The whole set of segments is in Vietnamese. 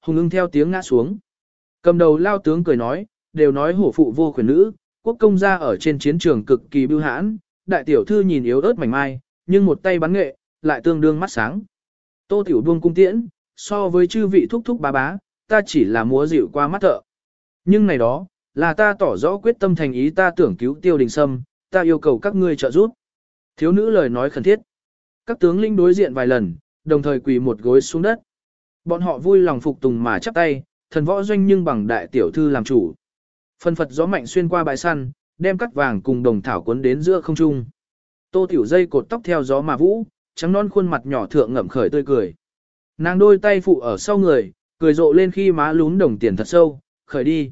hùng ưng theo tiếng ngã xuống. Cầm đầu lao tướng cười nói, đều nói hổ phụ vô khuyển nữ, quốc công gia ở trên chiến trường cực kỳ bưu hãn, đại tiểu thư nhìn yếu ớt mảnh mai, nhưng một tay bắn nghệ, lại tương đương mắt sáng. Tô tiểu buông cung tiễn, so với chư vị thúc thúc bá bá, ta chỉ là múa dịu qua mắt thợ. Nhưng này đó, là ta tỏ rõ quyết tâm thành ý ta tưởng cứu tiêu đình sâm, ta yêu cầu các ngươi trợ giúp. Thiếu nữ lời nói khẩn thiết. Các tướng linh đối diện vài lần, đồng thời quỳ một gối xuống đất. Bọn họ vui lòng phục tùng mà chắp tay, thần võ doanh nhưng bằng đại tiểu thư làm chủ. Phân phật gió mạnh xuyên qua bãi săn, đem cắt vàng cùng đồng thảo cuốn đến giữa không trung. Tô tiểu dây cột tóc theo gió mà vũ, trắng non khuôn mặt nhỏ thượng ngậm khởi tươi cười. Nàng đôi tay phụ ở sau người, cười rộ lên khi má lún đồng tiền thật sâu, khởi đi.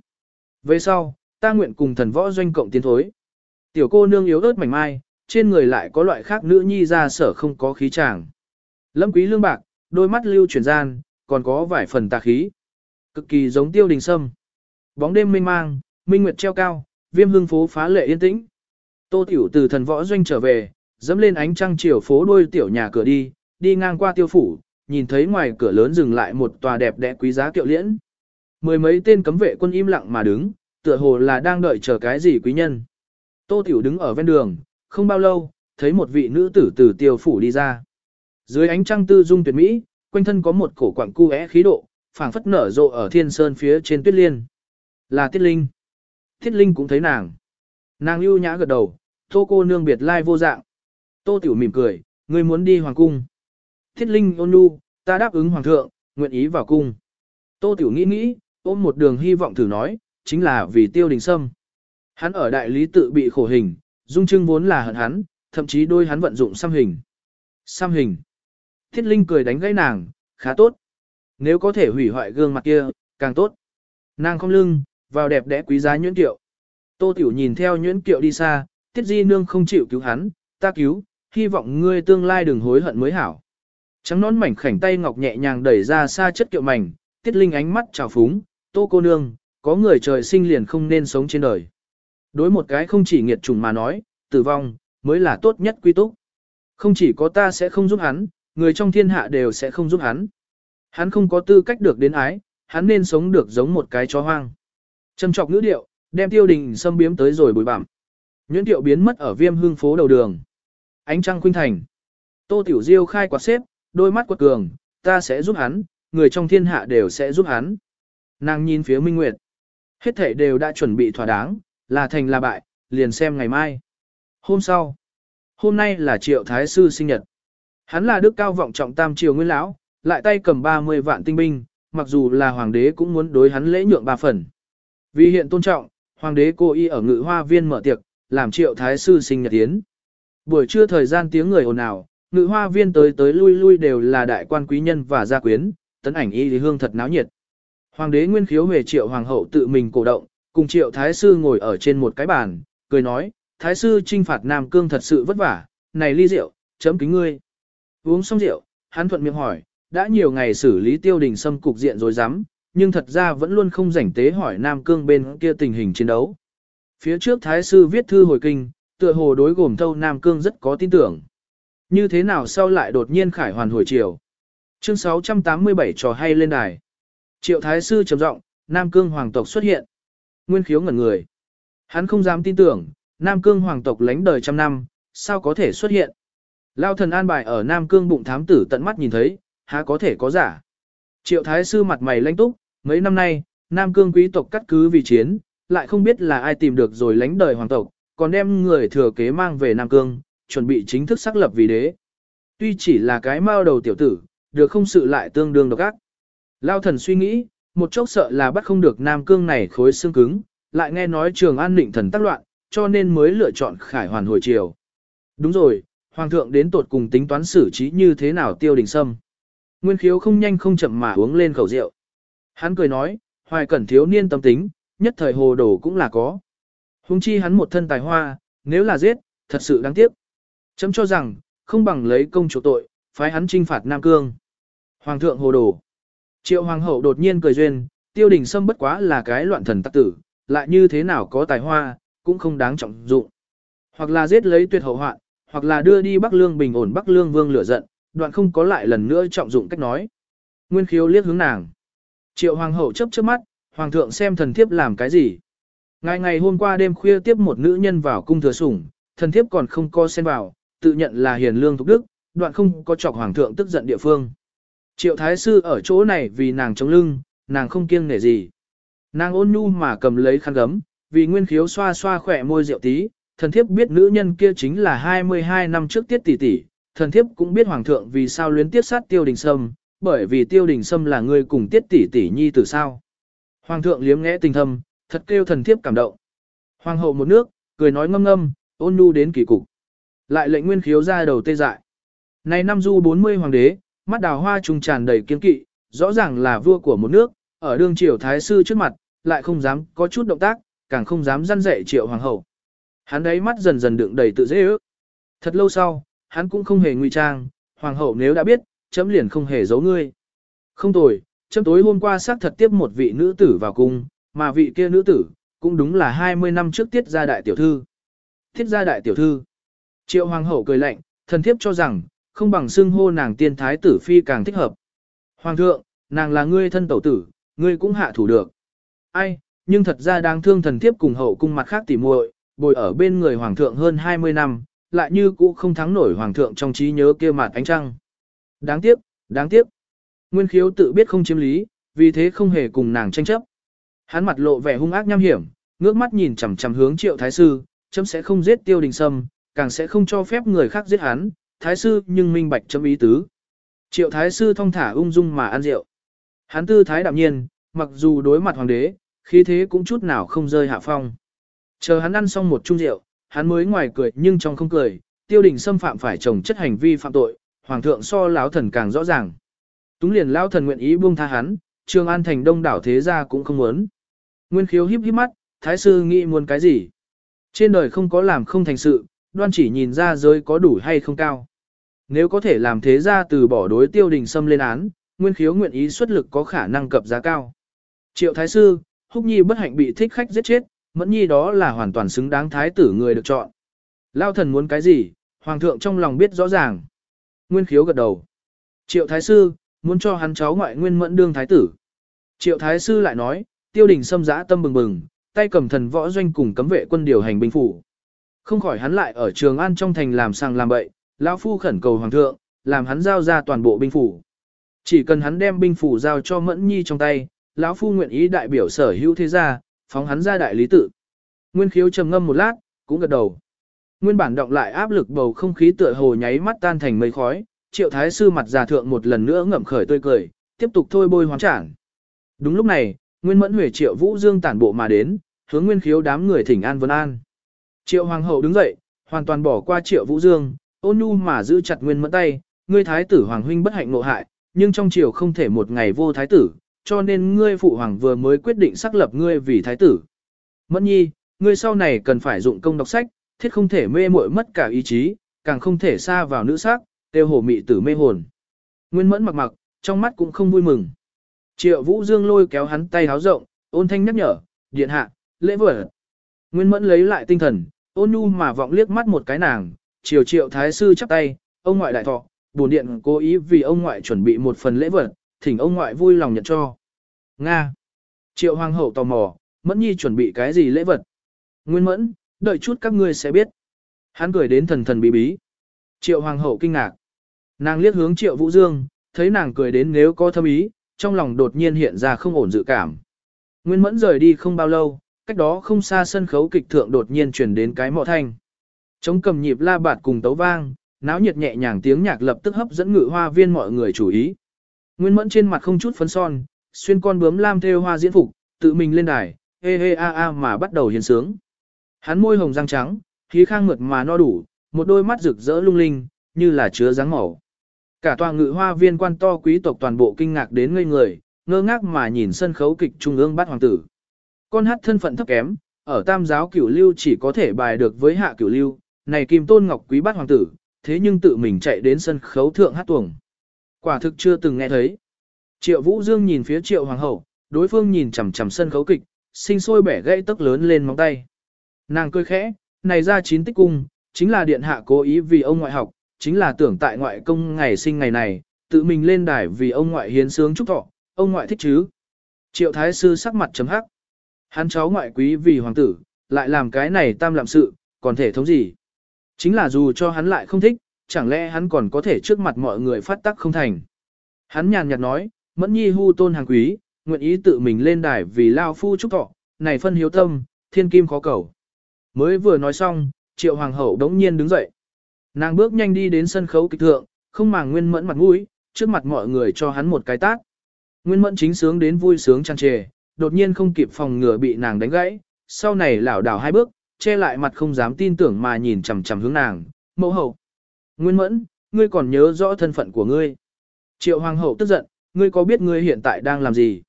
Về sau, ta nguyện cùng thần võ doanh cộng tiến thối. Tiểu cô nương yếu ớt mảnh mai, trên người lại có loại khác nữ nhi ra sở không có khí chàng. Lâm quý lương bạc, đôi mắt lưu chuyển gian, còn có vài phần tà khí. Cực kỳ giống tiêu đình sâm. Bóng đêm mênh mang, minh nguyệt treo cao, viêm hương phố phá lệ yên tĩnh. Tô tiểu từ thần võ doanh trở về, dẫm lên ánh trăng chiều phố đôi tiểu nhà cửa đi, đi ngang qua tiêu phủ, nhìn thấy ngoài cửa lớn dừng lại một tòa đẹp đẽ quý giá kiệu liễn. Mười mấy tên cấm vệ quân im lặng mà đứng, tựa hồ là đang đợi chờ cái gì quý nhân. Tô Tiểu đứng ở ven đường, không bao lâu, thấy một vị nữ tử từ tiêu phủ đi ra. Dưới ánh trăng tư dung tuyệt mỹ, quanh thân có một cổ quặng cu khí độ, phảng phất nở rộ ở thiên sơn phía trên tuyết liên. Là Tiết Linh. Tiết Linh cũng thấy nàng. Nàng ưu nhã gật đầu, tô cô nương biệt lai vô dạng. Tô Tiểu mỉm cười, ngươi muốn đi hoàng cung. Tiết Linh ôn nhu, ta đáp ứng hoàng thượng, nguyện ý vào cung. Tô Tiểu nghĩ nghĩ, ôm một đường hy vọng thử nói, chính là vì tiêu đình sâm. Hắn ở đại lý tự bị khổ hình, dung trưng vốn là hận hắn, thậm chí đôi hắn vận dụng xăm hình. Xăm hình. Thiết Linh cười đánh gãy nàng, khá tốt. Nếu có thể hủy hoại gương mặt kia, càng tốt. Nàng không lưng, vào đẹp đẽ quý giá nhuyễn tiệu. Tô Tiểu nhìn theo nhuyễn tiệu đi xa, Tiết Di Nương không chịu cứu hắn, ta cứu, hy vọng ngươi tương lai đừng hối hận mới hảo. Trắng nón mảnh khảnh tay ngọc nhẹ nhàng đẩy ra xa chất kiệu mảnh, Tiết Linh ánh mắt trào phúng, Tô cô nương, có người trời sinh liền không nên sống trên đời. Đối một cái không chỉ nghiệt trùng mà nói, tử vong, mới là tốt nhất quy túc. Không chỉ có ta sẽ không giúp hắn, người trong thiên hạ đều sẽ không giúp hắn. Hắn không có tư cách được đến ái, hắn nên sống được giống một cái chó hoang. Châm trọc ngữ điệu, đem tiêu đình xâm biếm tới rồi bùi bặm. Nhuyễn tiệu biến mất ở viêm hương phố đầu đường. Ánh trăng khuynh thành. Tô Tiểu Diêu khai quạt xếp, đôi mắt quật cường, ta sẽ giúp hắn, người trong thiên hạ đều sẽ giúp hắn. Nàng nhìn phía Minh Nguyệt. Hết thể đều đã chuẩn bị thỏa đáng, là thành là bại, liền xem ngày mai. Hôm sau. Hôm nay là triệu thái sư sinh nhật. Hắn là đức cao vọng trọng tam triều nguyên lão, lại tay cầm 30 vạn tinh binh, mặc dù là hoàng đế cũng muốn đối hắn lễ nhượng ba phần. Vì hiện tôn trọng, hoàng đế cô y ở ngự hoa viên mở tiệc, làm triệu thái sư sinh nhật tiến. Buổi trưa thời gian tiếng người ồn ào, ngự hoa viên tới tới lui lui đều là đại quan quý nhân và gia quyến, tấn ảnh y thì hương thật náo nhiệt. Hoàng đế nguyên khiếu về triệu hoàng hậu tự mình cổ động, cùng triệu thái sư ngồi ở trên một cái bàn, cười nói, thái sư trinh phạt Nam Cương thật sự vất vả, này ly rượu, chấm kính ngươi. Uống xong rượu, hắn thuận miệng hỏi, đã nhiều ngày xử lý tiêu đình xâm cục diện rồi dám, nhưng thật ra vẫn luôn không rảnh tế hỏi Nam Cương bên kia tình hình chiến đấu. Phía trước thái sư viết thư hồi kinh, tựa hồ đối gồm thâu Nam Cương rất có tin tưởng. Như thế nào sau lại đột nhiên khải hoàn hồi chiều. Chương 687 trò hay lên đài. Triệu thái sư trầm giọng, Nam Cương hoàng tộc xuất hiện. Nguyên khiếu ngẩn người. Hắn không dám tin tưởng, Nam Cương hoàng tộc lánh đời trăm năm, sao có thể xuất hiện. Lao thần an bài ở Nam Cương bụng thám tử tận mắt nhìn thấy, há có thể có giả. Triệu thái sư mặt mày lãnh túc, mấy năm nay, Nam Cương quý tộc cắt cứ vì chiến, lại không biết là ai tìm được rồi lánh đời hoàng tộc, còn đem người thừa kế mang về Nam Cương, chuẩn bị chính thức xác lập vì đế. Tuy chỉ là cái mao đầu tiểu tử, được không sự lại tương đương độc ác. Lao thần suy nghĩ, một chốc sợ là bắt không được Nam Cương này khối xương cứng, lại nghe nói trường an định thần tác loạn, cho nên mới lựa chọn khải hoàn hồi chiều. Đúng rồi, Hoàng thượng đến tột cùng tính toán xử trí như thế nào tiêu đình sâm. Nguyên khiếu không nhanh không chậm mà uống lên khẩu rượu. Hắn cười nói, hoài cẩn thiếu niên tâm tính, nhất thời hồ đồ cũng là có. Hùng chi hắn một thân tài hoa, nếu là giết, thật sự đáng tiếc. Chấm cho rằng, không bằng lấy công chủ tội, phái hắn trinh phạt Nam Cương. Hoàng thượng hồ đồ. Triệu hoàng hậu đột nhiên cười duyên, tiêu đình sâm bất quá là cái loạn thần tắc tử, lại như thế nào có tài hoa, cũng không đáng trọng dụng. Hoặc là giết lấy tuyệt hậu hoạn, hoặc là đưa đi Bắc Lương bình ổn Bắc Lương vương lửa giận, đoạn không có lại lần nữa trọng dụng cách nói. Nguyên khiếu liếc hướng nàng. Triệu hoàng hậu chớp chớp mắt, hoàng thượng xem thần thiếp làm cái gì. Ngày ngày hôm qua đêm khuya tiếp một nữ nhân vào cung thừa sủng, thần thiếp còn không co xen vào, tự nhận là hiền lương thục đức, đoạn không có chọc hoàng thượng tức giận địa phương. Triệu thái sư ở chỗ này vì nàng chống lưng, nàng không kiêng nể gì. Nàng ôn nhu mà cầm lấy khăn gấm, vì nguyên khiếu xoa xoa khỏe môi rượu tí, thần thiếp biết nữ nhân kia chính là 22 năm trước tiết tỷ tỷ, thần thiếp cũng biết hoàng thượng vì sao luyến tiết sát tiêu đình sâm, bởi vì tiêu đình sâm là người cùng tiết tỷ tỷ nhi từ sao. Hoàng thượng liếm ngẽ tình thâm, thật kêu thần thiếp cảm động. Hoàng hậu một nước, cười nói ngâm ngâm, ôn nhu đến kỳ cục. Lại lệnh nguyên khiếu ra đầu tê dại. Này năm du 40 hoàng đế, mắt đào hoa trùng tràn đầy kiên kỵ, rõ ràng là vua của một nước, ở đương triều thái sư trước mặt, lại không dám có chút động tác, càng không dám răn dạy triệu hoàng hậu. Hắn đấy mắt dần dần đựng đầy tự dễ ước. Thật lâu sau, hắn cũng không hề nguy trang, hoàng hậu nếu đã biết, chấm liền không hề giấu ngươi. Không tồi, chấm tối hôm qua xác thật tiếp một vị nữ tử vào cung, mà vị kia nữ tử, cũng đúng là 20 năm trước tiết gia đại tiểu thư. Tiết gia đại tiểu thư. Triệu hoàng hậu cười lạnh, thần thiếp cho rằng, không bằng xưng hô nàng tiên thái tử phi càng thích hợp. Hoàng thượng, nàng là ngươi thân tẩu tử, ngươi cũng hạ thủ được. Ai, nhưng thật ra đáng thương thần thiếp cùng hậu cung mặt khác tỉ muội, bồi ở bên người hoàng thượng hơn 20 năm, lại như cũ không thắng nổi hoàng thượng trong trí nhớ kia mặt ánh trăng. Đáng tiếc, đáng tiếc. Nguyên khiếu tự biết không chiếm lý, vì thế không hề cùng nàng tranh chấp. Hắn mặt lộ vẻ hung ác nham hiểm, ngước mắt nhìn chằm chằm hướng triệu thái sư, chấm sẽ không giết tiêu đình sâm, càng sẽ không cho phép người khác giết hắn, thái sư nhưng minh bạch chấm ý tứ. Triệu thái sư thong thả ung dung mà ăn rượu. Hắn tư thái đạm nhiên, mặc dù đối mặt hoàng đế, khí thế cũng chút nào không rơi hạ phong. Chờ hắn ăn xong một chung rượu, hắn mới ngoài cười nhưng trong không cười, tiêu đình xâm phạm phải chồng chất hành vi phạm tội, hoàng thượng so lão thần càng rõ ràng. Túng liền lão thần nguyện ý buông tha hắn, Trường An thành đông đảo thế gia cũng không muốn. Nguyên khiếu híp híp mắt, thái sư nghĩ muốn cái gì? Trên đời không có làm không thành sự, đoan chỉ nhìn ra giới có đủ hay không cao. Nếu có thể làm thế gia từ bỏ đối tiêu đình xâm lên án, nguyên khiếu nguyện ý xuất lực có khả năng cập giá cao. Triệu thái sư, húc nhi bất hạnh bị thích khách giết chết, mẫn nhi đó là hoàn toàn xứng đáng thái tử người được chọn. Lao thần muốn cái gì, hoàng thượng trong lòng biết rõ ràng. Nguyên khiếu gật đầu. Triệu thái sư, muốn cho hắn cháu ngoại nguyên mẫn đương thái tử. Triệu thái sư lại nói, tiêu đình xâm giã tâm bừng bừng, tay cầm thần võ doanh cùng cấm vệ quân điều hành binh phủ. Không khỏi hắn lại ở trường an trong thành làm sang làm bậy, lão phu khẩn cầu hoàng thượng, làm hắn giao ra toàn bộ binh phủ. Chỉ cần hắn đem binh phủ giao cho mẫn nhi trong tay, lão phu nguyện ý đại biểu sở hữu thế gia, phóng hắn ra đại lý tự. Nguyên khiếu trầm ngâm một lát, cũng gật đầu. Nguyên bản động lại áp lực bầu không khí tựa hồ nháy mắt tan thành mây khói, triệu thái sư mặt già thượng một lần nữa ngậm khởi tươi cười, tiếp tục thôi bôi hoán trảng. Đúng lúc này, Nguyên Mẫn Huệ Triệu Vũ Dương tản bộ mà đến, hướng Nguyên Khiếu đám người thỉnh an vân an. Triệu Hoàng hậu đứng dậy, hoàn toàn bỏ qua Triệu Vũ Dương, ôn nhu mà giữ chặt Nguyên Mẫn tay, ngươi thái tử hoàng huynh bất hạnh ngộ hại, nhưng trong triều không thể một ngày vô thái tử, cho nên ngươi phụ hoàng vừa mới quyết định xác lập ngươi vì thái tử. Mẫn nhi, ngươi sau này cần phải dụng công đọc sách, thiết không thể mê muội mất cả ý chí, càng không thể xa vào nữ sắc, tiêu hổ mị tử mê hồn. Nguyên mẫn mặc mặc, trong mắt cũng không vui mừng. Triệu Vũ Dương lôi kéo hắn tay háo rộng, ôn thanh nhắc nhở, điện hạ, lễ vừa. Nguyên mẫn lấy lại tinh thần, ôn nhu mà vọng liếc mắt một cái nàng, triều triệu thái sư chắp tay, ông ngoại đại thọ, bổn điện cố ý vì ông ngoại chuẩn bị một phần lễ vật, thỉnh ông ngoại vui lòng nhận cho. Nga. Triệu hoàng hậu tò mò, mẫn nhi chuẩn bị cái gì lễ vật? Nguyên mẫn, đợi chút các ngươi sẽ biết. Hắn cười đến thần thần bí bí. Triệu hoàng hậu kinh ngạc. Nàng liếc hướng triệu vũ dương, thấy nàng cười đến nếu có thâm ý, trong lòng đột nhiên hiện ra không ổn dự cảm. Nguyên mẫn rời đi không bao lâu, cách đó không xa sân khấu kịch thượng đột nhiên truyền đến cái mọ thanh. Chống cầm nhịp la bạt cùng tấu vang, náo nhiệt nhẹ nhàng tiếng nhạc lập tức hấp dẫn ngự hoa viên mọi người chú ý. Nguyên mẫn trên mặt không chút phấn son, xuyên con bướm lam theo hoa diễn phục, tự mình lên đài, hê hê a a mà bắt đầu hiền sướng. Hắn môi hồng răng trắng, khí khang mượt mà no đủ, một đôi mắt rực rỡ lung linh, như là chứa dáng màu. Cả tòa ngự hoa viên quan to quý tộc toàn bộ kinh ngạc đến ngây người, ngơ ngác mà nhìn sân khấu kịch trung ương bát hoàng tử. Con hát thân phận thấp kém, ở tam giáo cửu lưu chỉ có thể bài được với hạ cửu lưu, này kim tôn ngọc quý bát hoàng tử, thế nhưng tự mình chạy đến sân khấu thượng hát tuồng. Quả thực chưa từng nghe thấy. Triệu Vũ Dương nhìn phía Triệu Hoàng hậu, đối phương nhìn chằm chằm sân khấu kịch, sinh sôi bẻ gãy tấc lớn lên móng tay. Nàng cười khẽ, này ra chín tích cung, chính là điện hạ cố ý vì ông ngoại học, chính là tưởng tại ngoại công ngày sinh ngày này, tự mình lên đài vì ông ngoại hiến sướng chúc thọ, ông ngoại thích chứ. Triệu thái sư sắc mặt chấm hắc. Hắn cháu ngoại quý vì hoàng tử, lại làm cái này tam làm sự, còn thể thống gì? Chính là dù cho hắn lại không thích, chẳng lẽ hắn còn có thể trước mặt mọi người phát tắc không thành. Hắn nhàn nhạt nói, mẫn nhi hu tôn hàng quý, nguyện ý tự mình lên đài vì lao phu chúc thọ, này phân hiếu tâm, thiên kim khó cầu. Mới vừa nói xong, triệu hoàng hậu đống nhiên đứng dậy. Nàng bước nhanh đi đến sân khấu kịch thượng, không màng nguyên mẫn mặt mũi, trước mặt mọi người cho hắn một cái tát. Nguyên mẫn chính sướng đến vui sướng tràn trề, đột nhiên không kịp phòng ngừa bị nàng đánh gãy, sau này lảo đảo hai bước, che lại mặt không dám tin tưởng mà nhìn chằm chằm hướng nàng, mẫu hậu. Nguyên mẫn, ngươi còn nhớ rõ thân phận của ngươi. Triệu hoàng hậu tức giận, ngươi có biết ngươi hiện tại đang làm gì?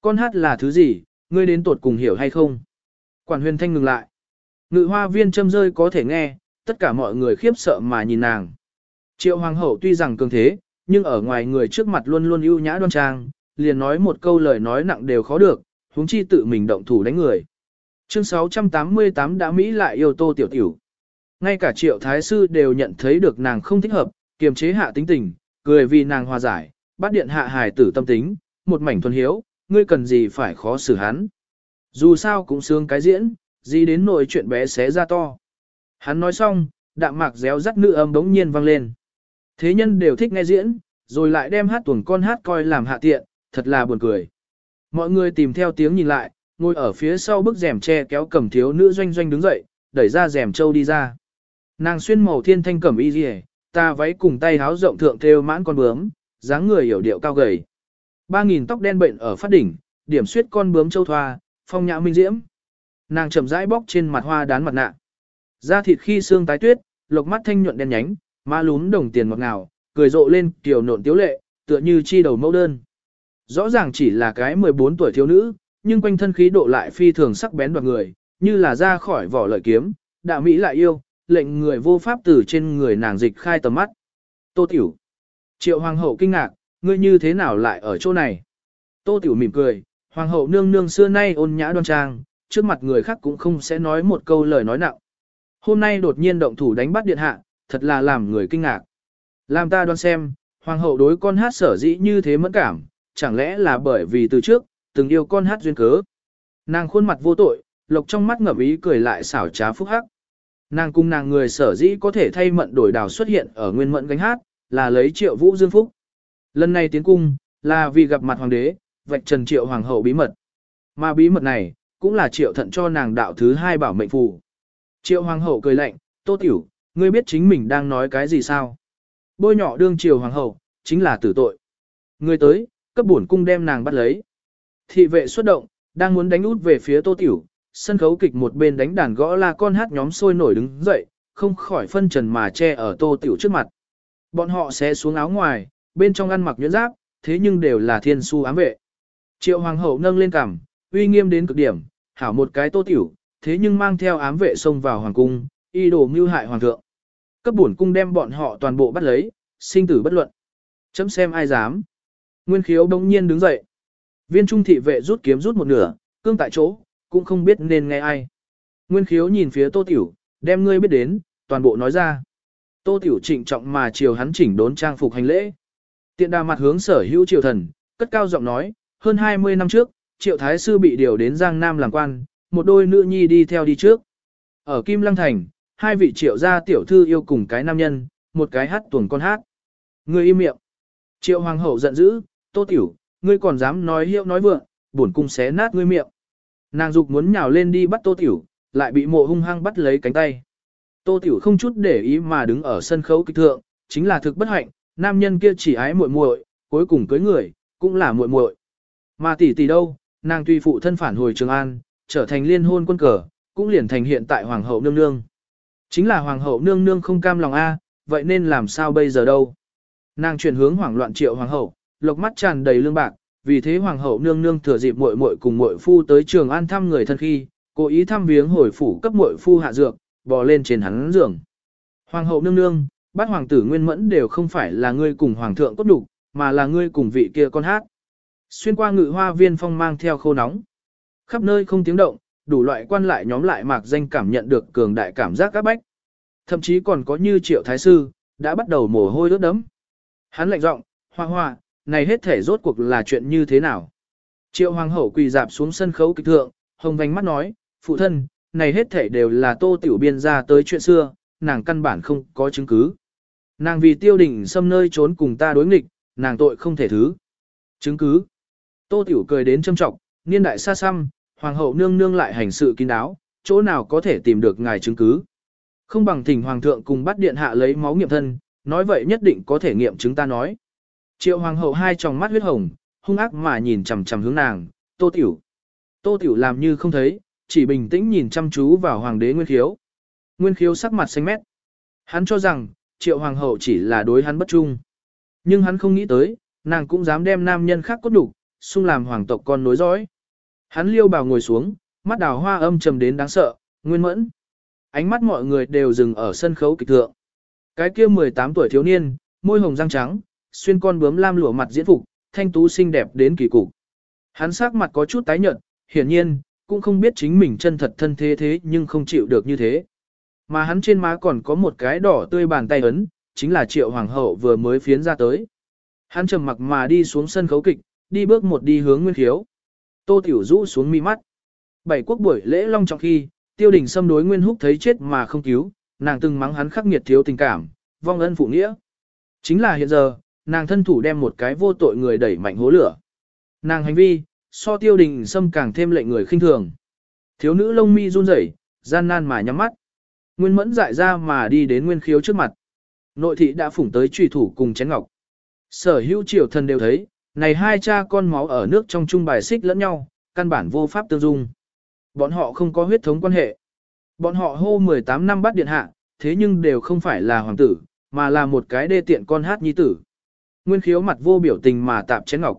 Con hát là thứ gì, ngươi đến tột cùng hiểu hay không? Quản huyền thanh ngừng lại. Ngự hoa viên châm rơi có thể nghe, tất cả mọi người khiếp sợ mà nhìn nàng. Triệu hoàng hậu tuy rằng cường thế, nhưng ở ngoài người trước mặt luôn luôn ưu nhã đoan trang, liền nói một câu lời nói nặng đều khó được, huống chi tự mình động thủ đánh người. Chương 688 đã Mỹ lại yêu tô tiểu tiểu. Ngay cả triệu thái sư đều nhận thấy được nàng không thích hợp, kiềm chế hạ tính tình, cười vì nàng hòa giải, bát điện hạ hài tử tâm tính, một mảnh thuần hiếu, ngươi cần gì phải khó xử hắn. Dù sao cũng sướng cái diễn, gì đến nội chuyện bé xé ra to. Hắn nói xong, đạm mạc réo rắt nữ âm đống nhiên vang lên. Thế nhân đều thích nghe diễn, rồi lại đem hát tuồng con hát coi làm hạ tiện, thật là buồn cười. Mọi người tìm theo tiếng nhìn lại, ngồi ở phía sau bức rèm che kéo cầm thiếu nữ doanh doanh đứng dậy, đẩy ra rèm châu đi ra. Nàng xuyên màu thiên thanh cẩm y rìa, ta váy cùng tay háo rộng thượng thêu mãn con bướm, dáng người hiểu điệu cao gầy. Ba nghìn tóc đen bệnh ở phát đỉnh, điểm suyết con bướm châu thoa, phong nhã minh diễm. Nàng chậm rãi bóc trên mặt hoa đán mặt nạ. Da thịt khi xương tái tuyết, lộc mắt thanh nhuận đen nhánh, má lún đồng tiền ngọt ngào, cười rộ lên kiểu nộn tiếu lệ, tựa như chi đầu mẫu đơn. Rõ ràng chỉ là cái 14 tuổi thiếu nữ, nhưng quanh thân khí độ lại phi thường sắc bén đoạt người, như là ra khỏi vỏ lợi kiếm, đạo mỹ lại yêu, lệnh người vô pháp từ trên người nàng dịch khai tầm mắt. Tô Tiểu. Triệu Hoàng hậu kinh ngạc, ngươi như thế nào lại ở chỗ này? Tô Tiểu mỉm cười, Hoàng hậu nương nương xưa nay ôn nhã đoan trang, trước mặt người khác cũng không sẽ nói một câu lời nói nặng. Hôm nay đột nhiên động thủ đánh bắt điện hạ, thật là làm người kinh ngạc. Làm ta đoán xem, Hoàng hậu đối con hát sở dĩ như thế mẫn cảm, chẳng lẽ là bởi vì từ trước, từng yêu con hát duyên cớ. Nàng khuôn mặt vô tội, lộc trong mắt ngậm ý cười lại xảo trá phúc hắc. Nàng cung nàng người sở dĩ có thể thay mận đổi đào xuất hiện ở nguyên mận gánh hát, là lấy triệu vũ dương phúc. Lần này tiến cung, là vì gặp mặt hoàng đế, vạch trần triệu hoàng hậu bí mật. Mà bí mật này, cũng là triệu thận cho nàng đạo thứ hai bảo mệnh phù. Triệu hoàng hậu cười lạnh, tô tiểu, ngươi biết chính mình đang nói cái gì sao? Bôi nhỏ đương triều hoàng hậu, chính là tử tội. Ngươi tới, cấp bổn cung đem nàng bắt lấy. Thị vệ xuất động, đang muốn đánh út về phía tô tiểu, sân khấu kịch một bên đánh đàn gõ là con hát nhóm sôi nổi đứng dậy, không khỏi phân trần mà che ở tô tiểu trước mặt. Bọn họ sẽ xuống áo ngoài, bên trong ăn mặc nhuyễn giáp, thế nhưng đều là thiên su ám vệ. Triệu hoàng hậu nâng lên cằm, uy nghiêm đến cực điểm, hảo một cái tô tiểu, thế nhưng mang theo ám vệ xông vào hoàng cung, y đồ mưu hại hoàng thượng. Cấp bổn cung đem bọn họ toàn bộ bắt lấy, sinh tử bất luận. Chấm xem ai dám. Nguyên khiếu đông nhiên đứng dậy. Viên trung thị vệ rút kiếm rút một nửa, cương tại chỗ, cũng không biết nên nghe ai. Nguyên khiếu nhìn phía tô tiểu, đem ngươi biết đến, toàn bộ nói ra. Tô tiểu trịnh trọng mà chiều hắn chỉnh đốn trang phục hành lễ. Tiện đà mặt hướng sở hữu triều thần, cất cao giọng nói, hơn 20 năm trước, triệu thái sư bị điều đến Giang Nam làm quan, một đôi nữ nhi đi theo đi trước. Ở Kim Lăng Thành, hai vị triệu gia tiểu thư yêu cùng cái nam nhân, một cái hát tuồng con hát. người im miệng. Triệu hoàng hậu giận dữ, tô tiểu, ngươi còn dám nói hiệu nói vượng, bổn cung xé nát ngươi miệng. Nàng dục muốn nhào lên đi bắt tô tiểu, lại bị mộ hung hăng bắt lấy cánh tay. Tô tiểu không chút để ý mà đứng ở sân khấu kịch thượng, chính là thực bất hạnh, nam nhân kia chỉ ái muội muội, cuối cùng cưới người, cũng là muội muội. Mà tỷ tỷ đâu, nàng tuy phụ thân phản hồi Trường An, trở thành liên hôn quân cờ, cũng liền thành hiện tại hoàng hậu nương nương. Chính là hoàng hậu nương nương không cam lòng a, vậy nên làm sao bây giờ đâu? Nàng chuyển hướng hoảng loạn triệu hoàng hậu, lộc mắt tràn đầy lương bạc, vì thế hoàng hậu nương nương thừa dịp muội muội cùng muội phu tới Trường An thăm người thân khi, cố ý thăm viếng hồi phủ cấp muội phu hạ dược, bò lên trên hắn giường. Hoàng hậu nương nương, bát hoàng tử nguyên mẫn đều không phải là ngươi cùng hoàng thượng cốt đủ, mà là ngươi cùng vị kia con hát. Xuyên qua ngự hoa viên phong mang theo khô nóng. Khắp nơi không tiếng động, đủ loại quan lại nhóm lại mạc danh cảm nhận được cường đại cảm giác các bách. Thậm chí còn có như triệu thái sư, đã bắt đầu mồ hôi ướt đấm. Hắn lạnh giọng, hoa hoa, này hết thể rốt cuộc là chuyện như thế nào? Triệu hoàng hậu quỳ dạp xuống sân khấu kịch thượng, hồng vành mắt nói, phụ thân, này hết thể đều là tô tiểu biên ra tới chuyện xưa, nàng căn bản không có chứng cứ. Nàng vì tiêu đình xâm nơi trốn cùng ta đối nghịch, nàng tội không thể thứ. Chứng cứ. Tô tiểu cười đến châm trọng, niên đại xa xăm, hoàng hậu nương nương lại hành sự kín đáo, chỗ nào có thể tìm được ngài chứng cứ. Không bằng thỉnh hoàng thượng cùng bắt điện hạ lấy máu nghiệm thân, nói vậy nhất định có thể nghiệm chứng ta nói. Triệu hoàng hậu hai tròng mắt huyết hồng, hung ác mà nhìn chằm chằm hướng nàng, tô tiểu. Tô tiểu làm như không thấy, chỉ bình tĩnh nhìn chăm chú vào hoàng đế Nguyên Khiếu. Nguyên Khiếu sắc mặt xanh mét. Hắn cho rằng, triệu hoàng hậu chỉ là đối hắn bất trung. Nhưng hắn không nghĩ tới, nàng cũng dám đem nam nhân khác cốt đủ, xung làm hoàng tộc con nối dõi. Hắn liêu bào ngồi xuống, mắt đào hoa âm trầm đến đáng sợ, nguyên mẫn. Ánh mắt mọi người đều dừng ở sân khấu kịch thượng. Cái kia 18 tuổi thiếu niên, môi hồng răng trắng, xuyên con bướm lam lụa mặt diễn phục, thanh tú xinh đẹp đến kỳ cục. Hắn sắc mặt có chút tái nhợt, hiển nhiên, cũng không biết chính mình chân thật thân thế thế nhưng không chịu được như thế. Mà hắn trên má còn có một cái đỏ tươi bàn tay ấn, chính là triệu hoàng hậu vừa mới phiến ra tới. Hắn trầm mặc mà đi xuống sân khấu kịch, đi bước một đi hướng nguyên khiếu. Tô Tiểu rũ xuống mi mắt. Bảy quốc buổi lễ long trọng khi, tiêu đình xâm đối nguyên húc thấy chết mà không cứu, nàng từng mắng hắn khắc nghiệt thiếu tình cảm, vong ân phụ nghĩa. Chính là hiện giờ, nàng thân thủ đem một cái vô tội người đẩy mạnh hố lửa. Nàng hành vi, so tiêu đình xâm càng thêm lệnh người khinh thường. Thiếu nữ lông mi run rẩy, gian nan mà nhắm mắt. Nguyên mẫn dại ra mà đi đến nguyên khiếu trước mặt. Nội thị đã phủng tới trùy thủ cùng chén ngọc. Sở hữu triều thần đều thấy, này hai cha con máu ở nước trong chung bài xích lẫn nhau, căn bản vô pháp tương dung. Bọn họ không có huyết thống quan hệ. Bọn họ hô 18 năm bắt điện hạ, thế nhưng đều không phải là hoàng tử, mà là một cái đê tiện con hát nhi tử. Nguyên khiếu mặt vô biểu tình mà tạp chén ngọc.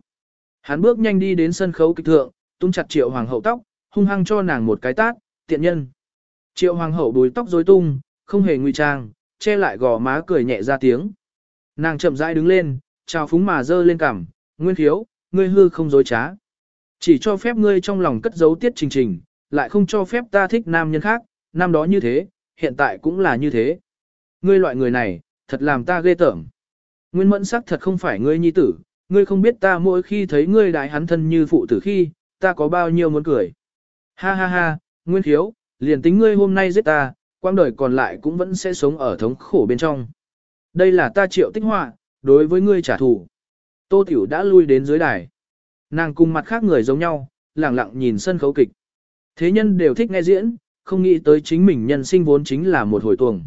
Hắn bước nhanh đi đến sân khấu kịch thượng, tung chặt triệu hoàng hậu tóc, hung hăng cho nàng một cái tát, tiện nhân. Triệu hoàng hậu đuôi tóc rối tung, không hề nguy trang, che lại gò má cười nhẹ ra tiếng. Nàng chậm rãi đứng lên, chào phúng mà dơ lên cằm, nguyên thiếu, ngươi hư không dối trá. Chỉ cho phép ngươi trong lòng cất giấu tiết trình trình, lại không cho phép ta thích nam nhân khác, năm đó như thế, hiện tại cũng là như thế. Ngươi loại người này, thật làm ta ghê tởm. Nguyên mẫn sắc thật không phải ngươi nhi tử, ngươi không biết ta mỗi khi thấy ngươi đại hắn thân như phụ tử khi, ta có bao nhiêu muốn cười. Ha ha ha, Nguyên khiếu, liền tính ngươi hôm nay giết ta, quang đời còn lại cũng vẫn sẽ sống ở thống khổ bên trong. Đây là ta triệu tích họa, đối với ngươi trả thù. Tô Tiểu đã lui đến dưới đài. Nàng cùng mặt khác người giống nhau, lẳng lặng nhìn sân khấu kịch. Thế nhân đều thích nghe diễn, không nghĩ tới chính mình nhân sinh vốn chính là một hồi tuồng.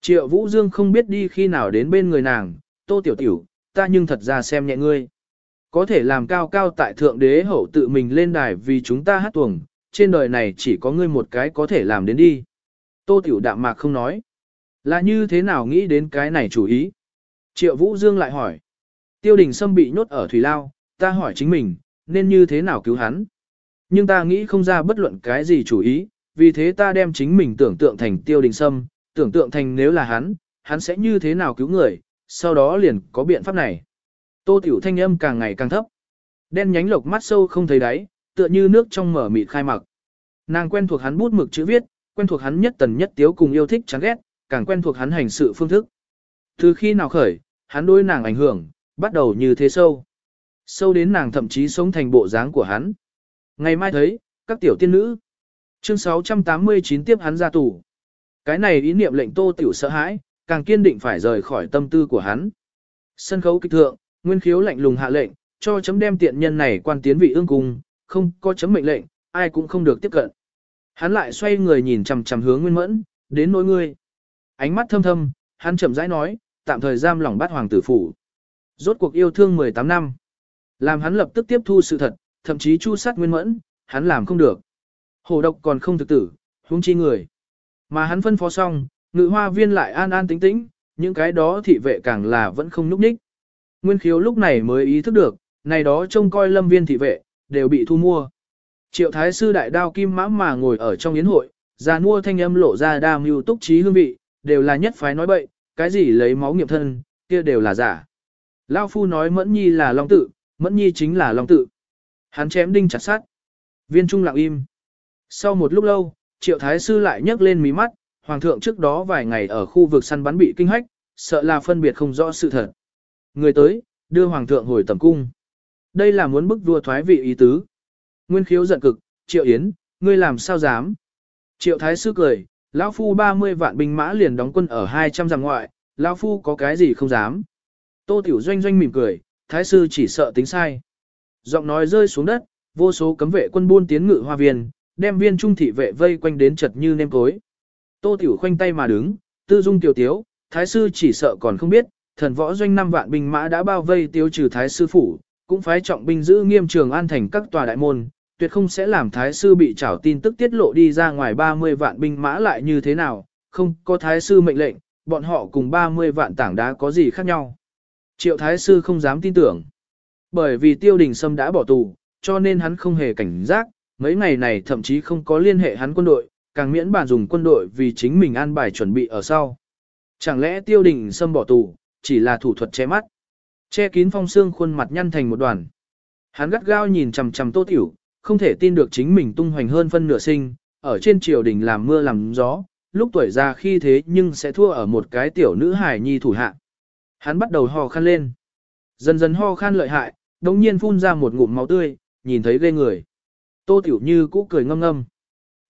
Triệu Vũ Dương không biết đi khi nào đến bên người nàng, Tô Tiểu Tiểu, ta nhưng thật ra xem nhẹ ngươi. Có thể làm cao cao tại thượng đế hậu tự mình lên đài vì chúng ta hát tuồng, trên đời này chỉ có ngươi một cái có thể làm đến đi. Tô Tiểu đạm mạc không nói. Là như thế nào nghĩ đến cái này chủ ý? Triệu Vũ Dương lại hỏi. Tiêu đình Sâm bị nhốt ở Thủy Lao, ta hỏi chính mình, nên như thế nào cứu hắn? Nhưng ta nghĩ không ra bất luận cái gì chủ ý, vì thế ta đem chính mình tưởng tượng thành tiêu đình Sâm, tưởng tượng thành nếu là hắn, hắn sẽ như thế nào cứu người, sau đó liền có biện pháp này. Tô Tiểu thanh âm càng ngày càng thấp. Đen nhánh lộc mắt sâu không thấy đáy, tựa như nước trong mở mịt khai mặc. Nàng quen thuộc hắn bút mực chữ viết, quen thuộc hắn nhất tần nhất tiếu cùng yêu thích chán ghét, càng quen thuộc hắn hành sự phương thức. Từ khi nào khởi, hắn đối nàng ảnh hưởng, bắt đầu như thế sâu. Sâu đến nàng thậm chí sống thành bộ dáng của hắn. Ngày mai thấy, các tiểu tiên nữ. Chương 689 tiếp hắn ra tù. Cái này ý niệm lệnh tô tiểu sợ hãi, càng kiên định phải rời khỏi tâm tư của hắn. Sân khấu kịch thượng, nguyên khiếu lạnh lùng hạ lệnh, cho chấm đem tiện nhân này quan tiến vị ương cung, không có chấm mệnh lệnh, ai cũng không được tiếp cận. Hắn lại xoay người nhìn chằm chằm hướng Nguyên Mẫn, đến nỗi ngươi. Ánh mắt thâm thâm, hắn chậm rãi nói, tạm thời giam lòng bắt hoàng tử phủ. Rốt cuộc yêu thương 18 năm. Làm hắn lập tức tiếp thu sự thật, thậm chí chu sát Nguyên Mẫn, hắn làm không được. Hồ độc còn không thực tử, huống chi người. Mà hắn phân phó xong, ngự hoa viên lại an an tĩnh tĩnh, những cái đó thị vệ càng là vẫn không núp ních. Nguyên khiếu lúc này mới ý thức được, này đó trông coi lâm viên thị vệ, đều bị thu mua. Triệu thái sư đại đao kim mã mà ngồi ở trong yến hội, già mua thanh âm lộ ra đa mưu túc trí hương vị, đều là nhất phái nói bậy, cái gì lấy máu nghiệm thân, kia đều là giả. Lao phu nói mẫn nhi là long tự, mẫn nhi chính là long tự. Hắn chém đinh chặt sát. Viên trung lặng im. Sau một lúc lâu, triệu thái sư lại nhấc lên mí mắt, hoàng thượng trước đó vài ngày ở khu vực săn bắn bị kinh hách, sợ là phân biệt không rõ sự thật. Người tới, đưa hoàng thượng hồi tầm cung. Đây là muốn bức vua thoái vị ý tứ. Nguyên khiếu giận cực, triệu yến, ngươi làm sao dám. Triệu thái sư cười, lão phu 30 vạn binh mã liền đóng quân ở 200 dặm ngoại, lão phu có cái gì không dám. Tô tiểu doanh doanh mỉm cười, thái sư chỉ sợ tính sai. Giọng nói rơi xuống đất, vô số cấm vệ quân buôn tiến ngự hoa viên, đem viên trung thị vệ vây quanh đến chật như nêm cối. Tô tiểu khoanh tay mà đứng, tư dung tiểu tiếu, thái sư chỉ sợ còn không biết, thần võ doanh năm vạn binh mã đã bao vây tiêu trừ thái sư phủ, cũng phái trọng binh giữ nghiêm trường an thành các tòa đại môn, tuyệt không sẽ làm thái sư bị trảo tin tức tiết lộ đi ra ngoài 30 vạn binh mã lại như thế nào, không có thái sư mệnh lệnh, bọn họ cùng 30 vạn tảng đá có gì khác nhau. Triệu thái sư không dám tin tưởng. Bởi vì tiêu đình sâm đã bỏ tù, cho nên hắn không hề cảnh giác, mấy ngày này thậm chí không có liên hệ hắn quân đội, càng miễn bàn dùng quân đội vì chính mình an bài chuẩn bị ở sau. Chẳng lẽ tiêu đình xâm bỏ tù, chỉ là thủ thuật che mắt. Che kín phong xương khuôn mặt nhăn thành một đoàn. Hắn gắt gao nhìn chằm chằm tô tiểu, không thể tin được chính mình tung hoành hơn phân nửa sinh, ở trên triều đình làm mưa làm gió, lúc tuổi già khi thế nhưng sẽ thua ở một cái tiểu nữ hài nhi thủ hạ. Hắn bắt đầu ho khan lên. Dần dần ho khan lợi hại, đồng nhiên phun ra một ngụm máu tươi, nhìn thấy ghê người. Tô Tiểu Như cũ cười ngâm ngâm.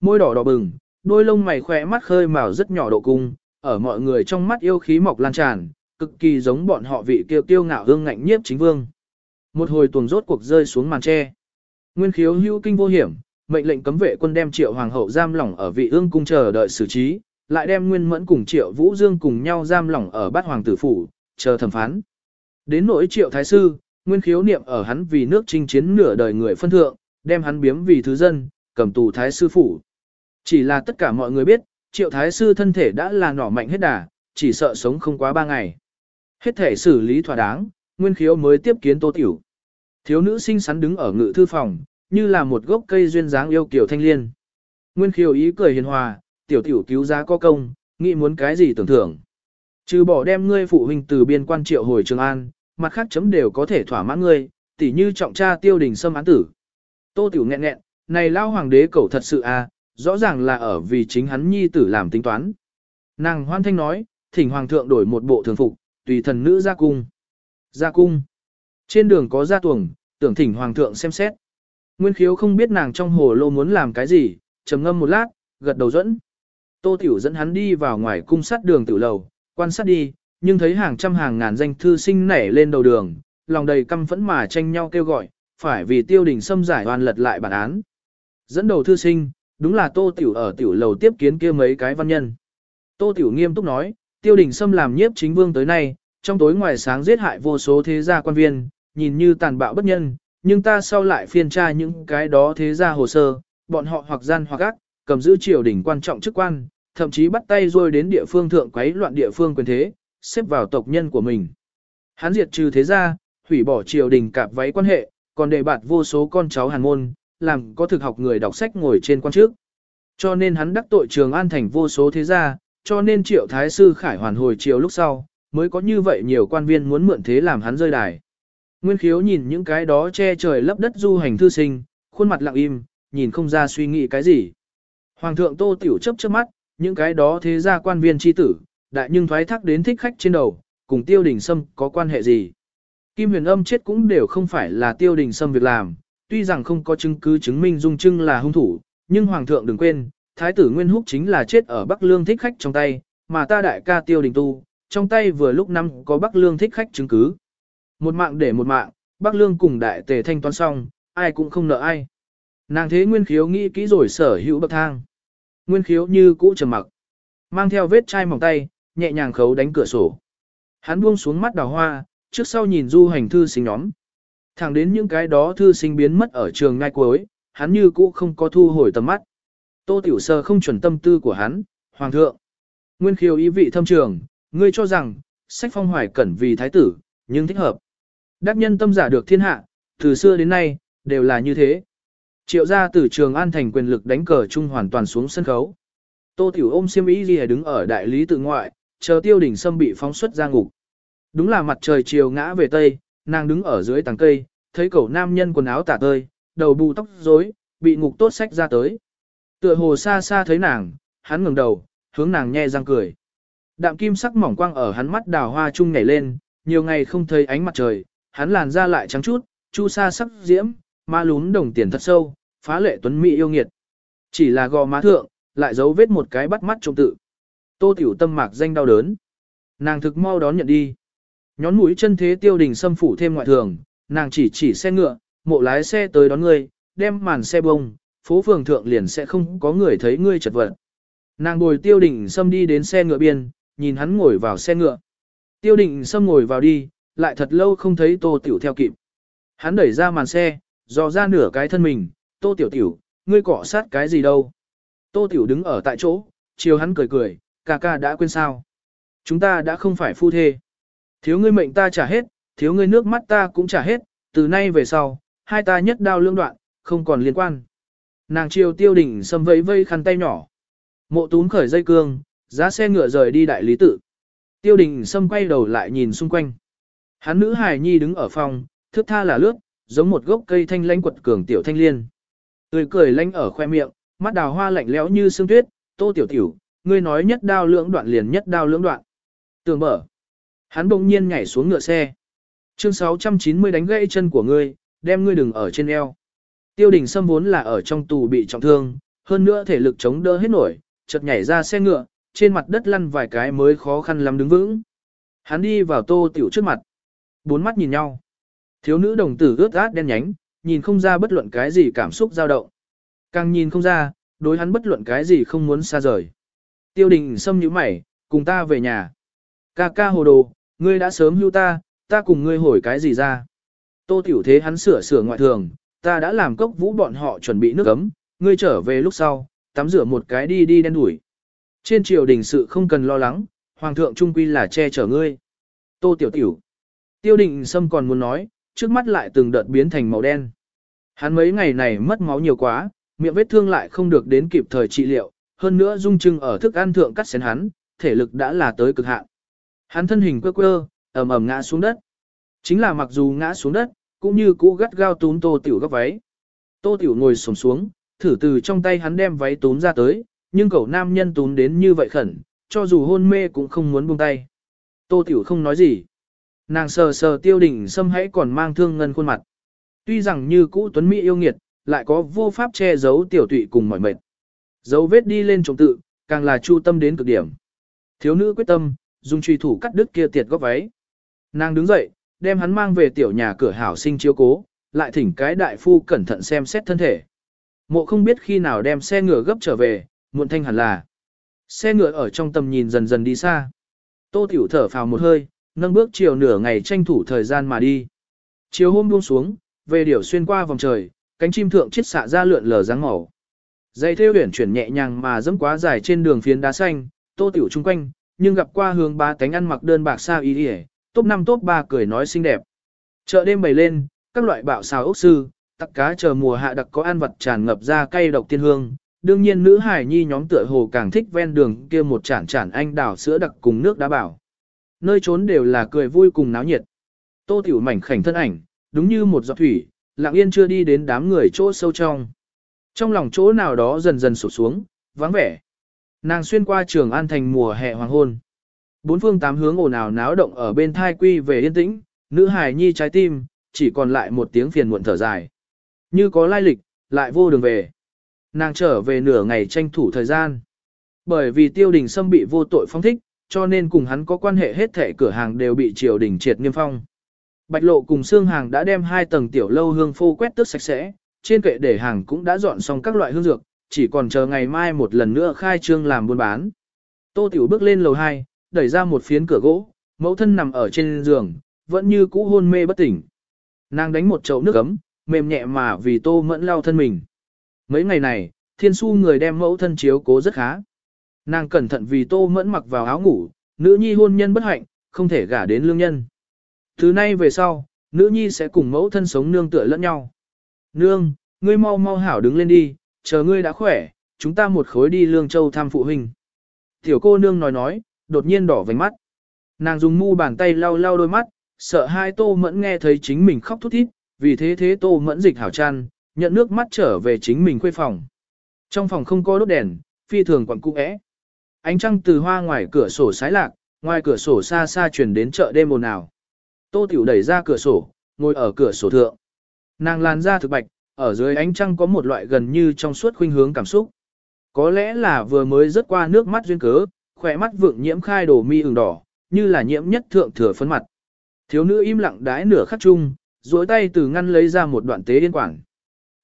Môi đỏ đỏ bừng, đôi lông mày khỏe mắt khơi màu rất nhỏ độ cung, ở mọi người trong mắt yêu khí mọc lan tràn, cực kỳ giống bọn họ vị kiêu tiêu ngạo hương ngạnh nhiếp chính vương. Một hồi tuần rốt cuộc rơi xuống màn tre. Nguyên khiếu hưu kinh vô hiểm, mệnh lệnh cấm vệ quân đem triệu hoàng hậu giam lỏng ở vị ương cung chờ đợi xử trí, lại đem nguyên mẫn cùng triệu vũ dương cùng nhau giam lỏng ở bát hoàng tử phủ, chờ thẩm phán. Đến nỗi triệu thái sư, nguyên khiếu niệm ở hắn vì nước chinh chiến nửa đời người phân thượng, đem hắn biếm vì thứ dân, cầm tù thái sư phủ. Chỉ là tất cả mọi người biết, triệu thái sư thân thể đã là nỏ mạnh hết đà, chỉ sợ sống không quá ba ngày. Hết thể xử lý thỏa đáng, nguyên khiếu mới tiếp kiến tô tiểu. Thiếu nữ xinh xắn đứng ở ngự thư phòng, như là một gốc cây duyên dáng yêu kiều thanh liên. Nguyên khiếu ý cười hiền hòa, tiểu tiểu cứu giá có công, nghĩ muốn cái gì tưởng thưởng. Trừ bỏ đem ngươi phụ huynh từ biên quan triệu hồi Trường An, mặt khác chấm đều có thể thỏa mãn ngươi, tỉ như trọng tra tiêu đình xâm án tử. Tô tiểu nghẹn nghẹn, này lao hoàng đế cẩu thật sự à, rõ ràng là ở vì chính hắn nhi tử làm tính toán. Nàng hoan thanh nói, thỉnh hoàng thượng đổi một bộ thường phục, tùy thần nữ ra cung. Ra cung. Trên đường có ra tuồng, tưởng thỉnh hoàng thượng xem xét. Nguyên khiếu không biết nàng trong hồ lô muốn làm cái gì, trầm ngâm một lát, gật đầu dẫn. Tô Tiểu dẫn hắn đi vào ngoài cung sát đường tiểu lầu, quan sát đi, nhưng thấy hàng trăm hàng ngàn danh thư sinh nảy lên đầu đường, lòng đầy căm phẫn mà tranh nhau kêu gọi, phải vì tiêu đình xâm giải oan lật lại bản án. Dẫn đầu thư sinh, đúng là Tô Tiểu ở tiểu lầu tiếp kiến kia mấy cái văn nhân. Tô Tiểu nghiêm túc nói, tiêu đình xâm làm nhiếp chính vương tới nay, trong tối ngoài sáng giết hại vô số thế gia quan viên, nhìn như tàn bạo bất nhân, nhưng ta sau lại phiên tra những cái đó thế gia hồ sơ, bọn họ hoặc gian hoặc ác, cầm giữ triều đình quan trọng chức quan, thậm chí bắt tay rồi đến địa phương thượng quấy loạn địa phương quyền thế, xếp vào tộc nhân của mình. Hắn diệt trừ thế gia, hủy bỏ triều đình cạp váy quan hệ, còn đề bạt vô số con cháu hàn môn, làm có thực học người đọc sách ngồi trên quan trước. Cho nên hắn đắc tội trường an thành vô số thế gia, cho nên triệu thái sư khải hoàn hồi triều lúc sau, mới có như vậy nhiều quan viên muốn mượn thế làm hắn rơi đài. Nguyên khiếu nhìn những cái đó che trời lấp đất du hành thư sinh, khuôn mặt lặng im, nhìn không ra suy nghĩ cái gì. Hoàng thượng tô tiểu chấp trước mắt, những cái đó thế gia quan viên chi tử, đại nhưng thoái thác đến thích khách trên đầu, cùng tiêu đình sâm có quan hệ gì. Kim huyền âm chết cũng đều không phải là tiêu đình sâm việc làm, tuy rằng không có chứng cứ chứng minh dung trưng là hung thủ, nhưng hoàng thượng đừng quên, thái tử Nguyên Húc chính là chết ở Bắc Lương thích khách trong tay, mà ta đại ca tiêu đình tu, trong tay vừa lúc năm có Bắc Lương thích khách chứng cứ. Một mạng để một mạng, Bắc Lương cùng đại tề thanh toán xong, ai cũng không nợ ai. Nàng thế Nguyên Khiếu nghĩ kỹ rồi sở hữu bậc thang. Nguyên Khiếu như cũ trầm mặc, mang theo vết chai mỏng tay, nhẹ nhàng khấu đánh cửa sổ. Hắn buông xuống mắt đào hoa, trước sau nhìn du hành thư sinh nhóm. Thẳng đến những cái đó thư sinh biến mất ở trường ngay cuối, hắn như cũ không có thu hồi tầm mắt. Tô Tiểu Sơ không chuẩn tâm tư của hắn, Hoàng thượng. Nguyên khiêu ý vị thâm trường, ngươi cho rằng, sách phong hoài cẩn vì thái tử, nhưng thích hợp. Đắc nhân tâm giả được thiên hạ, từ xưa đến nay, đều là như thế. Triệu gia từ trường an thành quyền lực đánh cờ chung hoàn toàn xuống sân khấu. Tô Tiểu ôm xiêm ý gì đứng ở đại lý tự ngoại, chờ tiêu đỉnh sâm bị phóng xuất ra ngục. Đúng là mặt trời chiều ngã về tây, nàng đứng ở dưới tàng cây, thấy cậu nam nhân quần áo tả tơi, đầu bù tóc rối, bị ngục tốt sách ra tới. Tựa hồ xa xa thấy nàng, hắn ngẩng đầu, hướng nàng nhe răng cười. Đạm kim sắc mỏng quang ở hắn mắt đào hoa trung nhảy lên, nhiều ngày không thấy ánh mặt trời, hắn làn da lại trắng chút, chu sa sắc diễm, ma lún đồng tiền thật sâu, phá lệ tuấn mỹ yêu nghiệt. Chỉ là gò má thượng, lại giấu vết một cái bắt mắt trông tự. Tô tiểu tâm mạc danh đau đớn. Nàng thực mau đón nhận đi. Nhón mũi chân thế tiêu đình xâm phủ thêm ngoại thường, nàng chỉ chỉ xe ngựa, mộ lái xe tới đón ngươi, đem màn xe bông, phố phường thượng liền sẽ không có người thấy ngươi chật vật. Nàng bồi tiêu đình xâm đi đến xe ngựa biên, nhìn hắn ngồi vào xe ngựa. Tiêu đình xâm ngồi vào đi, lại thật lâu không thấy tô tiểu theo kịp. Hắn đẩy ra màn xe, dò ra nửa cái thân mình, tô tiểu tiểu, ngươi cọ sát cái gì đâu. Tô tiểu đứng ở tại chỗ, chiều hắn cười cười, ca ca đã quên sao. Chúng ta đã không phải phu thê. Thiếu ngươi mệnh ta trả hết, thiếu ngươi nước mắt ta cũng trả hết, từ nay về sau, hai ta nhất đao lương đoạn, không còn liên quan. Nàng chiều tiêu đỉnh xâm vẫy vây khăn tay nhỏ. Mộ túm khởi dây cương, giá xe ngựa rời đi đại lý tự. Tiêu đình xâm quay đầu lại nhìn xung quanh. Hắn nữ hài nhi đứng ở phòng, thước tha là lướt, giống một gốc cây thanh lanh quật cường tiểu thanh liên. Tươi cười lanh ở khoe miệng, mắt đào hoa lạnh lẽo như sương tuyết, tô tiểu tiểu, ngươi nói nhất đao lưỡng đoạn liền nhất đao lưỡng đoạn. Tường mở. Hắn bỗng nhiên nhảy xuống ngựa xe. Chương 690 đánh gãy chân của ngươi, đem ngươi đừng ở trên eo. Tiêu đình Sâm vốn là ở trong tù bị trọng thương, hơn nữa thể lực chống đỡ hết nổi, chợt nhảy ra xe ngựa, trên mặt đất lăn vài cái mới khó khăn lắm đứng vững. Hắn đi vào tô tiểu trước mặt. Bốn mắt nhìn nhau. Thiếu nữ đồng tử ướt át đen nhánh, nhìn không ra bất luận cái gì cảm xúc dao động. Càng nhìn không ra, đối hắn bất luận cái gì không muốn xa rời. Tiêu đình Sâm nhíu mày, cùng ta về nhà. Ca ca hồ đồ, ngươi đã sớm hưu ta, ta cùng ngươi hồi cái gì ra. Tô tiểu thế hắn sửa sửa ngoại thường, ta đã làm cốc vũ bọn họ chuẩn bị nước ấm, ngươi trở về lúc sau, tắm rửa một cái đi đi đen đuổi. Trên triều đình sự không cần lo lắng, hoàng thượng trung quy là che chở ngươi. Tô tiểu tiểu. Tiêu định sâm còn muốn nói, trước mắt lại từng đợt biến thành màu đen. Hắn mấy ngày này mất máu nhiều quá, miệng vết thương lại không được đến kịp thời trị liệu, hơn nữa dung trưng ở thức ăn thượng cắt xén hắn, thể lực đã là tới cực hạn. Hắn thân hình quơ quơ, ầm ầm ngã xuống đất. Chính là mặc dù ngã xuống đất, cũng như cũ gắt gao túm tô tiểu góc váy. Tô tiểu ngồi xổm xuống, thử từ trong tay hắn đem váy túm ra tới, nhưng cậu nam nhân túm đến như vậy khẩn, cho dù hôn mê cũng không muốn buông tay. Tô tiểu không nói gì. Nàng sờ sờ tiêu đỉnh xâm hãy còn mang thương ngân khuôn mặt. Tuy rằng như cũ tuấn mỹ yêu nghiệt, lại có vô pháp che giấu tiểu tụy cùng mỏi mệt. Dấu vết đi lên trồng tự, càng là chu tâm đến cực điểm. Thiếu nữ quyết tâm, dùng truy thủ cắt đứt kia tiệt góc váy. Nàng đứng dậy, đem hắn mang về tiểu nhà cửa hảo sinh chiếu cố, lại thỉnh cái đại phu cẩn thận xem xét thân thể. Mộ không biết khi nào đem xe ngựa gấp trở về, muộn thanh hẳn là. Xe ngựa ở trong tầm nhìn dần dần đi xa. Tô Tiểu thở phào một hơi, nâng bước chiều nửa ngày tranh thủ thời gian mà đi. Chiều hôm buông xuống, về điểu xuyên qua vòng trời, cánh chim thượng chiết xạ ra lượn lờ dáng màu. Dây theo huyển chuyển nhẹ nhàng mà dẫm quá dài trên đường phiến đá xanh, Tô Tiểu chung quanh, nhưng gặp qua hướng ba cánh ăn mặc đơn bạc sao y đi top 5 top 3 cười nói xinh đẹp. Chợ đêm bày lên, các loại bạo xào ốc sư, tặc cá chờ mùa hạ đặc có ăn vật tràn ngập ra cay độc tiên hương. Đương nhiên nữ hải nhi nhóm tựa hồ càng thích ven đường kia một chản chản anh đào sữa đặc cùng nước đá bảo. Nơi trốn đều là cười vui cùng náo nhiệt. Tô tiểu mảnh khảnh thân ảnh, đúng như một giọt thủy, lặng yên chưa đi đến đám người chỗ sâu trong. Trong lòng chỗ nào đó dần dần sụp xuống, vắng vẻ. Nàng xuyên qua trường an thành mùa hè hoàng hôn. Bốn phương tám hướng ồn ào náo động ở bên thai quy về yên tĩnh, nữ hài nhi trái tim, chỉ còn lại một tiếng phiền muộn thở dài. Như có lai lịch, lại vô đường về. Nàng trở về nửa ngày tranh thủ thời gian. Bởi vì tiêu đình sâm bị vô tội phong thích, cho nên cùng hắn có quan hệ hết thể cửa hàng đều bị triều đình triệt niêm phong. Bạch lộ cùng xương hàng đã đem hai tầng tiểu lâu hương phô quét tước sạch sẽ, trên kệ để hàng cũng đã dọn xong các loại hương dược, chỉ còn chờ ngày mai một lần nữa khai trương làm buôn bán. Tô Tiểu bước lên lầu 2, đẩy ra một phiến cửa gỗ, mẫu thân nằm ở trên giường, vẫn như cũ hôn mê bất tỉnh. Nàng đánh một chậu nước ấm, mềm nhẹ mà vì tô mẫn lau thân mình. Mấy ngày này, thiên su người đem mẫu thân chiếu cố rất khá. Nàng cẩn thận vì tô mẫn mặc vào áo ngủ, nữ nhi hôn nhân bất hạnh, không thể gả đến lương nhân. Thứ nay về sau, nữ nhi sẽ cùng mẫu thân sống nương tựa lẫn nhau. Nương, ngươi mau mau hảo đứng lên đi, chờ ngươi đã khỏe, chúng ta một khối đi lương châu thăm phụ huynh. Tiểu cô nương nói nói, đột nhiên đỏ vành mắt. Nàng dùng mu bàn tay lau lau đôi mắt, sợ hai tô mẫn nghe thấy chính mình khóc thút thít, vì thế thế tô mẫn dịch hảo chăn, nhận nước mắt trở về chính mình khuê phòng. Trong phòng không có đốt đèn, phi thường quặng cũ é. Ánh trăng từ hoa ngoài cửa sổ sái lạc, ngoài cửa sổ xa xa truyền đến chợ đêm ồn ào. Tô tiểu đẩy ra cửa sổ, ngồi ở cửa sổ thượng. Nàng làn da thực bạch, ở dưới ánh trăng có một loại gần như trong suốt khuynh hướng cảm xúc. Có lẽ là vừa mới rớt qua nước mắt duyên cớ, khỏe mắt vượng nhiễm khai đổ mi ửng đỏ, như là nhiễm nhất thượng thừa phấn mặt. Thiếu nữ im lặng đái nửa khắc chung, duỗi tay từ ngăn lấy ra một đoạn tế yên quản.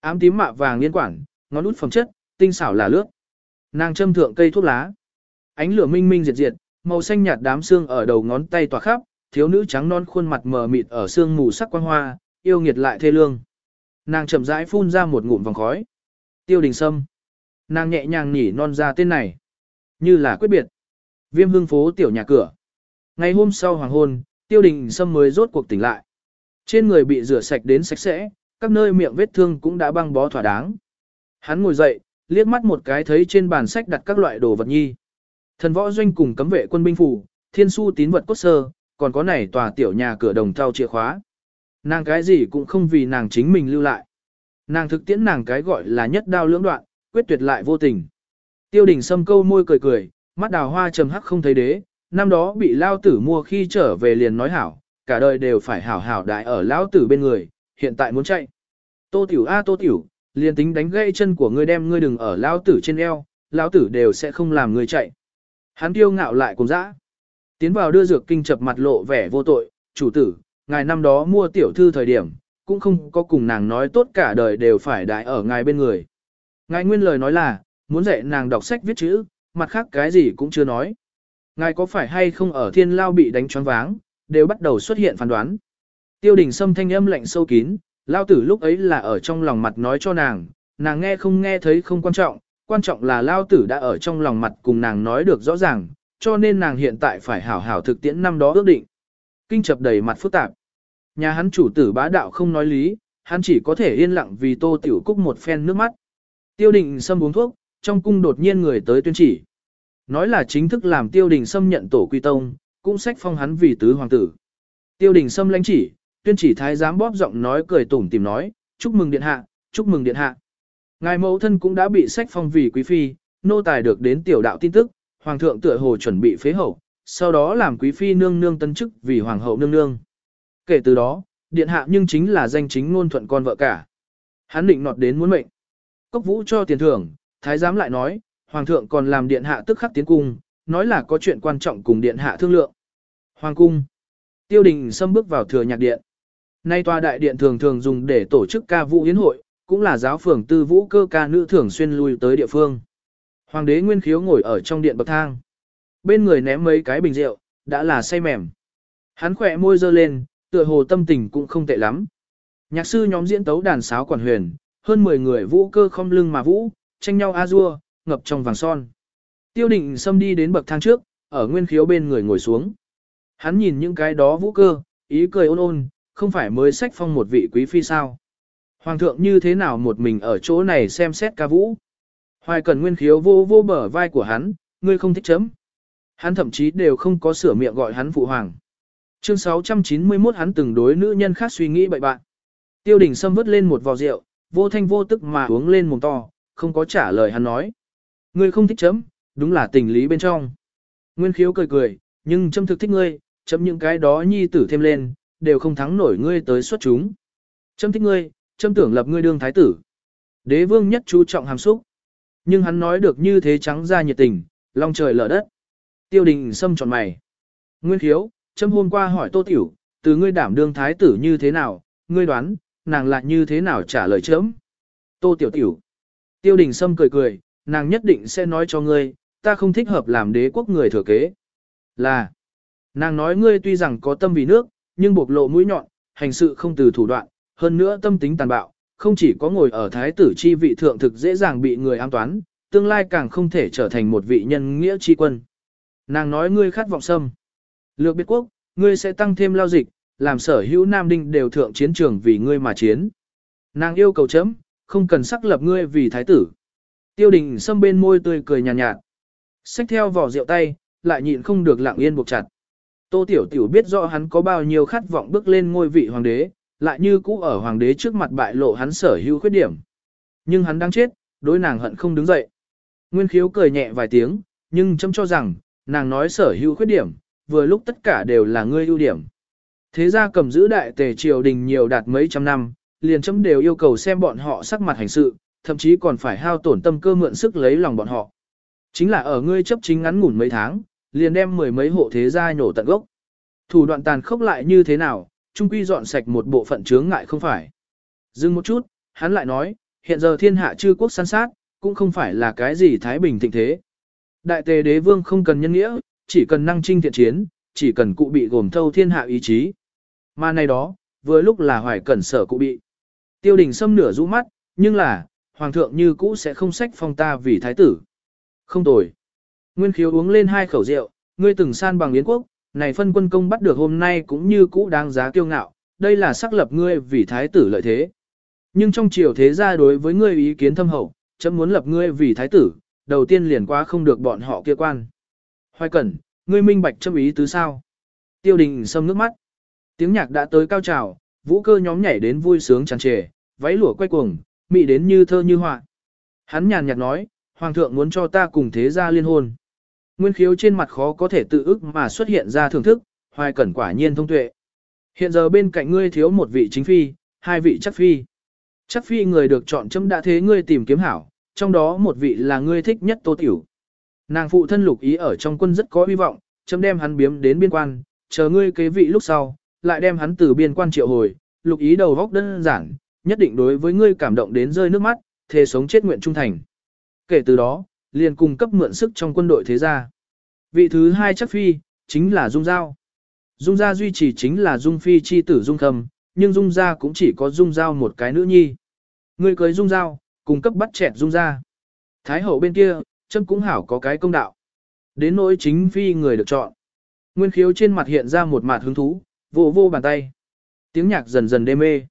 Ám tím mạ vàng yên quản, ngón út phẩm chất, tinh xảo là lướt. Nàng châm thượng cây thuốc lá. Ánh lửa minh minh diệt diệt, màu xanh nhạt đám xương ở đầu ngón tay tỏa khắp, thiếu nữ trắng non khuôn mặt mờ mịt ở xương mù sắc quang hoa, yêu nghiệt lại thê lương. Nàng chậm rãi phun ra một ngụm vòng khói. Tiêu đình sâm. Nàng nhẹ nhàng nhỉ non ra tên này. Như là quyết biệt. Viêm hương phố tiểu nhà cửa. Ngày hôm sau hoàng hôn, tiêu đình sâm mới rốt cuộc tỉnh lại. Trên người bị rửa sạch đến sạch sẽ, các nơi miệng vết thương cũng đã băng bó thỏa đáng. Hắn ngồi dậy, liếc mắt một cái thấy trên bàn sách đặt các loại đồ vật nhi. Thần võ doanh cùng cấm vệ quân binh phủ, thiên su tín vật cốt sơ, còn có này tòa tiểu nhà cửa đồng thau chìa khóa. Nàng cái gì cũng không vì nàng chính mình lưu lại. Nàng thực tiễn nàng cái gọi là nhất đao lưỡng đoạn, quyết tuyệt lại vô tình. Tiêu đình sâm câu môi cười cười, mắt đào hoa trầm hắc không thấy đế, năm đó bị lao tử mua khi trở về liền nói hảo, cả đời đều phải hảo hảo đại ở lao tử bên người, hiện tại muốn chạy. Tô tiểu a tô tiểu, liền tính đánh gãy chân của ngươi đem ngươi đừng ở lao tử trên eo, lao tử đều sẽ không làm ngươi chạy. Hắn tiêu ngạo lại cùng dã. Tiến vào đưa dược kinh chập mặt lộ vẻ vô tội, chủ tử, ngài năm đó mua tiểu thư thời điểm, cũng không có cùng nàng nói tốt cả đời đều phải đại ở ngài bên người. Ngài nguyên lời nói là, muốn dạy nàng đọc sách viết chữ, mặt khác cái gì cũng chưa nói. Ngài có phải hay không ở thiên lao bị đánh choáng váng, đều bắt đầu xuất hiện phán đoán. Tiêu đình sâm thanh âm lạnh sâu kín, lao tử lúc ấy là ở trong lòng mặt nói cho nàng, nàng nghe không nghe thấy không quan trọng, quan trọng là lao tử đã ở trong lòng mặt cùng nàng nói được rõ ràng, cho nên nàng hiện tại phải hảo hảo thực tiễn năm đó ước định. Kinh chập đầy mặt phức tạp. Nhà hắn chủ tử bá đạo không nói lý, hắn chỉ có thể yên lặng vì tô tiểu cúc một phen nước mắt. Tiêu đình xâm uống thuốc, trong cung đột nhiên người tới tuyên chỉ. Nói là chính thức làm tiêu đình xâm nhận tổ quy tông, cũng sách phong hắn vì tứ hoàng tử. Tiêu đình xâm lãnh chỉ, tuyên chỉ thái giám bóp giọng nói cười tủm tìm nói, chúc mừng điện hạ, chúc mừng điện hạ. Ngài mẫu thân cũng đã bị sách phong vì quý phi, nô tài được đến tiểu đạo tin tức, hoàng thượng tựa hồ chuẩn bị phế hậu, sau đó làm quý phi nương nương tân chức vì hoàng hậu nương nương. Kể từ đó, điện hạ nhưng chính là danh chính ngôn thuận con vợ cả. Hắn định nọt đến muốn mệnh. Cốc vũ cho tiền thưởng, thái giám lại nói, hoàng thượng còn làm điện hạ tức khắc tiến cung, nói là có chuyện quan trọng cùng điện hạ thương lượng. Hoàng cung. Tiêu đình xâm bước vào thừa nhạc điện. Nay tòa đại điện thường thường dùng để tổ chức ca vũ yến hội, cũng là giáo phường tư vũ cơ ca nữ thường xuyên lui tới địa phương. Hoàng đế Nguyên Khiếu ngồi ở trong điện bậc thang. Bên người ném mấy cái bình rượu, đã là say mềm. Hắn khỏe môi dơ lên, tựa hồ tâm tình cũng không tệ lắm. Nhạc sư nhóm diễn tấu đàn sáo quản huyền, hơn 10 người vũ cơ không lưng mà vũ, tranh nhau a dua, ngập trong vàng son. Tiêu định xâm đi đến bậc thang trước, ở nguyên khiếu bên người ngồi xuống. Hắn nhìn những cái đó vũ cơ, ý cười ôn ôn, không phải mới sách phong một vị quý phi sao. Hoàng thượng như thế nào một mình ở chỗ này xem xét ca vũ. Hoài cần nguyên khiếu vô vô bờ vai của hắn, ngươi không thích chấm. Hắn thậm chí đều không có sửa miệng gọi hắn phụ hoàng. Chương 691 hắn từng đối nữ nhân khác suy nghĩ bậy bạn. Tiêu đình Sâm vứt lên một vò rượu, vô thanh vô tức mà uống lên mồm to, không có trả lời hắn nói. Ngươi không thích chấm, đúng là tình lý bên trong. Nguyên khiếu cười cười, nhưng châm thực thích ngươi, chấm những cái đó nhi tử thêm lên, đều không thắng nổi ngươi tới xuất chúng. Châm thích ngươi, châm tưởng lập ngươi đương thái tử. Đế vương nhất chú trọng hàm xúc. Nhưng hắn nói được như thế trắng ra nhiệt tình, long trời lở đất. Tiêu đình Sâm tròn mày. Nguyên khiếu, Trâm hôm qua hỏi tô tiểu, từ ngươi đảm đương thái tử như thế nào, ngươi đoán, nàng lại như thế nào trả lời chấm. Tô tiểu tiểu. Tiêu đình Sâm cười cười, nàng nhất định sẽ nói cho ngươi, ta không thích hợp làm đế quốc người thừa kế. Là, nàng nói ngươi tuy rằng có tâm vì nước, nhưng bộc lộ mũi nhọn, hành sự không từ thủ đoạn, hơn nữa tâm tính tàn bạo, không chỉ có ngồi ở thái tử chi vị thượng thực dễ dàng bị người an toán, tương lai càng không thể trở thành một vị nhân nghĩa chi quân. Nàng nói ngươi khát vọng sâm. Lược Biệt quốc, ngươi sẽ tăng thêm lao dịch, làm sở hữu Nam Đinh đều thượng chiến trường vì ngươi mà chiến. Nàng yêu cầu chấm, không cần sắc lập ngươi vì thái tử. Tiêu đình xâm bên môi tươi cười nhàn nhạt, nhạt. Xách theo vỏ rượu tay, lại nhịn không được lặng yên buộc chặt. Tô Tiểu Tiểu biết rõ hắn có bao nhiêu khát vọng bước lên ngôi vị hoàng đế, lại như cũ ở hoàng đế trước mặt bại lộ hắn sở hữu khuyết điểm. Nhưng hắn đang chết, đối nàng hận không đứng dậy. Nguyên khiếu cười nhẹ vài tiếng, nhưng chấm cho rằng, nàng nói sở hữu khuyết điểm, vừa lúc tất cả đều là ngươi ưu điểm. Thế ra cầm giữ đại tề triều đình nhiều đạt mấy trăm năm, liền chấm đều yêu cầu xem bọn họ sắc mặt hành sự, thậm chí còn phải hao tổn tâm cơ mượn sức lấy lòng bọn họ. Chính là ở ngươi chấp chính ngắn ngủn mấy tháng, liền đem mười mấy hộ thế gia nhổ tận gốc. Thủ đoạn tàn khốc lại như thế nào, trung quy dọn sạch một bộ phận chướng ngại không phải. Dừng một chút, hắn lại nói, hiện giờ thiên hạ chư quốc săn sát, cũng không phải là cái gì thái bình thịnh thế. Đại tề đế vương không cần nhân nghĩa, chỉ cần năng trinh thiện chiến, chỉ cần cụ bị gồm thâu thiên hạ ý chí. Mà này đó, vừa lúc là hoài cẩn sở cụ bị. Tiêu đình xâm nửa rũ mắt, nhưng là, hoàng thượng như cũ sẽ không sách phong ta vì thái tử. Không tồi. Nguyên khiếu uống lên hai khẩu rượu, ngươi từng san bằng yến quốc, này phân quân công bắt được hôm nay cũng như cũ đáng giá kiêu ngạo, đây là xác lập ngươi vì thái tử lợi thế. Nhưng trong triều thế gia đối với ngươi ý kiến thâm hậu, chấm muốn lập ngươi vì thái tử, đầu tiên liền quá không được bọn họ kia quan. Hoài cẩn, ngươi minh bạch châm ý tứ sao? Tiêu đình sâm nước mắt. Tiếng nhạc đã tới cao trào, vũ cơ nhóm nhảy đến vui sướng tràn trề, váy lụa quay cuồng, mị đến như thơ như họa. Hắn nhàn nhạt nói, Hoàng thượng muốn cho ta cùng thế gia liên hôn. Nguyên khiếu trên mặt khó có thể tự ức mà xuất hiện ra thưởng thức, hoài cẩn quả nhiên thông tuệ. Hiện giờ bên cạnh ngươi thiếu một vị chính phi, hai vị chắc phi. Chắc phi người được chọn chấm đã thế ngươi tìm kiếm hảo, trong đó một vị là ngươi thích nhất tô tiểu. Nàng phụ thân lục ý ở trong quân rất có hy vọng, chấm đem hắn biếm đến biên quan, chờ ngươi kế vị lúc sau, lại đem hắn từ biên quan triệu hồi, lục ý đầu góc đơn giản, nhất định đối với ngươi cảm động đến rơi nước mắt, thề sống chết nguyện trung thành. Kể từ đó, liền cung cấp mượn sức trong quân đội thế gia. Vị thứ hai chắc phi, chính là Dung Giao. Dung Gia duy trì chính là Dung Phi chi tử Dung Khâm, nhưng Dung Gia cũng chỉ có Dung Giao một cái nữ nhi. Ngươi cưới Dung Giao, cung cấp bắt chẹt Dung Gia. Thái hậu bên kia, chân cũng hảo có cái công đạo. Đến nỗi chính phi người được chọn. Nguyên khiếu trên mặt hiện ra một mặt hứng thú, vô vô bàn tay. Tiếng nhạc dần dần đê mê.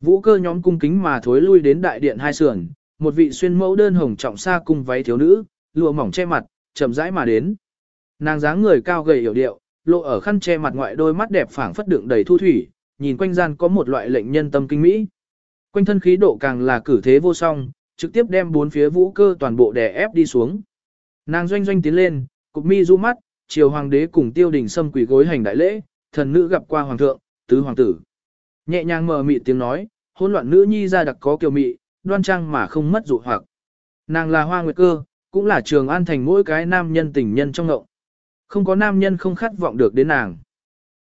Vũ cơ nhóm cung kính mà thối lui đến đại điện hai sườn, một vị xuyên mẫu đơn hồng trọng xa cung váy thiếu nữ, lụa mỏng che mặt, chậm rãi mà đến. Nàng dáng người cao gầy hiểu điệu, lộ ở khăn che mặt ngoại đôi mắt đẹp phảng phất đựng đầy thu thủy, nhìn quanh gian có một loại lệnh nhân tâm kinh mỹ. Quanh thân khí độ càng là cử thế vô song, trực tiếp đem bốn phía vũ cơ toàn bộ đè ép đi xuống. Nàng doanh doanh tiến lên, cục mi du mắt, triều hoàng đế cùng tiêu đình xâm quỷ gối hành đại lễ, thần nữ gặp qua hoàng thượng, tứ hoàng tử. Nhẹ nhàng mờ mị tiếng nói, hỗn loạn nữ nhi ra đặc có kiều mị, đoan trang mà không mất dụ hoặc. Nàng là hoa nguyệt cơ, cũng là trường an thành mỗi cái nam nhân tình nhân trong ngậu. Không có nam nhân không khát vọng được đến nàng.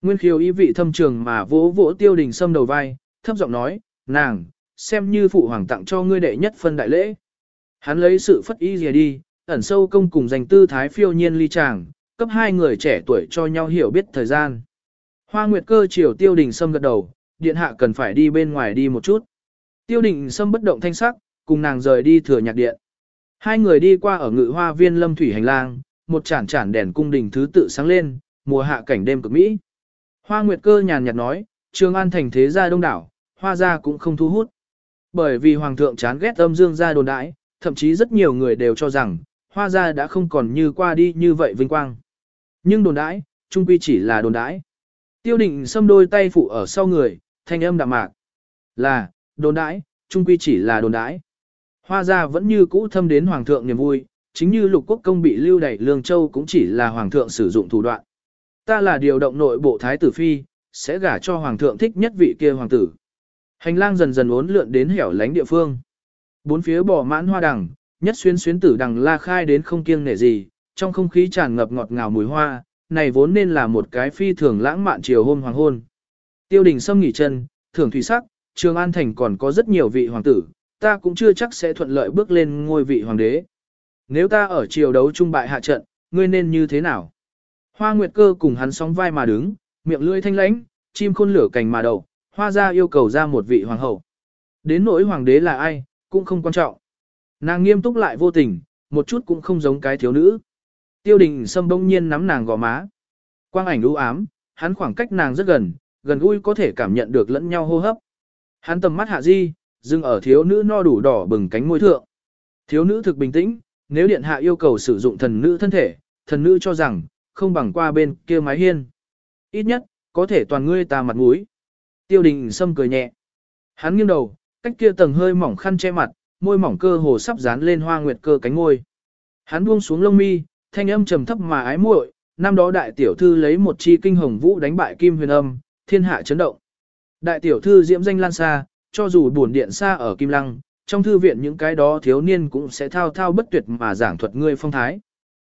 Nguyên khiếu ý vị thâm trường mà vỗ vỗ tiêu đình sâm đầu vai, thấp giọng nói, nàng, xem như phụ hoàng tặng cho ngươi đệ nhất phân đại lễ. Hắn lấy sự phất y rìa đi, ẩn sâu công cùng dành tư thái phiêu nhiên ly chàng, cấp hai người trẻ tuổi cho nhau hiểu biết thời gian. Hoa Nguyệt cơ chiều tiêu đình sâm gật đầu, điện hạ cần phải đi bên ngoài đi một chút. Tiêu đình sâm bất động thanh sắc, cùng nàng rời đi thừa nhạc điện. Hai người đi qua ở ngự hoa viên lâm thủy hành lang, một chản chản đèn cung đình thứ tự sáng lên, mùa hạ cảnh đêm cực mỹ. Hoa Nguyệt cơ nhàn nhạt nói, Trường An thành thế gia đông đảo, hoa gia cũng không thu hút. Bởi vì hoàng thượng chán ghét âm dương gia đồn đãi, thậm chí rất nhiều người đều cho rằng, hoa gia đã không còn như qua đi như vậy vinh quang. Nhưng đồn đãi, trung quy chỉ là đồn đãi. Tiêu định xâm đôi tay phụ ở sau người, thanh âm đạm mạc. Là, đồn đãi, trung quy chỉ là đồn đãi. Hoa gia vẫn như cũ thâm đến hoàng thượng niềm vui, chính như lục quốc công bị lưu đẩy lương châu cũng chỉ là hoàng thượng sử dụng thủ đoạn. Ta là điều động nội bộ thái tử phi, sẽ gả cho hoàng thượng thích nhất vị kia hoàng tử. Hành lang dần dần uốn lượn đến hẻo lánh địa phương. Bốn phía bỏ mãn hoa đằng, nhất xuyên xuyến tử đằng la khai đến không kiêng nể gì, trong không khí tràn ngập ngọt ngào mùi hoa, này vốn nên là một cái phi thường lãng mạn chiều hôm hoàng hôn. Tiêu đình sâm nghỉ chân, thưởng thủy sắc, Trường An Thành còn có rất nhiều vị hoàng tử, ta cũng chưa chắc sẽ thuận lợi bước lên ngôi vị hoàng đế. Nếu ta ở triều đấu trung bại hạ trận, ngươi nên như thế nào? Hoa Nguyệt Cơ cùng hắn sóng vai mà đứng, miệng lưỡi thanh lãnh, chim khôn lửa cành mà đầu, hoa gia yêu cầu ra một vị hoàng hậu. Đến nỗi hoàng đế là ai, cũng không quan trọng. Nàng nghiêm túc lại vô tình, một chút cũng không giống cái thiếu nữ. Tiêu đình sâm bỗng nhiên nắm nàng gò má. Quang ảnh u ám, hắn khoảng cách nàng rất gần, gần gũi có thể cảm nhận được lẫn nhau hô hấp. Hắn tầm mắt hạ di, dừng ở thiếu nữ no đủ đỏ bừng cánh môi thượng. Thiếu nữ thực bình tĩnh, nếu điện hạ yêu cầu sử dụng thần nữ thân thể, thần nữ cho rằng, không bằng qua bên kia mái hiên. Ít nhất, có thể toàn ngươi ta mặt mũi. Tiêu đình sâm cười nhẹ. Hắn nghiêng đầu, cách kia tầng hơi mỏng khăn che mặt, môi mỏng cơ hồ sắp dán lên hoa nguyệt cơ cánh ngôi. Hắn buông xuống lông mi, thanh âm trầm thấp mà ái muội, năm đó đại tiểu thư lấy một chi kinh hồng vũ đánh bại kim huyền âm, thiên hạ chấn động. Đại tiểu thư diễm danh lan xa, cho dù buồn điện xa ở Kim Lăng, trong thư viện những cái đó thiếu niên cũng sẽ thao thao bất tuyệt mà giảng thuật ngươi phong thái.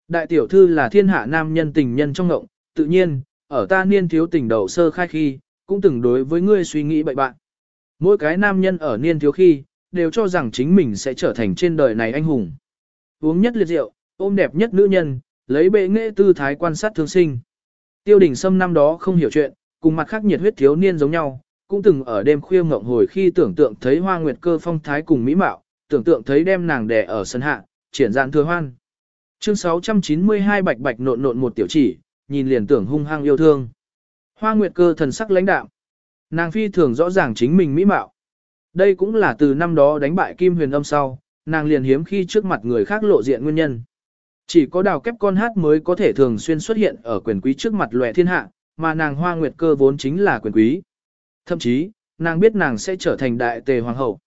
Đại tiểu thư là thiên hạ nam nhân tình nhân trong ngộng, tự nhiên, ở ta niên thiếu tình đầu sơ khai khi, cũng từng đối với ngươi suy nghĩ bậy bạn. Mỗi cái nam nhân ở niên thiếu khi, đều cho rằng chính mình sẽ trở thành trên đời này anh hùng. Uống nhất liệt rượu, ôm đẹp nhất nữ nhân, lấy bệ nghệ tư thái quan sát thương sinh. Tiêu đình Sâm năm đó không hiểu chuyện, cùng mặt khác nhiệt huyết thiếu niên giống nhau, cũng từng ở đêm khuya ngộng hồi khi tưởng tượng thấy hoa nguyệt cơ phong thái cùng mỹ mạo, tưởng tượng thấy đem nàng đẻ ở sân hạ, triển dạng thừa hoan. Chương 692 bạch bạch nộn nộn một tiểu chỉ, nhìn liền tưởng hung hăng yêu thương. Hoa nguyệt cơ thần sắc lãnh đạm. Nàng phi thường rõ ràng chính mình mỹ mạo. Đây cũng là từ năm đó đánh bại Kim Huyền Âm sau, nàng liền hiếm khi trước mặt người khác lộ diện nguyên nhân. Chỉ có đào kép con hát mới có thể thường xuyên xuất hiện ở quyền quý trước mặt lòe thiên hạ, mà nàng hoa nguyệt cơ vốn chính là quyền quý. Thậm chí, nàng biết nàng sẽ trở thành đại tề hoàng hậu.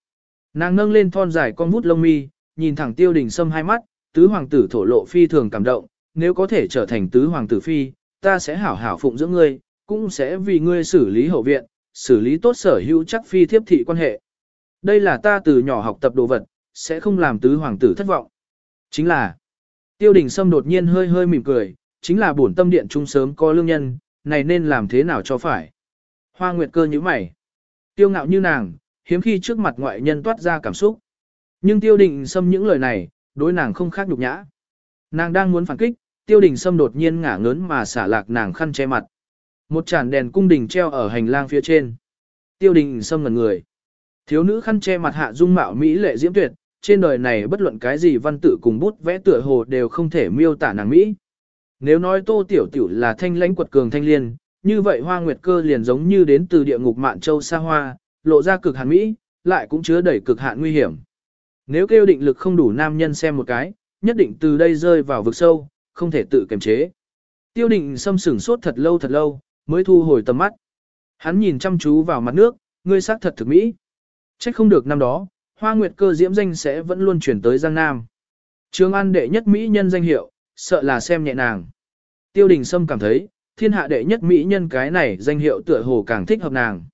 Nàng nâng lên thon dài con vút lông mi, nhìn thẳng tiêu đình sâm hai mắt, tứ hoàng tử thổ lộ phi thường cảm động, nếu có thể trở thành tứ hoàng tử phi, ta sẽ hảo hảo phụng dưỡng ngươi, cũng sẽ vì ngươi xử lý hậu viện, xử lý tốt sở hữu chắc phi thiếp thị quan hệ. Đây là ta từ nhỏ học tập đồ vật, sẽ không làm tứ hoàng tử thất vọng. Chính là, tiêu đình sâm đột nhiên hơi hơi mỉm cười, chính là bổn tâm điện trung sớm có lương nhân, này nên làm thế nào cho phải. Hoa nguyệt cơ như mày, tiêu ngạo như nàng, hiếm khi trước mặt ngoại nhân toát ra cảm xúc. Nhưng tiêu đình sâm những lời này, đối nàng không khác nhục nhã. Nàng đang muốn phản kích, tiêu đình sâm đột nhiên ngả ngớn mà xả lạc nàng khăn che mặt. Một chản đèn cung đình treo ở hành lang phía trên. Tiêu đình xâm ngẩn người. Thiếu nữ khăn che mặt hạ dung mạo Mỹ lệ diễm tuyệt, trên đời này bất luận cái gì văn tự cùng bút vẽ tựa hồ đều không thể miêu tả nàng Mỹ. Nếu nói tô tiểu tiểu là thanh lãnh quật cường thanh liên, như vậy hoa nguyệt cơ liền giống như đến từ địa ngục mạn châu xa hoa, lộ ra cực hạn Mỹ, lại cũng chứa đầy cực hạn nguy hiểm. Nếu kêu định lực không đủ nam nhân xem một cái, nhất định từ đây rơi vào vực sâu, không thể tự kiềm chế. Tiêu định xâm sửng sốt thật lâu thật lâu, mới thu hồi tầm mắt. Hắn nhìn chăm chú vào mặt nước, ngươi xác thật thực mỹ. Trách không được năm đó, hoa nguyệt cơ diễm danh sẽ vẫn luôn chuyển tới Giang Nam. Trường An đệ nhất mỹ nhân danh hiệu, sợ là xem nhẹ nàng. Tiêu đình Sâm cảm thấy, thiên hạ đệ nhất mỹ nhân cái này danh hiệu tựa hồ càng thích hợp nàng.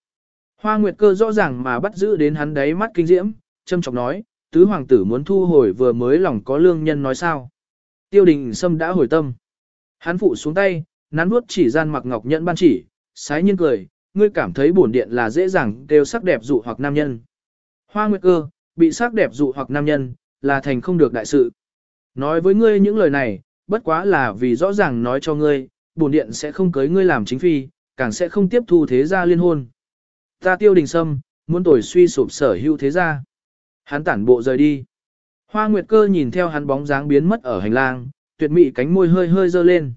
Hoa nguyệt cơ rõ ràng mà bắt giữ đến hắn đáy mắt kinh diễm, châm chọc nói, tứ hoàng tử muốn thu hồi vừa mới lòng có lương nhân nói sao. Tiêu đình Sâm đã hồi tâm. Hắn phụ xuống tay, nắn nuốt chỉ gian mặc ngọc nhận ban chỉ, sái nhiên cười, ngươi cảm thấy bổn điện là dễ dàng đều sắc đẹp dụ hoặc nam nhân. Hoa Nguyệt Cơ, bị sắc đẹp dụ hoặc nam nhân, là thành không được đại sự. Nói với ngươi những lời này, bất quá là vì rõ ràng nói cho ngươi, bổn điện sẽ không cưới ngươi làm chính phi, càng sẽ không tiếp thu thế gia liên hôn. Ta tiêu đình sâm, muốn tuổi suy sụp sở hữu thế gia. Hắn tản bộ rời đi. Hoa Nguyệt Cơ nhìn theo hắn bóng dáng biến mất ở hành lang, tuyệt mỹ cánh môi hơi hơi dơ lên.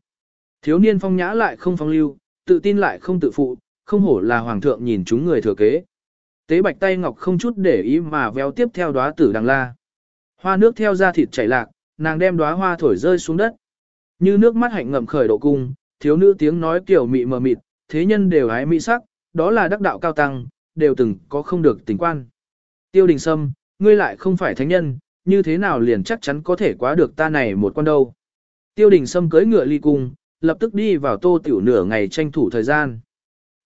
Thiếu niên phong nhã lại không phong lưu, tự tin lại không tự phụ, không hổ là hoàng thượng nhìn chúng người thừa kế. Tế bạch tay ngọc không chút để ý mà véo tiếp theo đóa tử đằng la. Hoa nước theo da thịt chảy lạc, nàng đem đóa hoa thổi rơi xuống đất. Như nước mắt hạnh ngậm khởi độ cung, thiếu nữ tiếng nói kiểu mị mờ mịt, thế nhân đều hái mỹ sắc, đó là đắc đạo cao tăng, đều từng có không được tình quan. Tiêu đình sâm, ngươi lại không phải thánh nhân, như thế nào liền chắc chắn có thể quá được ta này một con đâu. Tiêu đình sâm cưới ngựa ly cung, lập tức đi vào tô tiểu nửa ngày tranh thủ thời gian.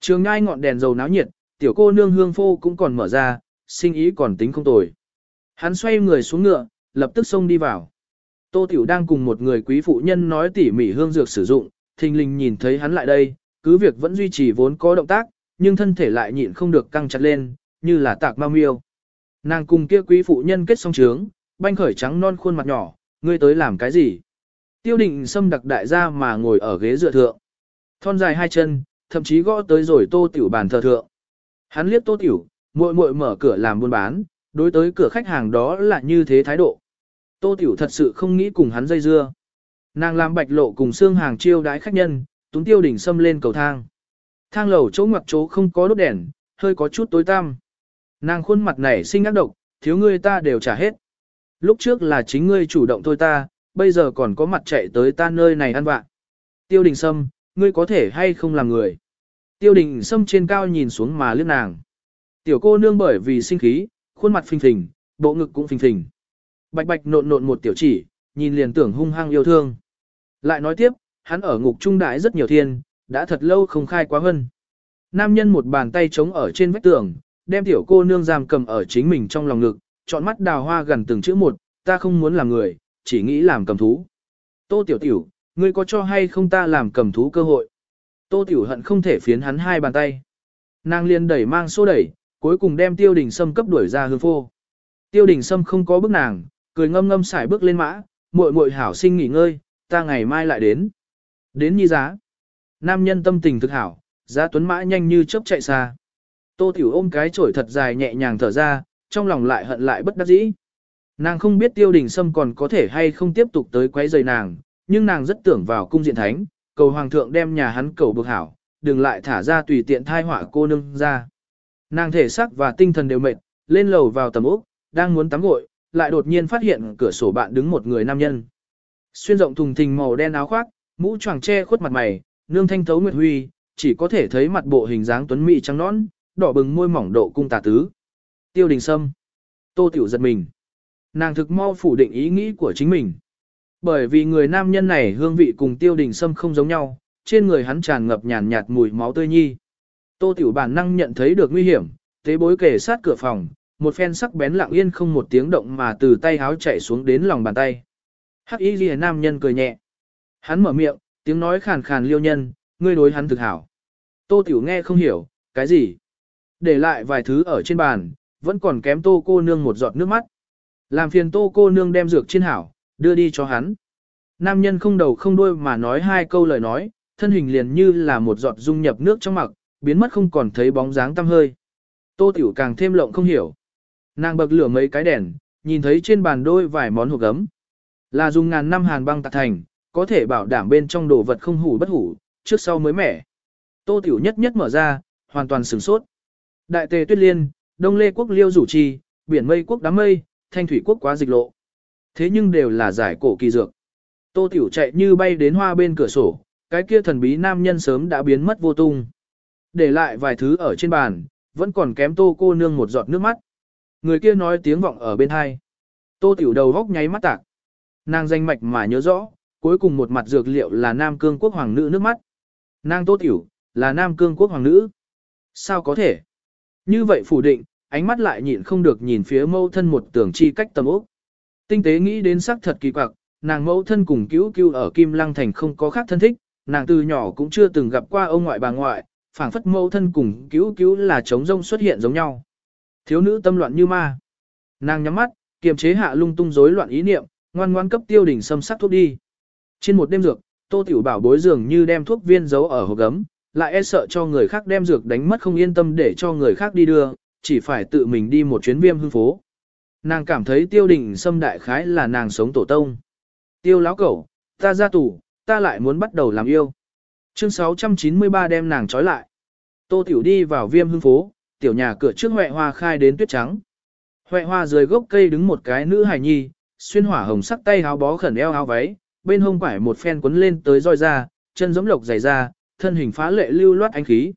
Trường ngai ngọn đèn dầu náo nhiệt, tiểu cô nương hương phô cũng còn mở ra, sinh ý còn tính không tồi. Hắn xoay người xuống ngựa, lập tức xông đi vào. Tô Tiểu đang cùng một người quý phụ nhân nói tỉ mỉ hương dược sử dụng, thình lình nhìn thấy hắn lại đây, cứ việc vẫn duy trì vốn có động tác, nhưng thân thể lại nhịn không được căng chặt lên, như là tạc ma miêu. Nàng cùng kia quý phụ nhân kết xong trướng, banh khởi trắng non khuôn mặt nhỏ, ngươi tới làm cái gì? Tiêu định xâm đặc đại gia mà ngồi ở ghế dựa thượng. Thon dài hai chân, thậm chí gõ tới rồi tô tiểu bàn thờ thượng. Hắn liếc tô tiểu, muội muội mở cửa làm buôn bán, đối tới cửa khách hàng đó là như thế thái độ. Tô tiểu thật sự không nghĩ cùng hắn dây dưa. Nàng làm bạch lộ cùng xương hàng chiêu đái khách nhân, túng tiêu đỉnh xâm lên cầu thang. Thang lầu chỗ ngoặc chỗ không có đốt đèn, hơi có chút tối tăm. Nàng khuôn mặt này sinh ác độc, thiếu ngươi ta đều trả hết. Lúc trước là chính ngươi chủ động thôi ta, bây giờ còn có mặt chạy tới ta nơi này ăn vạ. Tiêu đình sâm, ngươi có thể hay không làm người. Tiêu đình sâm trên cao nhìn xuống mà liếc nàng. Tiểu cô nương bởi vì sinh khí, khuôn mặt phình phình, bộ ngực cũng phình phình. Bạch bạch nộn nộn một tiểu chỉ, nhìn liền tưởng hung hăng yêu thương. Lại nói tiếp, hắn ở ngục trung đại rất nhiều thiên, đã thật lâu không khai quá hân. Nam nhân một bàn tay trống ở trên vách tường, đem tiểu cô nương giam cầm ở chính mình trong lòng ngực, chọn mắt đào hoa gần từng chữ một, ta không muốn làm người, chỉ nghĩ làm cầm thú. Tô tiểu tiểu, ngươi có cho hay không ta làm cầm thú cơ hội? Tô tiểu hận không thể phiến hắn hai bàn tay. Nàng liền đẩy mang xô đẩy, cuối cùng đem tiêu đình sâm cấp đuổi ra hương phô. Tiêu đình sâm không có bước nàng, cười ngâm ngâm xài bước lên mã, muội muội hảo sinh nghỉ ngơi, ta ngày mai lại đến. Đến nhi giá. Nam nhân tâm tình thực hảo, giá tuấn mã nhanh như chớp chạy xa. Tô Tiểu ôm cái chổi thật dài nhẹ nhàng thở ra, trong lòng lại hận lại bất đắc dĩ. Nàng không biết tiêu đình sâm còn có thể hay không tiếp tục tới quấy rầy nàng, nhưng nàng rất tưởng vào cung diện thánh, cầu hoàng thượng đem nhà hắn cầu bực hảo, đừng lại thả ra tùy tiện thai họa cô nương ra. Nàng thể xác và tinh thần đều mệt, lên lầu vào tầm ốc, đang muốn tắm gội, lại đột nhiên phát hiện cửa sổ bạn đứng một người nam nhân. Xuyên rộng thùng thình màu đen áo khoác, mũ choàng che khuất mặt mày, nương thanh thấu nguyệt huy, chỉ có thể thấy mặt bộ hình dáng tuấn mỹ trắng nõn, đỏ bừng môi mỏng độ cung tà tứ. Tiêu đình sâm. Tô tiểu giật mình. Nàng thực mau phủ định ý nghĩ của chính mình. Bởi vì người nam nhân này hương vị cùng tiêu đình sâm không giống nhau, trên người hắn tràn ngập nhàn nhạt mùi máu tươi nhi. Tô tiểu bản năng nhận thấy được nguy hiểm, tế bối kề sát cửa phòng, một phen sắc bén lặng yên không một tiếng động mà từ tay háo chạy xuống đến lòng bàn tay. Hắc y ghi nam nhân cười nhẹ. Hắn mở miệng, tiếng nói khàn khàn liêu nhân, ngươi đối hắn thực hảo. Tô tiểu nghe không hiểu, cái gì? Để lại vài thứ ở trên bàn, vẫn còn kém tô cô nương một giọt nước mắt. Làm phiền tô cô nương đem dược trên hảo, đưa đi cho hắn. Nam nhân không đầu không đuôi mà nói hai câu lời nói, thân hình liền như là một giọt dung nhập nước trong mặc, biến mất không còn thấy bóng dáng tăm hơi. Tô tiểu càng thêm lộng không hiểu. Nàng bậc lửa mấy cái đèn, nhìn thấy trên bàn đôi vài món hộp gấm. Là dùng ngàn năm hàn băng tạc thành, có thể bảo đảm bên trong đồ vật không hủ bất hủ, trước sau mới mẻ. Tô tiểu nhất nhất mở ra, hoàn toàn sửng sốt. Đại tề tuyết liên, đông lê quốc liêu rủ trì, biển mây quốc đám mây, thanh thủy quốc quá dịch lộ. Thế nhưng đều là giải cổ kỳ dược. Tô tiểu chạy như bay đến hoa bên cửa sổ, cái kia thần bí nam nhân sớm đã biến mất vô tung. Để lại vài thứ ở trên bàn, vẫn còn kém tô cô nương một giọt nước mắt. Người kia nói tiếng vọng ở bên hai. Tô tiểu đầu góc nháy mắt tạc. Nàng danh mạch mà nhớ rõ, cuối cùng một mặt dược liệu là Nam Cương quốc hoàng nữ nước mắt. Nàng Tô tiểu, là Nam Cương quốc hoàng nữ. Sao có thể? Như vậy phủ định, ánh mắt lại nhịn không được nhìn phía mẫu thân một tưởng chi cách tầm ốc. Tinh tế nghĩ đến sắc thật kỳ quặc, nàng mẫu thân cùng cứu cứu ở Kim Lăng Thành không có khác thân thích, nàng từ nhỏ cũng chưa từng gặp qua ông ngoại bà ngoại, phảng phất mẫu thân cùng cứu cứu là trống rông xuất hiện giống nhau. Thiếu nữ tâm loạn như ma. Nàng nhắm mắt, kiềm chế hạ lung tung rối loạn ý niệm, ngoan ngoan cấp tiêu đỉnh xâm sắc thuốc đi. Trên một đêm dược, Tô Tiểu Bảo bối dường như đem thuốc viên giấu ở hộp gấm, lại e sợ cho người khác đem dược đánh mất không yên tâm để cho người khác đi đưa, chỉ phải tự mình đi một chuyến viêm hương phố. Nàng cảm thấy tiêu đình xâm đại khái là nàng sống tổ tông. Tiêu láo cẩu, ta ra tù, ta lại muốn bắt đầu làm yêu. Chương 693 đem nàng trói lại. Tô Tiểu đi vào viêm hương phố, tiểu nhà cửa trước huệ hoa khai đến tuyết trắng. Huệ hoa dưới gốc cây đứng một cái nữ hài nhi, xuyên hỏa hồng sắc tay áo bó khẩn eo áo váy, bên hông quải một phen quấn lên tới roi ra, chân giống lộc dày ra, thân hình phá lệ lưu loát ánh khí.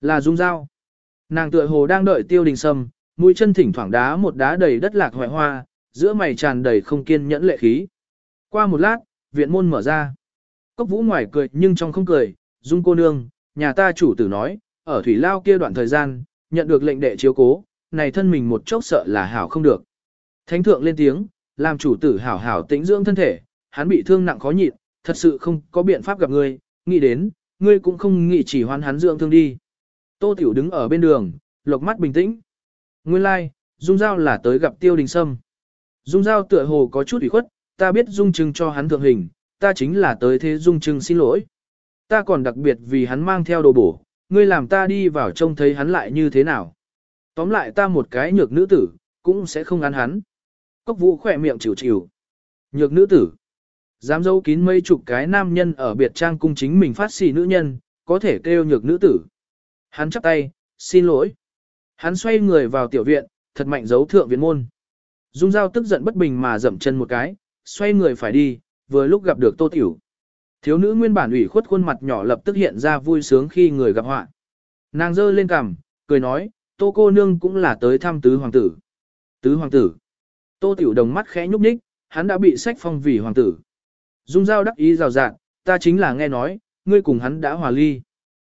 Là dung dao. Nàng tựa hồ đang đợi tiêu đình sâm, mũi chân thỉnh thoảng đá một đá đầy đất lạc hoại hoa, giữa mày tràn đầy không kiên nhẫn lệ khí. Qua một lát, viện môn mở ra. Cốc vũ ngoài cười nhưng trong không cười, dung cô nương, nhà ta chủ tử nói, ở thủy lao kia đoạn thời gian, nhận được lệnh đệ chiếu cố, này thân mình một chốc sợ là hảo không được. Thánh thượng lên tiếng, làm chủ tử hảo hảo tĩnh dưỡng thân thể, hắn bị thương nặng khó nhịn, thật sự không có biện pháp gặp ngươi, nghĩ đến, ngươi cũng không nghĩ chỉ hoán hắn dưỡng thương đi. Tô Tiểu đứng ở bên đường, lộc mắt bình tĩnh. Nguyên lai, like, Dung Giao là tới gặp Tiêu Đình Sâm. Dung Giao tựa hồ có chút ủy khuất, ta biết Dung Trưng cho hắn thượng hình, ta chính là tới thế Dung Trưng xin lỗi. Ta còn đặc biệt vì hắn mang theo đồ bổ, ngươi làm ta đi vào trông thấy hắn lại như thế nào. Tóm lại ta một cái nhược nữ tử, cũng sẽ không ăn hắn. Cốc vũ khỏe miệng chịu chịu. Nhược nữ tử. Dám dấu kín mấy chục cái nam nhân ở biệt trang cung chính mình phát xì nữ nhân, có thể kêu nhược nữ tử. Hắn chắp tay, xin lỗi. Hắn xoay người vào tiểu viện, thật mạnh giấu thượng viện môn. Dung Giao tức giận bất bình mà dậm chân một cái, xoay người phải đi, vừa lúc gặp được Tô Tiểu. Thiếu nữ nguyên bản ủy khuất khuôn mặt nhỏ lập tức hiện ra vui sướng khi người gặp họa. Nàng giơ lên cằm, cười nói, Tô cô nương cũng là tới thăm tứ hoàng tử. Tứ hoàng tử. Tô Tiểu đồng mắt khẽ nhúc nhích, hắn đã bị sách phong vì hoàng tử. Dung Giao đắc ý rào rạng, ta chính là nghe nói, ngươi cùng hắn đã hòa ly.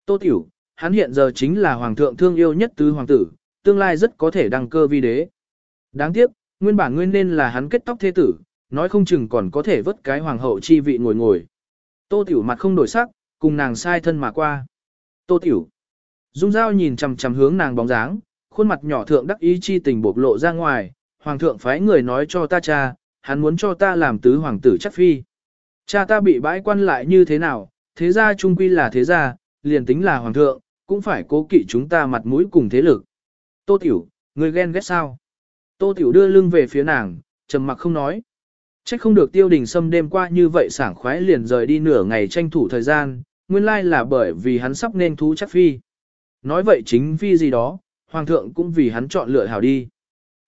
Tô Tiểu, hắn hiện giờ chính là hoàng thượng thương yêu nhất tứ hoàng tử, tương lai rất có thể đăng cơ vi đế. Đáng tiếc, nguyên bản nguyên nên là hắn kết tóc thế tử, nói không chừng còn có thể vớt cái hoàng hậu chi vị ngồi ngồi. Tô Tiểu mặt không đổi sắc, cùng nàng sai thân mà qua. Tô Tiểu. Dung Giao nhìn chằm chằm hướng nàng bóng dáng, khuôn mặt nhỏ thượng đắc ý chi tình bộc lộ ra ngoài, hoàng thượng phái người nói cho ta cha, hắn muốn cho ta làm tứ hoàng tử chắc phi. Cha ta bị bãi quan lại như thế nào, thế gia trung quy là thế gia, liền tính là hoàng thượng, cũng phải cố kỵ chúng ta mặt mũi cùng thế lực. Tô Tiểu, người ghen ghét sao? Tô Tiểu đưa lưng về phía nàng, trầm mặc không nói. Trách không được tiêu đình xâm đêm qua như vậy sảng khoái liền rời đi nửa ngày tranh thủ thời gian, nguyên lai là bởi vì hắn sắp nên thú chắc phi. Nói vậy chính phi gì đó, hoàng thượng cũng vì hắn chọn lựa hảo đi.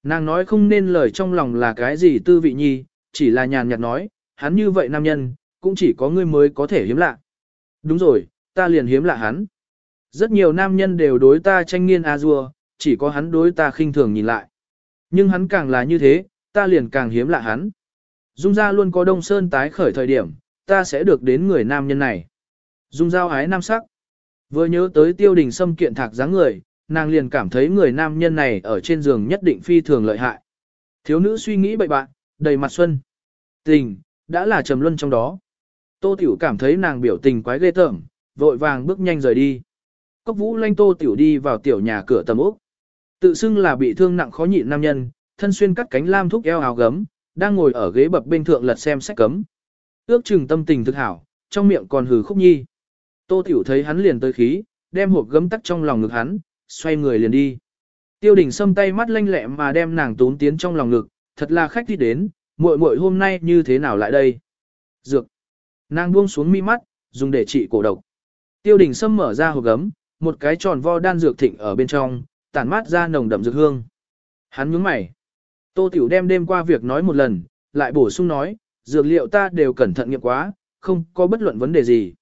Nàng nói không nên lời trong lòng là cái gì tư vị nhi, chỉ là nhàn nhạt nói, hắn như vậy nam nhân, cũng chỉ có ngươi mới có thể hiếm lạ. Đúng rồi, ta liền hiếm lạ hắn. Rất nhiều nam nhân đều đối ta tranh nghiên a dua, chỉ có hắn đối ta khinh thường nhìn lại. Nhưng hắn càng là như thế, ta liền càng hiếm lạ hắn. Dung ra luôn có đông sơn tái khởi thời điểm, ta sẽ được đến người nam nhân này. Dung giao ái nam sắc. Vừa nhớ tới tiêu đình xâm kiện thạc dáng người, nàng liền cảm thấy người nam nhân này ở trên giường nhất định phi thường lợi hại. Thiếu nữ suy nghĩ bậy bạn, đầy mặt xuân. Tình, đã là trầm luân trong đó. Tô Tiểu cảm thấy nàng biểu tình quái ghê tởm, vội vàng bước nhanh rời đi. Cốc vũ lanh Tô Tiểu đi vào tiểu nhà cửa tầm ốc. Tự xưng là bị thương nặng khó nhịn nam nhân, thân xuyên cắt cánh lam thúc eo áo gấm, đang ngồi ở ghế bập bên thượng lật xem sách cấm. Ước chừng tâm tình thực hảo, trong miệng còn hừ khúc nhi. Tô Tiểu thấy hắn liền tới khí, đem hộp gấm tắt trong lòng ngực hắn, xoay người liền đi. Tiêu đình xâm tay mắt lanh lẹ mà đem nàng tốn tiến trong lòng ngực, thật là khách đi đến, muội muội hôm nay như thế nào lại đây? Dược. Nàng buông xuống mi mắt, dùng để trị cổ độc. Tiêu đình xâm mở ra hộp gấm, một cái tròn vo đan dược thịnh ở bên trong, tản mát ra nồng đậm dược hương. Hắn nhướng mày. Tô Tiểu đem đêm qua việc nói một lần, lại bổ sung nói, dược liệu ta đều cẩn thận nghiệm quá, không có bất luận vấn đề gì.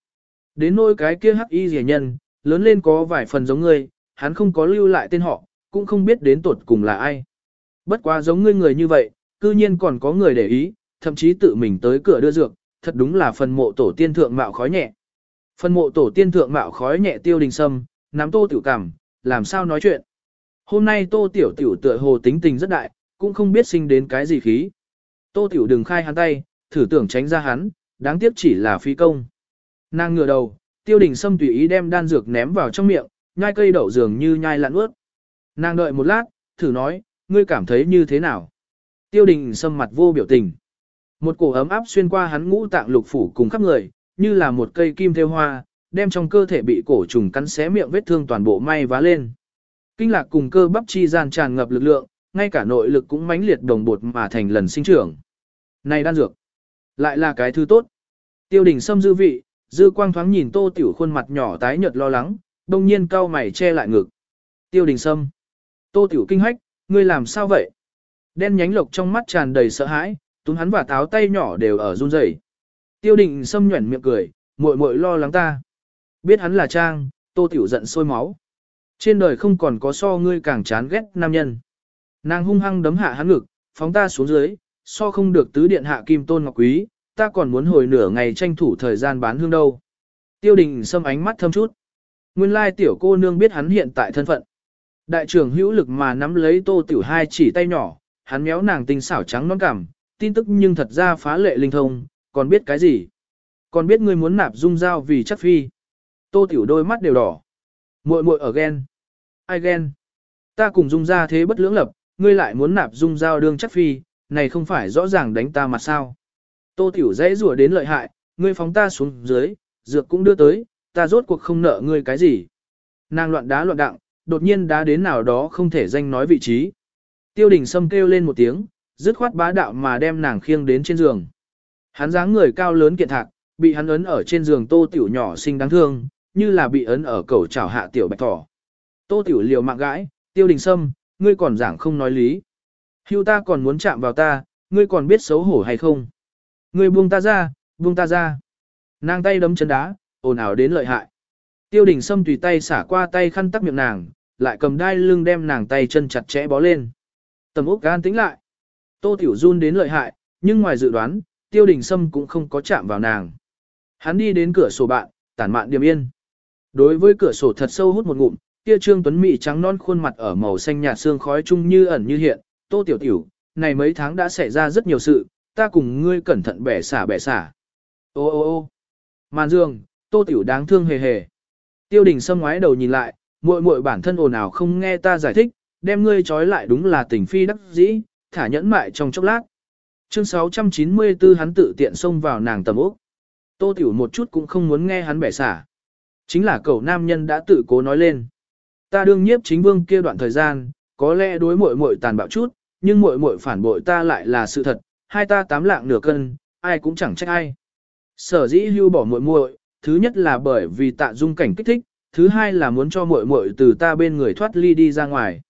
Đến nỗi cái kia hắc y rẻ nhân, lớn lên có vài phần giống ngươi, hắn không có lưu lại tên họ, cũng không biết đến tuột cùng là ai. Bất quá giống ngươi người như vậy, cư nhiên còn có người để ý, thậm chí tự mình tới cửa đưa dược, thật đúng là phần mộ tổ tiên thượng mạo khói nhẹ. Phần mộ tổ tiên thượng mạo khói nhẹ tiêu đình sâm, nắm tô tiểu cảm, làm sao nói chuyện. Hôm nay tô tiểu tiểu tựa hồ tính tình rất đại, cũng không biết sinh đến cái gì khí. Tô tiểu đừng khai hắn tay, thử tưởng tránh ra hắn, đáng tiếc chỉ là phi công. Nàng ngửa đầu, tiêu đình sâm tùy ý đem đan dược ném vào trong miệng, nhai cây đậu dường như nhai lặn ướt. Nàng đợi một lát, thử nói, ngươi cảm thấy như thế nào? Tiêu đình sâm mặt vô biểu tình. Một cổ ấm áp xuyên qua hắn ngũ tạng lục phủ cùng khắp người, như là một cây kim theo hoa, đem trong cơ thể bị cổ trùng cắn xé miệng vết thương toàn bộ may vá lên. Kinh lạc cùng cơ bắp chi gian tràn ngập lực lượng, ngay cả nội lực cũng mãnh liệt đồng bột mà thành lần sinh trưởng. Này đan dược, lại là cái thứ tốt. Tiêu đình sâm dư vị, dư quang thoáng nhìn tô tiểu khuôn mặt nhỏ tái nhợt lo lắng, đông nhiên cau mày che lại ngực. Tiêu đình sâm. Tô tiểu kinh hách, ngươi làm sao vậy? Đen nhánh lộc trong mắt tràn đầy sợ hãi, túm hắn và táo tay nhỏ đều ở run rẩy. Tiêu đình xâm nhuẩn miệng cười, muội muội lo lắng ta. Biết hắn là Trang, tô tiểu giận sôi máu. Trên đời không còn có so ngươi càng chán ghét nam nhân. Nàng hung hăng đấm hạ hắn ngực, phóng ta xuống dưới, so không được tứ điện hạ kim tôn ngọc quý, ta còn muốn hồi nửa ngày tranh thủ thời gian bán hương đâu. Tiêu đình xâm ánh mắt thâm chút. Nguyên lai tiểu cô nương biết hắn hiện tại thân phận. Đại trưởng hữu lực mà nắm lấy tô tiểu hai chỉ tay nhỏ, hắn méo nàng tinh xảo trắng non cảm, tin tức nhưng thật ra phá lệ linh thông, còn biết cái gì? Còn biết ngươi muốn nạp dung dao vì chắc phi. Tô tiểu đôi mắt đều đỏ. muội muội ở ghen. Ai ghen? Ta cùng dung ra thế bất lưỡng lập, ngươi lại muốn nạp dung dao đương chắc phi, này không phải rõ ràng đánh ta mặt sao. Tô tiểu dễ rủa đến lợi hại, ngươi phóng ta xuống dưới, dược cũng đưa tới, ta rốt cuộc không nợ ngươi cái gì. Nàng loạn đá loạn đặng, đột nhiên đá đến nào đó không thể danh nói vị trí. Tiêu đình sâm kêu lên một tiếng, dứt khoát bá đạo mà đem nàng khiêng đến trên giường. Hắn dáng người cao lớn kiện thạc, bị hắn ấn ở trên giường tô tiểu nhỏ xinh đáng thương, như là bị ấn ở cầu chảo hạ tiểu bạch thỏ. Tô tiểu liều mạng gãi, tiêu đình sâm, ngươi còn giảng không nói lý. Hưu ta còn muốn chạm vào ta, ngươi còn biết xấu hổ hay không? Ngươi buông ta ra, buông ta ra. Nàng tay đấm chân đá, ồn ào đến lợi hại. Tiêu đình Sâm tùy tay xả qua tay khăn tắc miệng nàng, lại cầm đai lưng đem nàng tay chân chặt chẽ bó lên. Tầm úc gan tính lại. Tô Tiểu run đến lợi hại, nhưng ngoài dự đoán, tiêu đình Sâm cũng không có chạm vào nàng. Hắn đi đến cửa sổ bạn, tản mạn điềm yên. Đối với cửa sổ thật sâu hút một ngụm, kia trương tuấn mỹ trắng non khuôn mặt ở màu xanh nhạt xương khói chung như ẩn như hiện, tô tiểu tiểu, này mấy tháng đã xảy ra rất nhiều sự, ta cùng ngươi cẩn thận bẻ xả bẻ xả. Ô ô ô màn dương, tô tiểu đáng thương hề hề. Tiêu đình sâm ngoái đầu nhìn lại, muội muội bản thân ồn ào không nghe ta giải thích, đem ngươi trói lại đúng là tình phi đắc dĩ, thả nhẫn mại trong chốc lát. Chương 694 hắn tự tiện xông vào nàng tầm ốc. Tô Tiểu một chút cũng không muốn nghe hắn bẻ xả. Chính là cậu nam nhân đã tự cố nói lên. Ta đương nhiếp chính vương kia đoạn thời gian, có lẽ đối muội muội tàn bạo chút, nhưng muội muội phản bội ta lại là sự thật, hai ta tám lạng nửa cân, ai cũng chẳng trách ai. Sở dĩ hưu bỏ muội muội, thứ nhất là bởi vì tạ dung cảnh kích thích, thứ hai là muốn cho muội muội từ ta bên người thoát ly đi ra ngoài.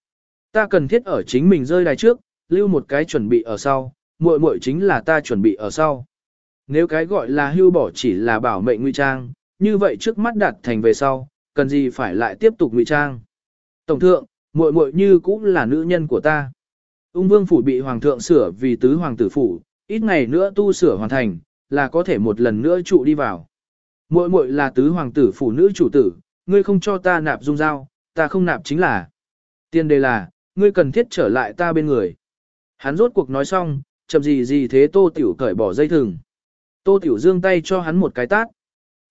Ta cần thiết ở chính mình rơi đài trước, lưu một cái chuẩn bị ở sau, muội muội chính là ta chuẩn bị ở sau. Nếu cái gọi là hưu bỏ chỉ là bảo mệnh nguy trang, như vậy trước mắt đạt thành về sau, cần gì phải lại tiếp tục ngụy trang. Tổng thượng, muội muội như cũng là nữ nhân của ta. Ung vương phủ bị hoàng thượng sửa vì tứ hoàng tử phủ, ít ngày nữa tu sửa hoàn thành, là có thể một lần nữa trụ đi vào. Muội muội là tứ hoàng tử phủ nữ chủ tử, ngươi không cho ta nạp dung dao, ta không nạp chính là. Tiên đề là, ngươi cần thiết trở lại ta bên người. Hắn rốt cuộc nói xong, chậm gì gì thế tô tiểu cởi bỏ dây thừng. Tô tiểu dương tay cho hắn một cái tát.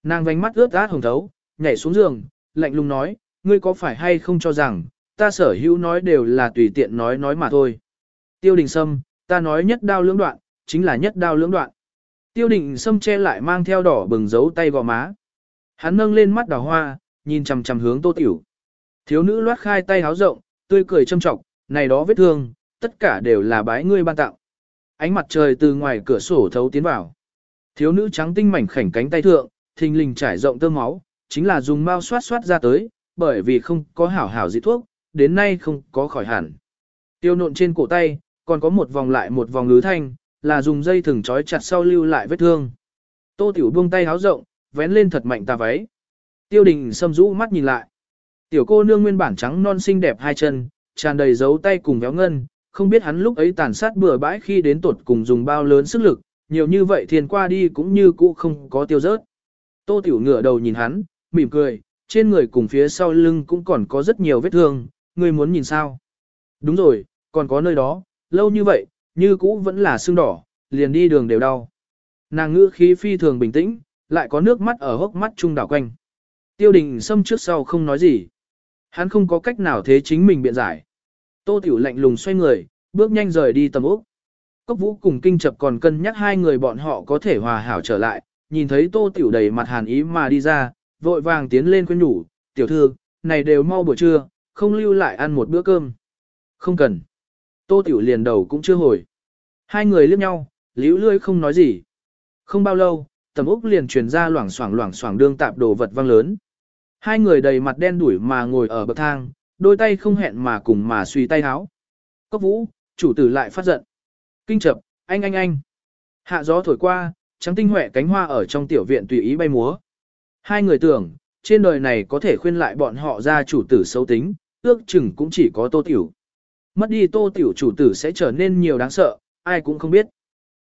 Nàng vánh mắt ướt át hồng thấu, nhảy xuống giường, lạnh lùng nói, ngươi có phải hay không cho rằng, ta sở hữu nói đều là tùy tiện nói nói mà thôi. Tiêu đình sâm, ta nói nhất đao lưỡng đoạn, chính là nhất đao lưỡng đoạn. Tiêu đình sâm che lại mang theo đỏ bừng dấu tay gò má. Hắn nâng lên mắt đào hoa, nhìn chằm chằm hướng tô tiểu. Thiếu nữ loát khai tay háo rộng, tươi cười châm trọng, này đó vết thương, tất cả đều là bái ngươi ban tặng. Ánh mặt trời từ ngoài cửa sổ thấu tiến vào. Thiếu nữ trắng tinh mảnh khảnh cánh tay thượng, thình lình trải rộng tơ máu, chính là dùng mao xoát xoát ra tới, bởi vì không có hảo hảo dị thuốc, đến nay không có khỏi hẳn. Tiêu nộn trên cổ tay, còn có một vòng lại một vòng ngứ thanh, là dùng dây thừng trói chặt sau lưu lại vết thương. Tô Tiểu buông tay háo rộng, vén lên thật mạnh tà váy. Tiêu đình xâm rũ mắt nhìn lại. Tiểu cô nương nguyên bản trắng non xinh đẹp hai chân, tràn đầy dấu tay cùng véo ngân, không biết hắn lúc ấy tàn sát bừa bãi khi đến tuột cùng dùng bao lớn sức lực, nhiều như vậy thiền qua đi cũng như cũ không có tiêu rớt. Tô Tiểu ngửa đầu nhìn hắn, mỉm cười, trên người cùng phía sau lưng cũng còn có rất nhiều vết thương, ngươi muốn nhìn sao? Đúng rồi, còn có nơi đó, lâu như vậy, như cũ vẫn là xương đỏ, liền đi đường đều đau. Nàng ngữ khí phi thường bình tĩnh, lại có nước mắt ở hốc mắt trung đảo quanh. Tiêu đình xâm trước sau không nói gì. Hắn không có cách nào thế chính mình biện giải. Tô Tiểu lạnh lùng xoay người, bước nhanh rời đi tầm úc. Cốc vũ cùng kinh chập còn cân nhắc hai người bọn họ có thể hòa hảo trở lại, nhìn thấy Tô Tiểu đầy mặt hàn ý mà đi ra, vội vàng tiến lên khuyên nhủ, tiểu thư, này đều mau buổi trưa, không lưu lại ăn một bữa cơm. Không cần. Tô Tiểu liền đầu cũng chưa hồi. Hai người liếc nhau, liễu lươi không nói gì. Không bao lâu, tầm úc liền truyền ra loảng xoảng loảng xoảng đương tạp đồ vật vang lớn. Hai người đầy mặt đen đuổi mà ngồi ở bậc thang, đôi tay không hẹn mà cùng mà suy tay háo. Cốc vũ, chủ tử lại phát giận. Kinh chập, anh anh anh. Hạ gió thổi qua, trắng tinh huệ cánh hoa ở trong tiểu viện tùy ý bay múa. Hai người tưởng, trên đời này có thể khuyên lại bọn họ ra chủ tử xấu tính, ước chừng cũng chỉ có tô tiểu. Mất đi tô tiểu chủ tử sẽ trở nên nhiều đáng sợ, ai cũng không biết.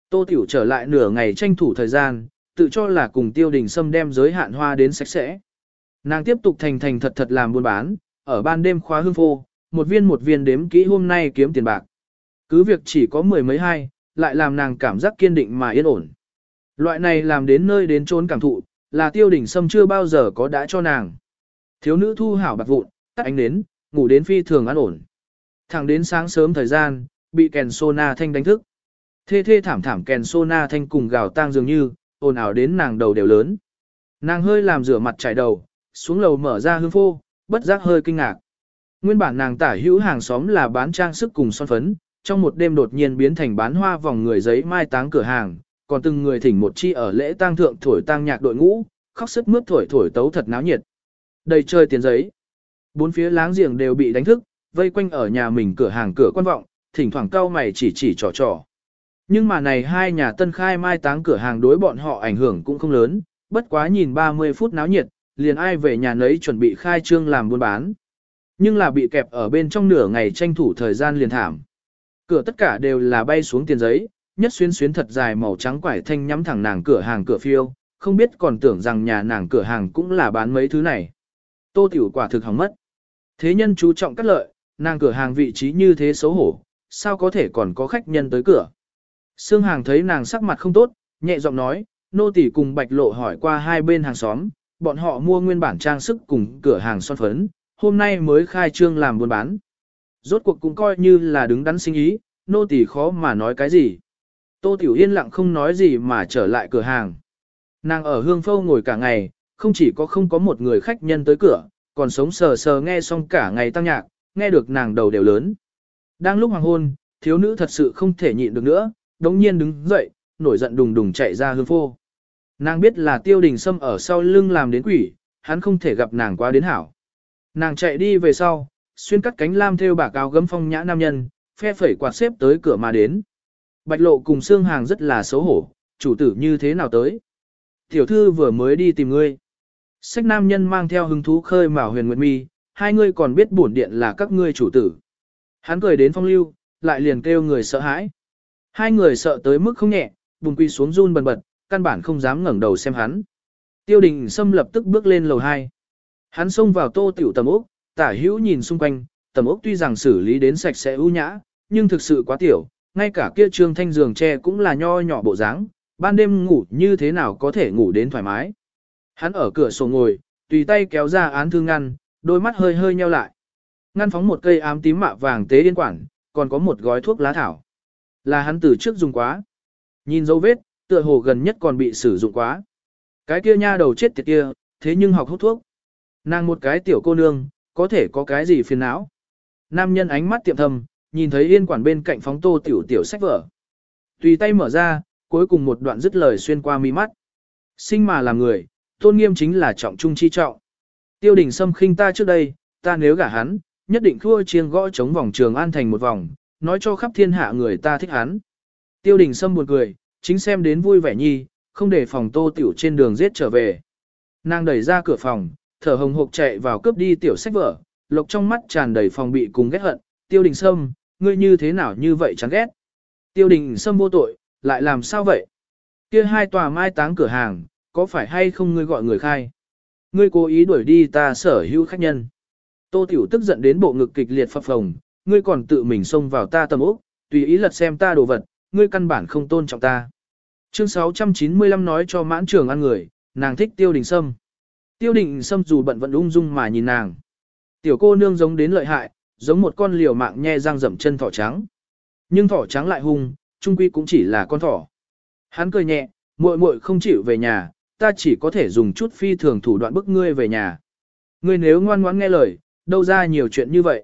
Tô tiểu trở lại nửa ngày tranh thủ thời gian, tự cho là cùng tiêu đình xâm đem giới hạn hoa đến sạch sẽ. Nàng tiếp tục thành thành thật thật làm buôn bán, ở ban đêm khóa hương phô, một viên một viên đếm kỹ hôm nay kiếm tiền bạc. Cứ việc chỉ có mười mấy hai, lại làm nàng cảm giác kiên định mà yên ổn. Loại này làm đến nơi đến trốn cảm thụ, là tiêu đỉnh sâm chưa bao giờ có đã cho nàng. Thiếu nữ thu hảo bạc vụn, tắt ánh đến, ngủ đến phi thường an ổn. Thẳng đến sáng sớm thời gian, bị kèn sona thanh đánh thức. Thê thê thảm thảm kèn sona thanh cùng gào tang dường như, ồn ào đến nàng đầu đều lớn. Nàng hơi làm rửa mặt chải đầu, xuống lầu mở ra hương phô, bất giác hơi kinh ngạc. Nguyên bản nàng tả hữu hàng xóm là bán trang sức cùng son phấn, trong một đêm đột nhiên biến thành bán hoa vòng người giấy mai táng cửa hàng, còn từng người thỉnh một chi ở lễ tang thượng thổi tang nhạc đội ngũ, khóc sức mướt thổi thổi tấu thật náo nhiệt. Đầy chơi tiền giấy. Bốn phía láng giềng đều bị đánh thức, vây quanh ở nhà mình cửa hàng cửa quan vọng, thỉnh thoảng cau mày chỉ chỉ trò trò. Nhưng mà này hai nhà tân khai mai táng cửa hàng đối bọn họ ảnh hưởng cũng không lớn, bất quá nhìn 30 phút náo nhiệt, liền ai về nhà nấy chuẩn bị khai trương làm buôn bán. Nhưng là bị kẹp ở bên trong nửa ngày tranh thủ thời gian liền thảm. Cửa tất cả đều là bay xuống tiền giấy, nhất xuyên xuyến thật dài màu trắng quải thanh nhắm thẳng nàng cửa hàng cửa phiêu, không biết còn tưởng rằng nhà nàng cửa hàng cũng là bán mấy thứ này. Tô tiểu quả thực hỏng mất. Thế nhân chú trọng cắt lợi, nàng cửa hàng vị trí như thế xấu hổ, sao có thể còn có khách nhân tới cửa. Sương Hàng thấy nàng sắc mặt không tốt, nhẹ giọng nói, nô tỳ cùng bạch lộ hỏi qua hai bên hàng xóm, bọn họ mua nguyên bản trang sức cùng cửa hàng son phấn, hôm nay mới khai trương làm buôn bán. Rốt cuộc cũng coi như là đứng đắn sinh ý, nô tỳ khó mà nói cái gì. Tô Tiểu Yên lặng không nói gì mà trở lại cửa hàng. Nàng ở hương phâu ngồi cả ngày, không chỉ có không có một người khách nhân tới cửa, còn sống sờ sờ nghe xong cả ngày tăng nhạc, nghe được nàng đầu đều lớn. Đang lúc hoàng hôn, thiếu nữ thật sự không thể nhịn được nữa, đống nhiên đứng dậy, nổi giận đùng đùng chạy ra hương phô. Nàng biết là tiêu đình sâm ở sau lưng làm đến quỷ, hắn không thể gặp nàng quá đến hảo. Nàng chạy đi về sau, xuyên cắt cánh lam theo bạc áo gấm phong nhã nam nhân, phe phẩy quạt xếp tới cửa mà đến. Bạch lộ cùng xương hàng rất là xấu hổ, chủ tử như thế nào tới. Tiểu thư vừa mới đi tìm ngươi. Sách nam nhân mang theo hứng thú khơi mào huyền nguyệt mi, hai ngươi còn biết bổn điện là các ngươi chủ tử. Hắn cười đến phong lưu, lại liền kêu người sợ hãi. Hai người sợ tới mức không nhẹ, bùng quy xuống run bần bật, căn bản không dám ngẩng đầu xem hắn. Tiêu đình Sâm lập tức bước lên lầu hai. Hắn xông vào tô tiểu tầm ốc, tả hữu nhìn xung quanh, tầm ốc tuy rằng xử lý đến sạch sẽ ưu nhã, nhưng thực sự quá tiểu, ngay cả kia trương thanh giường tre cũng là nho nhỏ bộ dáng, ban đêm ngủ như thế nào có thể ngủ đến thoải mái. Hắn ở cửa sổ ngồi, tùy tay kéo ra án thư ngăn, đôi mắt hơi hơi nheo lại. Ngăn phóng một cây ám tím mạ vàng tế điên quản, còn có một gói thuốc lá thảo. Là hắn từ trước dùng quá. Nhìn dấu vết, tựa hồ gần nhất còn bị sử dụng quá. Cái kia nha đầu chết tiệt kia, thế nhưng học hút thuốc. Nàng một cái tiểu cô nương, có thể có cái gì phiền não. Nam nhân ánh mắt tiệm thầm, nhìn thấy yên quản bên cạnh phóng tô tiểu tiểu sách vở. Tùy tay mở ra, cuối cùng một đoạn dứt lời xuyên qua mi mắt. Sinh mà làm người, tôn nghiêm chính là trọng trung chi trọng. Tiêu đình xâm khinh ta trước đây, ta nếu gả hắn, nhất định thua chiêng gõ chống vòng trường an thành một vòng, nói cho khắp thiên hạ người ta thích hắn. Tiêu đình xâm buồn cười, chính xem đến vui vẻ nhi, không để phòng tô tiểu trên đường giết trở về. Nàng đẩy ra cửa phòng, thở hồng hộc chạy vào cướp đi tiểu sách vở, lộc trong mắt tràn đầy phòng bị cùng ghét hận, tiêu đình sâm, ngươi như thế nào như vậy chán ghét. Tiêu đình sâm vô tội, lại làm sao vậy? Kia hai tòa mai táng cửa hàng, có phải hay không ngươi gọi người khai? Ngươi cố ý đuổi đi ta sở hữu khách nhân. Tô tiểu tức giận đến bộ ngực kịch liệt phập phồng, ngươi còn tự mình xông vào ta tầm ốc, tùy ý lật xem ta đồ vật, ngươi căn bản không tôn trọng ta. Chương 695 nói cho mãn trường ăn người, nàng thích tiêu đình sâm. Tiêu đình sâm dù bận vẫn ung dung mà nhìn nàng. Tiểu cô nương giống đến lợi hại, giống một con liều mạng nhe răng rậm chân thỏ trắng. Nhưng thỏ trắng lại hung, trung quy cũng chỉ là con thỏ. Hắn cười nhẹ, muội muội không chịu về nhà, ta chỉ có thể dùng chút phi thường thủ đoạn bức ngươi về nhà. Ngươi nếu ngoan ngoãn nghe lời, đâu ra nhiều chuyện như vậy.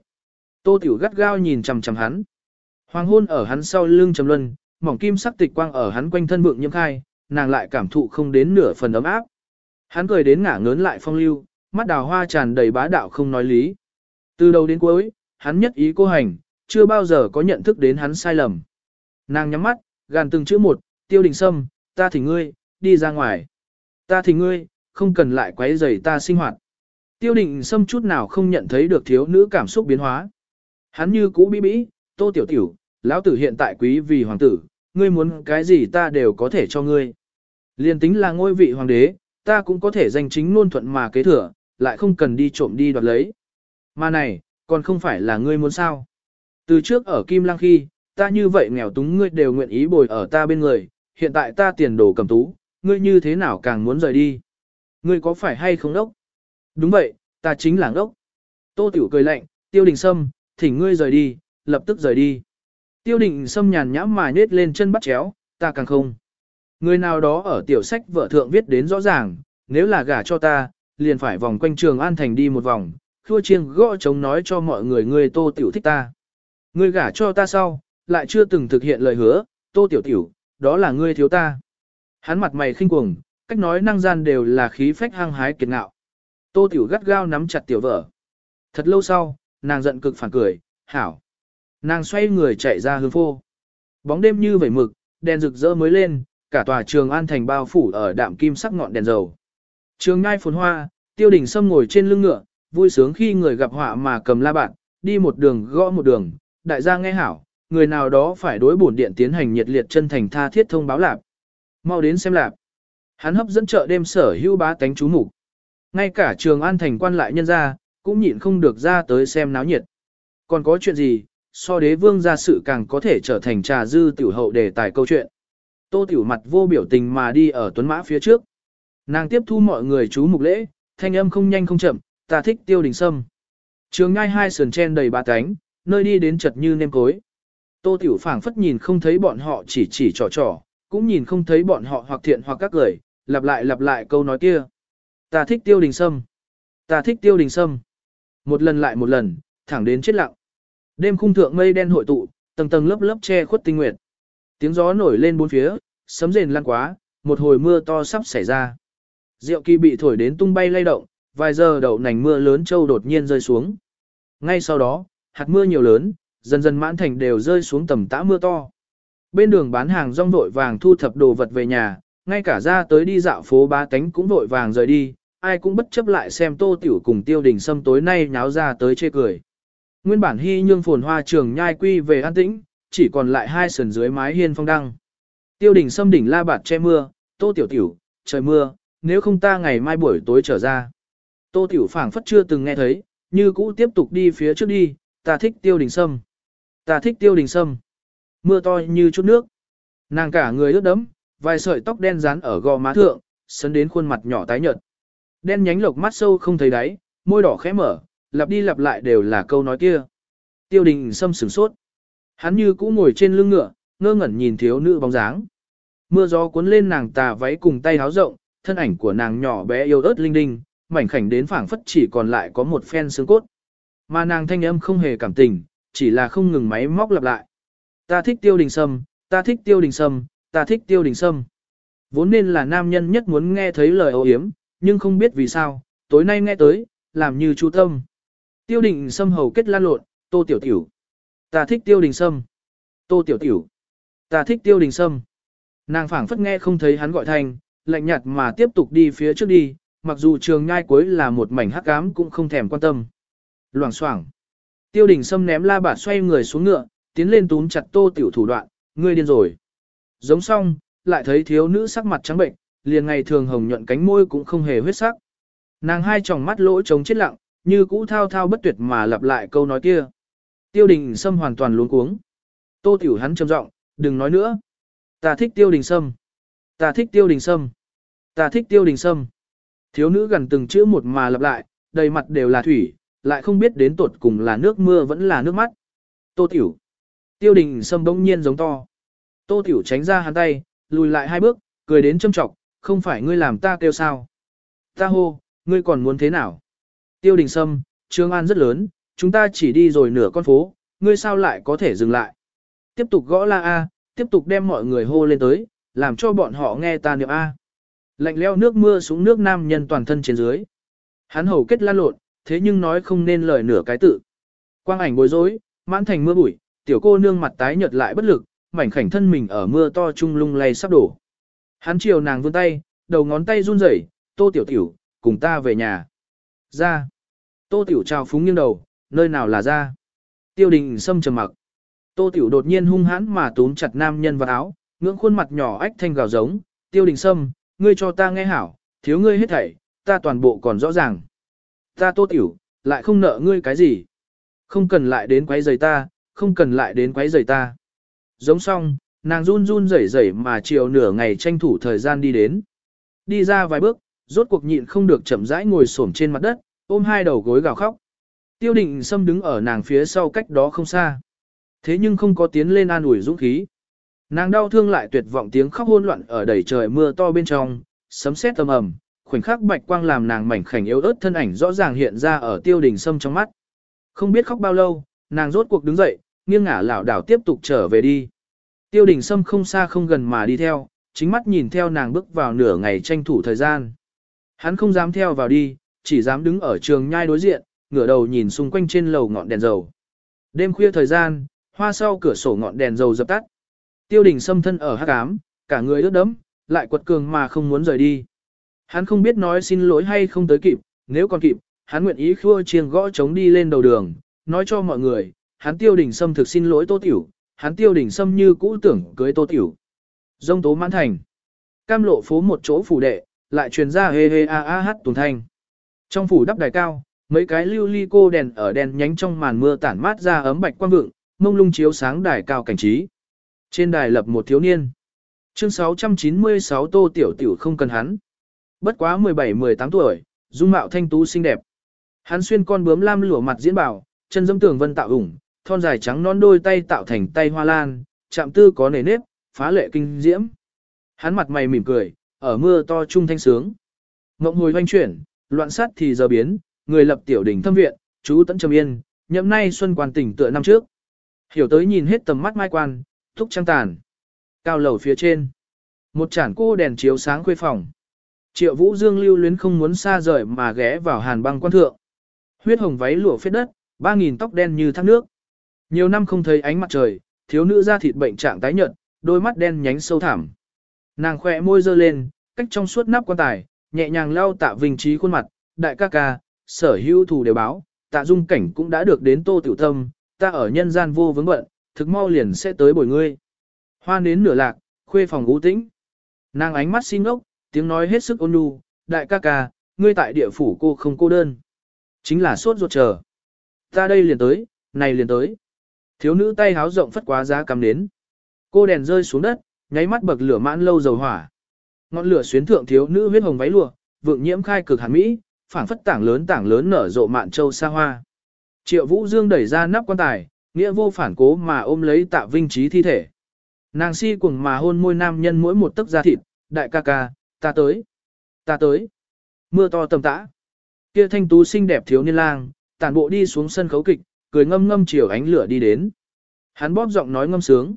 Tô Tiểu gắt gao nhìn chằm chằm hắn. Hoàng hôn ở hắn sau lưng trầm luân, mỏng kim sắc tịch quang ở hắn quanh thân vượng nhiễm khai, nàng lại cảm thụ không đến nửa phần ấm áp. Hắn cười đến ngả ngớn lại phong lưu, mắt đào hoa tràn đầy bá đạo không nói lý. Từ đầu đến cuối, hắn nhất ý cô hành, chưa bao giờ có nhận thức đến hắn sai lầm. Nàng nhắm mắt, gàn từng chữ một, tiêu đình sâm, ta thỉnh ngươi, đi ra ngoài. Ta thỉnh ngươi, không cần lại quấy rầy ta sinh hoạt. Tiêu đình sâm chút nào không nhận thấy được thiếu nữ cảm xúc biến hóa. Hắn như cũ bí bĩ, tô tiểu tiểu, lão tử hiện tại quý vì hoàng tử, ngươi muốn cái gì ta đều có thể cho ngươi. Liên tính là ngôi vị hoàng đế, ta cũng có thể danh chính luôn thuận mà kế thừa, lại không cần đi trộm đi đoạt lấy. Mà này, còn không phải là ngươi muốn sao. Từ trước ở Kim Lăng khi, ta như vậy nghèo túng ngươi đều nguyện ý bồi ở ta bên người, hiện tại ta tiền đồ cầm tú, ngươi như thế nào càng muốn rời đi. Ngươi có phải hay không đốc? Đúng vậy, ta chính là đốc. Tô Tiểu cười lạnh, tiêu đình sâm, thỉnh ngươi rời đi, lập tức rời đi. Tiêu định xâm nhàn nhãm mà nết lên chân bắt chéo, ta càng không. Người nào đó ở tiểu sách vợ thượng viết đến rõ ràng, nếu là gả cho ta, liền phải vòng quanh trường An Thành đi một vòng, khua chiêng gõ chống nói cho mọi người người tô tiểu thích ta. Ngươi gả cho ta sau, lại chưa từng thực hiện lời hứa, tô tiểu tiểu, đó là ngươi thiếu ta. Hắn mặt mày khinh cuồng, cách nói năng gian đều là khí phách hăng hái kiệt ngạo. Tô tiểu gắt gao nắm chặt tiểu vợ. Thật lâu sau, nàng giận cực phản cười, hảo. Nàng xoay người chạy ra hướng phô. Bóng đêm như vẩy mực, đèn rực rỡ mới lên, cả tòa trường an thành bao phủ ở đạm kim sắc ngọn đèn dầu. Trường ngai phồn hoa, tiêu đình sâm ngồi trên lưng ngựa, vui sướng khi người gặp họa mà cầm la bạn, đi một đường gõ một đường, đại gia nghe hảo, người nào đó phải đối bổn điện tiến hành nhiệt liệt chân thành tha thiết thông báo lạp. Mau đến xem lạp. Hắn hấp dẫn chợ đêm sở hữu bá tánh chú mục. Ngay cả trường an thành quan lại nhân gia, cũng nhịn không được ra tới xem náo nhiệt. Còn có chuyện gì, so đế vương ra sự càng có thể trở thành trà dư tiểu hậu đề tài câu chuyện. Tô tiểu mặt vô biểu tình mà đi ở tuấn mã phía trước. Nàng tiếp thu mọi người chú mục lễ, thanh âm không nhanh không chậm, ta thích tiêu đình sâm. Trường ngai hai sườn chen đầy ba cánh, nơi đi đến chật như nêm cối. Tô tiểu phảng phất nhìn không thấy bọn họ chỉ chỉ trò trò, cũng nhìn không thấy bọn họ hoặc thiện hoặc các cười, lặp lại lặp lại câu nói kia. Ta thích tiêu đình sâm. Ta thích tiêu đình sâm. Một lần lại một lần, thẳng đến chết lặng. Đêm khung thượng mây đen hội tụ, tầng tầng lớp lớp che khuất tinh nguyệt. Tiếng gió nổi lên bốn phía, sấm rền lan quá, một hồi mưa to sắp xảy ra. Diệu kỳ bị thổi đến tung bay lay động, vài giờ đậu nành mưa lớn châu đột nhiên rơi xuống. Ngay sau đó, hạt mưa nhiều lớn, dần dần mãn thành đều rơi xuống tầm tã mưa to. Bên đường bán hàng rong vội vàng thu thập đồ vật về nhà, ngay cả ra tới đi dạo phố ba tánh cũng vội vàng rời đi, ai cũng bất chấp lại xem tô tiểu cùng tiêu đình sâm tối nay nháo ra tới chê cười. Nguyên bản hy nhương phồn hoa trường nhai quy về an tĩnh, chỉ còn lại hai sườn dưới mái hiên phong đăng. Tiêu đỉnh sâm đỉnh la bạt che mưa, tô tiểu tiểu, trời mưa, nếu không ta ngày mai buổi tối trở ra. Tô tiểu phảng phất chưa từng nghe thấy, như cũ tiếp tục đi phía trước đi, ta thích tiêu đỉnh sâm. Ta thích tiêu đỉnh sâm. Mưa to như chút nước. Nàng cả người ướt đẫm, vài sợi tóc đen dán ở gò má thượng, sấn đến khuôn mặt nhỏ tái nhợt. Đen nhánh lộc mắt sâu không thấy đáy, môi đỏ khẽ mở, lặp đi lặp lại đều là câu nói kia. Tiêu đình sâm sửng sốt. Hắn như cũ ngồi trên lưng ngựa, ngơ ngẩn nhìn thiếu nữ bóng dáng. Mưa gió cuốn lên nàng tà váy cùng tay háo rộng, thân ảnh của nàng nhỏ bé yêu ớt linh đinh, mảnh khảnh đến phảng phất chỉ còn lại có một phen xương cốt. Mà nàng thanh âm không hề cảm tình, chỉ là không ngừng máy móc lặp lại. Ta thích tiêu đình sâm, ta thích tiêu đình sâm, ta thích tiêu đình sâm. Vốn nên là nam nhân nhất muốn nghe thấy lời âu yếm, nhưng không biết vì sao, tối nay nghe tới, làm như chú tâm. Tiêu đình sâm hầu kết lan lộn, tô tiểu tiểu. Ta thích tiêu đình sâm. Tô tiểu tiểu. Ta thích tiêu đình sâm. Nàng phảng phất nghe không thấy hắn gọi thành, lạnh nhạt mà tiếp tục đi phía trước đi, mặc dù trường nhai cuối là một mảnh hắc ám cũng không thèm quan tâm. Loảng xoảng. Tiêu đình sâm ném la bạt xoay người xuống ngựa, tiến lên túm chặt tô tiểu thủ đoạn, ngươi điên rồi. Giống xong, lại thấy thiếu nữ sắc mặt trắng bệnh, liền ngày thường hồng nhuận cánh môi cũng không hề huyết sắc. Nàng hai tròng mắt lỗ trống chết lặng, như cũ thao thao bất tuyệt mà lặp lại câu nói kia. Tiêu đình sâm hoàn toàn luống cuống. Tô tiểu hắn trầm giọng, đừng nói nữa. Ta thích tiêu đình sâm. Ta thích tiêu đình sâm. Ta thích tiêu đình sâm. Thiếu nữ gần từng chữ một mà lặp lại, đầy mặt đều là thủy, lại không biết đến tột cùng là nước mưa vẫn là nước mắt. Tô tiểu. Tiêu đình sâm bỗng nhiên giống to. Tô tiểu tránh ra hắn tay, lùi lại hai bước, cười đến châm trọng, không phải ngươi làm ta kêu sao. Ta hô, ngươi còn muốn thế nào? Tiêu đình sâm, Trương An rất lớn, chúng ta chỉ đi rồi nửa con phố, ngươi sao lại có thể dừng lại? Tiếp tục gõ la A, tiếp tục đem mọi người hô lên tới, làm cho bọn họ nghe ta niệm A. Lạnh leo nước mưa xuống nước nam nhân toàn thân trên dưới. Hắn hầu kết lan lộn, thế nhưng nói không nên lời nửa cái tự. Quang ảnh bối rối, mãn thành mưa bụi, tiểu cô nương mặt tái nhợt lại bất lực, mảnh khảnh thân mình ở mưa to trung lung lay sắp đổ. Hắn chiều nàng vươn tay, đầu ngón tay run rẩy, tô tiểu tiểu, cùng ta về nhà. Ra. Tô tiểu trao phúng nghiêng đầu, nơi nào là ra. Tiêu đình sâm trầm mặc. Tô tiểu đột nhiên hung hãn mà túm chặt nam nhân vào áo, ngưỡng khuôn mặt nhỏ ách thanh gào giống. Tiêu đình sâm, ngươi cho ta nghe hảo, thiếu ngươi hết thảy, ta toàn bộ còn rõ ràng. Ta tô tiểu, lại không nợ ngươi cái gì. Không cần lại đến quấy rầy ta, không cần lại đến quấy rầy ta. Giống xong, nàng run run rẩy rẩy mà chiều nửa ngày tranh thủ thời gian đi đến. Đi ra vài bước, rốt cuộc nhịn không được chậm rãi ngồi xổm trên mặt đất, ôm hai đầu gối gào khóc. Tiêu định Sâm đứng ở nàng phía sau cách đó không xa. Thế nhưng không có tiến lên an ủi dũng khí. Nàng đau thương lại tuyệt vọng tiếng khóc hôn loạn ở đầy trời mưa to bên trong, sấm sét tầm ầm, khoảnh khắc bạch quang làm nàng mảnh khảnh yếu ớt thân ảnh rõ ràng hiện ra ở tiêu đình sâm trong mắt. Không biết khóc bao lâu, nàng rốt cuộc đứng dậy, nghiêng ngả lảo đảo tiếp tục trở về đi. Tiêu đình Sâm không xa không gần mà đi theo, chính mắt nhìn theo nàng bước vào nửa ngày tranh thủ thời gian. Hắn không dám theo vào đi, chỉ dám đứng ở trường nhai đối diện, ngửa đầu nhìn xung quanh trên lầu ngọn đèn dầu. Đêm khuya thời gian, hoa sau cửa sổ ngọn đèn dầu dập tắt. Tiêu đình Sâm thân ở hắc ám, cả người ướt đẫm, lại quật cường mà không muốn rời đi. Hắn không biết nói xin lỗi hay không tới kịp, nếu còn kịp, hắn nguyện ý khua chiêng gõ trống đi lên đầu đường, nói cho mọi người, hắn tiêu đình sâm thực xin lỗi tô tiểu, hắn tiêu đình sâm như cũ tưởng cưới tô tiểu. Dông tố mãn thành. Cam lộ phố một chỗ phủ đệ, lại truyền ra hê hê a a hát tuần thanh. Trong phủ đắp đài cao, mấy cái lưu ly cô đèn ở đèn nhánh trong màn mưa tản mát ra ấm bạch quang vượng, mông lung chiếu sáng đài cao cảnh trí. Trên đài lập một thiếu niên. Chương 696 Tô Tiểu Tiểu không cần hắn. Bất quá 17-18 tuổi, dung mạo thanh tú xinh đẹp. Hắn xuyên con bướm lam lửa mặt diễn bảo, chân dâm tường vân tạo ủng, thon dài trắng non đôi tay tạo thành tay hoa lan, chạm tư có nề nếp, phá lệ kinh diễm. Hắn mặt mày mỉm cười, ở mưa to trung thanh sướng. Ngộng hồi hoanh chuyển, loạn sát thì giờ biến, người lập tiểu đỉnh thâm viện, chú tẫn trầm yên, nhậm nay xuân quan tỉnh tựa năm trước. Hiểu tới nhìn hết tầm mắt mai quan, thúc trăng tàn. Cao lầu phía trên. Một chản cô đèn chiếu sáng khuê phòng. Triệu Vũ Dương lưu luyến không muốn xa rời mà ghé vào hàn băng quan thượng. Huyết hồng váy lụa phết đất, ba nghìn tóc đen như thác nước. Nhiều năm không thấy ánh mặt trời, thiếu nữ da thịt bệnh trạng tái nhợt, đôi mắt đen nhánh sâu thẳm. Nàng khỏe môi dơ lên, cách trong suốt nắp quan tài, nhẹ nhàng lau tạ vinh trí khuôn mặt, đại ca ca, sở hữu thủ đều báo, tạ dung cảnh cũng đã được đến tô tiểu tâm, ta ở nhân gian vô vướng bận, thực mau liền sẽ tới bồi ngươi. Hoa nến nửa lạc, khuê phòng ú tĩnh. Nàng ánh mắt xin ốc, tiếng nói hết sức ôn nhu, đại ca ca, ngươi tại địa phủ cô không cô đơn. Chính là sốt ruột chờ. Ta đây liền tới, này liền tới. Thiếu nữ tay háo rộng phất quá giá cắm đến. Cô đèn rơi xuống đất, nháy mắt bậc lửa mãn lâu dầu hỏa. Ngọn lửa xuyến thượng thiếu nữ huyết hồng váy lụa, vượng nhiễm khai cực hàn mỹ, phảng phất tảng lớn tảng lớn nở rộ mạn châu xa hoa. Triệu Vũ Dương đẩy ra nắp quan tài, nghĩa vô phản cố mà ôm lấy Tạ Vinh Trí thi thể. Nàng si cuồng mà hôn môi nam nhân mỗi một tấc da thịt, đại ca ca, ta tới, ta tới. Mưa to tầm tã. Kia thanh tú xinh đẹp thiếu niên lang, tản bộ đi xuống sân khấu kịch, cười ngâm ngâm chiều ánh lửa đi đến. Hắn bóp giọng nói ngâm sướng.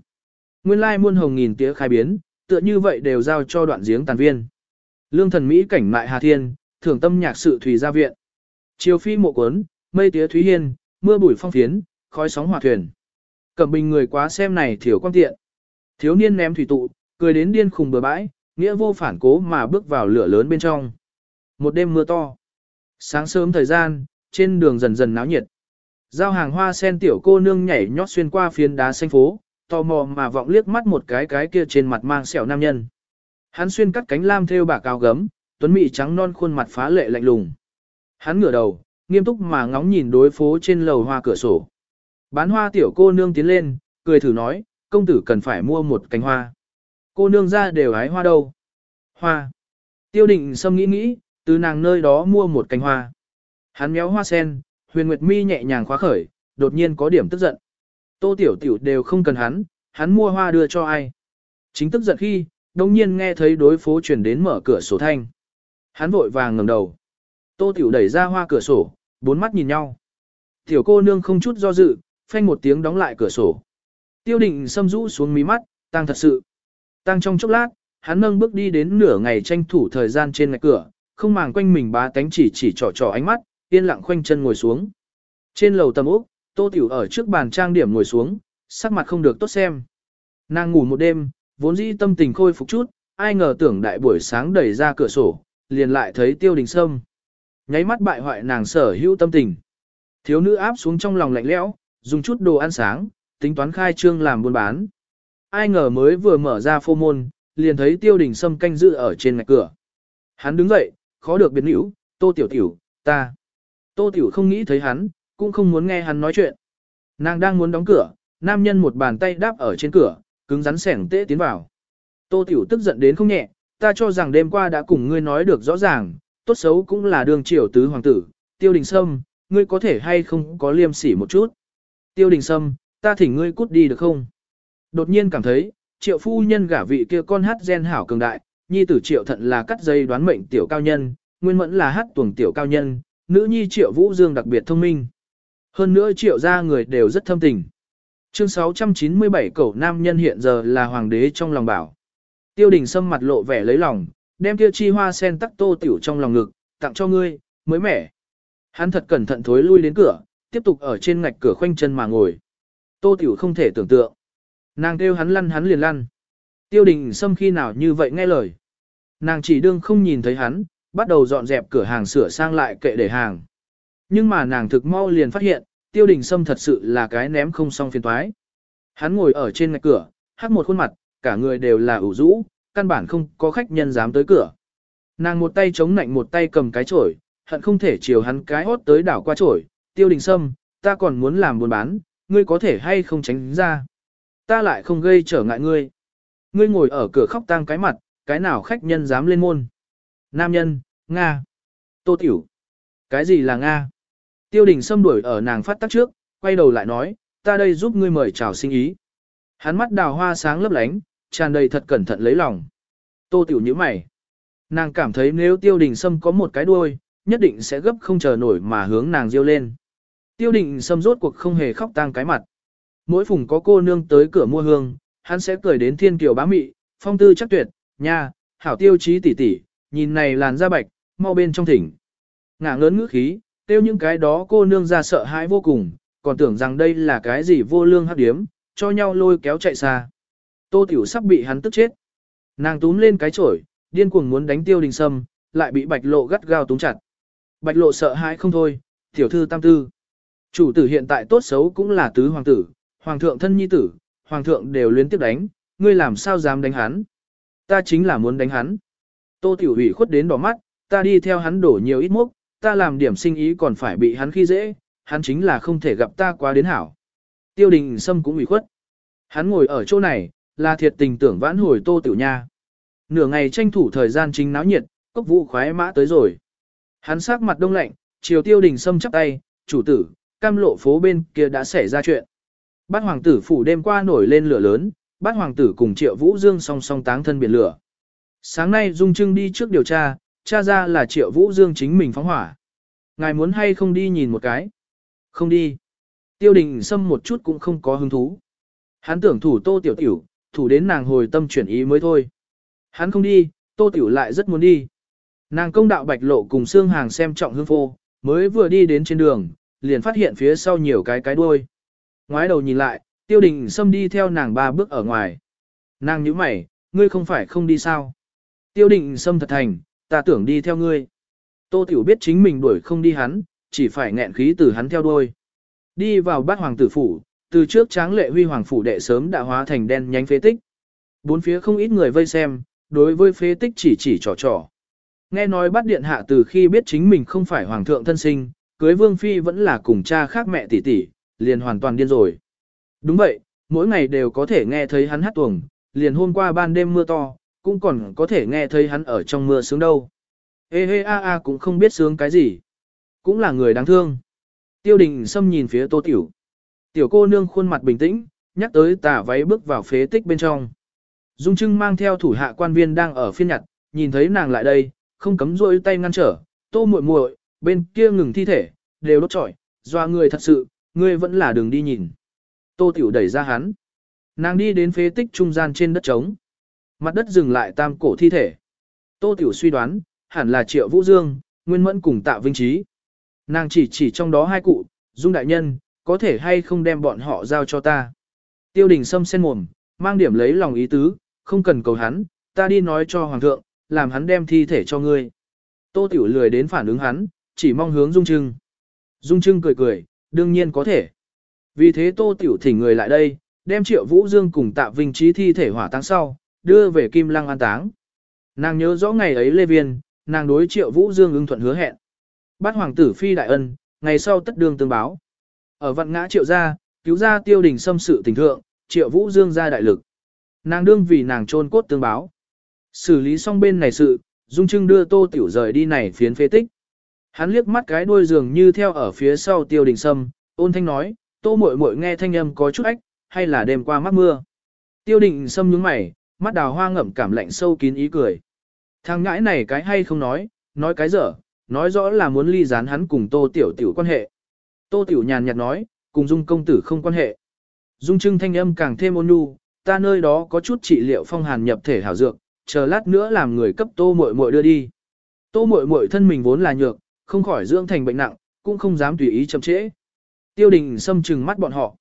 Nguyên lai muôn hồng nghìn tía khai biến, tựa như vậy đều giao cho đoạn giếng tàn viên. Lương thần Mỹ cảnh mại Hà Thiên, thưởng tâm nhạc sự thủy gia viện. Chiều phi mộ cuốn, mây tía thúy hiên, mưa bụi phong phiến, khói sóng hỏa thuyền. Cẩm bình người quá xem này thiểu quan tiện. Thiếu niên ném thủy tụ, cười đến điên khùng bừa bãi, nghĩa vô phản cố mà bước vào lửa lớn bên trong. Một đêm mưa to. Sáng sớm thời gian, trên đường dần dần náo nhiệt. Giao hàng hoa sen tiểu cô nương nhảy nhót xuyên qua phiến đá xanh phố, tò mò mà vọng liếc mắt một cái cái kia trên mặt mang sẹo nam nhân. Hắn xuyên cắt cánh lam thêu bạc cao gấm, tuấn mị trắng non khuôn mặt phá lệ lạnh lùng. Hắn ngửa đầu, nghiêm túc mà ngóng nhìn đối phố trên lầu hoa cửa sổ. Bán hoa tiểu cô nương tiến lên, cười thử nói, công tử cần phải mua một cánh hoa. Cô nương ra đều hái hoa đâu. Hoa. Tiêu định xâm nghĩ nghĩ, từ nàng nơi đó mua một cánh hoa. Hắn méo hoa sen, huyền nguyệt mi nhẹ nhàng khóa khởi, đột nhiên có điểm tức giận. Tô tiểu tiểu đều không cần hắn, hắn mua hoa đưa cho ai. Chính tức giận khi, đồng nhiên nghe thấy đối phố chuyển đến mở cửa sổ thanh. Hắn vội vàng ngẩng đầu. Tô tiểu đẩy ra hoa cửa sổ, bốn mắt nhìn nhau. Tiểu cô nương không chút do dự, phanh một tiếng đóng lại cửa sổ. Tiêu định xâm rũ xuống mí mắt, tăng thật sự. Tăng trong chốc lát, hắn nâng bước đi đến nửa ngày tranh thủ thời gian trên ngạch cửa, không màng quanh mình bá tánh chỉ chỉ trò trò ánh mắt, yên lặng khoanh chân ngồi xuống. Trên lầu tầm úc, Tô Tiểu ở trước bàn trang điểm ngồi xuống, sắc mặt không được tốt xem. Nàng ngủ một đêm, vốn dĩ tâm tình khôi phục chút, ai ngờ tưởng đại buổi sáng đẩy ra cửa sổ, liền lại thấy Tiêu Đình Sâm. Nháy mắt bại hoại nàng sở hữu tâm tình. Thiếu nữ áp xuống trong lòng lạnh lẽo, dùng chút đồ ăn sáng, tính toán khai trương làm buôn bán. Ai ngờ mới vừa mở ra phô môn, liền thấy Tiêu Đình Sâm canh giữ ở trên ngạch cửa. Hắn đứng dậy, khó được biến hữu, Tô Tiểu Tiểu, ta. Tô Tiểu không nghĩ thấy hắn, cũng không muốn nghe hắn nói chuyện. Nàng đang muốn đóng cửa, nam nhân một bàn tay đáp ở trên cửa, cứng rắn sẻng tễ tiến vào. Tô Tiểu tức giận đến không nhẹ, ta cho rằng đêm qua đã cùng ngươi nói được rõ ràng, tốt xấu cũng là đường triều tứ hoàng tử, tiêu đình sâm, ngươi có thể hay không có liêm sỉ một chút. Tiêu đình sâm, ta thỉnh ngươi cút đi được không? Đột nhiên cảm thấy, triệu phu nhân gả vị kia con hát gen hảo cường đại, nhi tử triệu thận là cắt dây đoán mệnh tiểu cao nhân, nguyên mẫn là hát tuồng tiểu cao nhân, nữ nhi triệu vũ dương đặc biệt thông minh. Hơn nữa triệu gia người đều rất thâm tình. Chương 697 cẩu nam nhân hiện giờ là hoàng đế trong lòng bảo. Tiêu đình sâm mặt lộ vẻ lấy lòng, đem tiêu chi hoa sen tắc tô tiểu trong lòng ngực, tặng cho ngươi, mới mẻ. Hắn thật cẩn thận thối lui đến cửa, tiếp tục ở trên ngạch cửa khoanh chân mà ngồi. Tô tiểu không thể tưởng tượng. Nàng kêu hắn lăn hắn liền lăn. Tiêu đình sâm khi nào như vậy nghe lời. Nàng chỉ đương không nhìn thấy hắn, bắt đầu dọn dẹp cửa hàng sửa sang lại kệ để hàng. Nhưng mà nàng thực mau liền phát hiện, tiêu đình sâm thật sự là cái ném không xong phiền toái. Hắn ngồi ở trên ngạch cửa, hát một khuôn mặt, cả người đều là ủ rũ, căn bản không có khách nhân dám tới cửa. Nàng một tay chống nạnh một tay cầm cái chổi, hận không thể chiều hắn cái hốt tới đảo qua trổi, tiêu đình sâm, ta còn muốn làm buôn bán, ngươi có thể hay không tránh ra. Ta lại không gây trở ngại ngươi. Ngươi ngồi ở cửa khóc tang cái mặt, cái nào khách nhân dám lên môn. Nam nhân, Nga. Tô Tiểu. Cái gì là Nga? Tiêu đình xâm đuổi ở nàng phát tắc trước, quay đầu lại nói, ta đây giúp ngươi mời chào sinh ý. Hắn mắt đào hoa sáng lấp lánh, tràn đầy thật cẩn thận lấy lòng. Tô Tiểu như mày. Nàng cảm thấy nếu tiêu đình sâm có một cái đuôi, nhất định sẽ gấp không chờ nổi mà hướng nàng diêu lên. Tiêu đình sâm rốt cuộc không hề khóc tang cái mặt. Mỗi phùng có cô nương tới cửa mua hương, hắn sẽ cười đến thiên kiều bá mị, phong tư chắc tuyệt, nha, hảo tiêu chí tỷ tỷ, nhìn này làn da bạch, mau bên trong thỉnh. Ngả ngớn ngữ khí, tiêu những cái đó cô nương ra sợ hãi vô cùng, còn tưởng rằng đây là cái gì vô lương hấp điếm, cho nhau lôi kéo chạy xa. Tô tiểu sắp bị hắn tức chết. Nàng túm lên cái chổi, điên cuồng muốn đánh tiêu đình sâm, lại bị bạch lộ gắt gao túm chặt. Bạch lộ sợ hãi không thôi, tiểu thư tam tư. Chủ tử hiện tại tốt xấu cũng là tứ hoàng tử, hoàng thượng thân nhi tử, hoàng thượng đều liên tiếp đánh, ngươi làm sao dám đánh hắn. Ta chính là muốn đánh hắn. Tô tiểu hủy khuất đến đỏ mắt, ta đi theo hắn đổ nhiều ít mốc, ta làm điểm sinh ý còn phải bị hắn khi dễ, hắn chính là không thể gặp ta quá đến hảo. Tiêu đình Sâm cũng ủy khuất. Hắn ngồi ở chỗ này, là thiệt tình tưởng vãn hồi tô tiểu nha. Nửa ngày tranh thủ thời gian chính náo nhiệt, cốc vũ khoái mã tới rồi. Hắn sắc mặt đông lạnh, chiều tiêu đình Sâm chắp tay, chủ tử, cam lộ phố bên kia đã xảy ra chuyện. Bát hoàng tử phủ đêm qua nổi lên lửa lớn, bát hoàng tử cùng triệu vũ dương song song táng thân biển lửa. Sáng nay Dung Trưng đi trước điều tra, Cha ra là triệu vũ dương chính mình phóng hỏa. Ngài muốn hay không đi nhìn một cái? Không đi. Tiêu đình xâm một chút cũng không có hứng thú. Hắn tưởng thủ tô tiểu tiểu, thủ đến nàng hồi tâm chuyển ý mới thôi. Hắn không đi, tô tiểu lại rất muốn đi. Nàng công đạo bạch lộ cùng xương hàng xem trọng hương phô, mới vừa đi đến trên đường, liền phát hiện phía sau nhiều cái cái đuôi. Ngoái đầu nhìn lại, tiêu đình xâm đi theo nàng ba bước ở ngoài. Nàng nhíu mày, ngươi không phải không đi sao? Tiêu đình xâm thật thành, ta tưởng đi theo ngươi. Tô Tiểu biết chính mình đuổi không đi hắn, chỉ phải nghẹn khí từ hắn theo đuôi. Đi vào bát hoàng tử phủ, từ trước tráng lệ huy hoàng phủ đệ sớm đã hóa thành đen nhánh phế tích. Bốn phía không ít người vây xem, đối với phế tích chỉ chỉ trò trò. Nghe nói bắt điện hạ từ khi biết chính mình không phải hoàng thượng thân sinh, cưới vương phi vẫn là cùng cha khác mẹ tỷ tỷ, liền hoàn toàn điên rồi. Đúng vậy, mỗi ngày đều có thể nghe thấy hắn hát tuồng, liền hôm qua ban đêm mưa to, cũng còn có thể nghe thấy hắn ở trong mưa sướng đâu. Ê hê a a cũng không biết sướng cái gì. Cũng là người đáng thương. Tiêu đình xâm nhìn phía tô tiểu. Tiểu cô nương khuôn mặt bình tĩnh, nhắc tới tà váy bước vào phế tích bên trong. Dung Trưng mang theo thủ hạ quan viên đang ở phiên nhặt, nhìn thấy nàng lại đây, không cấm rôi tay ngăn trở, tô muội muội, bên kia ngừng thi thể, đều đốt trọi, doa người thật sự, ngươi vẫn là đường đi nhìn. Tô Tiểu đẩy ra hắn. Nàng đi đến phế tích trung gian trên đất trống. Mặt đất dừng lại tam cổ thi thể. Tô Tiểu suy đoán, hẳn là Triệu Vũ Dương, Nguyên Mẫn cùng Tạ Vinh Trí. Nàng chỉ chỉ trong đó hai cụ, Dung Đại Nhân, có thể hay không đem bọn họ giao cho ta. Tiêu đình Sâm sen mồm, mang điểm lấy lòng ý tứ, không cần cầu hắn, ta đi nói cho Hoàng thượng, làm hắn đem thi thể cho ngươi. Tô Tiểu lười đến phản ứng hắn, chỉ mong hướng Dung Trưng. Dung Trưng cười cười, đương nhiên có thể. Vì thế Tô Tiểu thỉnh người lại đây, đem Triệu Vũ Dương cùng Tạ Vinh Trí thi thể hỏa táng sau, đưa về Kim Lăng an táng. Nàng nhớ rõ ngày ấy Lê Viên, nàng đối Triệu Vũ Dương ưng thuận hứa hẹn. Bát hoàng tử phi đại ân, ngày sau tất đương tương báo. Ở vận ngã Triệu gia, cứu ra tiêu đình xâm sự tình thượng, Triệu Vũ Dương ra đại lực. Nàng đương vì nàng trôn cốt tương báo. Xử lý xong bên này sự, Dung Trưng đưa Tô Tiểu rời đi này phiến phế tích. Hắn liếc mắt cái đuôi giường như theo ở phía sau tiêu đình sâm, ôn thanh nói, tô muội muội nghe thanh âm có chút ách, hay là đêm qua mắc mưa. Tiêu đình sâm nhướng mày, mắt đào hoa ngậm cảm lạnh sâu kín ý cười. Thằng ngãi này cái hay không nói, nói cái dở, nói rõ là muốn ly gián hắn cùng tô tiểu tiểu quan hệ. Tô tiểu nhàn nhạt nói, cùng dung công tử không quan hệ. Dung trưng thanh âm càng thêm ôn nhu, ta nơi đó có chút trị liệu phong hàn nhập thể hảo dược, chờ lát nữa làm người cấp tô muội muội đưa đi. Tô muội muội thân mình vốn là nhược, không khỏi dưỡng thành bệnh nặng, cũng không dám tùy ý chậm trễ. Tiêu đình xâm trừng mắt bọn họ.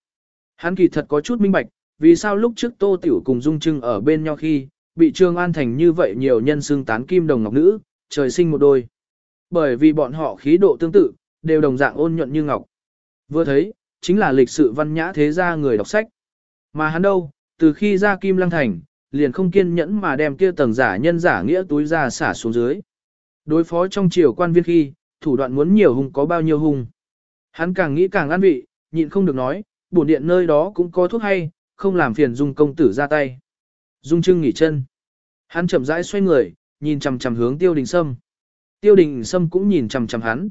Hắn kỳ thật có chút minh bạch, vì sao lúc trước Tô Tiểu cùng Dung Trưng ở bên nhau khi, bị Trương An thành như vậy nhiều nhân xương tán kim đồng ngọc nữ, trời sinh một đôi. Bởi vì bọn họ khí độ tương tự, đều đồng dạng ôn nhuận như ngọc. Vừa thấy, chính là lịch sự văn nhã thế gia người đọc sách. Mà hắn đâu, từ khi ra Kim Lăng Thành, liền không kiên nhẫn mà đem kia tầng giả nhân giả nghĩa túi ra xả xuống dưới. Đối phó trong triều quan viên khi, thủ đoạn muốn nhiều hung có bao nhiêu hung. Hắn càng nghĩ càng ăn vị, nhịn không được nói, bổn điện nơi đó cũng có thuốc hay, không làm phiền Dung công tử ra tay. Dung Trưng nghỉ chân. Hắn chậm rãi xoay người, nhìn chằm chằm hướng Tiêu Đình Sâm. Tiêu Đình Sâm cũng nhìn chằm chằm hắn.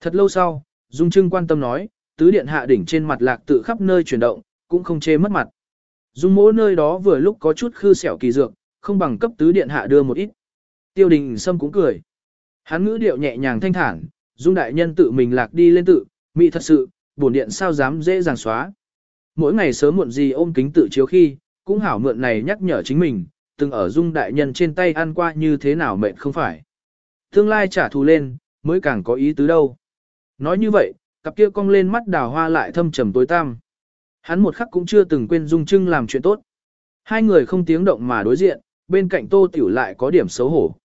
Thật lâu sau, Dung Trưng quan tâm nói, tứ điện hạ đỉnh trên mặt lạc tự khắp nơi chuyển động, cũng không chê mất mặt. Dung mỗi nơi đó vừa lúc có chút khư xẻo kỳ dược, không bằng cấp tứ điện hạ đưa một ít. Tiêu Đình Sâm cũng cười. Hắn ngữ điệu nhẹ nhàng thanh thản, Dung đại nhân tự mình lạc đi lên tự, mị thật sự, bổn điện sao dám dễ dàng xóa. Mỗi ngày sớm muộn gì ôm kính tự chiếu khi, cũng hảo mượn này nhắc nhở chính mình, từng ở dung đại nhân trên tay ăn qua như thế nào mệt không phải. Tương lai trả thù lên, mới càng có ý tứ đâu. Nói như vậy, cặp kia cong lên mắt đào hoa lại thâm trầm tối tăm. Hắn một khắc cũng chưa từng quên dung trưng làm chuyện tốt. Hai người không tiếng động mà đối diện, bên cạnh tô tiểu lại có điểm xấu hổ.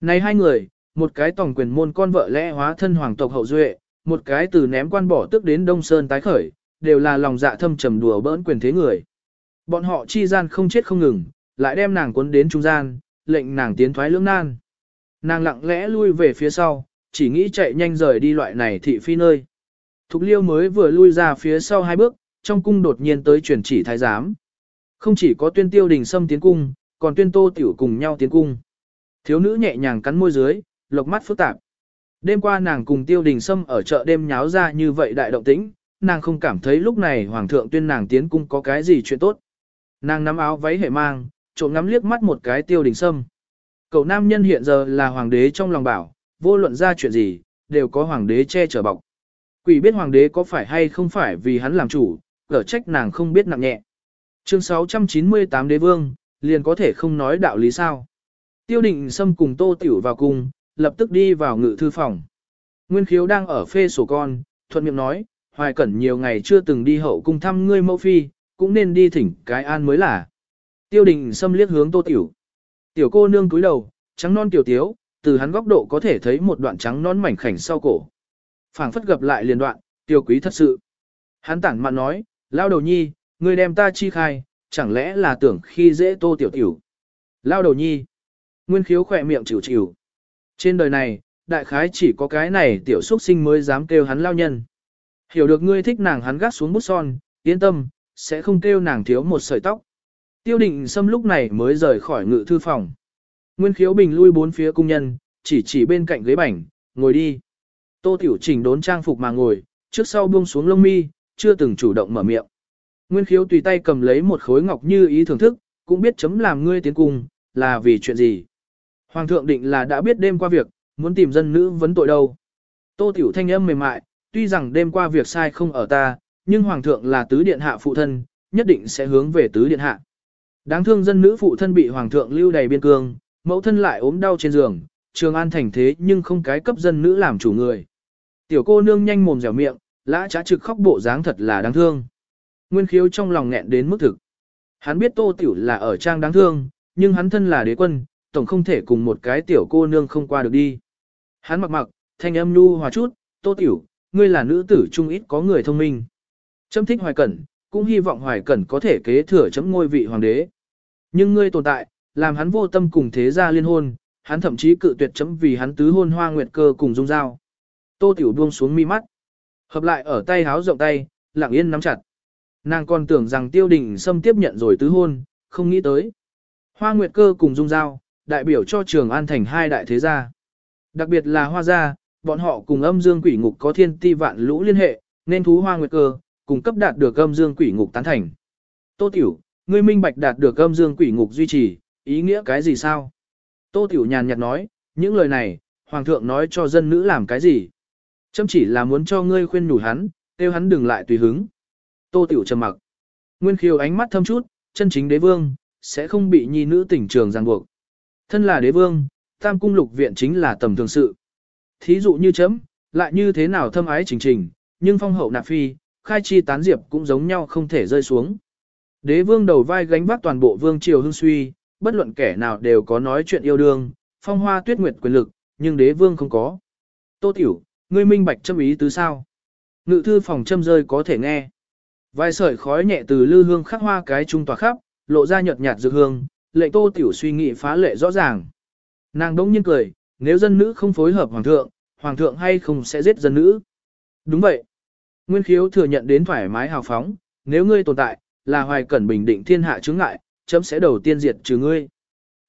Này hai người, một cái tổng quyền môn con vợ lẽ hóa thân hoàng tộc hậu duệ, một cái từ ném quan bỏ tức đến Đông Sơn tái khởi, đều là lòng dạ thâm trầm đùa bỡn quyền thế người. Bọn họ chi gian không chết không ngừng, lại đem nàng cuốn đến trung gian, lệnh nàng tiến thoái lưỡng nan. Nàng lặng lẽ lui về phía sau, chỉ nghĩ chạy nhanh rời đi loại này thị phi nơi. Thục liêu mới vừa lui ra phía sau hai bước, trong cung đột nhiên tới truyền chỉ thái giám. Không chỉ có tuyên tiêu đình xâm tiến cung, còn tuyên tô tiểu cùng nhau tiến cung. Thiếu nữ nhẹ nhàng cắn môi dưới, lộc mắt phức tạp. Đêm qua nàng cùng tiêu đình xâm ở chợ đêm nháo ra như vậy đại động tĩnh, nàng không cảm thấy lúc này hoàng thượng tuyên nàng tiến cung có cái gì chuyện tốt. Nàng nắm áo váy hệ mang, trộm ngắm liếc mắt một cái tiêu đình sâm. Cậu nam nhân hiện giờ là hoàng đế trong lòng bảo, vô luận ra chuyện gì, đều có hoàng đế che chở bọc. Quỷ biết hoàng đế có phải hay không phải vì hắn làm chủ, cỡ trách nàng không biết nặng nhẹ. Chương 698 đế vương, liền có thể không nói đạo lý sao. Tiêu định xâm cùng tô tiểu vào cung, lập tức đi vào ngự thư phòng. Nguyên khiếu đang ở phê sổ con, thuận miệng nói, hoài cẩn nhiều ngày chưa từng đi hậu cung thăm ngươi mẫu phi, cũng nên đi thỉnh cái an mới là. Tiêu đình xâm liếc hướng tô tiểu. Tiểu cô nương cúi đầu, trắng non tiểu tiếu, từ hắn góc độ có thể thấy một đoạn trắng non mảnh khảnh sau cổ. phảng phất gặp lại liền đoạn, tiêu quý thật sự. Hắn tản mạn nói, lao đầu nhi, người đem ta chi khai, chẳng lẽ là tưởng khi dễ tô tiểu tiểu. Lao đầu nhi. Nguyên khiếu khỏe miệng chịu chịu. Trên đời này, đại khái chỉ có cái này tiểu xuất sinh mới dám kêu hắn lao nhân. Hiểu được ngươi thích nàng hắn gác xuống bút son, yên tâm, sẽ không kêu nàng thiếu một sợi tóc. Tiêu định xâm lúc này mới rời khỏi ngự thư phòng. Nguyên khiếu bình lui bốn phía cung nhân, chỉ chỉ bên cạnh ghế bảnh, ngồi đi. Tô tiểu chỉnh đốn trang phục mà ngồi, trước sau buông xuống lông mi, chưa từng chủ động mở miệng. Nguyên khiếu tùy tay cầm lấy một khối ngọc như ý thưởng thức, cũng biết chấm làm ngươi tiến cung, là vì chuyện gì. Hoàng thượng định là đã biết đêm qua việc, muốn tìm dân nữ vấn tội đâu. Tô tiểu thanh âm mềm mại, tuy rằng đêm qua việc sai không ở ta, nhưng hoàng thượng là tứ điện hạ phụ thân, nhất định sẽ hướng về tứ điện hạ. Đáng thương dân nữ phụ thân bị hoàng thượng lưu đầy biên cương, mẫu thân lại ốm đau trên giường, trường an thành thế nhưng không cái cấp dân nữ làm chủ người. Tiểu cô nương nhanh mồm dẻo miệng, lã trá trực khóc bộ dáng thật là đáng thương. Nguyên khiếu trong lòng nghẹn đến mức thực. Hắn biết tô tiểu là ở trang đáng thương, nhưng hắn thân là đế quân, tổng không thể cùng một cái tiểu cô nương không qua được đi. Hắn mặc mặc, thanh âm nu hòa chút, tô tiểu, ngươi là nữ tử trung ít có người thông minh. Chấm thích hoài cẩn, cũng hy vọng hoài cẩn có thể kế thừa chấm ngôi vị hoàng đế. Nhưng ngươi tồn tại, làm hắn vô tâm cùng thế gia liên hôn, hắn thậm chí cự tuyệt chấm vì hắn tứ hôn hoa nguyệt cơ cùng dung giao. Tô tiểu buông xuống mi mắt. Hợp lại ở tay háo rộng tay, lặng yên nắm chặt. Nàng còn tưởng rằng tiêu đình xâm tiếp nhận rồi tứ hôn, không nghĩ tới. Hoa nguyệt cơ cùng dung giao, đại biểu cho trường an thành hai đại thế gia. Đặc biệt là hoa gia, bọn họ cùng âm dương quỷ ngục có thiên ti vạn lũ liên hệ, nên thú hoa nguyệt cơ, cùng cấp đạt được âm dương quỷ ngục tán thành. Tô Tiểu, ngươi minh bạch đạt được âm dương quỷ ngục duy trì, ý nghĩa cái gì sao? Tô Tiểu nhàn nhạt nói, những lời này, Hoàng thượng nói cho dân nữ làm cái gì? Chấm chỉ là muốn cho ngươi khuyên nhủ hắn, kêu hắn đừng lại tùy hứng. Tô Tiểu trầm mặc. Nguyên khiêu ánh mắt thâm chút, chân chính đế vương, sẽ không bị nhi nữ tỉnh trường ràng buộc. Thân là đế vương, tam cung lục viện chính là tầm thường sự. Thí dụ như chấm, lại như thế nào thâm ái trình trình, nhưng phong hậu nạp phi, khai chi tán diệp cũng giống nhau không thể rơi xuống. Đế vương đầu vai gánh vác toàn bộ vương triều hưng suy, bất luận kẻ nào đều có nói chuyện yêu đương, phong hoa tuyết nguyệt quyền lực, nhưng đế vương không có. Tô tiểu, ngươi minh bạch châm ý tứ sao? Ngự thư phòng châm rơi có thể nghe. Vài sợi khói nhẹ từ lư hương khắc hoa cái trung tòa khắp, lộ ra nhợt nhạt dược hương, lệnh tô tiểu suy nghĩ phá lệ rõ ràng. Nàng đống nhiên cười, nếu dân nữ không phối hợp hoàng thượng, hoàng thượng hay không sẽ giết dân nữ. Đúng vậy. Nguyên khiếu thừa nhận đến thoải mái hào phóng, nếu ngươi tồn tại, là hoài cẩn bình định thiên hạ chứng ngại, chấm sẽ đầu tiên diệt trừ ngươi.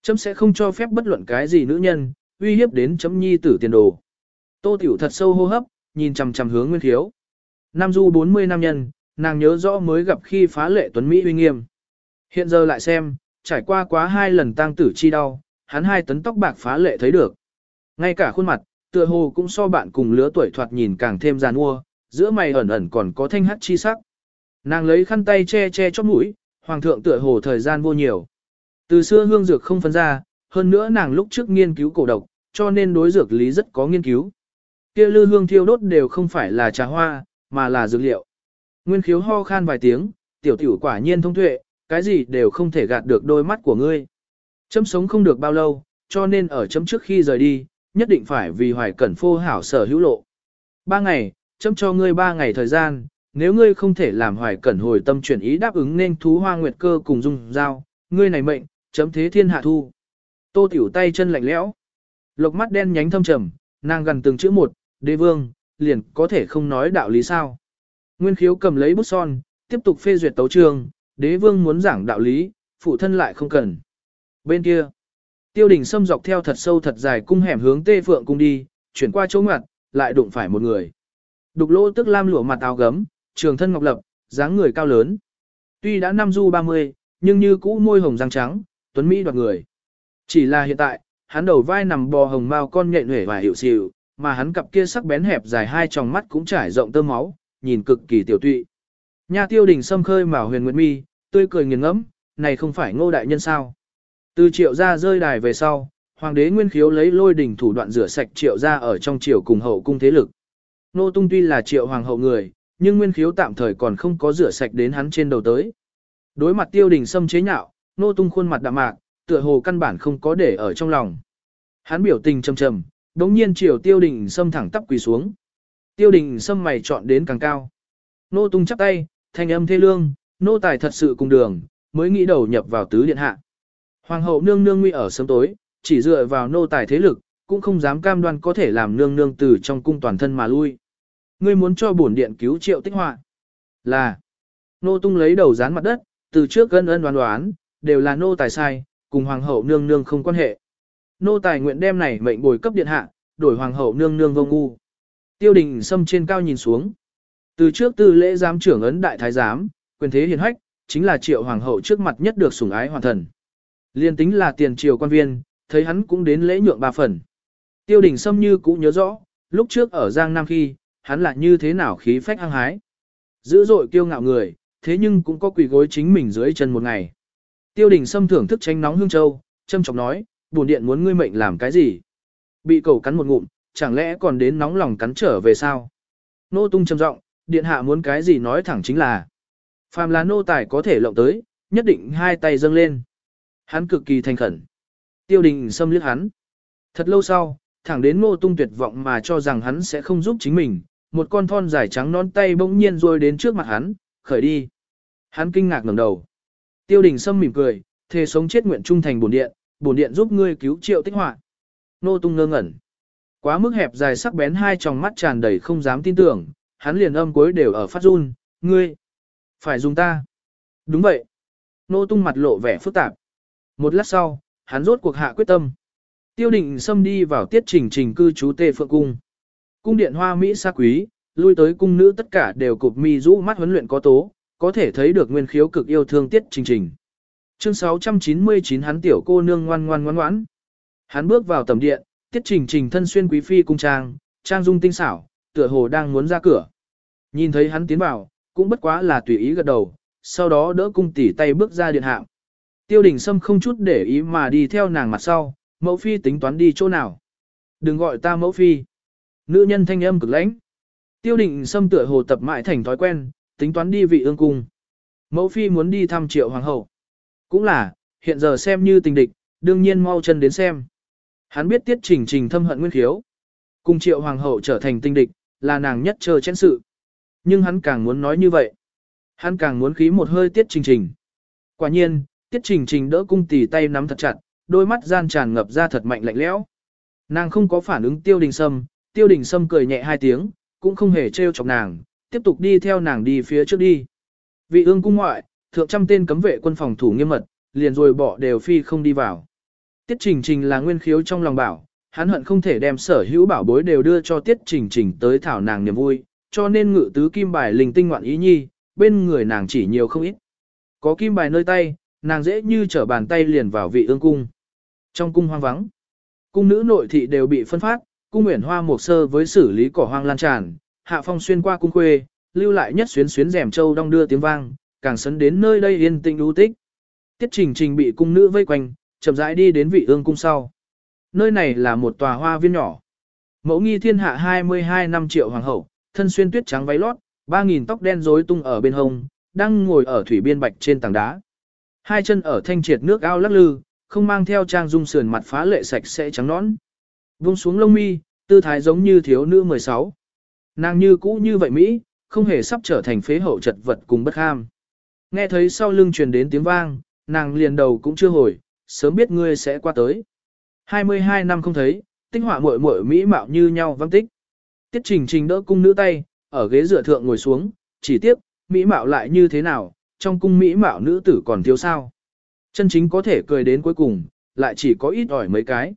Chấm sẽ không cho phép bất luận cái gì nữ nhân, uy hiếp đến chấm nhi tử tiền đồ. Tô Tiểu thật sâu hô hấp, nhìn chằm chằm hướng Nguyên Khiếu. Nam du 40 năm nhân, nàng nhớ rõ mới gặp khi phá lệ tuấn Mỹ uy nghiêm. Hiện giờ lại xem, trải qua quá hai lần tang tử chi đau, hắn hai tấn tóc bạc phá lệ thấy được. Ngay cả khuôn mặt, tựa hồ cũng so bạn cùng lứa tuổi thoạt nhìn càng thêm giàn mua, giữa mày ẩn ẩn còn có thanh hắt chi sắc. Nàng lấy khăn tay che che chóp mũi, hoàng thượng tựa hồ thời gian vô nhiều. Từ xưa hương dược không phân ra, hơn nữa nàng lúc trước nghiên cứu cổ độc, cho nên đối dược lý rất có nghiên cứu. Kia lư hương thiêu đốt đều không phải là trà hoa, mà là dược liệu. Nguyên khiếu ho khan vài tiếng, tiểu tiểu quả nhiên thông tuệ, cái gì đều không thể gạt được đôi mắt của ngươi. Chấm sống không được bao lâu, cho nên ở chấm trước khi rời đi, nhất định phải vì hoài cẩn phô hảo sở hữu lộ. Ba ngày, chấm cho ngươi ba ngày thời gian, nếu ngươi không thể làm hoài cẩn hồi tâm chuyển ý đáp ứng nên thú hoa nguyệt cơ cùng dung giao, ngươi này mệnh, chấm thế thiên hạ thu. Tô tiểu tay chân lạnh lẽo, lộc mắt đen nhánh thâm trầm, nàng gần từng chữ một, đế vương, liền có thể không nói đạo lý sao. Nguyên khiếu cầm lấy bút son, tiếp tục phê duyệt tấu trường, đế vương muốn giảng đạo lý, phụ thân lại không cần. Bên kia, tiêu đình xâm dọc theo thật sâu thật dài cung hẻm hướng tê phượng cung đi, chuyển qua chỗ ngoặt, lại đụng phải một người. Đục lỗ tức lam lụa mặt áo gấm, trường thân ngọc lập, dáng người cao lớn. Tuy đã năm du 30, nhưng như cũ môi hồng răng trắng, tuấn Mỹ đoạt người. Chỉ là hiện tại, hắn đầu vai nằm bò hồng mao con nhện huệ và hiệu xịu, mà hắn cặp kia sắc bén hẹp dài hai tròng mắt cũng trải rộng tơ máu, nhìn cực kỳ tiểu tụy. Nha tiêu đình xâm khơi mà huyền nguyệt mi, tươi cười nghiền ngẫm, này không phải ngô đại nhân sao. Từ triệu gia rơi đài về sau, hoàng đế nguyên khiếu lấy lôi đỉnh thủ đoạn rửa sạch triệu gia ở trong triều cùng hậu cung thế lực. Nô tung tuy là triệu hoàng hậu người, nhưng nguyên khiếu tạm thời còn không có rửa sạch đến hắn trên đầu tới. Đối mặt tiêu đình xâm chế nhạo, nô tung khuôn mặt đạm mạc, tựa hồ căn bản không có để ở trong lòng. Hắn biểu tình trầm trầm, đống nhiên chiều tiêu đình xâm thẳng tắp quỳ xuống. Tiêu đình xâm mày chọn đến càng cao. Nô tung chắp tay, thanh âm thê lương, nô tài thật sự cùng đường, mới nghĩ đầu nhập vào tứ điện hạ. Hoàng hậu nương nương nguy ở sớm tối, chỉ dựa vào nô tài thế lực, cũng không dám cam đoan có thể làm nương nương từ trong cung toàn thân mà lui. Ngươi muốn cho bổn điện cứu triệu tích họa Là, nô tung lấy đầu dán mặt đất, từ trước gân ân đoán đoán, đều là nô tài sai, cùng hoàng hậu nương nương không quan hệ. Nô tài nguyện đem này mệnh bồi cấp điện hạ, đổi hoàng hậu nương nương vô ngu. Tiêu đình xâm trên cao nhìn xuống. Từ trước tư lễ giám trưởng ấn đại thái giám, quyền thế hiền hách, chính là triệu hoàng hậu trước mặt nhất được sủng ái hoàng thần. Liên tính là tiền triều quan viên, thấy hắn cũng đến lễ nhượng ba phần. Tiêu đình xâm như cũng nhớ rõ, lúc trước ở Giang Nam khi, hắn là như thế nào khí phách hăng hái. Dữ dội kiêu ngạo người, thế nhưng cũng có quỳ gối chính mình dưới chân một ngày. Tiêu đình xâm thưởng thức tranh nóng hương châu, châm trọng nói, buồn điện muốn ngươi mệnh làm cái gì? Bị cầu cắn một ngụm, chẳng lẽ còn đến nóng lòng cắn trở về sao? Nô tung trầm giọng, điện hạ muốn cái gì nói thẳng chính là. Phàm là nô tài có thể lộng tới, nhất định hai tay dâng lên. Hắn cực kỳ thành khẩn. Tiêu đình xâm liếc hắn. Thật lâu sau, thẳng đến ngô tung tuyệt vọng mà cho rằng hắn sẽ không giúp chính mình, một con thon dài trắng non tay bỗng nhiên rôi đến trước mặt hắn, khởi đi. Hắn kinh ngạc ngẩng đầu. Tiêu đình sâm mỉm cười, thề sống chết nguyện trung thành bổn điện, bổn điện giúp ngươi cứu triệu tích họa. Nô tung ngơ ngẩn. Quá mức hẹp dài sắc bén hai tròng mắt tràn đầy không dám tin tưởng, hắn liền âm cuối đều ở phát run, ngươi. Phải dùng ta. Đúng vậy. Nô tung mặt lộ vẻ phức tạp. Một lát sau, hắn rốt cuộc hạ quyết tâm. Tiêu định xâm đi vào tiết trình trình cư trú tê phượng cung. Cung điện hoa Mỹ xa quý, lui tới cung nữ tất cả đều cụp mi rũ mắt huấn luyện có tố, có thể thấy được nguyên khiếu cực yêu thương tiết trình trình. Chương 699 hắn tiểu cô nương ngoan ngoan ngoan ngoãn. Hắn bước vào tầm điện, tiết trình trình thân xuyên quý phi cung trang, trang dung tinh xảo, tựa hồ đang muốn ra cửa. Nhìn thấy hắn tiến vào, cũng bất quá là tùy ý gật đầu, sau đó đỡ cung tỷ tay bước ra điện hạng. Tiêu đình Sâm không chút để ý mà đi theo nàng mặt sau, mẫu phi tính toán đi chỗ nào. Đừng gọi ta mẫu phi. Nữ nhân thanh âm cực lãnh. Tiêu đình Sâm tựa hồ tập mãi thành thói quen, tính toán đi vị ương cung. Mẫu phi muốn đi thăm triệu hoàng hậu. Cũng là, hiện giờ xem như tình địch, đương nhiên mau chân đến xem. Hắn biết tiết trình trình thâm hận nguyên khiếu. Cùng triệu hoàng hậu trở thành tinh địch, là nàng nhất chờ chén sự. Nhưng hắn càng muốn nói như vậy. Hắn càng muốn khí một hơi tiết trình trình. Quả nhiên, tiết trình trình đỡ cung tỷ tay nắm thật chặt, đôi mắt gian tràn ngập ra thật mạnh lạnh lẽo. Nàng không có phản ứng tiêu đình sâm, tiêu đình sâm cười nhẹ hai tiếng, cũng không hề trêu chọc nàng, tiếp tục đi theo nàng đi phía trước đi. Vị ương cung ngoại, thượng trăm tên cấm vệ quân phòng thủ nghiêm mật, liền rồi bỏ đều phi không đi vào. Tiết Trình Trình là nguyên khiếu trong lòng bảo, hắn hận không thể đem sở hữu bảo bối đều đưa cho Tiết Trình Trình tới thảo nàng niềm vui, cho nên ngự tứ kim bài linh tinh ngoạn ý nhi, bên người nàng chỉ nhiều không ít. Có kim bài nơi tay, nàng dễ như trở bàn tay liền vào vị ương cung. Trong cung hoang vắng, cung nữ nội thị đều bị phân phát, cung nguyện hoa một sơ với xử lý cỏ hoang lan tràn, hạ phong xuyên qua cung khuê, lưu lại nhất xuyến xuyến rèm châu đong đưa tiếng vang, càng sấn đến nơi đây yên tĩnh ưu tích. Tiết trình trình bị cung nữ vây quanh, chậm rãi đi đến vị ương cung sau. Nơi này là một tòa hoa viên nhỏ. Mẫu nghi thiên hạ 22 năm triệu hoàng hậu, thân xuyên tuyết trắng váy lót, 3.000 tóc đen rối tung ở bên hông, đang ngồi ở thủy biên bạch trên tảng đá. Hai chân ở thanh triệt nước ao lắc lư, không mang theo trang dung sườn mặt phá lệ sạch sẽ trắng nõn. Vung xuống lông mi, tư thái giống như thiếu nữ 16. Nàng như cũ như vậy Mỹ, không hề sắp trở thành phế hậu chật vật cùng bất ham. Nghe thấy sau lưng truyền đến tiếng vang, nàng liền đầu cũng chưa hồi, sớm biết ngươi sẽ qua tới. 22 năm không thấy, tinh họa muội muội mỹ mạo như nhau văng tích. Tiết trình trình đỡ cung nữ tay, ở ghế dựa thượng ngồi xuống, chỉ tiếp, mỹ mạo lại như thế nào, trong cung mỹ mạo nữ tử còn thiếu sao. Chân chính có thể cười đến cuối cùng, lại chỉ có ít ỏi mấy cái.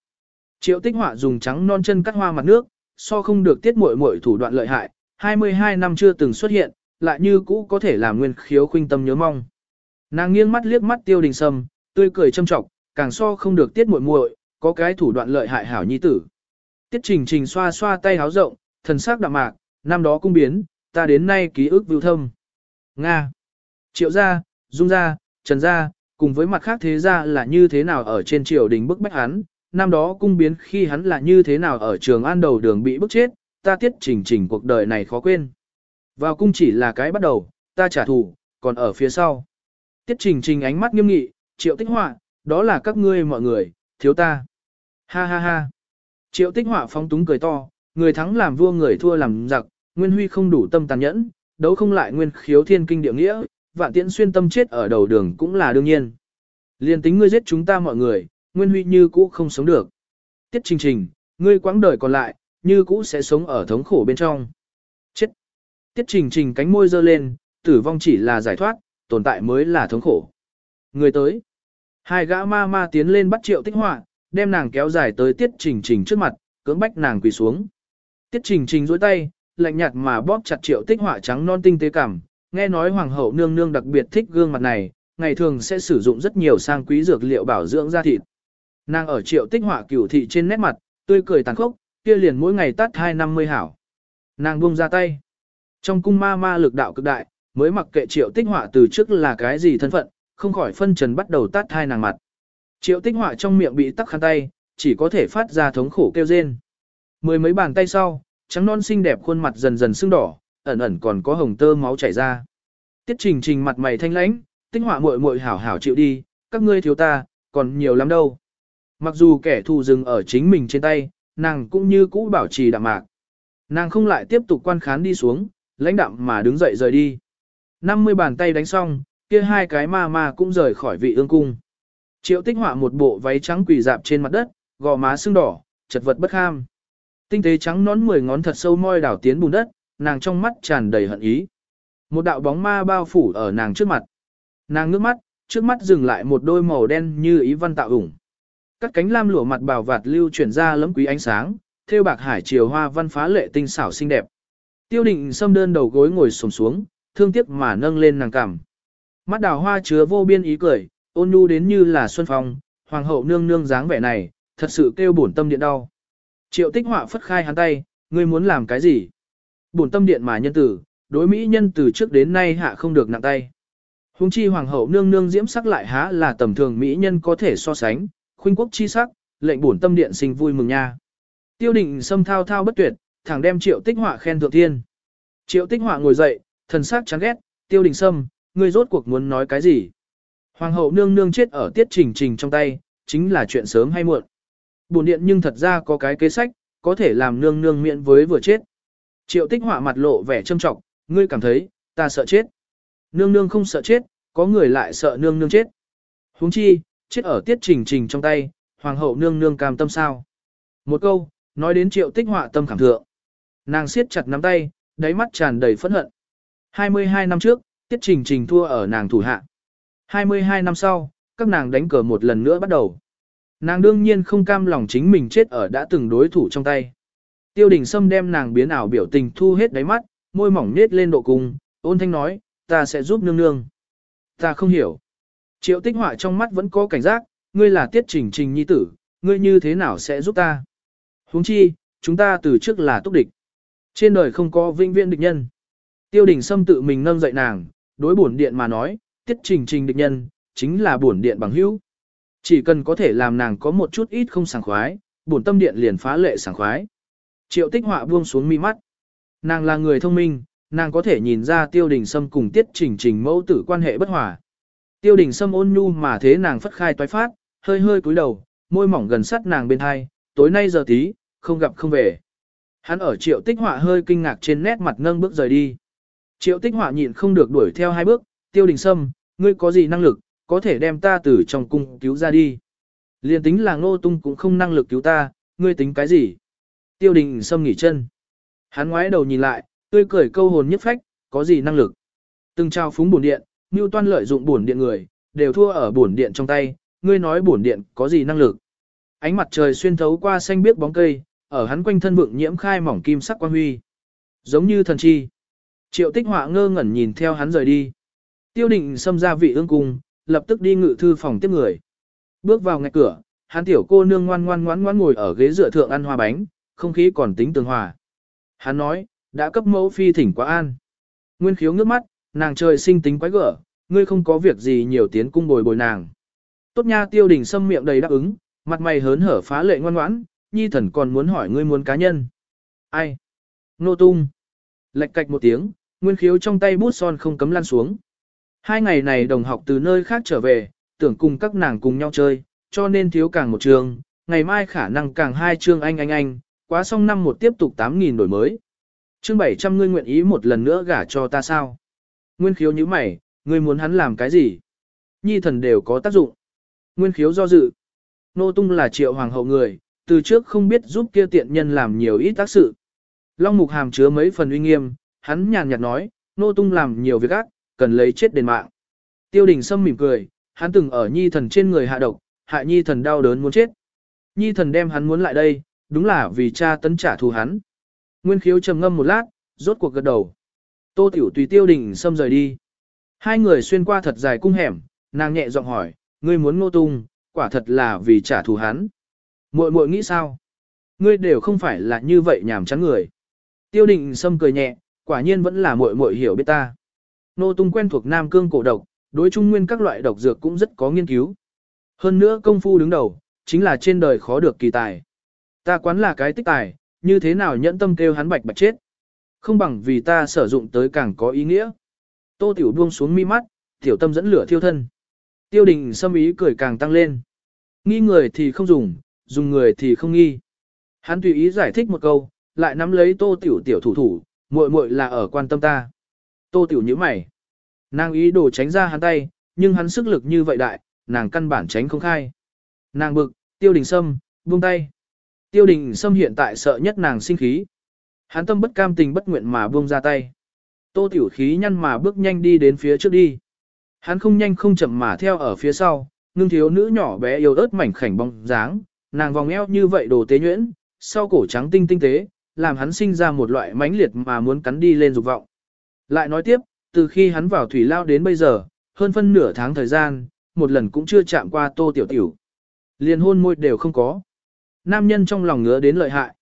Triệu tích họa dùng trắng non chân cắt hoa mặt nước, so không được tiết muội muội thủ đoạn lợi hại, 22 năm chưa từng xuất hiện, lại như cũ có thể làm nguyên khiếu khuynh tâm nhớ mong. Nàng nghiêng mắt liếc mắt tiêu đình sâm, tươi cười châm trọng, càng so không được tiết muội muội, có cái thủ đoạn lợi hại hảo nhi tử. Tiết trình trình xoa xoa tay háo rộng, thần sắc đạm mạc, năm đó cung biến, ta đến nay ký ức vưu thâm. Nga. Triệu gia, Dung gia, Trần gia, cùng với mặt khác thế gia là như thế nào ở trên triều đình bức bách hắn, năm đó cung biến khi hắn là như thế nào ở trường an đầu đường bị bức chết, ta tiết trình trình cuộc đời này khó quên. Vào cung chỉ là cái bắt đầu, ta trả thù, còn ở phía sau. Tiết trình trình ánh mắt nghiêm nghị, triệu tích họa, đó là các ngươi mọi người, thiếu ta. Ha ha ha. Triệu tích họa phóng túng cười to, người thắng làm vua người thua làm giặc, nguyên huy không đủ tâm tàn nhẫn, đấu không lại nguyên khiếu thiên kinh địa nghĩa, vạn tiễn xuyên tâm chết ở đầu đường cũng là đương nhiên. Liên tính ngươi giết chúng ta mọi người, nguyên huy như cũ không sống được. Tiết trình trình, ngươi quãng đời còn lại, như cũ sẽ sống ở thống khổ bên trong. Chết. Tiết trình trình cánh môi giơ lên, tử vong chỉ là giải thoát, tồn tại mới là thống khổ. Người tới. Hai gã ma ma tiến lên bắt triệu tích họa, đem nàng kéo dài tới tiết trình trình trước mặt, cưỡng bách nàng quỳ xuống. Tiết trình trình dối tay, lạnh nhạt mà bóp chặt triệu tích họa trắng non tinh tế cảm, nghe nói hoàng hậu nương nương đặc biệt thích gương mặt này, ngày thường sẽ sử dụng rất nhiều sang quý dược liệu bảo dưỡng da thịt. Nàng ở triệu tích họa cửu thị trên nét mặt, tươi cười tàn khốc, kia liền mỗi ngày tắt hai năm mươi hảo. Nàng buông ra tay. Trong cung ma ma lực đạo cực đại, mới mặc kệ triệu tích họa từ trước là cái gì thân phận, không khỏi phân trần bắt đầu tát hai nàng mặt. Triệu tích họa trong miệng bị tắc khăn tay, chỉ có thể phát ra thống khổ kêu rên. Mười mấy bàn tay sau, trắng non xinh đẹp khuôn mặt dần dần sưng đỏ, ẩn ẩn còn có hồng tơ máu chảy ra. Tiết trình trình mặt mày thanh lãnh, tinh họa muội muội hảo hảo chịu đi, các ngươi thiếu ta, còn nhiều lắm đâu. Mặc dù kẻ thù dừng ở chính mình trên tay, nàng cũng như cũ bảo trì đạm mạc. Nàng không lại tiếp tục quan khán đi xuống, lãnh đạm mà đứng dậy rời đi. 50 bàn tay đánh xong, kia hai cái ma ma cũng rời khỏi vị ương cung. Triệu tích họa một bộ váy trắng quỳ dạp trên mặt đất, gò má sưng đỏ, chật vật bất ham. Tinh tế trắng nón mười ngón thật sâu môi đảo tiến bùn đất, nàng trong mắt tràn đầy hận ý. Một đạo bóng ma bao phủ ở nàng trước mặt. Nàng ngước mắt, trước mắt dừng lại một đôi màu đen như ý văn tạo ủng. Các cánh lam lụa mặt bào vạt lưu chuyển ra lấm quý ánh sáng, theo bạc hải chiều hoa văn phá lệ tinh xảo xinh đẹp. Tiêu định xâm đơn đầu gối ngồi sồm xuống, thương tiếc mà nâng lên nàng cằm. Mắt đào hoa chứa vô biên ý cười, ôn nhu đến như là xuân phong, hoàng hậu nương nương dáng vẻ này, thật sự kêu bổn tâm điện đau. Triệu tích họa phất khai hắn tay, ngươi muốn làm cái gì? Bổn tâm điện mà nhân tử, đối mỹ nhân từ trước đến nay hạ không được nặng tay. Hùng chi hoàng hậu nương nương diễm sắc lại há là tầm thường mỹ nhân có thể so sánh, khuynh quốc chi sắc, lệnh bổn tâm điện sinh vui mừng nha. Tiêu định xâm thao thao bất tuyệt, thẳng đem triệu tích họa khen thượng thiên. Triệu tích họa ngồi dậy, thần sắc chán ghét, tiêu đình sâm, ngươi rốt cuộc muốn nói cái gì? Hoàng hậu nương nương chết ở tiết trình trình trong tay, chính là chuyện sớm hay muộn. Bổn điện nhưng thật ra có cái kế sách, có thể làm nương nương miễn với vừa chết. Triệu tích họa mặt lộ vẻ trâm trọng, ngươi cảm thấy, ta sợ chết. Nương nương không sợ chết, có người lại sợ nương nương chết. huống chi, chết ở tiết trình trình trong tay, hoàng hậu nương nương cam tâm sao. Một câu, Nói đến triệu tích họa tâm cảm thượng. Nàng siết chặt nắm tay, đáy mắt tràn đầy phẫn hận. 22 năm trước, tiết trình trình thua ở nàng thủ hạ. 22 năm sau, các nàng đánh cờ một lần nữa bắt đầu. Nàng đương nhiên không cam lòng chính mình chết ở đã từng đối thủ trong tay. Tiêu đình Sâm đem nàng biến ảo biểu tình thu hết đáy mắt, môi mỏng nết lên độ cùng, ôn thanh nói, ta sẽ giúp nương nương. Ta không hiểu. Triệu tích họa trong mắt vẫn có cảnh giác, ngươi là tiết trình trình nhi tử, ngươi như thế nào sẽ giúp ta? huống chi, chúng ta từ trước là túc địch. Trên đời không có vinh viễn địch nhân. Tiêu đình Sâm tự mình nâng dậy nàng, đối bổn điện mà nói, tiết trình trình địch nhân, chính là bổn điện bằng hữu. Chỉ cần có thể làm nàng có một chút ít không sảng khoái, bổn tâm điện liền phá lệ sảng khoái. Triệu tích họa buông xuống mi mắt. Nàng là người thông minh, nàng có thể nhìn ra tiêu đình sâm cùng tiết trình trình mẫu tử quan hệ bất hòa. Tiêu đình sâm ôn nhu mà thế nàng phất khai toái phát, hơi hơi cúi đầu, môi mỏng gần sát nàng bên hai, tối nay giờ tí, không gặp không về. Hắn ở triệu tích họa hơi kinh ngạc trên nét mặt nâng bước rời đi. Triệu tích họa nhịn không được đuổi theo hai bước, tiêu đình sâm, ngươi có gì năng lực, có thể đem ta từ trong cung cứu ra đi. Liên tính là ngô tung cũng không năng lực cứu ta, ngươi tính cái gì? Tiêu đình sâm nghỉ chân. Hắn ngoái đầu nhìn lại, tươi cười câu hồn nhất phách, có gì năng lực? Từng trao phúng bổn điện, như Toan lợi dụng bổn điện người, đều thua ở bổn điện trong tay, ngươi nói bổn điện có gì năng lực? Ánh mặt trời xuyên thấu qua xanh biếc bóng cây, ở hắn quanh thân vượng nhiễm khai mỏng kim sắc quang huy. Giống như thần chi. Triệu tích họa ngơ ngẩn nhìn theo hắn rời đi. Tiêu định xâm ra vị ương cung, lập tức đi ngự thư phòng tiếp người. Bước vào ngay cửa, hắn tiểu cô nương ngoan ngoan ngoan ngoan ngồi ở ghế dựa thượng ăn hoa bánh, không khí còn tính tường hòa. Hắn nói, đã cấp mẫu phi thỉnh quá an. Nguyên khiếu ngước mắt, nàng trời sinh tính quái gở, ngươi không có việc gì nhiều tiến cung bồi bồi nàng. Tốt nha tiêu đình xâm miệng đầy đáp ứng, mặt mày hớn hở phá lệ ngoan ngoãn, nhi thần còn muốn hỏi ngươi muốn cá nhân. Ai? Nô tung. Lệch cạch một tiếng, nguyên khiếu trong tay bút son không cấm lan xuống. Hai ngày này đồng học từ nơi khác trở về, tưởng cùng các nàng cùng nhau chơi, cho nên thiếu càng một trường, ngày mai khả năng càng hai chương anh anh anh, quá xong năm một tiếp tục 8.000 đổi mới. Chương 700 ngươi nguyện ý một lần nữa gả cho ta sao? Nguyên khiếu như mày, ngươi muốn hắn làm cái gì? Nhi thần đều có tác dụng. Nguyên khiếu do dự. Nô tung là triệu hoàng hậu người, từ trước không biết giúp kia tiện nhân làm nhiều ít tác sự. Long mục hàm chứa mấy phần uy nghiêm, hắn nhàn nhạt nói, nô tung làm nhiều việc ác, cần lấy chết đền mạng. Tiêu đình sâm mỉm cười, hắn từng ở nhi thần trên người hạ độc, hại nhi thần đau đớn muốn chết. Nhi thần đem hắn muốn lại đây, đúng là vì cha tấn trả thù hắn. Nguyên khiếu trầm ngâm một lát, rốt cuộc gật đầu. Tô tiểu tùy tiêu đình xâm rời đi. Hai người xuyên qua thật dài cung hẻm, nàng nhẹ giọng hỏi, ngươi muốn ngô tung, quả thật là vì trả thù hắn. Muội muội nghĩ sao? Ngươi đều không phải là như vậy nhảm chán người. Tiêu định sâm cười nhẹ, quả nhiên vẫn là muội muội hiểu biết ta. Nô tung quen thuộc Nam Cương cổ độc, đối trung nguyên các loại độc dược cũng rất có nghiên cứu. Hơn nữa công phu đứng đầu, chính là trên đời khó được kỳ tài. Ta quán là cái tích tài, như thế nào nhẫn tâm kêu hắn bạch bạch chết. Không bằng vì ta sử dụng tới càng có ý nghĩa. Tô Tiểu buông xuống mi mắt, tiểu tâm dẫn lửa thiêu thân. Tiêu đình xâm ý cười càng tăng lên. Nghi người thì không dùng, dùng người thì không nghi. Hắn tùy ý giải thích một câu, lại nắm lấy Tô Tiểu tiểu thủ thủ, muội muội là ở quan tâm ta. Tô Tiểu nhíu mày. Nàng ý đồ tránh ra hắn tay, nhưng hắn sức lực như vậy đại, nàng căn bản tránh không khai. Nàng bực, tiêu đình sâm, buông tay. Tiêu đình sâm hiện tại sợ nhất nàng sinh khí. Hắn tâm bất cam tình bất nguyện mà buông ra tay. Tô tiểu khí nhăn mà bước nhanh đi đến phía trước đi. Hắn không nhanh không chậm mà theo ở phía sau, ngưng thiếu nữ nhỏ bé yêu ớt mảnh khảnh bóng dáng, nàng vòng eo như vậy đồ tế nhuyễn, sau cổ trắng tinh tinh tế, làm hắn sinh ra một loại mãnh liệt mà muốn cắn đi lên dục vọng. Lại nói tiếp, từ khi hắn vào thủy lao đến bây giờ, hơn phân nửa tháng thời gian, một lần cũng chưa chạm qua tô tiểu tiểu. Liền hôn môi đều không có. Nam nhân trong lòng ngứa đến lợi hại.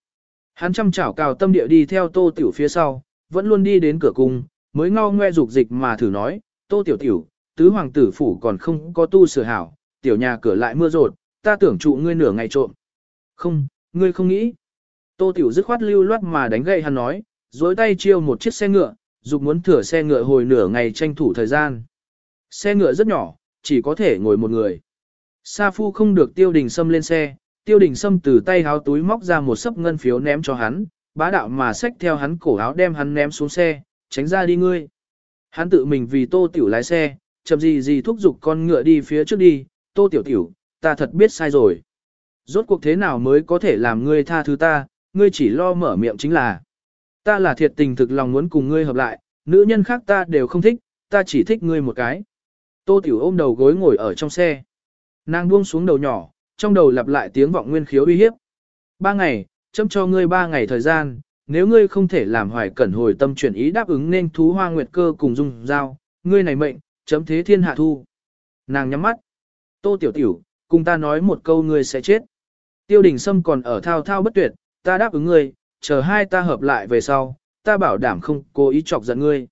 Hắn chăm chảo cào tâm địa đi theo tô tiểu phía sau, vẫn luôn đi đến cửa cung, mới ngao ngoe dục dịch mà thử nói, tô tiểu tiểu, tứ hoàng tử phủ còn không có tu sửa hảo, tiểu nhà cửa lại mưa rột, ta tưởng trụ ngươi nửa ngày trộm. Không, ngươi không nghĩ. Tô tiểu dứt khoát lưu loát mà đánh gậy hắn nói, dối tay chiêu một chiếc xe ngựa, dục muốn thửa xe ngựa hồi nửa ngày tranh thủ thời gian. Xe ngựa rất nhỏ, chỉ có thể ngồi một người. Sa Phu không được Tiêu Đình xâm lên xe, Tiêu Đình Sâm từ tay háo túi móc ra một sấp ngân phiếu ném cho hắn, bá đạo mà xách theo hắn cổ áo đem hắn ném xuống xe, tránh ra đi ngươi. Hắn tự mình vì Tô Tiểu lái xe, chậm gì gì thúc giục con ngựa đi phía trước đi, Tô Tiểu Tiểu, ta thật biết sai rồi. Rốt cuộc thế nào mới có thể làm ngươi tha thứ ta, ngươi chỉ lo mở miệng chính là. Ta là thiệt tình thực lòng muốn cùng ngươi hợp lại, nữ nhân khác ta đều không thích, ta chỉ thích ngươi một cái. Tô Tiểu ôm đầu gối ngồi ở trong xe. Nàng buông xuống đầu nhỏ, trong đầu lặp lại tiếng vọng nguyên khiếu uy hiếp. Ba ngày, chấm cho ngươi ba ngày thời gian, nếu ngươi không thể làm hoài cẩn hồi tâm chuyển ý đáp ứng nên thú hoa nguyệt cơ cùng dung giao, ngươi này mệnh, chấm thế thiên hạ thu. Nàng nhắm mắt. Tô Tiểu Tiểu, cùng ta nói một câu ngươi sẽ chết. Tiêu đình Sâm còn ở thao thao bất tuyệt, ta đáp ứng ngươi, chờ hai ta hợp lại về sau, ta bảo đảm không cố ý chọc giận ngươi.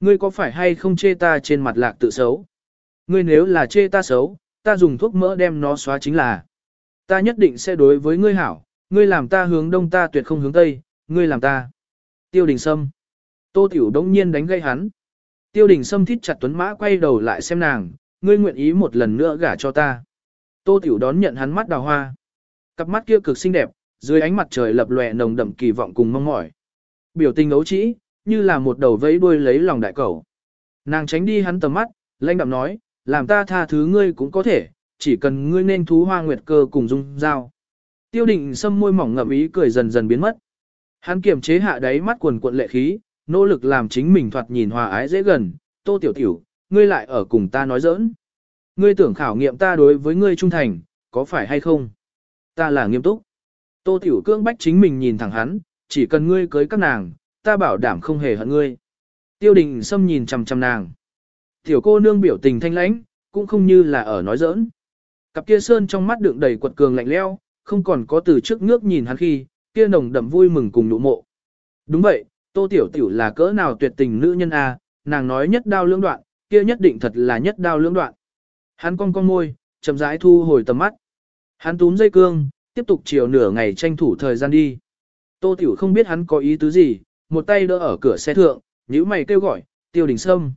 Ngươi có phải hay không chê ta trên mặt lạc tự xấu? Ngươi nếu là chê ta xấu, ta dùng thuốc mỡ đem nó xóa chính là. Ta nhất định sẽ đối với ngươi hảo, ngươi làm ta hướng đông ta tuyệt không hướng tây, ngươi làm ta. Tiêu đình Sâm. Tô Tiểu đông nhiên đánh gây hắn. Tiêu đình Sâm thít chặt tuấn mã quay đầu lại xem nàng, ngươi nguyện ý một lần nữa gả cho ta. Tô Tiểu đón nhận hắn mắt đào hoa. Cặp mắt kia cực xinh đẹp, dưới ánh mặt trời lập lòe nồng đậm kỳ vọng cùng mong mỏi. Biểu tình ấu trĩ, như là một đầu vẫy đuôi lấy lòng đại cầu. Nàng tránh đi hắn tầm mắt, lãnh đạm nói, làm ta tha thứ ngươi cũng có thể, chỉ cần ngươi nên thú hoa nguyệt cơ cùng dung giao. Tiêu định sâm môi mỏng ngậm ý cười dần dần biến mất. Hắn kiềm chế hạ đáy mắt quần cuộn lệ khí, nỗ lực làm chính mình thoạt nhìn hòa ái dễ gần, tô tiểu tiểu, ngươi lại ở cùng ta nói giỡn. Ngươi tưởng khảo nghiệm ta đối với ngươi trung thành, có phải hay không? Ta là nghiêm túc. Tô tiểu cương bách chính mình nhìn thẳng hắn, chỉ cần ngươi cưới các nàng, ta bảo đảm không hề hận ngươi. Tiêu đình Sâm nhìn chằm chằm nàng. Tiểu cô nương biểu tình thanh lãnh, cũng không như là ở nói giỡn. Cặp kia sơn trong mắt đựng đầy quật cường lạnh leo, không còn có từ trước nước nhìn hắn khi, kia nồng đậm vui mừng cùng nụ mộ. Đúng vậy, tô tiểu tiểu là cỡ nào tuyệt tình nữ nhân a, à, nàng nói nhất đao lưỡng đoạn, kia nhất định thật là nhất đao lưỡng đoạn. Hắn cong cong môi, chậm rãi thu hồi tầm mắt. Hắn túm dây cương, tiếp tục chiều nửa ngày tranh thủ thời gian đi. Tô tiểu không biết hắn có ý tứ gì, một tay đỡ ở cửa xe thượng, nhíu mày kêu gọi, tiêu đình sâm.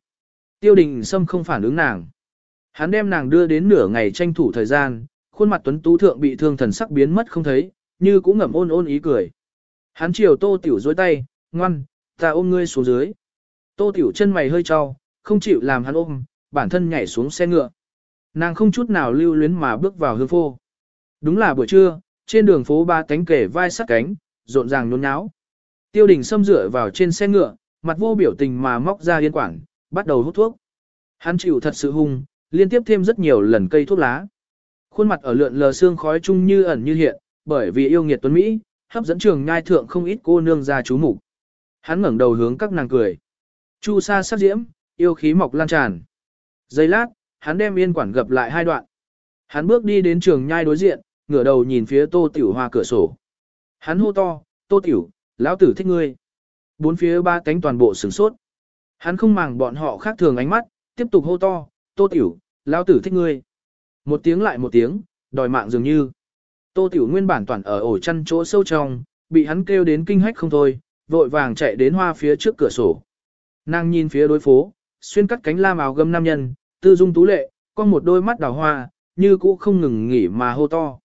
Tiêu đình sâm không phản ứng nàng. Hắn đem nàng đưa đến nửa ngày tranh thủ thời gian, khuôn mặt tuấn tú thượng bị thương thần sắc biến mất không thấy, như cũng ngậm ôn ôn ý cười. Hắn chiều tô tiểu dối tay, ngoan, ta ôm ngươi xuống dưới. Tô tiểu chân mày hơi trao, không chịu làm hắn ôm, bản thân nhảy xuống xe ngựa. Nàng không chút nào lưu luyến mà bước vào hương phô. Đúng là buổi trưa, trên đường phố ba cánh kể vai sắt cánh, rộn ràng nhốn nháo. Tiêu đình xâm dựa vào trên xe ngựa, mặt vô biểu tình mà móc ra yên quảng bắt đầu hút thuốc. Hắn chịu thật sự hung, liên tiếp thêm rất nhiều lần cây thuốc lá. Khuôn mặt ở lượn lờ xương khói chung như ẩn như hiện, bởi vì yêu nghiệt tuấn Mỹ, hấp dẫn trường nhai thượng không ít cô nương ra chú mục Hắn ngẩng đầu hướng các nàng cười. Chu sa sắc diễm, yêu khí mọc lan tràn. Giây lát, hắn đem yên quản gập lại hai đoạn. Hắn bước đi đến trường nhai đối diện, ngửa đầu nhìn phía tô tiểu hoa cửa sổ. Hắn hô to, tô tiểu, lão tử thích ngươi. Bốn phía ba cánh toàn bộ sửng sốt. Hắn không màng bọn họ khác thường ánh mắt, tiếp tục hô to, tô tiểu, lão tử thích ngươi. Một tiếng lại một tiếng, đòi mạng dường như. Tô tiểu nguyên bản toàn ở ổ chăn chỗ sâu trong, bị hắn kêu đến kinh hách không thôi, vội vàng chạy đến hoa phía trước cửa sổ. Nàng nhìn phía đối phố, xuyên cắt cánh lam áo gấm nam nhân, tư dung tú lệ, con một đôi mắt đào hoa, như cũ không ngừng nghỉ mà hô to.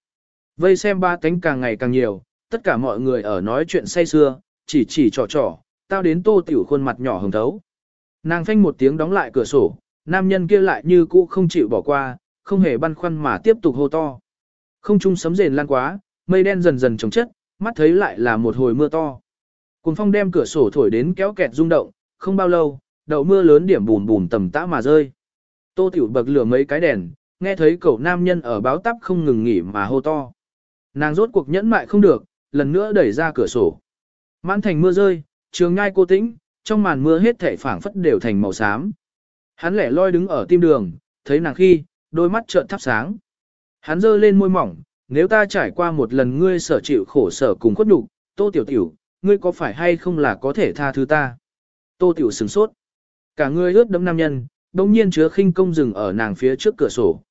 Vây xem ba cánh càng ngày càng nhiều, tất cả mọi người ở nói chuyện say xưa, chỉ chỉ trò trò, tao đến tô tiểu khuôn mặt nhỏ hồng thấu. Nàng phanh một tiếng đóng lại cửa sổ, nam nhân kia lại như cũ không chịu bỏ qua, không hề băn khoăn mà tiếp tục hô to. Không trung sấm rền lan quá, mây đen dần dần trồng chất, mắt thấy lại là một hồi mưa to. Cùng phong đem cửa sổ thổi đến kéo kẹt rung động, không bao lâu, đậu mưa lớn điểm bùn bùn tầm tã mà rơi. Tô tiểu bậc lửa mấy cái đèn, nghe thấy cậu nam nhân ở báo tắp không ngừng nghỉ mà hô to. Nàng rốt cuộc nhẫn mại không được, lần nữa đẩy ra cửa sổ. Mãn thành mưa rơi, trường ngai cô tĩnh, trong màn mưa hết thảy phảng phất đều thành màu xám. Hắn lẻ loi đứng ở tim đường, thấy nàng khi, đôi mắt trợn thắp sáng. Hắn giơ lên môi mỏng, nếu ta trải qua một lần ngươi sở chịu khổ sở cùng khuất nhục, tô tiểu tiểu, ngươi có phải hay không là có thể tha thứ ta? Tô tiểu sửng sốt. Cả người ướt đẫm nam nhân, đồng nhiên chứa khinh công dừng ở nàng phía trước cửa sổ.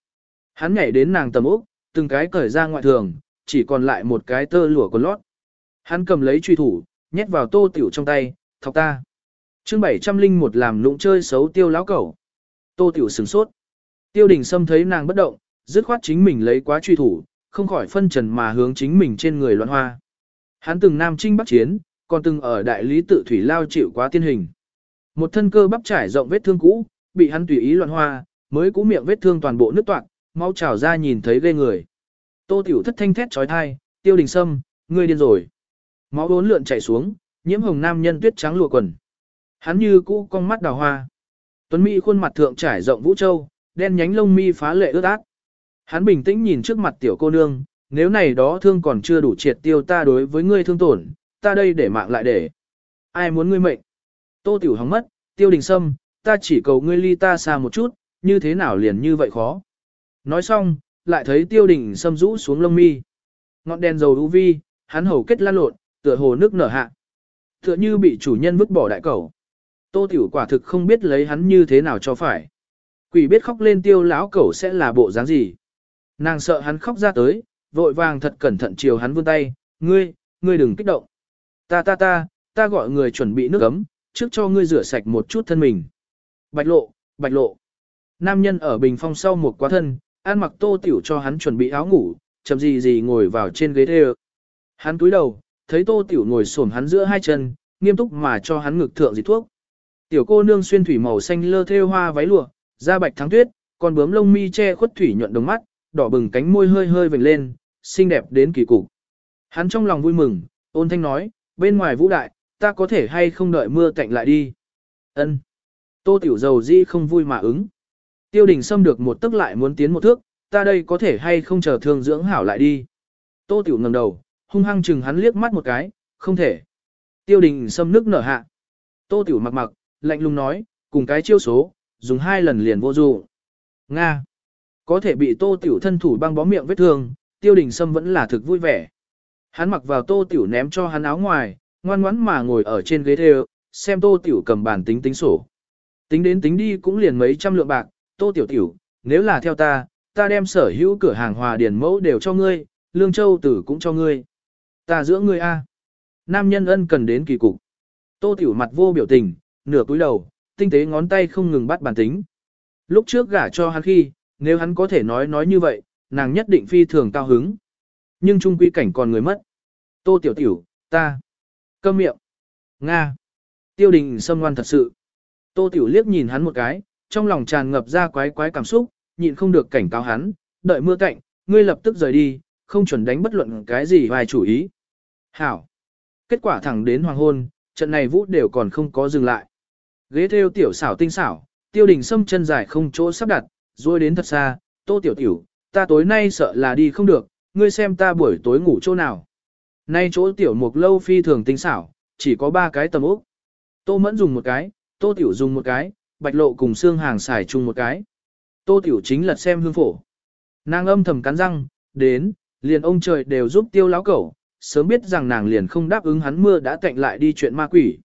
Hắn nhảy đến nàng tầm úc, từng cái cởi ra ngoại thường, chỉ còn lại một cái tơ lụa còn lót. Hắn cầm lấy truy thủ, nhét vào tô tiểu trong tay, thọc ta chương 701 làm lụng chơi xấu tiêu lão cẩu. Tô tiểu sửng sốt. Tiêu đình Sâm thấy nàng bất động, dứt khoát chính mình lấy quá truy thủ, không khỏi phân trần mà hướng chính mình trên người loạn hoa. Hắn từng nam trinh bắc chiến, còn từng ở đại lý tự thủy lao chịu quá tiên hình. Một thân cơ bắp trải rộng vết thương cũ, bị hắn tùy ý loạn hoa, mới cũ miệng vết thương toàn bộ nứt toạc, mau trào ra nhìn thấy ghê người. Tô tiểu thất thanh thét trói thai, tiêu đình sâm, ngươi điên rồi. Máu bốn lượn chảy xuống, nhiễm hồng nam nhân tuyết trắng lụa quần. Hắn như cũ con mắt đào hoa. Tuấn Mỹ khuôn mặt thượng trải rộng vũ châu, đen nhánh lông mi phá lệ ướt át. Hắn bình tĩnh nhìn trước mặt tiểu cô nương, nếu này đó thương còn chưa đủ triệt tiêu ta đối với ngươi thương tổn, ta đây để mạng lại để. Ai muốn ngươi mệnh? Tô tiểu hóng mất, tiêu đình sâm, ta chỉ cầu ngươi ly ta xa một chút, như thế nào liền như vậy khó. Nói xong, lại thấy tiêu đình sâm rũ xuống lông mi. Ngọn đèn dầu u vi, hắn hầu kết lan lộn, tựa hồ nước nở hạ. Tựa như bị chủ nhân vứt bỏ đại cầu. Tô tiểu quả thực không biết lấy hắn như thế nào cho phải. Quỷ biết khóc lên tiêu lão cẩu sẽ là bộ dáng gì. Nàng sợ hắn khóc ra tới, vội vàng thật cẩn thận chiều hắn vươn tay, ngươi, ngươi đừng kích động. Ta ta ta, ta gọi người chuẩn bị nước ấm, trước cho ngươi rửa sạch một chút thân mình. Bạch lộ, bạch lộ. Nam nhân ở bình phong sau một quá thân, an mặc tô tiểu cho hắn chuẩn bị áo ngủ, chậm gì gì ngồi vào trên ghế thê Hắn túi đầu, thấy tô tiểu ngồi xổm hắn giữa hai chân, nghiêm túc mà cho hắn ngực thượng dịch thuốc. Tiểu cô nương xuyên thủy màu xanh lơ thêu hoa váy lụa, da bạch thắng tuyết, còn bướm lông mi che khuất thủy nhuận đồng mắt, đỏ bừng cánh môi hơi hơi vểnh lên, xinh đẹp đến kỳ cục. Hắn trong lòng vui mừng, ôn thanh nói, bên ngoài vũ đại, ta có thể hay không đợi mưa tạnh lại đi. Ân. Tô tiểu dầu di không vui mà ứng. Tiêu đình xâm được một tức lại muốn tiến một thước, ta đây có thể hay không chờ thương dưỡng hảo lại đi. Tô tiểu ngẩng đầu, hung hăng chừng hắn liếc mắt một cái, không thể. Tiêu đình xâm nước nở hạ. Tô tiểu mặc mặc, lạnh lùng nói, cùng cái chiêu số, dùng hai lần liền vô dụng. Nga. Có thể bị tô tiểu thân thủ băng bó miệng vết thương, tiêu đình sâm vẫn là thực vui vẻ. Hắn mặc vào tô tiểu ném cho hắn áo ngoài, ngoan ngoãn mà ngồi ở trên ghế thê xem tô tiểu cầm bàn tính tính sổ. Tính đến tính đi cũng liền mấy trăm lượng bạc, tô tiểu tiểu, nếu là theo ta, ta đem sở hữu cửa hàng hòa điển mẫu đều cho ngươi, lương châu tử cũng cho ngươi. Ta giữa ngươi A. Nam nhân ân cần đến kỳ cục. Tô tiểu mặt vô biểu tình, nửa cúi đầu, tinh tế ngón tay không ngừng bắt bàn tính. Lúc trước gả cho hắn khi, nếu hắn có thể nói nói như vậy, nàng nhất định phi thường cao hứng. Nhưng trung quy cảnh còn người mất. Tô tiểu tiểu, ta. Câm miệng. Nga. Tiêu đình xâm ngoan thật sự. Tô tiểu liếc nhìn hắn một cái, trong lòng tràn ngập ra quái quái cảm xúc, nhịn không được cảnh cáo hắn, đợi mưa cạnh, ngươi lập tức rời đi, không chuẩn đánh bất luận cái gì vài chủ ý. Hảo. Kết quả thẳng đến hoàng hôn, trận này vũ đều còn không có dừng lại. Ghế theo tiểu xảo tinh xảo, tiêu đình sâm chân dài không chỗ sắp đặt, rồi đến thật xa, tô tiểu tiểu, ta tối nay sợ là đi không được, ngươi xem ta buổi tối ngủ chỗ nào. Nay chỗ tiểu mục lâu phi thường tinh xảo, chỉ có ba cái tầm ốc. Tô mẫn dùng một cái, tô tiểu dùng một cái, bạch lộ cùng xương hàng xài chung một cái. Tô tiểu chính lật xem hương phổ. Nàng âm thầm cắn răng, đến, liền ông trời đều giúp tiêu láo cẩu, sớm biết rằng nàng liền không đáp ứng hắn mưa đã cạnh lại đi chuyện ma quỷ.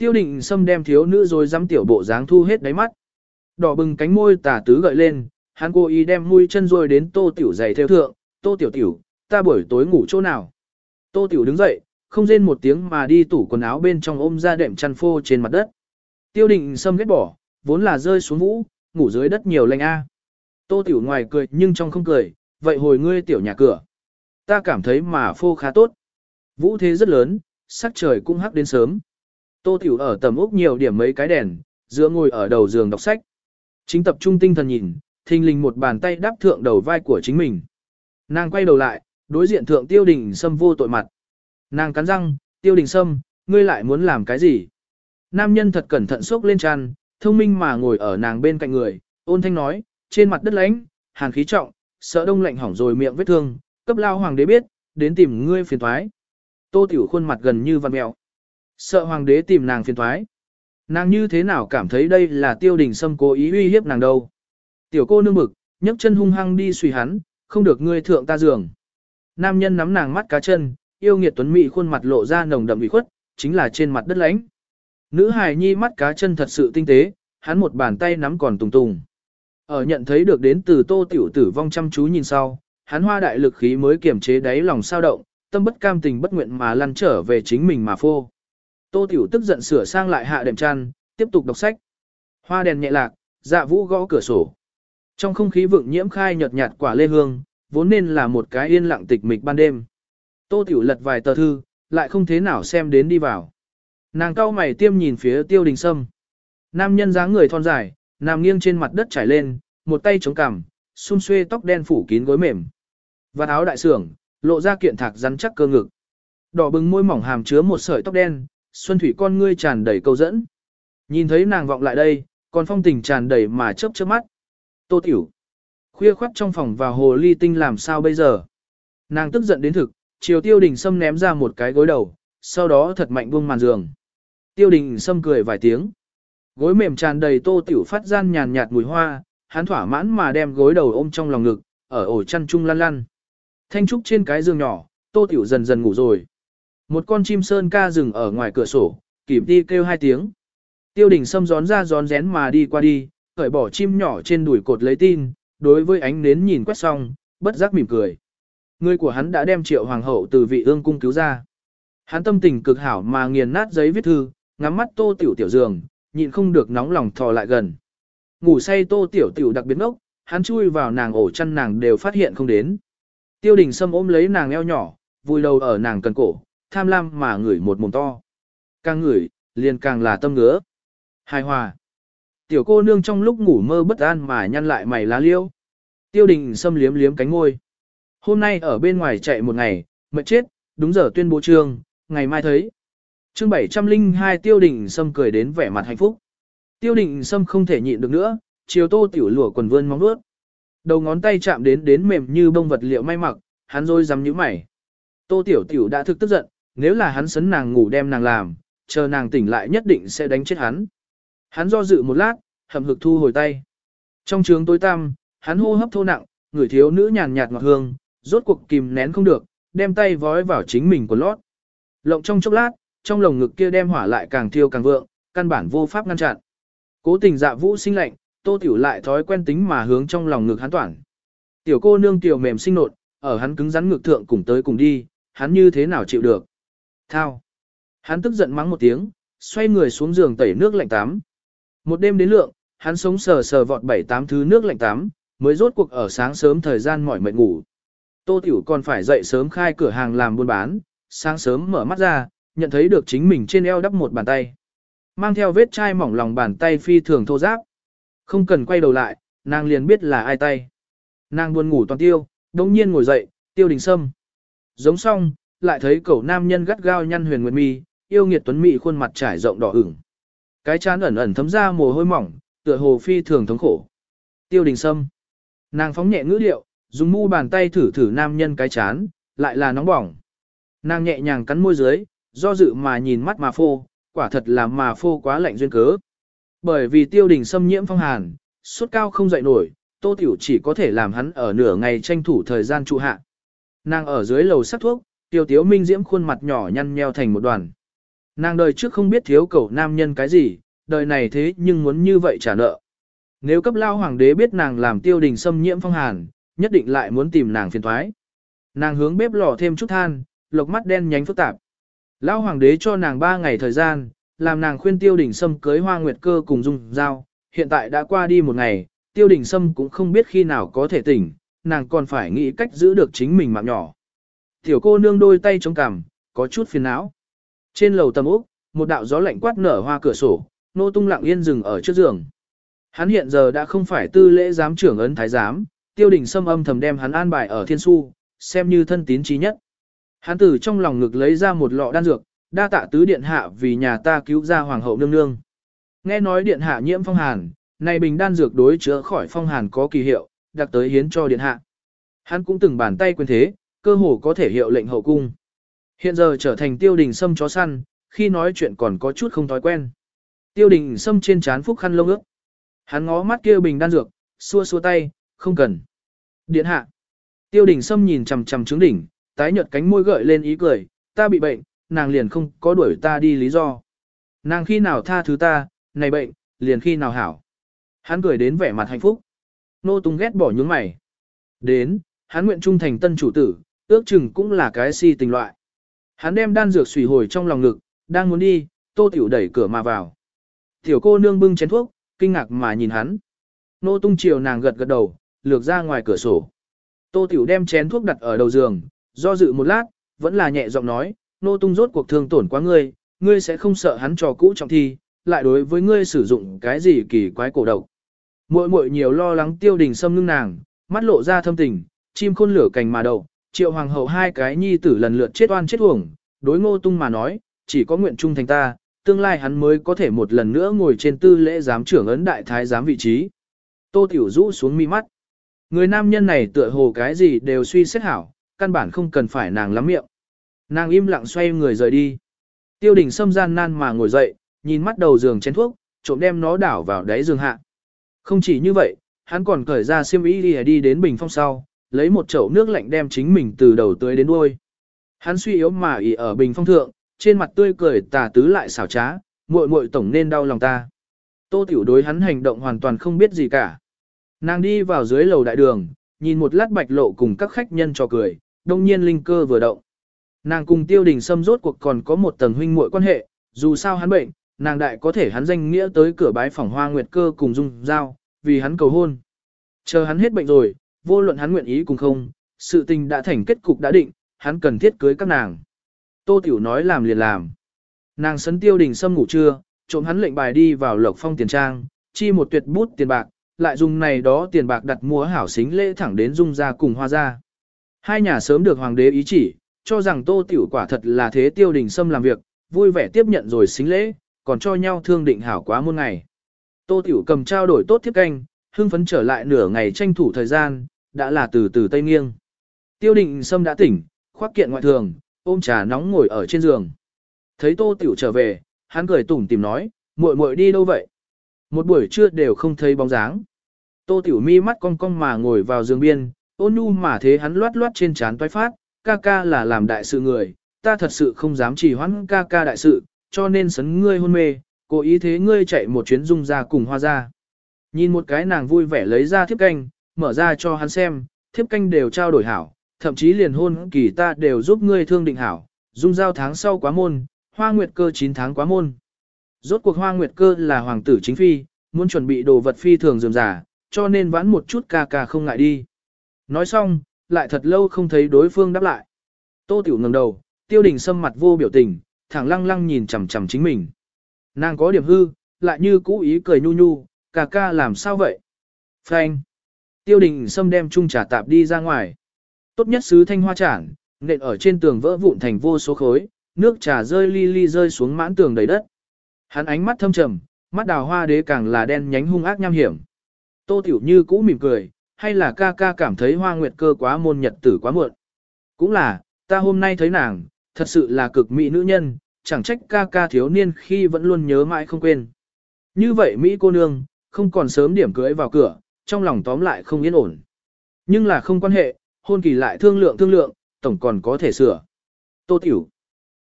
Tiêu định xâm đem thiếu nữ rồi dám tiểu bộ dáng thu hết đáy mắt. Đỏ bừng cánh môi tả tứ gợi lên, hắn cố ý đem mũi chân rồi đến tô tiểu giày theo thượng, tô tiểu tiểu, ta buổi tối ngủ chỗ nào. Tô tiểu đứng dậy, không rên một tiếng mà đi tủ quần áo bên trong ôm ra đệm chăn phô trên mặt đất. Tiêu định xâm ghét bỏ, vốn là rơi xuống vũ, ngủ dưới đất nhiều lành a. Tô tiểu ngoài cười nhưng trong không cười, vậy hồi ngươi tiểu nhà cửa. Ta cảm thấy mà phô khá tốt. Vũ thế rất lớn, sắc trời cũng hắc đến sớm. Tô tiểu ở tầm úc nhiều điểm mấy cái đèn, giữa ngồi ở đầu giường đọc sách. Chính tập trung tinh thần nhìn, thình lình một bàn tay đáp thượng đầu vai của chính mình. Nàng quay đầu lại, đối diện thượng tiêu đình sâm vô tội mặt. Nàng cắn răng, tiêu đình sâm, ngươi lại muốn làm cái gì? Nam nhân thật cẩn thận xốc lên tràn, thông minh mà ngồi ở nàng bên cạnh người, ôn thanh nói, trên mặt đất lánh, hàn khí trọng, sợ đông lạnh hỏng rồi miệng vết thương, cấp lao hoàng đế biết, đến tìm ngươi phiền thoái. Tô tiểu khuôn mặt gần như văn mèo. Sợ hoàng đế tìm nàng phiền thoái. Nàng như thế nào cảm thấy đây là tiêu đình sâm cố ý uy hiếp nàng đâu. Tiểu cô nương bực, nhấc chân hung hăng đi suy hắn, không được ngươi thượng ta giường. Nam nhân nắm nàng mắt cá chân, yêu nghiệt tuấn mỹ khuôn mặt lộ ra nồng đậm ủy khuất, chính là trên mặt đất lánh. Nữ hài nhi mắt cá chân thật sự tinh tế, hắn một bàn tay nắm còn tùng tùng. Ở nhận thấy được đến từ tô tiểu tử vong chăm chú nhìn sau, hắn hoa đại lực khí mới kiềm chế đáy lòng sao động, tâm bất cam tình bất nguyện mà lăn trở về chính mình mà phô. Tô tiểu tức giận sửa sang lại hạ đệm chăn, tiếp tục đọc sách. Hoa đèn nhẹ lạc, dạ vũ gõ cửa sổ. Trong không khí vượng nhiễm khai nhợt nhạt quả lê hương, vốn nên là một cái yên lặng tịch mịch ban đêm. Tô Tiểu lật vài tờ thư, lại không thế nào xem đến đi vào. Nàng cau mày tiêm nhìn phía tiêu đình sâm. Nam nhân dáng người thon dài, nằm nghiêng trên mặt đất trải lên, một tay chống cằm, xun xuê tóc đen phủ kín gối mềm. Và áo đại sưởng, lộ ra kiện thạc rắn chắc cơ ngực. Đỏ bừng môi mỏng hàm chứa một sợi tóc đen, xuân thủy con ngươi tràn đầy câu dẫn. Nhìn thấy nàng vọng lại đây, còn phong tình tràn đầy mà chớp chớp mắt. Tô tiểu. Khuya khoắt trong phòng và hồ ly tinh làm sao bây giờ? Nàng tức giận đến thực, chiều tiêu đình sâm ném ra một cái gối đầu, sau đó thật mạnh buông màn giường. Tiêu đình sâm cười vài tiếng. Gối mềm tràn đầy tô tiểu phát gian nhàn nhạt mùi hoa, hắn thỏa mãn mà đem gối đầu ôm trong lòng ngực, ở ổ chăn chung lăn lăn. Thanh trúc trên cái giường nhỏ, tô tiểu dần dần ngủ rồi. Một con chim sơn ca rừng ở ngoài cửa sổ, kịp đi kêu hai tiếng. Tiêu đình sâm gión ra gión rén mà đi qua đi, khởi bỏ chim nhỏ trên đùi cột lấy tin, đối với ánh nến nhìn quét xong, bất giác mỉm cười. Người của hắn đã đem triệu hoàng hậu từ vị ương cung cứu ra. Hắn tâm tình cực hảo mà nghiền nát giấy viết thư, ngắm mắt tô tiểu tiểu giường, nhịn không được nóng lòng thò lại gần. Ngủ say tô tiểu tiểu đặc biệt ngốc, hắn chui vào nàng ổ chăn nàng đều phát hiện không đến. Tiêu đình sâm ôm lấy nàng eo nhỏ, vui đầu ở nàng cần cổ, tham lam mà ngửi một mồm to. Càng ngửi, liền càng là tâm ngứa. Hài hòa. Tiểu cô nương trong lúc ngủ mơ bất an mà nhăn lại mày lá liêu. Tiêu đình xâm liếm liếm cánh ngôi. Hôm nay ở bên ngoài chạy một ngày, mệt chết, đúng giờ tuyên bố trương, ngày mai thấy. Chương 702 Tiêu Đình Sâm cười đến vẻ mặt hạnh phúc. Tiêu Đình Sâm không thể nhịn được nữa, chiều tô tiểu lụa quần vươn móng vuốt, Đầu ngón tay chạm đến đến mềm như bông vật liệu may mặc, hắn rồi dám nhíu mày. Tô tiểu tiểu đã thực tức giận, nếu là hắn sấn nàng ngủ đem nàng làm, chờ nàng tỉnh lại nhất định sẽ đánh chết hắn. Hắn do dự một lát, hầm hực thu hồi tay. Trong trường tối tăm, hắn hô hấp thô nặng, người thiếu nữ nhàn nhạt ngọt hương, rốt cuộc kìm nén không được, đem tay vói vào chính mình của lót. Lộng trong chốc lát, trong lồng ngực kia đem hỏa lại càng thiêu càng vượng, căn bản vô pháp ngăn chặn. Cố tình dạ vũ sinh lạnh, tô tiểu lại thói quen tính mà hướng trong lòng ngực hắn toàn. Tiểu cô nương tiểu mềm sinh nột, ở hắn cứng rắn ngực thượng cùng tới cùng đi, hắn như thế nào chịu được. Thao. Hắn tức giận mắng một tiếng, xoay người xuống giường tẩy nước lạnh tắm. Một đêm đến lượng, hắn sống sờ sờ vọt bảy tám thứ nước lạnh tắm, mới rốt cuộc ở sáng sớm thời gian mỏi mệt ngủ. Tô Tiểu còn phải dậy sớm khai cửa hàng làm buôn bán, sáng sớm mở mắt ra, nhận thấy được chính mình trên eo đắp một bàn tay. Mang theo vết chai mỏng lòng bàn tay phi thường thô giáp. Không cần quay đầu lại, nàng liền biết là ai tay. Nàng buồn ngủ toàn tiêu, đống nhiên ngồi dậy, tiêu đình sâm. Giống xong, lại thấy cậu nam nhân gắt gao nhăn huyền nguyệt mi, yêu nghiệt tuấn mỹ khuôn mặt trải rộng đỏ ửng. Cái chán ẩn ẩn thấm ra mồ hôi mỏng, tựa hồ phi thường thống khổ. Tiêu đình sâm. Nàng phóng nhẹ ngữ điệu, dùng mu bàn tay thử thử nam nhân cái chán, lại là nóng bỏng. Nàng nhẹ nhàng cắn môi dưới, do dự mà nhìn mắt mà phô, quả thật là mà phô quá lạnh duyên cớ. Bởi vì tiêu đình xâm nhiễm phong hàn, suốt cao không dậy nổi, tô tiểu chỉ có thể làm hắn ở nửa ngày tranh thủ thời gian trụ hạ. Nàng ở dưới lầu sắc thuốc, tiêu tiếu minh diễm khuôn mặt nhỏ nhăn nheo thành một đoàn. Nàng đời trước không biết thiếu cầu nam nhân cái gì, đời này thế nhưng muốn như vậy trả nợ. Nếu cấp lao hoàng đế biết nàng làm tiêu đình xâm nhiễm phong hàn, nhất định lại muốn tìm nàng phiền thoái. Nàng hướng bếp lò thêm chút than, lộc mắt đen nhánh phức tạp. Lão hoàng đế cho nàng 3 ngày thời gian, làm nàng khuyên tiêu đình sâm cưới hoa nguyệt cơ cùng dung giao, hiện tại đã qua đi một ngày, tiêu đình sâm cũng không biết khi nào có thể tỉnh, nàng còn phải nghĩ cách giữ được chính mình mạng nhỏ. Tiểu cô nương đôi tay chống cằm, có chút phiền não. Trên lầu tầm úc, một đạo gió lạnh quát nở hoa cửa sổ, nô tung lặng yên dừng ở trước giường. Hắn hiện giờ đã không phải tư lễ giám trưởng ấn thái giám, tiêu đình xâm âm thầm đem hắn an bài ở thiên su, xem như thân tín trí nhất. Hắn từ trong lòng ngực lấy ra một lọ đan dược, đa tạ tứ điện hạ vì nhà ta cứu ra hoàng hậu nương nương. Nghe nói điện hạ nhiễm phong hàn, này bình đan dược đối chữa khỏi phong hàn có kỳ hiệu, đặc tới hiến cho điện hạ. Hắn cũng từng bàn tay quyền thế, cơ hồ có thể hiệu lệnh hậu cung. Hiện giờ trở thành tiêu đình sâm chó săn, khi nói chuyện còn có chút không thói quen. Tiêu đình sâm trên trán phúc khăn lông ước. Hắn ngó mắt kia bình đan dược, xua xua tay, không cần. Điện hạ. Tiêu đình sâm nhìn chằm chằm trứng đỉnh, tái nhợt cánh môi gợi lên ý cười, ta bị bệnh, nàng liền không có đuổi ta đi lý do. Nàng khi nào tha thứ ta, này bệnh, liền khi nào hảo. Hắn cười đến vẻ mặt hạnh phúc. Nô Tung ghét bỏ nhướng mày. Đến, hắn nguyện trung thành tân chủ tử, ước chừng cũng là cái si tình loại. Hắn đem đan dược sủi hồi trong lòng ngực, đang muốn đi, tô tiểu đẩy cửa mà vào. Tiểu cô nương bưng chén thuốc, kinh ngạc mà nhìn hắn. Nô tung chiều nàng gật gật đầu, lược ra ngoài cửa sổ. Tô tiểu đem chén thuốc đặt ở đầu giường, do dự một lát, vẫn là nhẹ giọng nói, nô tung rốt cuộc thương tổn quá ngươi, ngươi sẽ không sợ hắn trò cũ trọng thi, lại đối với ngươi sử dụng cái gì kỳ quái cổ độc. Muội muội nhiều lo lắng tiêu đình xâm ngưng nàng, mắt lộ ra thâm tình, chim khôn lửa cành mà đầu, triệu hoàng hậu hai cái nhi tử lần lượt chết oan chết uổng, đối ngô tung mà nói, chỉ có nguyện trung thành ta, tương lai hắn mới có thể một lần nữa ngồi trên tư lễ giám trưởng ấn đại thái giám vị trí. Tô Tiểu rũ xuống mi mắt. Người nam nhân này tựa hồ cái gì đều suy xét hảo, căn bản không cần phải nàng lắm miệng. Nàng im lặng xoay người rời đi. Tiêu đình xâm gian nan mà ngồi dậy, nhìn mắt đầu giường chén thuốc, trộm đem nó đảo vào đáy giường hạ. Không chỉ như vậy, hắn còn cởi ra xiêm y đi, đi đến bình phong sau, lấy một chậu nước lạnh đem chính mình từ đầu tới đến đuôi. Hắn suy yếu mà ỉ ở bình phong thượng, trên mặt tươi cười tà tứ lại xảo trá, muội muội tổng nên đau lòng ta. Tô Tiểu đối hắn hành động hoàn toàn không biết gì cả. Nàng đi vào dưới lầu đại đường, nhìn một lát bạch lộ cùng các khách nhân cho cười, đông nhiên linh cơ vừa động. Nàng cùng tiêu đình xâm rốt cuộc còn có một tầng huynh muội quan hệ, dù sao hắn bệnh, nàng đại có thể hắn danh nghĩa tới cửa bái phòng hoa nguyệt cơ cùng dung giao, vì hắn cầu hôn. Chờ hắn hết bệnh rồi, vô luận hắn nguyện ý cùng không, sự tình đã thành kết cục đã định, hắn cần thiết cưới các nàng. Tô Tiểu nói làm liền làm. Nàng sấn tiêu đình xâm ngủ trưa, trộm hắn lệnh bài đi vào lộc phong tiền trang, chi một tuyệt bút tiền bạc, lại dùng này đó tiền bạc đặt mua hảo xính lễ thẳng đến dung ra cùng hoa ra. Hai nhà sớm được hoàng đế ý chỉ, cho rằng tô tiểu quả thật là thế tiêu đình xâm làm việc, vui vẻ tiếp nhận rồi xính lễ, còn cho nhau thương định hảo quá muôn ngày. Tô tiểu cầm trao đổi tốt thiếp canh, hưng phấn trở lại nửa ngày tranh thủ thời gian, đã là từ từ tây nghiêng. Tiêu đình Sâm đã tỉnh, khoác kiện ngoại thường, ôm trà nóng ngồi ở trên giường. Thấy tô tiểu trở về, hắn cười tủm tìm nói, muội muội đi đâu vậy? Một buổi trưa đều không thấy bóng dáng. Tô tiểu mi mắt cong cong mà ngồi vào giường biên, ôn nhu mà thế hắn loát loát trên trán toái phát, ca ca là làm đại sự người, ta thật sự không dám chỉ hoãn ca ca đại sự, cho nên sấn ngươi hôn mê, cố ý thế ngươi chạy một chuyến dung ra cùng hoa ra. Nhìn một cái nàng vui vẻ lấy ra thiếp canh, mở ra cho hắn xem, thiếp canh đều trao đổi hảo, thậm chí liền hôn kỳ ta đều giúp ngươi thương định hảo, dung giao tháng sau quá môn, hoa nguyệt cơ 9 tháng quá môn. Rốt cuộc hoa nguyệt cơ là hoàng tử chính phi, muốn chuẩn bị đồ vật phi thường dườm giả, cho nên vãn một chút ca ca không ngại đi. Nói xong, lại thật lâu không thấy đối phương đáp lại. Tô Tiểu ngẩng đầu, tiêu đình sâm mặt vô biểu tình, thẳng lăng lăng nhìn chằm chằm chính mình. Nàng có điểm hư, lại như cũ ý cười nhu nhu, ca ca làm sao vậy? Phanh. Tiêu đình sâm đem chung trà tạp đi ra ngoài. Tốt nhất sứ thanh hoa chản, nện ở trên tường vỡ vụn thành vô số khối, nước trà rơi li li rơi xuống mãn tường đầy đất. Hắn ánh mắt thâm trầm, mắt đào hoa đế càng là đen nhánh hung ác nham hiểm. Tô Tiểu Như cũ mỉm cười, hay là ca ca cảm thấy hoa nguyệt cơ quá môn nhật tử quá muộn. Cũng là, ta hôm nay thấy nàng, thật sự là cực mỹ nữ nhân, chẳng trách ca ca thiếu niên khi vẫn luôn nhớ mãi không quên. Như vậy Mỹ cô nương, không còn sớm điểm cưới vào cửa, trong lòng tóm lại không yên ổn. Nhưng là không quan hệ, hôn kỳ lại thương lượng thương lượng, tổng còn có thể sửa. Tô Tiểu.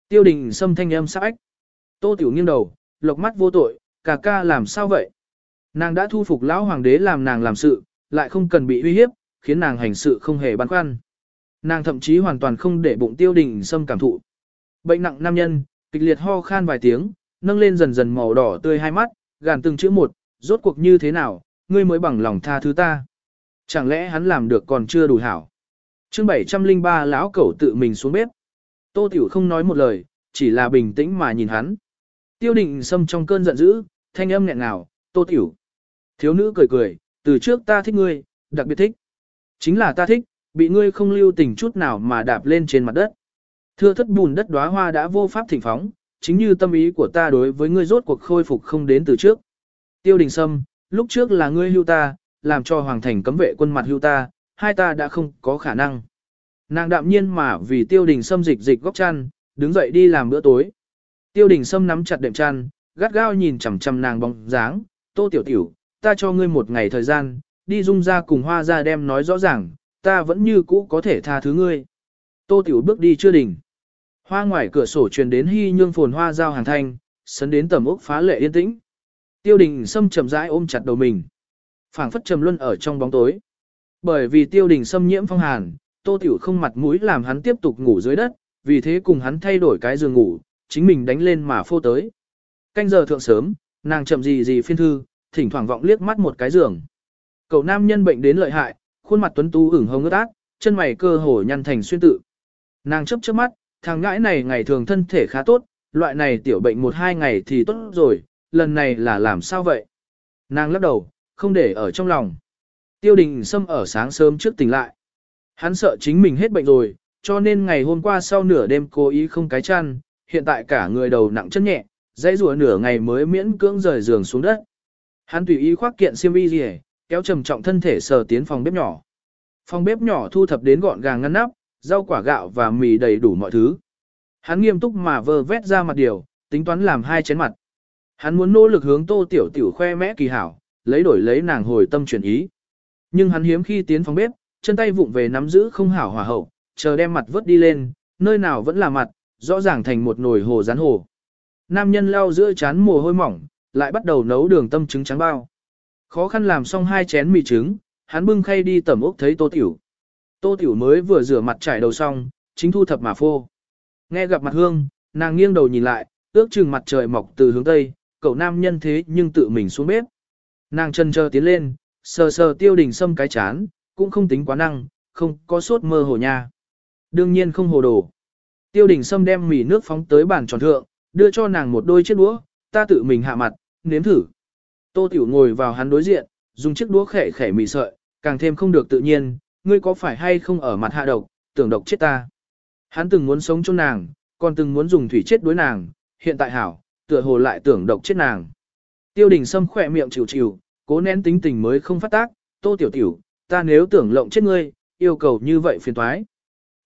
Tiêu đình xâm thanh âm sắc ách. Tô Tiểu nghiêng đầu, lộc mắt vô tội, ca ca làm sao vậy? Nàng đã thu phục lão hoàng đế làm nàng làm sự, lại không cần bị uy hiếp, khiến nàng hành sự không hề băn khoăn. Nàng thậm chí hoàn toàn không để bụng tiêu đình xâm cảm thụ. Bệnh nặng nam nhân, kịch liệt ho khan vài tiếng, nâng lên dần dần màu đỏ tươi hai mắt, gàn từng chữ một, rốt cuộc như thế nào, ngươi mới bằng lòng tha thứ ta. Chẳng lẽ hắn làm được còn chưa đủ hảo. chương 703 lão cẩu tự mình xuống bếp. Tô Tiểu không nói một lời, chỉ là bình tĩnh mà nhìn hắn. Tiêu định xâm trong cơn giận dữ, thanh âm nghẹn ngào, Tô Tiểu. Thiếu nữ cười cười, từ trước ta thích ngươi, đặc biệt thích. Chính là ta thích, bị ngươi không lưu tình chút nào mà đạp lên trên mặt đất. Thưa thất bùn đất đóa hoa đã vô pháp thỉnh phóng, chính như tâm ý của ta đối với ngươi rốt cuộc khôi phục không đến từ trước. Tiêu đình sâm, lúc trước là ngươi hưu ta, làm cho hoàng thành cấm vệ quân mặt hưu ta, hai ta đã không có khả năng. Nàng đạm nhiên mà vì tiêu đình sâm dịch dịch góc chăn, đứng dậy đi làm bữa tối. Tiêu đình sâm nắm chặt đệm chăn, gắt gao nhìn chằm chằm nàng bóng dáng, tô tiểu tiểu, ta cho ngươi một ngày thời gian, đi dung ra cùng hoa ra đem nói rõ ràng, ta vẫn như cũ có thể tha thứ ngươi. Tô tiểu bước đi chưa đỉnh. Hoa ngoài cửa sổ truyền đến hy nhương phồn hoa giao hàng thanh, sấn đến tầm ốc phá lệ yên tĩnh. Tiêu đình sâm chậm rãi ôm chặt đầu mình. phảng phất trầm luân ở trong bóng tối. Bởi vì tiêu đình sâm nhiễm phong hàn, tô tiểu không mặt mũi làm hắn tiếp tục ngủ dưới đất, vì thế cùng hắn thay đổi cái giường ngủ, chính mình đánh lên mà phô tới. Canh giờ thượng sớm, nàng chậm gì gì phiên thư, thỉnh thoảng vọng liếc mắt một cái giường. Cậu nam nhân bệnh đến lợi hại, khuôn mặt tuấn tú ửng hồng ướt át, chân mày cơ hồ nhăn thành xuyên tự. Nàng chấp chớp mắt, thằng ngãi này ngày thường thân thể khá tốt, loại này tiểu bệnh một hai ngày thì tốt rồi, lần này là làm sao vậy? Nàng lắc đầu, không để ở trong lòng. Tiêu đình Sâm ở sáng sớm trước tỉnh lại. Hắn sợ chính mình hết bệnh rồi, cho nên ngày hôm qua sau nửa đêm cố ý không cái chăn, hiện tại cả người đầu nặng chân nhẹ, dãy rùa nửa ngày mới miễn cưỡng rời giường xuống đất. Hắn tùy ý khoác kiện xiêm y gì, kéo trầm trọng thân thể sờ tiến phòng bếp nhỏ. Phòng bếp nhỏ thu thập đến gọn gàng ngăn nắp, rau quả gạo và mì đầy đủ mọi thứ. Hắn nghiêm túc mà vơ vét ra mặt điều, tính toán làm hai chén mặt. Hắn muốn nỗ lực hướng tô tiểu tiểu khoe mẽ kỳ hảo, lấy đổi lấy nàng hồi tâm chuyển ý. Nhưng hắn hiếm khi tiến phòng bếp, chân tay vụng về nắm giữ không hảo hòa hậu, chờ đem mặt vớt đi lên, nơi nào vẫn là mặt, rõ ràng thành một nồi hồ rán hồ. Nam nhân lau giữa chán mồ hôi mỏng, lại bắt đầu nấu đường tâm trứng trắng bao. Khó khăn làm xong hai chén mì trứng, hắn bưng khay đi tẩm ốc thấy tô tiểu. Tô tiểu mới vừa rửa mặt trải đầu xong, chính thu thập mà phô. Nghe gặp mặt hương, nàng nghiêng đầu nhìn lại, ước chừng mặt trời mọc từ hướng tây, cậu nam nhân thế nhưng tự mình xuống bếp. Nàng chân chờ tiến lên, sờ sờ tiêu đình sâm cái chán, cũng không tính quá năng, không có sốt mơ hồ nha. Đương nhiên không hồ đồ. Tiêu đình sâm đem mì nước phóng tới bàn tròn thượng, đưa cho nàng một đôi chiếc đũa, ta tự mình hạ mặt, nếm thử. Tô Tiểu ngồi vào hắn đối diện, dùng chiếc đũa khẻ khẻ mì sợi, càng thêm không được tự nhiên, ngươi có phải hay không ở mặt hạ độc, tưởng độc chết ta. Hắn từng muốn sống cho nàng, còn từng muốn dùng thủy chết đối nàng, hiện tại hảo, tựa hồ lại tưởng độc chết nàng. Tiêu đình Sâm khỏe miệng chịu chịu, cố nén tính tình mới không phát tác, tô tiểu tiểu, ta nếu tưởng lộng chết ngươi, yêu cầu như vậy phiền toái.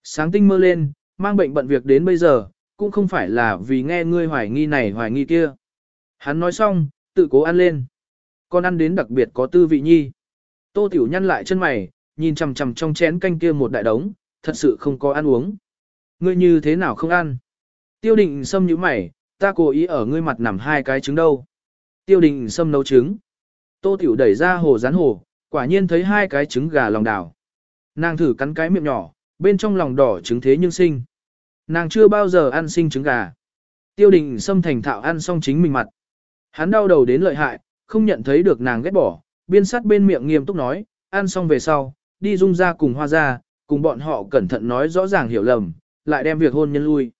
Sáng tinh mơ lên, mang bệnh bận việc đến bây giờ, cũng không phải là vì nghe ngươi hoài nghi này hoài nghi kia. Hắn nói xong, tự cố ăn lên. Con ăn đến đặc biệt có tư vị nhi. Tô tiểu nhăn lại chân mày, nhìn chằm chằm trong chén canh kia một đại đống, thật sự không có ăn uống. Ngươi như thế nào không ăn? Tiêu định Sâm như mày, ta cố ý ở ngươi mặt nằm hai cái trứng đâu. Tiêu đình xâm nấu trứng. Tô Tiểu đẩy ra hồ rán hồ, quả nhiên thấy hai cái trứng gà lòng đảo. Nàng thử cắn cái miệng nhỏ, bên trong lòng đỏ trứng thế nhưng sinh. Nàng chưa bao giờ ăn sinh trứng gà. Tiêu đình xâm thành thạo ăn xong chính mình mặt. Hắn đau đầu đến lợi hại, không nhận thấy được nàng ghét bỏ, biên sát bên miệng nghiêm túc nói, ăn xong về sau, đi dung ra cùng hoa ra, cùng bọn họ cẩn thận nói rõ ràng hiểu lầm, lại đem việc hôn nhân lui.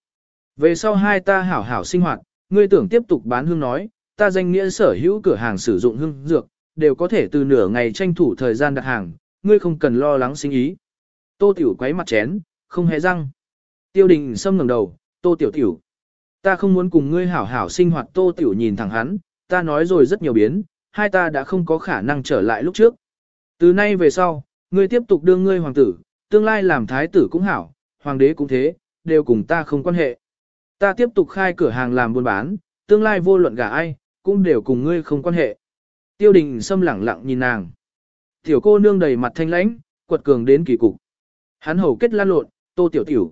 Về sau hai ta hảo hảo sinh hoạt, ngươi tưởng tiếp tục bán hương nói, ta danh nghĩa sở hữu cửa hàng sử dụng hương dược, đều có thể từ nửa ngày tranh thủ thời gian đặt hàng, ngươi không cần lo lắng sinh ý. Tô Tiểu quấy mặt chén, không hề răng. Tiêu đình sâm ngẩng đầu, Tô Tiểu Tiểu. Ta không muốn cùng ngươi hảo hảo sinh hoạt Tô Tiểu nhìn thẳng hắn, ta nói rồi rất nhiều biến, hai ta đã không có khả năng trở lại lúc trước. Từ nay về sau, ngươi tiếp tục đương ngươi hoàng tử, tương lai làm thái tử cũng hảo, hoàng đế cũng thế, đều cùng ta không quan hệ. Ta tiếp tục khai cửa hàng làm buôn bán, tương lai vô luận gả ai, cũng đều cùng ngươi không quan hệ. Tiêu đình xâm lẳng lặng nhìn nàng. Tiểu cô nương đầy mặt thanh lãnh, quật cường đến kỳ cục. Hắn hầu kết lan lộn, tô tiểu tiểu.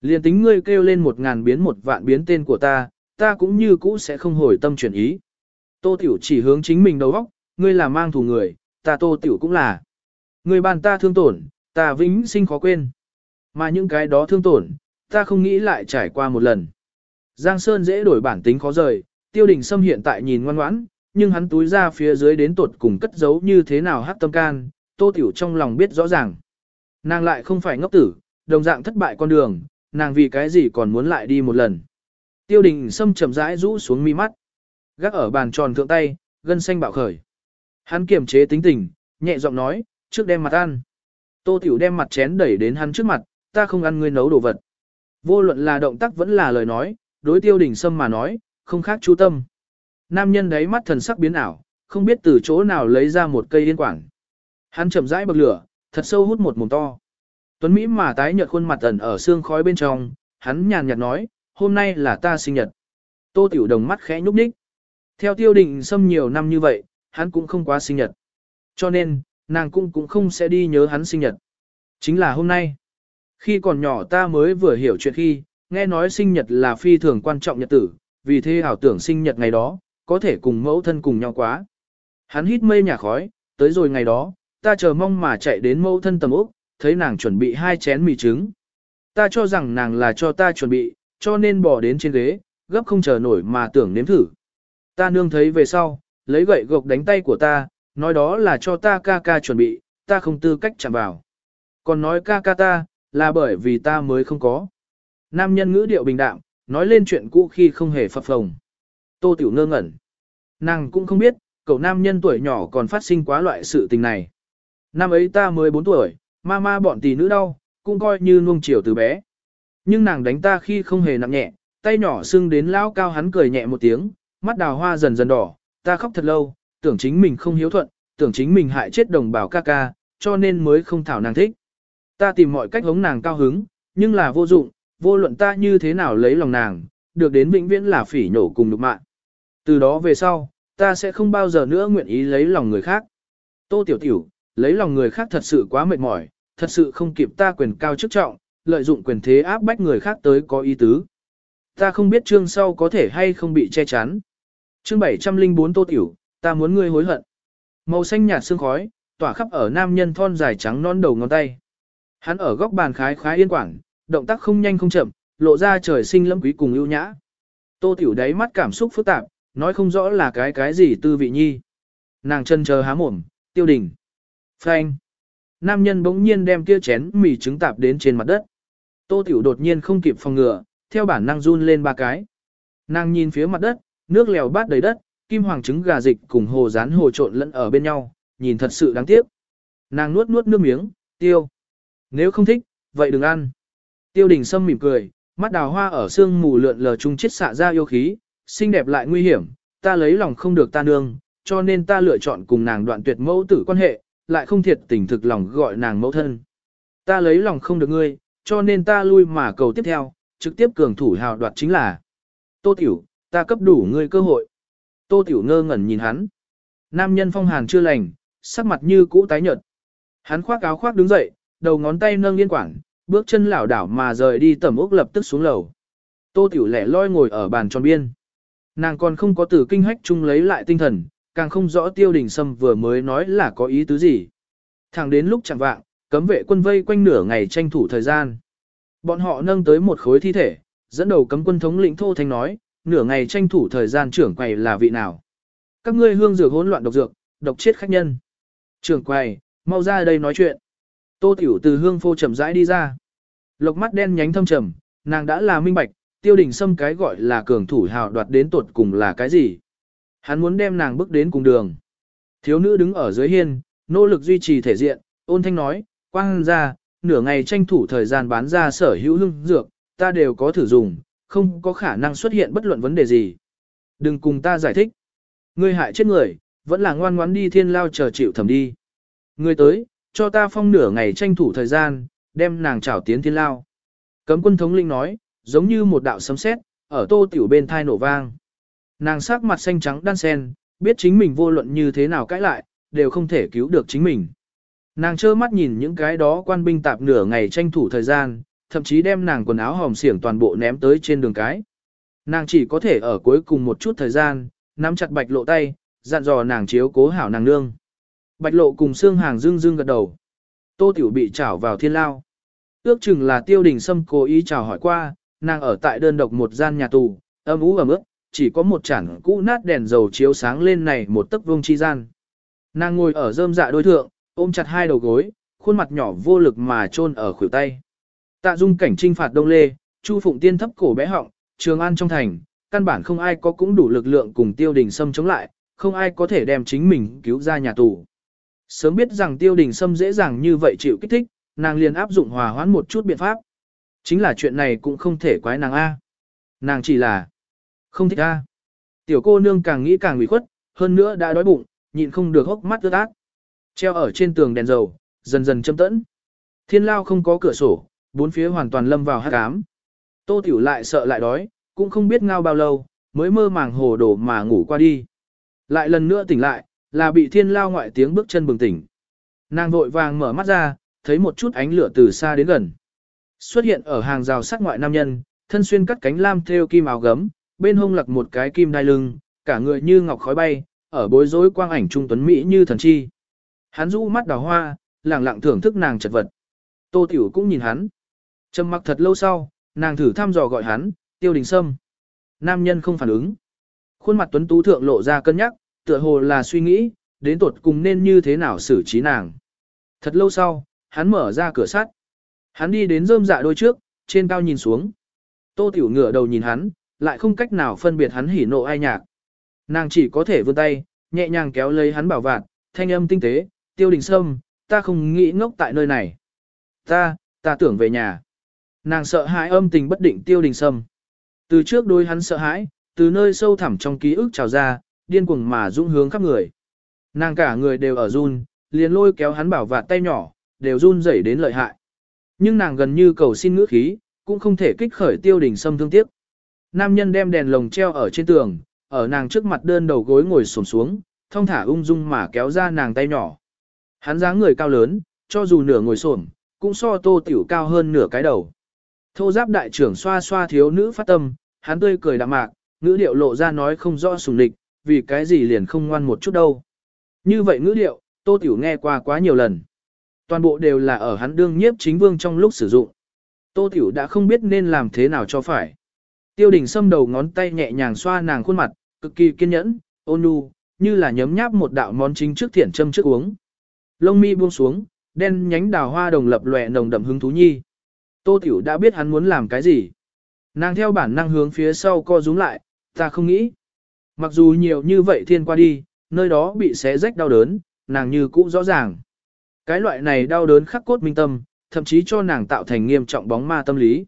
liền tính ngươi kêu lên một ngàn biến một vạn biến tên của ta, ta cũng như cũ sẽ không hồi tâm chuyển ý. Tô tiểu chỉ hướng chính mình đầu óc, ngươi là mang thù người, ta tô tiểu cũng là. Ngươi bàn ta thương tổn, ta vĩnh sinh khó quên. Mà những cái đó thương tổn, ta không nghĩ lại trải qua một lần. Giang Sơn dễ đổi bản tính khó rời, tiêu đình Sâm hiện tại nhìn ngoan ngoãn, nhưng hắn túi ra phía dưới đến tuột cùng cất giấu như thế nào hát tâm can, tô tiểu trong lòng biết rõ ràng. Nàng lại không phải ngốc tử, đồng dạng thất bại con đường, nàng vì cái gì còn muốn lại đi một lần. Tiêu đình Sâm chậm rãi rũ xuống mi mắt, gác ở bàn tròn thượng tay, gân xanh bạo khởi. Hắn kiềm chế tính tình, nhẹ giọng nói, trước đem mặt ăn. Tô tiểu đem mặt chén đẩy đến hắn trước mặt, ta không ăn ngươi nấu đồ vật. Vô luận là động tác vẫn là lời nói, đối tiêu đình sâm mà nói, không khác chú tâm. Nam nhân đấy mắt thần sắc biến ảo, không biết từ chỗ nào lấy ra một cây yên quảng Hắn chậm rãi bậc lửa, thật sâu hút một mồm to. Tuấn Mỹ mà tái nhợt khuôn mặt ẩn ở xương khói bên trong, hắn nhàn nhạt nói, hôm nay là ta sinh nhật. Tô Tiểu Đồng mắt khẽ nhúc nhích. Theo tiêu định xâm nhiều năm như vậy, hắn cũng không quá sinh nhật. Cho nên, nàng cũng cũng không sẽ đi nhớ hắn sinh nhật. Chính là hôm nay. Khi còn nhỏ ta mới vừa hiểu chuyện khi, nghe nói sinh nhật là phi thường quan trọng nhật tử, vì thế ảo tưởng sinh nhật ngày đó, có thể cùng mẫu thân cùng nhau quá. Hắn hít mây nhà khói, tới rồi ngày đó, ta chờ mong mà chạy đến mẫu thân tầm ốc, thấy nàng chuẩn bị hai chén mì trứng. Ta cho rằng nàng là cho ta chuẩn bị, cho nên bỏ đến trên ghế, gấp không chờ nổi mà tưởng nếm thử. Ta nương thấy về sau, lấy gậy gộc đánh tay của ta, nói đó là cho ta ca ca chuẩn bị, ta không tư cách chạm vào. Còn nói ca ca ta, là bởi vì ta mới không có. Nam nhân ngữ điệu bình đạm, nói lên chuyện cũ khi không hề phập phồng. Tô Tiểu ngơ ngẩn. Nàng cũng không biết, cậu nam nhân tuổi nhỏ còn phát sinh quá loại sự tình này. Năm ấy ta mới 4 tuổi, ma ma bọn tỷ nữ đau, cũng coi như nuông chiều từ bé. Nhưng nàng đánh ta khi không hề nặng nhẹ, tay nhỏ sưng đến lão cao hắn cười nhẹ một tiếng, mắt đào hoa dần dần đỏ, ta khóc thật lâu, tưởng chính mình không hiếu thuận, tưởng chính mình hại chết đồng bào ca ca, cho nên mới không thảo nàng thích. Ta tìm mọi cách hống nàng cao hứng, nhưng là vô dụng, vô luận ta như thế nào lấy lòng nàng, được đến vĩnh viễn là phỉ nổ cùng nhục mạng. Từ đó về sau, ta sẽ không bao giờ nữa nguyện ý lấy lòng người khác. Tô Tiểu Tiểu, lấy lòng người khác thật sự quá mệt mỏi, thật sự không kịp ta quyền cao chức trọng, lợi dụng quyền thế áp bách người khác tới có ý tứ. Ta không biết chương sau có thể hay không bị che chắn. Chương 704 Tô Tiểu, ta muốn ngươi hối hận. Màu xanh nhạt sương khói, tỏa khắp ở nam nhân thon dài trắng non đầu ngón tay. Hắn ở góc bàn khái khái yên quảng, động tác không nhanh không chậm, lộ ra trời sinh lâm quý cùng ưu nhã. Tô Tiểu đáy mắt cảm xúc phức tạp, nói không rõ là cái cái gì tư vị nhi. Nàng chân chờ há mồm, tiêu đình. Phanh. Nam nhân bỗng nhiên đem kia chén mì trứng tạp đến trên mặt đất. Tô Tiểu đột nhiên không kịp phòng ngừa, theo bản năng run lên ba cái. Nàng nhìn phía mặt đất, nước lèo bát đầy đất, kim hoàng trứng gà dịch cùng hồ rán hồ trộn lẫn ở bên nhau, nhìn thật sự đáng tiếc. Nàng nuốt nuốt nước miếng, tiêu. Nếu không thích, vậy đừng ăn. Tiêu đình sâm mỉm cười, mắt đào hoa ở sương mù lượn lờ trung chết xạ ra yêu khí, xinh đẹp lại nguy hiểm, ta lấy lòng không được ta nương, cho nên ta lựa chọn cùng nàng đoạn tuyệt mẫu tử quan hệ, lại không thiệt tình thực lòng gọi nàng mẫu thân. Ta lấy lòng không được ngươi, cho nên ta lui mà cầu tiếp theo, trực tiếp cường thủ hào đoạt chính là. Tô Tiểu, ta cấp đủ ngươi cơ hội. Tô Tiểu ngơ ngẩn nhìn hắn. Nam nhân phong hàn chưa lành, sắc mặt như cũ tái nhợt. Hắn khoác áo khoác đứng dậy, đầu ngón tay nâng liên quảng, bước chân lảo đảo mà rời đi tầm ốc lập tức xuống lầu. Tô Tiểu lẻ loi ngồi ở bàn tròn biên. Nàng còn không có từ kinh hách chung lấy lại tinh thần, càng không rõ tiêu đình sâm vừa mới nói là có ý tứ gì. Thẳng đến lúc chẳng vạng, cấm vệ quân vây quanh nửa ngày tranh thủ thời gian. Bọn họ nâng tới một khối thi thể, dẫn đầu cấm quân thống lĩnh thô thanh nói, nửa ngày tranh thủ thời gian trưởng quầy là vị nào. Các ngươi hương dược hỗn loạn độc dược, độc chết khách nhân. Trưởng quầy, mau ra đây nói chuyện. Tô tiểu từ hương phô chậm rãi đi ra. Lộc mắt đen nhánh thâm trầm, nàng đã là minh bạch, tiêu đình xâm cái gọi là cường thủ hào đoạt đến tột cùng là cái gì. Hắn muốn đem nàng bước đến cùng đường. Thiếu nữ đứng ở dưới hiên, nỗ lực duy trì thể diện, ôn thanh nói, quang ra, nửa ngày tranh thủ thời gian bán ra sở hữu hương dược, ta đều có thử dùng, không có khả năng xuất hiện bất luận vấn đề gì. Đừng cùng ta giải thích. Ngươi hại chết người, vẫn là ngoan ngoãn đi thiên lao chờ chịu thẩm đi. Ngươi tới, cho ta phong nửa ngày tranh thủ thời gian, đem nàng trảo tiến thiên lao. Cấm quân thống linh nói, giống như một đạo sấm sét, ở tô tiểu bên thai nổ vang. Nàng sắc mặt xanh trắng đan sen, biết chính mình vô luận như thế nào cãi lại, đều không thể cứu được chính mình. Nàng trơ mắt nhìn những cái đó quan binh tạp nửa ngày tranh thủ thời gian, thậm chí đem nàng quần áo hòm xiển toàn bộ ném tới trên đường cái. Nàng chỉ có thể ở cuối cùng một chút thời gian, nắm chặt bạch lộ tay, dặn dò nàng chiếu cố hảo nàng nương. Bạch lộ cùng xương hàng dương dương gật đầu. Tô tiểu bị trảo vào thiên lao. Ước chừng là tiêu đình sâm cố ý chào hỏi qua, nàng ở tại đơn độc một gian nhà tù, âm ú ẩm ướt, chỉ có một chản cũ nát đèn dầu chiếu sáng lên này một tấc vương chi gian. Nàng ngồi ở rơm dạ đối thượng, ôm chặt hai đầu gối, khuôn mặt nhỏ vô lực mà chôn ở khuỷu tay. Tạ dung cảnh trinh phạt đông lê, chu phụng tiên thấp cổ bé họng, trường an trong thành, căn bản không ai có cũng đủ lực lượng cùng tiêu đình sâm chống lại, không ai có thể đem chính mình cứu ra nhà tù. Sớm biết rằng tiêu đình sâm dễ dàng như vậy chịu kích thích, nàng liền áp dụng hòa hoãn một chút biện pháp. Chính là chuyện này cũng không thể quái nàng A. Nàng chỉ là không thích A. Tiểu cô nương càng nghĩ càng ủy khuất, hơn nữa đã đói bụng, nhịn không được hốc mắt ướt át. Treo ở trên tường đèn dầu, dần dần châm tẫn. Thiên lao không có cửa sổ, bốn phía hoàn toàn lâm vào hát cám. Tô Tiểu lại sợ lại đói, cũng không biết ngao bao lâu, mới mơ màng hồ đồ mà ngủ qua đi. Lại lần nữa tỉnh lại, là bị thiên lao ngoại tiếng bước chân bừng tỉnh. Nàng vội vàng mở mắt ra, thấy một chút ánh lửa từ xa đến gần. Xuất hiện ở hàng rào sắt ngoại nam nhân, thân xuyên cắt cánh lam theo kim áo gấm, bên hông lặc một cái kim đai lưng, cả người như ngọc khói bay, ở bối rối quang ảnh trung tuấn mỹ như thần chi. Hắn rũ mắt đào hoa, lặng lặng thưởng thức nàng chật vật. Tô Tiểu cũng nhìn hắn. Trầm mặc thật lâu sau, nàng thử thăm dò gọi hắn, tiêu đình sâm. Nam nhân không phản ứng. Khuôn mặt tuấn tú thượng lộ ra cân nhắc, tựa hồ là suy nghĩ, đến tuột cùng nên như thế nào xử trí nàng. Thật lâu sau, hắn mở ra cửa sắt. Hắn đi đến rơm dạ đôi trước, trên cao nhìn xuống. Tô Tiểu ngửa đầu nhìn hắn, lại không cách nào phân biệt hắn hỉ nộ ai nhạc. Nàng chỉ có thể vươn tay, nhẹ nhàng kéo lấy hắn bảo vạt, thanh âm tinh tế, tiêu đình sâm, ta không nghĩ ngốc tại nơi này. Ta, ta tưởng về nhà. Nàng sợ hãi âm tình bất định tiêu đình sâm. Từ trước đôi hắn sợ hãi, từ nơi sâu thẳm trong ký ức trào ra, điên cuồng mà dũng hướng khắp người. Nàng cả người đều ở run, liền lôi kéo hắn bảo vạt tay nhỏ, đều run rẩy đến lợi hại. Nhưng nàng gần như cầu xin ngữ khí, cũng không thể kích khởi tiêu đình sâm thương tiếc. Nam nhân đem đèn lồng treo ở trên tường, ở nàng trước mặt đơn đầu gối ngồi xổm xuống, thông thả ung dung mà kéo ra nàng tay nhỏ. Hắn dáng người cao lớn, cho dù nửa ngồi xổm, cũng so tô tiểu cao hơn nửa cái đầu. Thô giáp đại trưởng xoa xoa thiếu nữ phát tâm, hắn tươi cười đạm mạc, ngữ điệu lộ ra nói không rõ sùng địch, vì cái gì liền không ngoan một chút đâu. Như vậy ngữ điệu, tô tiểu nghe qua quá nhiều lần. Toàn bộ đều là ở hắn đương nhiếp chính vương trong lúc sử dụng. Tô tiểu đã không biết nên làm thế nào cho phải. Tiêu đình xâm đầu ngón tay nhẹ nhàng xoa nàng khuôn mặt, cực kỳ kiên nhẫn, ôn nhu, như là nhấm nháp một đạo món chính trước thiển châm trước uống. Lông mi buông xuống, đen nhánh đào hoa đồng lập lòe nồng đậm hứng thú nhi. Tô Tiểu đã biết hắn muốn làm cái gì. Nàng theo bản năng hướng phía sau co rúm lại, ta không nghĩ. Mặc dù nhiều như vậy thiên qua đi, nơi đó bị xé rách đau đớn, nàng như cũ rõ ràng. Cái loại này đau đớn khắc cốt minh tâm, thậm chí cho nàng tạo thành nghiêm trọng bóng ma tâm lý.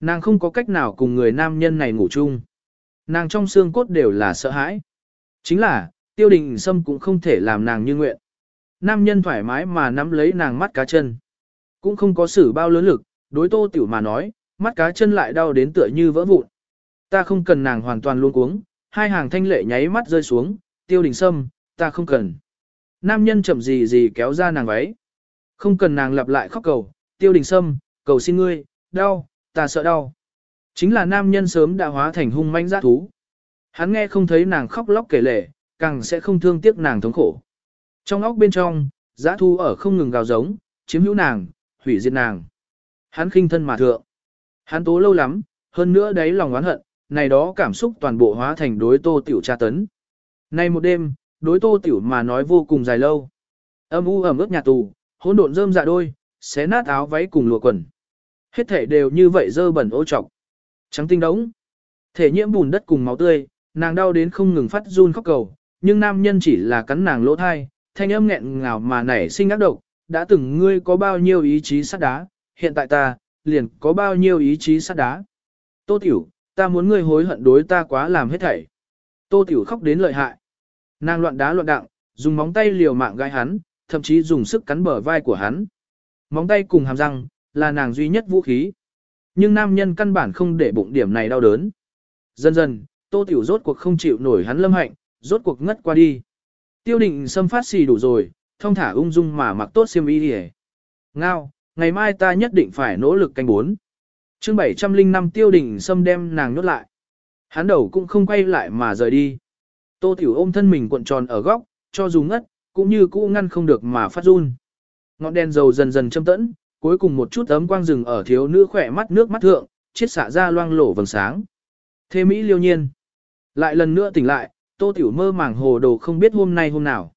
Nàng không có cách nào cùng người nam nhân này ngủ chung. Nàng trong xương cốt đều là sợ hãi. Chính là, tiêu đình sâm cũng không thể làm nàng như nguyện. Nam nhân thoải mái mà nắm lấy nàng mắt cá chân. Cũng không có xử bao lớn lực, đối tô tiểu mà nói, mắt cá chân lại đau đến tựa như vỡ vụn. Ta không cần nàng hoàn toàn luôn cuống, hai hàng thanh lệ nháy mắt rơi xuống, tiêu đình sâm, ta không cần. Nam nhân chậm gì gì kéo ra nàng váy. Không cần nàng lặp lại khóc cầu, tiêu đình sâm, cầu xin ngươi, đau, ta sợ đau. Chính là nam nhân sớm đã hóa thành hung manh giác thú. Hắn nghe không thấy nàng khóc lóc kể lể, càng sẽ không thương tiếc nàng thống khổ. Trong óc bên trong, giã thu ở không ngừng gào giống, chiếm hữu nàng, hủy diệt nàng. Hắn khinh thân mà thượng. Hắn tố lâu lắm, hơn nữa đấy lòng oán hận, này đó cảm xúc toàn bộ hóa thành đối tô tiểu tra tấn. Nay một đêm, đối tô tiểu mà nói vô cùng dài lâu. Âm u ẩm ướt nhà tù, hỗn độn rơm dạ đôi, xé nát áo váy cùng lụa quần. Hết thể đều như vậy dơ bẩn ô trọc. Trắng tinh đống. Thể nhiễm bùn đất cùng máu tươi, nàng đau đến không ngừng phát run khóc cầu, nhưng nam nhân chỉ là cắn nàng lỗ thai, thanh âm nghẹn ngào mà nảy sinh ác độc, đã từng ngươi có bao nhiêu ý chí sắt đá, hiện tại ta, liền có bao nhiêu ý chí sắt đá. Tô Tiểu, ta muốn ngươi hối hận đối ta quá làm hết thảy. Tô Tiểu khóc đến lợi hại. Nàng loạn đá loạn đặng, dùng móng tay liều mạng gai hắn, thậm chí dùng sức cắn bờ vai của hắn. Móng tay cùng hàm răng, là nàng duy nhất vũ khí. Nhưng nam nhân căn bản không để bụng điểm này đau đớn. Dần dần, Tô Tiểu rốt cuộc không chịu nổi hắn lâm hạnh, rốt cuộc ngất qua đi. Tiêu định xâm phát xì đủ rồi, thông thả ung dung mà mặc tốt xiêm y đi Ngao, ngày mai ta nhất định phải nỗ lực canh bốn chương 705 tiêu đỉnh xâm đem nàng nhốt lại. Hắn đầu cũng không quay lại mà rời đi. Tô Tiểu ôm thân mình cuộn tròn ở góc, cho dù ngất, cũng như cũ ngăn không được mà phát run. Ngọn đèn dầu dần dần châm tẫn, cuối cùng một chút ấm quang rừng ở thiếu nữ khỏe mắt nước mắt thượng, chiết xạ ra loang lổ vầng sáng. Thế Mỹ liêu nhiên. Lại lần nữa tỉnh lại, tô tiểu mơ màng hồ đồ không biết hôm nay hôm nào.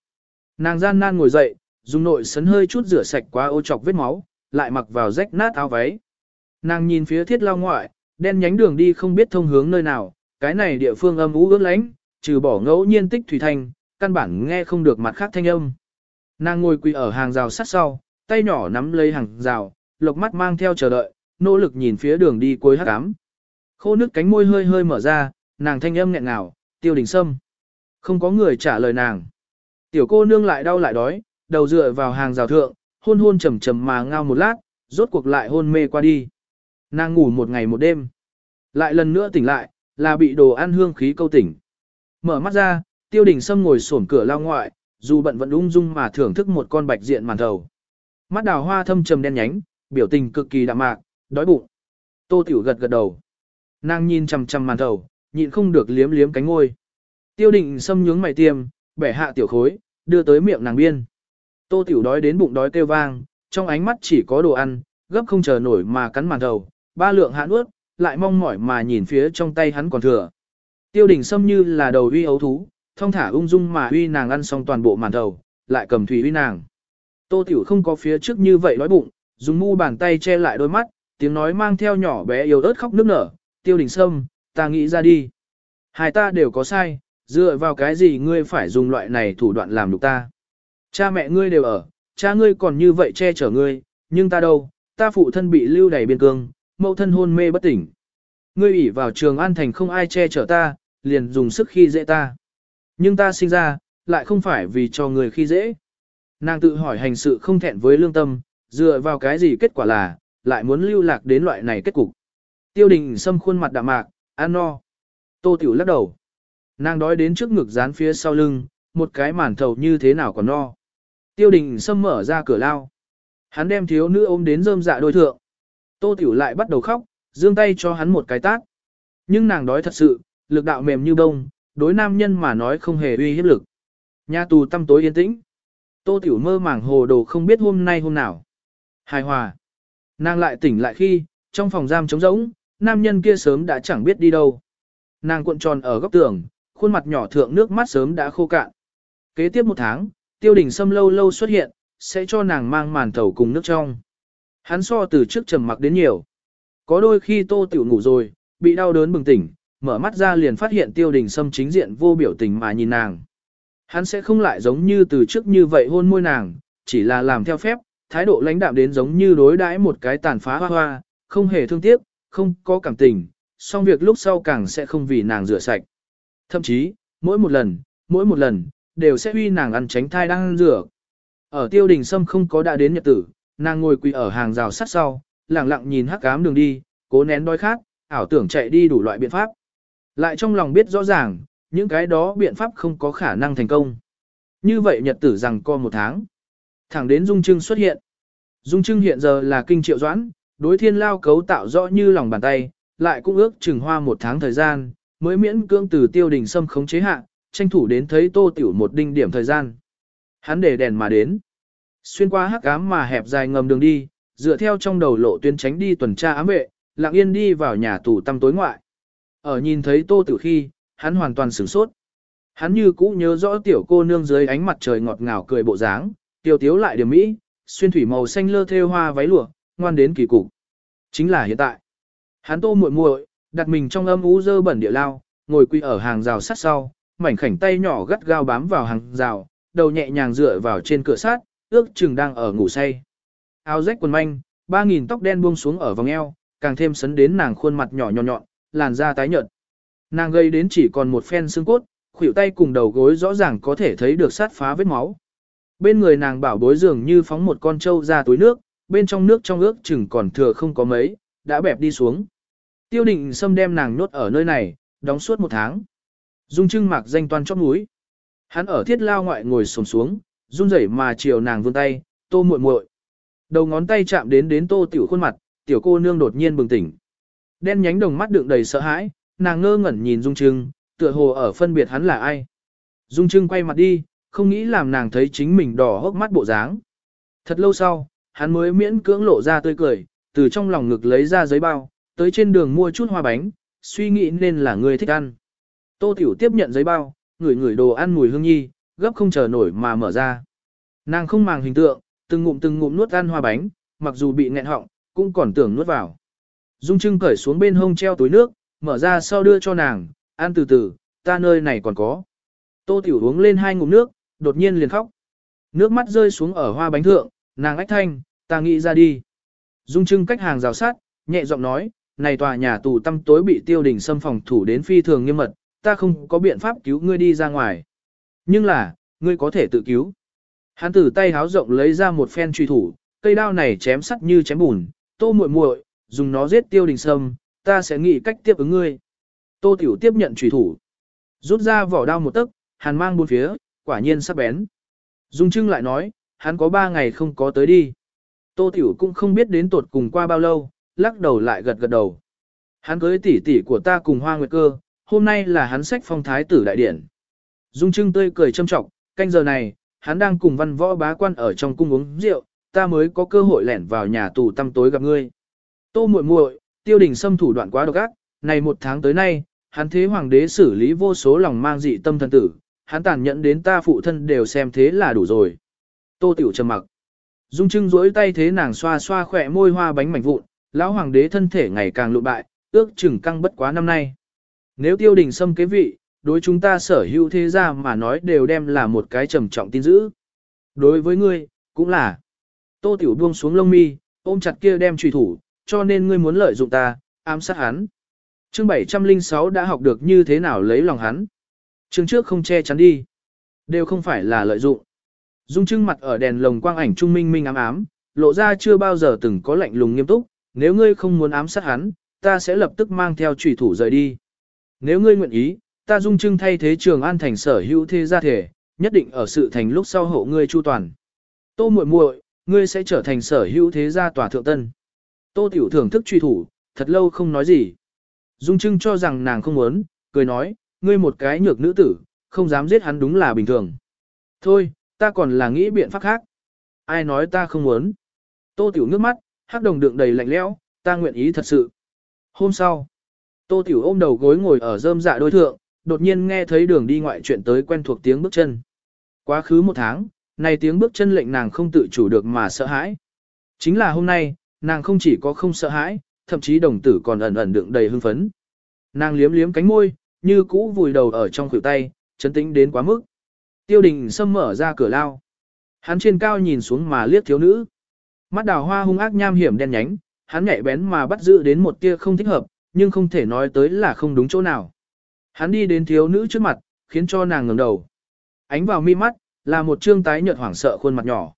Nàng gian nan ngồi dậy, dùng nội sấn hơi chút rửa sạch qua ô chọc vết máu, lại mặc vào rách nát áo váy. Nàng nhìn phía thiết lao ngoại, đen nhánh đường đi không biết thông hướng nơi nào, cái này địa phương âm ú ướt lánh, trừ bỏ ngẫu nhiên tích thủy thanh, căn bản nghe không được mặt khác thanh âm. Nàng ngồi quỳ ở hàng rào sắt sau, tay nhỏ nắm lấy hàng rào, lộc mắt mang theo chờ đợi, nỗ lực nhìn phía đường đi cuối hắc ám. Khô nước cánh môi hơi hơi mở ra, nàng thanh âm nghẹn ngào, tiêu đình sâm. Không có người trả lời nàng. Tiểu cô nương lại đau lại đói, đầu dựa vào hàng rào thượng, hôn hôn trầm trầm mà ngao một lát, rốt cuộc lại hôn mê qua đi. Nàng ngủ một ngày một đêm. Lại lần nữa tỉnh lại, là bị đồ ăn hương khí câu tỉnh. Mở mắt ra, tiêu đình sâm ngồi sổn cửa lao ngoại, dù bận vẫn ung dung mà thưởng thức một con bạch diện màn thầu. Mắt đào hoa thâm trầm đen nhánh, biểu tình cực kỳ đạm mạc, đói bụng. Tô Tiểu gật gật đầu. Nàng nhìn chằm chằm màn thầu, nhịn không được liếm liếm cánh ngôi. Tiêu định xâm nhướng mày tiêm, bẻ hạ tiểu khối, đưa tới miệng nàng biên. Tô Tiểu đói đến bụng đói kêu vang, trong ánh mắt chỉ có đồ ăn, gấp không chờ nổi mà cắn màn thầu, ba lượng hạ nuốt, lại mong mỏi mà nhìn phía trong tay hắn còn thừa. Tiêu đình xâm như là đầu uy ấu thú, thông thả ung dung mà uy nàng ăn xong toàn bộ màn đầu, lại cầm thủy uy nàng. Tô Tiểu không có phía trước như vậy nói bụng, dùng mu bàn tay che lại đôi mắt, tiếng nói mang theo nhỏ bé yếu ớt khóc nức nở, tiêu đình sâm, ta nghĩ ra đi. Hai ta đều có sai, dựa vào cái gì ngươi phải dùng loại này thủ đoạn làm được ta. Cha mẹ ngươi đều ở, cha ngươi còn như vậy che chở ngươi, nhưng ta đâu, ta phụ thân bị lưu đầy biên cương, mẫu thân hôn mê bất tỉnh. Ngươi ủy vào trường an thành không ai che chở ta, liền dùng sức khi dễ ta. Nhưng ta sinh ra, lại không phải vì cho người khi dễ. Nàng tự hỏi hành sự không thẹn với lương tâm, dựa vào cái gì kết quả là, lại muốn lưu lạc đến loại này kết cục. Tiêu đình xâm khuôn mặt đạm mạc, ăn no. Tô tiểu lắc đầu. Nàng đói đến trước ngực dán phía sau lưng, một cái màn thầu như thế nào còn no. Tiêu đình xâm mở ra cửa lao. Hắn đem thiếu nữ ôm đến rơm dạ đôi thượng. Tô tiểu lại bắt đầu khóc, giương tay cho hắn một cái tát. Nhưng nàng đói thật sự, lực đạo mềm như bông, đối nam nhân mà nói không hề uy hiếp lực. Nhà tù tăm tối yên tĩnh. Tô tiểu mơ màng hồ đồ không biết hôm nay hôm nào. Hài hòa. Nàng lại tỉnh lại khi, trong phòng giam trống rỗng, nam nhân kia sớm đã chẳng biết đi đâu. Nàng cuộn tròn ở góc tường, khuôn mặt nhỏ thượng nước mắt sớm đã khô cạn. Kế tiếp một tháng, tiêu đình sâm lâu lâu xuất hiện, sẽ cho nàng mang màn thầu cùng nước trong. Hắn so từ trước trầm mặc đến nhiều. Có đôi khi tô tiểu ngủ rồi, bị đau đớn bừng tỉnh, mở mắt ra liền phát hiện tiêu đình sâm chính diện vô biểu tình mà nhìn nàng. Hắn sẽ không lại giống như từ trước như vậy hôn môi nàng, chỉ là làm theo phép, thái độ lãnh đạm đến giống như đối đãi một cái tàn phá hoa hoa, không hề thương tiếc, không có cảm tình, song việc lúc sau càng sẽ không vì nàng rửa sạch. Thậm chí, mỗi một lần, mỗi một lần, đều sẽ huy nàng ăn tránh thai đang rửa. Ở tiêu đình sâm không có đã đến nhật tử, nàng ngồi quỳ ở hàng rào sắt sau, lặng lặng nhìn hắc ám đường đi, cố nén đói khát, ảo tưởng chạy đi đủ loại biện pháp. Lại trong lòng biết rõ ràng, những cái đó biện pháp không có khả năng thành công. Như vậy nhật tử rằng co một tháng. Thẳng đến Dung Trưng xuất hiện. Dung Trưng hiện giờ là kinh triệu doãn, đối thiên lao cấu tạo rõ như lòng bàn tay, lại cũng ước chừng hoa một tháng thời gian, mới miễn cưỡng từ tiêu đình xâm khống chế hạ, tranh thủ đến thấy tô tiểu một đinh điểm thời gian. Hắn để đèn mà đến. Xuyên qua hắc ám mà hẹp dài ngầm đường đi, dựa theo trong đầu lộ tuyến tránh đi tuần tra ám vệ, lặng yên đi vào nhà tù tăm tối ngoại. Ở nhìn thấy tô tử khi, hắn hoàn toàn sửng sốt. Hắn như cũ nhớ rõ tiểu cô nương dưới ánh mặt trời ngọt ngào cười bộ dáng, tiểu tiếu lại điểm mỹ, xuyên thủy màu xanh lơ thêu hoa váy lụa, ngoan đến kỳ cục. Chính là hiện tại. Hắn tô muội muội, đặt mình trong âm u dơ bẩn địa lao, ngồi quỳ ở hàng rào sắt sau, mảnh khảnh tay nhỏ gắt gao bám vào hàng rào, đầu nhẹ nhàng dựa vào trên cửa sắt, ước chừng đang ở ngủ say. Áo rách quần manh, ba nghìn tóc đen buông xuống ở vòng eo, càng thêm sấn đến nàng khuôn mặt nhỏ nhọn nhọn, làn da tái nhợt. Nàng gây đến chỉ còn một phen xương cốt, khuỷu tay cùng đầu gối rõ ràng có thể thấy được sát phá vết máu. Bên người nàng bảo bối dường như phóng một con trâu ra túi nước, bên trong nước trong ước chừng còn thừa không có mấy, đã bẹp đi xuống. Tiêu định xâm đem nàng nhốt ở nơi này, đóng suốt một tháng. Dung trưng mạc danh toan chót núi. Hắn ở thiết lao ngoại ngồi sồm xuống, run rẩy mà chiều nàng vươn tay, tô muội muội. Đầu ngón tay chạm đến đến tô tiểu khuôn mặt, tiểu cô nương đột nhiên bừng tỉnh. Đen nhánh đồng mắt đựng đầy sợ hãi, nàng ngơ ngẩn nhìn Dung Trưng, tựa hồ ở phân biệt hắn là ai. Dung Trưng quay mặt đi, không nghĩ làm nàng thấy chính mình đỏ hốc mắt bộ dáng. Thật lâu sau, hắn mới miễn cưỡng lộ ra tươi cười, từ trong lòng ngực lấy ra giấy bao, tới trên đường mua chút hoa bánh, suy nghĩ nên là người thích ăn. Tô Tiểu tiếp nhận giấy bao, ngửi ngửi đồ ăn mùi hương nhi, gấp không chờ nổi mà mở ra. Nàng không màng hình tượng, từng ngụm từng ngụm nuốt ăn hoa bánh, mặc dù bị nghẹn họng, cũng còn tưởng nuốt vào. Dung Trưng cởi xuống bên hông treo túi nước, mở ra sau đưa cho nàng, ăn từ từ, ta nơi này còn có. Tô Tiểu uống lên hai ngụm nước, đột nhiên liền khóc. Nước mắt rơi xuống ở hoa bánh thượng, nàng ách thanh, ta nghĩ ra đi. Dung Trưng cách hàng rào sát, nhẹ giọng nói, này tòa nhà tù tăm tối bị tiêu đình xâm phòng thủ đến phi thường nghiêm mật, ta không có biện pháp cứu ngươi đi ra ngoài. Nhưng là, ngươi có thể tự cứu. Hắn từ tay háo rộng lấy ra một phen truy thủ, cây đao này chém sắt như chém bùn, tô muội muội, dùng nó giết tiêu đình sâm, ta sẽ nghĩ cách tiếp ứng ngươi. Tô tiểu tiếp nhận truy thủ, rút ra vỏ đao một tấc, hàn mang bốn phía, quả nhiên sắc bén. Dung Trưng lại nói, hắn có ba ngày không có tới đi. Tô tiểu cũng không biết đến tột cùng qua bao lâu, lắc đầu lại gật gật đầu. Hắn cưới tỷ tỷ của ta cùng Hoa Nguyệt Cơ, hôm nay là hắn sách phong thái tử đại điển. Dung Trưng tươi cười châm trọng, canh giờ này, hắn đang cùng văn võ bá quan ở trong cung uống rượu, ta mới có cơ hội lẻn vào nhà tù tăm tối gặp ngươi. Tô muội muội, tiêu đình xâm thủ đoạn quá độc ác, này một tháng tới nay, hắn thế hoàng đế xử lý vô số lòng mang dị tâm thần tử, hắn tàn nhẫn đến ta phụ thân đều xem thế là đủ rồi. Tô tiểu trầm mặc. Dung Trưng duỗi tay thế nàng xoa xoa khỏe môi hoa bánh mảnh vụn, lão hoàng đế thân thể ngày càng lụ bại, ước chừng căng bất quá năm nay. Nếu tiêu đình xâm kế vị, đối chúng ta sở hữu thế gia mà nói đều đem là một cái trầm trọng tin dữ. Đối với ngươi, cũng là. Tô Tiểu buông xuống lông mi, ôm chặt kia đem truy thủ, cho nên ngươi muốn lợi dụng ta, ám sát hắn. Chương 706 đã học được như thế nào lấy lòng hắn. Chương trước không che chắn đi. Đều không phải là lợi dụng. Dung trưng mặt ở đèn lồng quang ảnh trung minh minh ám ám, lộ ra chưa bao giờ từng có lạnh lùng nghiêm túc, nếu ngươi không muốn ám sát hắn, ta sẽ lập tức mang theo trùy thủ rời đi. Nếu ngươi nguyện ý, ta dung trưng thay thế trường an thành sở hữu thế gia thể, nhất định ở sự thành lúc sau hộ ngươi chu toàn. Tô muội muội, ngươi sẽ trở thành sở hữu thế gia tòa thượng tân. Tô tiểu thưởng thức truy thủ, thật lâu không nói gì. Dung trưng cho rằng nàng không muốn, cười nói, ngươi một cái nhược nữ tử, không dám giết hắn đúng là bình thường. Thôi, ta còn là nghĩ biện pháp khác. Ai nói ta không muốn. Tô tiểu nước mắt, hắc đồng đựng đầy lạnh lẽo, ta nguyện ý thật sự. Hôm sau, Tô tiểu ôm đầu gối ngồi ở rơm dạ đôi thượng, đột nhiên nghe thấy đường đi ngoại chuyện tới quen thuộc tiếng bước chân. Quá khứ một tháng, này tiếng bước chân lệnh nàng không tự chủ được mà sợ hãi. Chính là hôm nay, nàng không chỉ có không sợ hãi, thậm chí đồng tử còn ẩn ẩn đựng đầy hưng phấn. Nàng liếm liếm cánh môi, như cũ vùi đầu ở trong khuỷu tay, chấn tĩnh đến quá mức. Tiêu đình xâm mở ra cửa lao. Hắn trên cao nhìn xuống mà liếc thiếu nữ. Mắt đào hoa hung ác nham hiểm đen nhánh, hắn nhạy bén mà bắt giữ đến một tia không thích hợp, nhưng không thể nói tới là không đúng chỗ nào. Hắn đi đến thiếu nữ trước mặt, khiến cho nàng ngẩng đầu. Ánh vào mi mắt, là một trương tái nhợt hoảng sợ khuôn mặt nhỏ.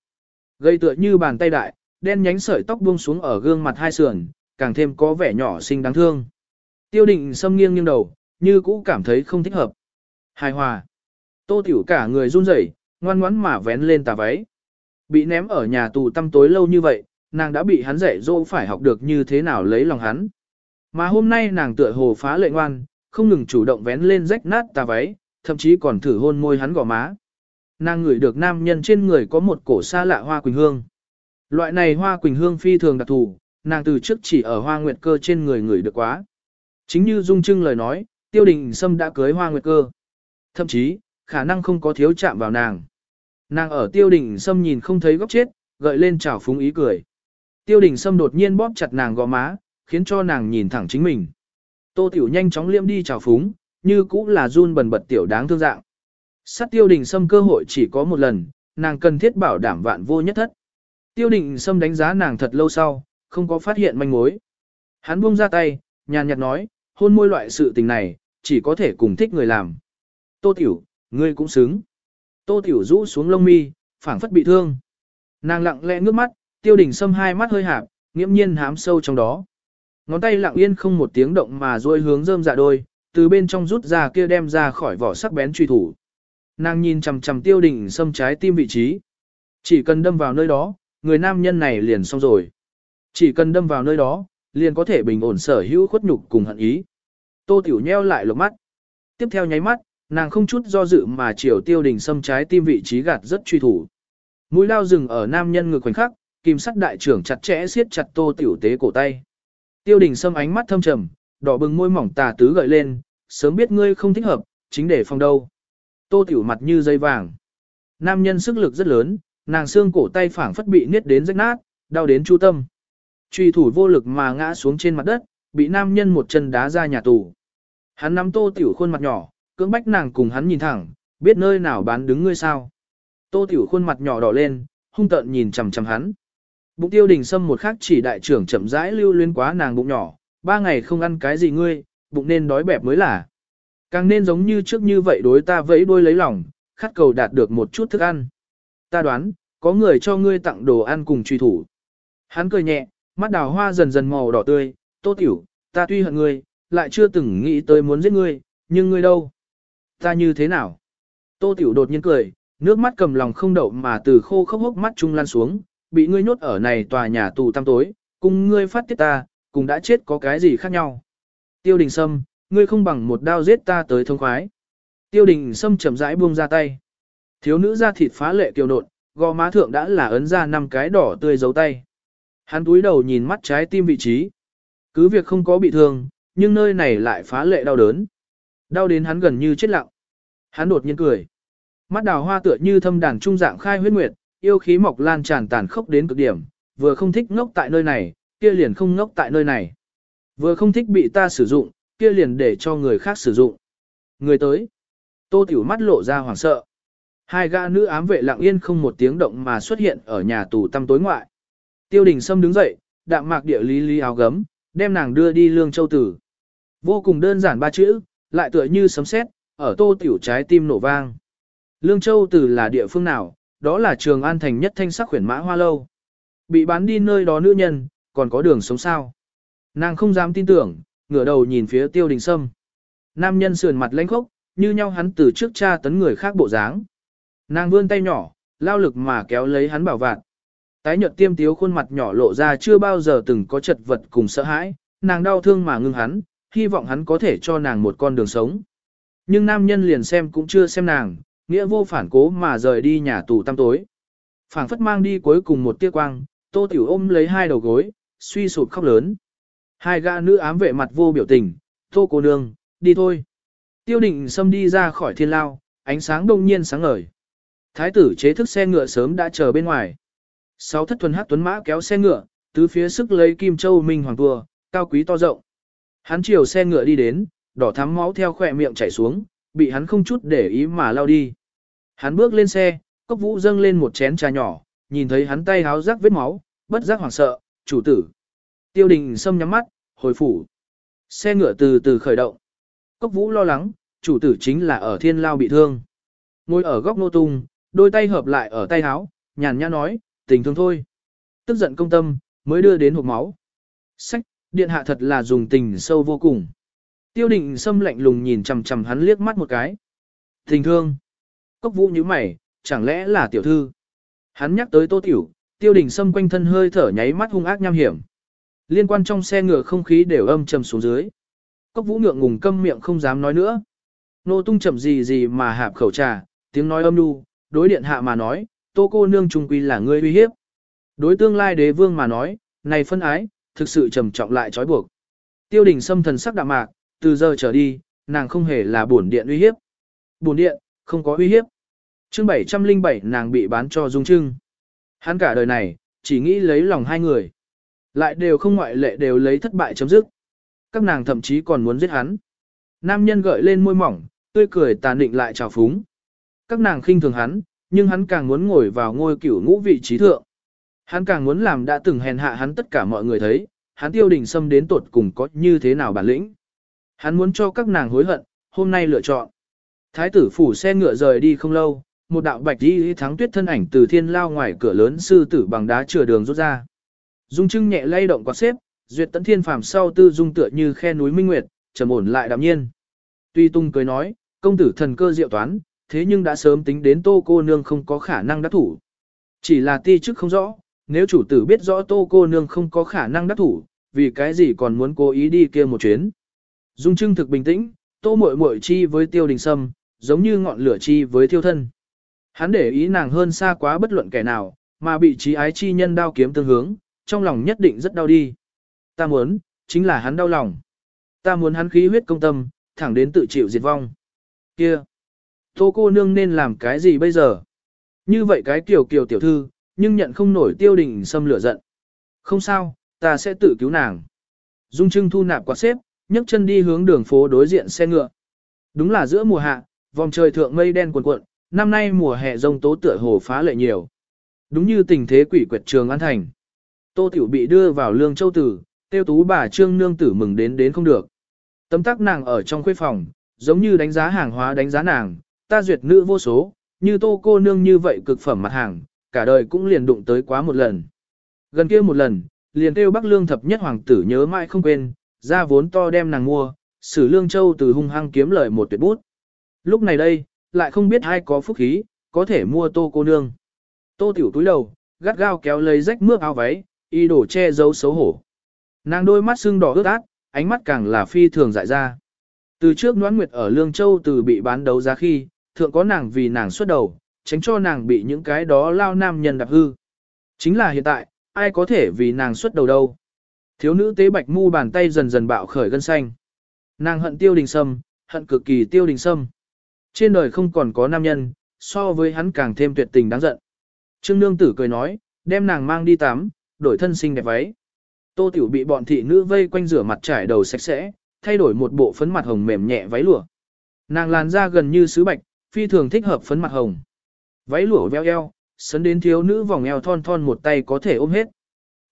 Gây tựa như bàn tay đại, đen nhánh sợi tóc buông xuống ở gương mặt hai sườn, càng thêm có vẻ nhỏ xinh đáng thương. Tiêu định xâm nghiêng nghiêng đầu, như cũ cảm thấy không thích hợp. Hài hòa. Tô tiểu cả người run rẩy, ngoan ngoãn mà vén lên tà váy. Bị ném ở nhà tù tăm tối lâu như vậy, nàng đã bị hắn dạy dỗ phải học được như thế nào lấy lòng hắn. Mà hôm nay nàng tựa hồ phá lệ ngoan, không ngừng chủ động vén lên rách nát tà váy, thậm chí còn thử hôn môi hắn gò má. Nàng ngửi được nam nhân trên người có một cổ xa lạ hoa quỳnh hương. Loại này hoa quỳnh hương phi thường đặc thù, nàng từ trước chỉ ở hoa nguyệt cơ trên người ngửi được quá. Chính như Dung Trưng lời nói, tiêu đình sâm đã cưới hoa nguyệt cơ. Thậm chí, khả năng không có thiếu chạm vào nàng. Nàng ở tiêu đình sâm nhìn không thấy góc chết, gợi lên trào phúng ý cười. Tiêu đình sâm đột nhiên bóp chặt nàng gò má, khiến cho nàng nhìn thẳng chính mình. Tô tiểu nhanh chóng liêm đi trào phúng, như cũng là run bần bật tiểu đáng thương dạng. Sát tiêu đình sâm cơ hội chỉ có một lần, nàng cần thiết bảo đảm vạn vô nhất thất. Tiêu đình sâm đánh giá nàng thật lâu sau, không có phát hiện manh mối. Hắn buông ra tay, nhàn nhạt nói, hôn môi loại sự tình này, chỉ có thể cùng thích người làm. Tô tiểu, ngươi cũng xứng. Tô tiểu rũ xuống lông mi, phảng phất bị thương. Nàng lặng lẽ ngước mắt, tiêu đình sâm hai mắt hơi hạp, nghiễm nhiên hám sâu trong đó. Ngón tay lặng yên không một tiếng động mà duỗi hướng rơm dạ đôi, từ bên trong rút ra kia đem ra khỏi vỏ sắc bén truy thủ. Nàng nhìn chằm chằm tiêu đỉnh xâm trái tim vị trí. Chỉ cần đâm vào nơi đó, người nam nhân này liền xong rồi. Chỉ cần đâm vào nơi đó, liền có thể bình ổn sở hữu khuất nhục cùng hận ý. Tô Tiểu nheo lại lục mắt. Tiếp theo nháy mắt, nàng không chút do dự mà chiều tiêu đỉnh xâm trái tim vị trí gạt rất truy thủ. Mũi lao dừng ở nam nhân ngực khoảnh khắc, kim sắt đại trưởng chặt chẽ siết chặt Tô Tiểu tế cổ tay. Tiêu đình sâm ánh mắt thâm trầm, đỏ bừng môi mỏng tà tứ gợi lên, sớm biết ngươi không thích hợp, chính để phòng đâu. Tô Tiểu mặt như dây vàng. Nam nhân sức lực rất lớn, nàng xương cổ tay phảng phất bị niết đến rách nát, đau đến chu tâm. Truy thủ vô lực mà ngã xuống trên mặt đất, bị nam nhân một chân đá ra nhà tù. Hắn nắm Tô Tiểu khuôn mặt nhỏ, cưỡng bách nàng cùng hắn nhìn thẳng, biết nơi nào bán đứng ngươi sao. Tô Tiểu khuôn mặt nhỏ đỏ lên, hung tợn nhìn chằm chằm hắn. Bụng tiêu đình sâm một khắc chỉ đại trưởng chậm rãi lưu luyến quá nàng bụng nhỏ, ba ngày không ăn cái gì ngươi, bụng nên đói bẹp mới là. Càng nên giống như trước như vậy đối ta vẫy đuôi lấy lòng, khát cầu đạt được một chút thức ăn. Ta đoán, có người cho ngươi tặng đồ ăn cùng truy thủ. Hắn cười nhẹ, mắt đào hoa dần dần màu đỏ tươi, tô tiểu, ta tuy hận ngươi, lại chưa từng nghĩ tới muốn giết ngươi, nhưng ngươi đâu? Ta như thế nào? Tô tiểu đột nhiên cười, nước mắt cầm lòng không đậu mà từ khô khốc hốc mắt trung lan xuống, bị ngươi nhốt ở này tòa nhà tù tăm tối, cùng ngươi phát tiết ta, cùng đã chết có cái gì khác nhau. Tiêu đình sâm, ngươi không bằng một đao giết ta tới thông khoái. Tiêu đình sâm chậm rãi buông ra tay. Thiếu nữ ra thịt phá lệ kiều nộn, gò má thượng đã là ấn ra năm cái đỏ tươi dấu tay. Hắn túi đầu nhìn mắt trái tim vị trí. Cứ việc không có bị thương, nhưng nơi này lại phá lệ đau đớn. Đau đến hắn gần như chết lặng. Hắn đột nhiên cười. Mắt đào hoa tựa như thâm đàn trung dạng khai huyết nguyệt, yêu khí mọc lan tràn tàn khốc đến cực điểm, vừa không thích ngốc tại nơi này, kia liền không ngốc tại nơi này. Vừa không thích bị ta sử dụng, kia liền để cho người khác sử dụng. Người tới. Tô Tiểu mắt lộ ra hoảng sợ. Hai gã nữ ám vệ lặng yên không một tiếng động mà xuất hiện ở nhà tù tăm tối ngoại. Tiêu đình Sâm đứng dậy, đạm mạc địa lý lý áo gấm, đem nàng đưa đi lương châu tử. Vô cùng đơn giản ba chữ, lại tựa như sấm sét, ở tô tiểu trái tim nổ vang. Lương châu tử là địa phương nào, đó là trường an thành nhất thanh sắc khuyển mã hoa lâu. Bị bán đi nơi đó nữ nhân, còn có đường sống sao. Nàng không dám tin tưởng, ngửa đầu nhìn phía tiêu đình sâm. Nam nhân sườn mặt lãnh khốc, như nhau hắn từ trước cha tấn người khác bộ dáng. Nàng vươn tay nhỏ, lao lực mà kéo lấy hắn bảo vạn. Tái nhợt tiêm tiếu khuôn mặt nhỏ lộ ra chưa bao giờ từng có chật vật cùng sợ hãi, nàng đau thương mà ngưng hắn, hy vọng hắn có thể cho nàng một con đường sống. Nhưng nam nhân liền xem cũng chưa xem nàng, nghĩa vô phản cố mà rời đi nhà tù tăm tối. Phảng phất mang đi cuối cùng một tia quang, tô tiểu ôm lấy hai đầu gối, suy sụp khóc lớn. Hai gã nữ ám vệ mặt vô biểu tình, tô cô nương, đi thôi. Tiêu định xâm đi ra khỏi thiên lao, ánh sáng đông nhiên sáng ngời. Thái tử chế thức xe ngựa sớm đã chờ bên ngoài. Sáu thất thuần hát tuấn mã kéo xe ngựa, tứ phía sức lấy kim châu minh hoàng vừa, cao quý to rộng. Hắn chiều xe ngựa đi đến, đỏ thắm máu theo khỏe miệng chảy xuống, bị hắn không chút để ý mà lao đi. Hắn bước lên xe, cốc vũ dâng lên một chén trà nhỏ, nhìn thấy hắn tay háo rác vết máu, bất giác hoảng sợ, chủ tử. Tiêu đình sâm nhắm mắt, hồi phủ. Xe ngựa từ từ khởi động. Cốc vũ lo lắng, chủ tử chính là ở thiên lao bị thương. Ngồi ở góc nô tung, đôi tay hợp lại ở tay háo, nhàn nhã nói, tình thương thôi. Tức giận công tâm, mới đưa đến hộp máu. Sách, điện hạ thật là dùng tình sâu vô cùng. Tiêu định xâm lạnh lùng nhìn chằm chằm hắn liếc mắt một cái. Tình thương. Cốc vũ như mày, chẳng lẽ là tiểu thư. Hắn nhắc tới tô tiểu, tiêu đình sâm quanh thân hơi thở nháy mắt hung ác nham hiểm. Liên quan trong xe ngựa không khí đều âm trầm xuống dưới. Cốc vũ ngượng ngùng câm miệng không dám nói nữa. Nô tung chậm gì gì mà hạp khẩu trà, tiếng nói âm nu, đối điện hạ mà nói, tô cô nương trung quy là ngươi uy hiếp. Đối tương lai đế vương mà nói, này phân ái, thực sự trầm trọng lại trói buộc. Tiêu đình sâm thần sắc đạm mạc, từ giờ trở đi, nàng không hề là bổn điện uy hiếp. Bổn điện, không có uy hiếp chương 707 nàng bị bán cho Dung Trưng. Hắn cả đời này, chỉ nghĩ lấy lòng hai người. Lại đều không ngoại lệ đều lấy thất bại chấm dứt. Các nàng thậm chí còn muốn giết hắn. Nam nhân gợi lên môi mỏng, tươi cười tàn định lại trào phúng. Các nàng khinh thường hắn, nhưng hắn càng muốn ngồi vào ngôi cửu ngũ vị trí thượng. Hắn càng muốn làm đã từng hèn hạ hắn tất cả mọi người thấy, hắn tiêu đình xâm đến tột cùng có như thế nào bản lĩnh. Hắn muốn cho các nàng hối hận, hôm nay lựa chọn. Thái tử phủ xe ngựa rời đi không lâu, một đạo bạch y thắng tuyết thân ảnh từ thiên lao ngoài cửa lớn sư tử bằng đá chừa đường rút ra. Dung trưng nhẹ lay động quạt xếp, duyệt tấn thiên phàm sau tư dung tựa như khe núi minh nguyệt, trầm ổn lại đạm nhiên. Tuy tung cười nói, công tử thần cơ diệu toán, thế nhưng đã sớm tính đến tô cô nương không có khả năng đắc thủ. Chỉ là ti chức không rõ, nếu chủ tử biết rõ tô cô nương không có khả năng đắc thủ, vì cái gì còn muốn cố ý đi kia một chuyến. Dung trưng thực bình tĩnh, tô muội muội chi với tiêu đình sâm, giống như ngọn lửa chi với thiêu thân. Hắn để ý nàng hơn xa quá bất luận kẻ nào, mà bị trí ái chi nhân đao kiếm tương hướng, trong lòng nhất định rất đau đi. Ta muốn, chính là hắn đau lòng. Ta muốn hắn khí huyết công tâm, thẳng đến tự chịu diệt vong. Kia! Tô cô nương nên làm cái gì bây giờ? Như vậy cái kiểu kiều tiểu thư, nhưng nhận không nổi tiêu đình xâm lửa giận. Không sao, ta sẽ tự cứu nàng. Dung Trưng thu nạp quạt xếp, nhấc chân đi hướng đường phố đối diện xe ngựa. Đúng là giữa mùa hạ, vòng trời thượng mây đen cuồn cuộn, năm nay mùa hè rông tố tựa hồ phá lệ nhiều. Đúng như tình thế quỷ quyệt trường an thành. Tô Tiểu bị đưa vào lương châu tử, tiêu tú bà trương nương tử mừng đến đến không được. Tấm tắc nàng ở trong khuê phòng, giống như đánh giá hàng hóa đánh giá nàng, ta duyệt nữ vô số, như tô cô nương như vậy cực phẩm mặt hàng, cả đời cũng liền đụng tới quá một lần. Gần kia một lần, liền kêu Bắc Lương thập nhất hoàng tử nhớ mãi không quên, ra vốn to đem nàng mua, sử Lương Châu từ hung hăng kiếm lời một tuyệt bút. Lúc này đây, lại không biết ai có phúc khí, có thể mua tô cô nương. Tô tiểu túi đầu, gắt gao kéo lấy rách mướp áo váy, y đổ che giấu xấu hổ. Nàng đôi mắt sưng đỏ ướt át, ánh mắt càng là phi thường dại ra. Từ trước Noãn Nguyệt ở Lương Châu từ bị bán đấu giá khi, thượng có nàng vì nàng xuất đầu, tránh cho nàng bị những cái đó lao nam nhân đạp hư. Chính là hiện tại, ai có thể vì nàng xuất đầu đâu. Thiếu nữ tế bạch mu bàn tay dần dần bạo khởi gân xanh. Nàng hận tiêu đình sâm, hận cực kỳ tiêu đình sâm. Trên đời không còn có nam nhân, so với hắn càng thêm tuyệt tình đáng giận. Trương nương tử cười nói, đem nàng mang đi tắm, đổi thân xinh đẹp váy. Tô tiểu bị bọn thị nữ vây quanh rửa mặt trải đầu sạch sẽ, thay đổi một bộ phấn mặt hồng mềm nhẹ váy lụa. Nàng làn da gần như sứ bạch, phi thường thích hợp phấn mặt hồng. Váy lụa veo eo, sấn đến thiếu nữ vòng eo thon thon một tay có thể ôm hết.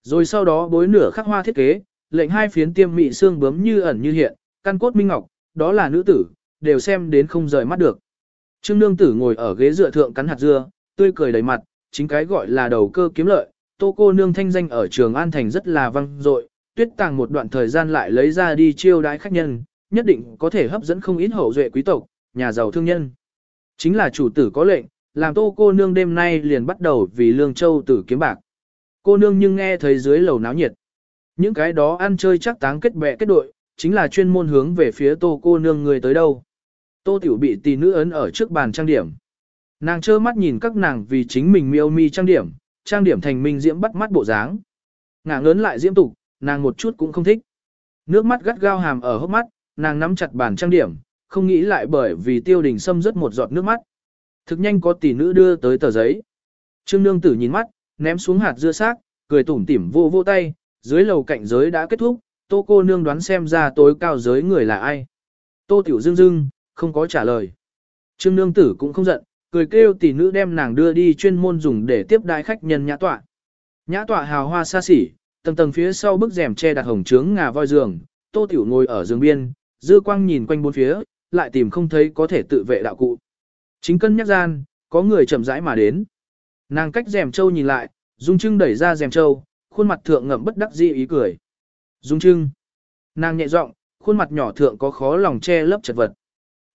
Rồi sau đó bối nửa khắc hoa thiết kế, lệnh hai phiến tiêm mị xương bướm như ẩn như hiện, căn cốt minh ngọc, đó là nữ tử, đều xem đến không rời mắt được. Trương nương tử ngồi ở ghế dựa thượng cắn hạt dưa, tươi cười đầy mặt, chính cái gọi là đầu cơ kiếm lợi, tô cô nương thanh danh ở trường An Thành rất là vang dội, tuyết tàng một đoạn thời gian lại lấy ra đi chiêu đãi khách nhân, nhất định có thể hấp dẫn không ít hậu duệ quý tộc, nhà giàu thương nhân. Chính là chủ tử có lệnh, làm tô cô nương đêm nay liền bắt đầu vì lương châu tử kiếm bạc. Cô nương nhưng nghe thấy dưới lầu náo nhiệt. Những cái đó ăn chơi chắc táng kết bè kết đội, chính là chuyên môn hướng về phía tô cô nương người tới đâu. Tô tiểu bị tỷ nữ ấn ở trước bàn trang điểm. Nàng trơ mắt nhìn các nàng vì chính mình miêu mi trang điểm, trang điểm thành minh diễm bắt mắt bộ dáng. Ngả ngớn lại diễm tục, nàng một chút cũng không thích. Nước mắt gắt gao hàm ở hốc mắt, nàng nắm chặt bàn trang điểm, không nghĩ lại bởi vì tiêu đình xâm rớt một giọt nước mắt. Thực nhanh có tỷ nữ đưa tới tờ giấy. Trương nương tử nhìn mắt, ném xuống hạt dưa xác, cười tủm tỉm vô vô tay, dưới lầu cạnh giới đã kết thúc, tô cô nương đoán xem ra tối cao giới người là ai. Tô tiểu dương dương, không có trả lời. Trương nương tử cũng không giận, cười kêu tỷ nữ đem nàng đưa đi chuyên môn dùng để tiếp đái khách nhân nhã tọa. Nhã tọa hào hoa xa xỉ, tầng tầng phía sau bức rèm che đặt hồng trướng ngà voi giường, tô tiểu ngồi ở giường biên, dư quang nhìn quanh bốn phía, lại tìm không thấy có thể tự vệ đạo cụ. Chính cân nhắc gian, có người chậm rãi mà đến. Nàng cách rèm châu nhìn lại, Dung Trưng đẩy ra rèm châu, khuôn mặt thượng ngậm bất đắc dĩ ý cười. Dung Trưng. Nàng nhẹ giọng, khuôn mặt nhỏ thượng có khó lòng che lấp chật vật.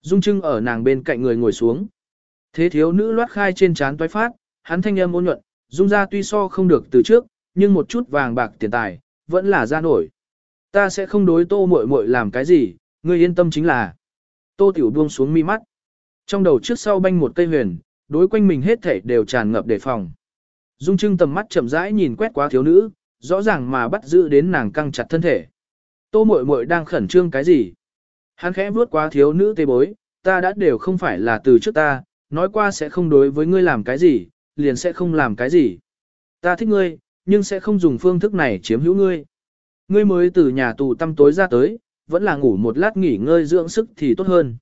Dung Trưng ở nàng bên cạnh người ngồi xuống. Thế thiếu nữ loát khai trên trán toái phát, hắn thanh âm ôn nhuận, dung ra tuy so không được từ trước, nhưng một chút vàng bạc tiền tài, vẫn là ra nổi. Ta sẽ không đối tô muội muội làm cái gì, ngươi yên tâm chính là. Tô tiểu buông xuống mi mắt. Trong đầu trước sau banh một cây huyền, đối quanh mình hết thảy đều tràn ngập đề phòng. Dung trưng tầm mắt chậm rãi nhìn quét qua thiếu nữ, rõ ràng mà bắt giữ đến nàng căng chặt thân thể. Tô muội muội đang khẩn trương cái gì? Hắn khẽ vuốt qua thiếu nữ tê bối, ta đã đều không phải là từ trước ta, nói qua sẽ không đối với ngươi làm cái gì, liền sẽ không làm cái gì. Ta thích ngươi, nhưng sẽ không dùng phương thức này chiếm hữu ngươi. Ngươi mới từ nhà tù tăm tối ra tới, vẫn là ngủ một lát nghỉ ngơi dưỡng sức thì tốt hơn.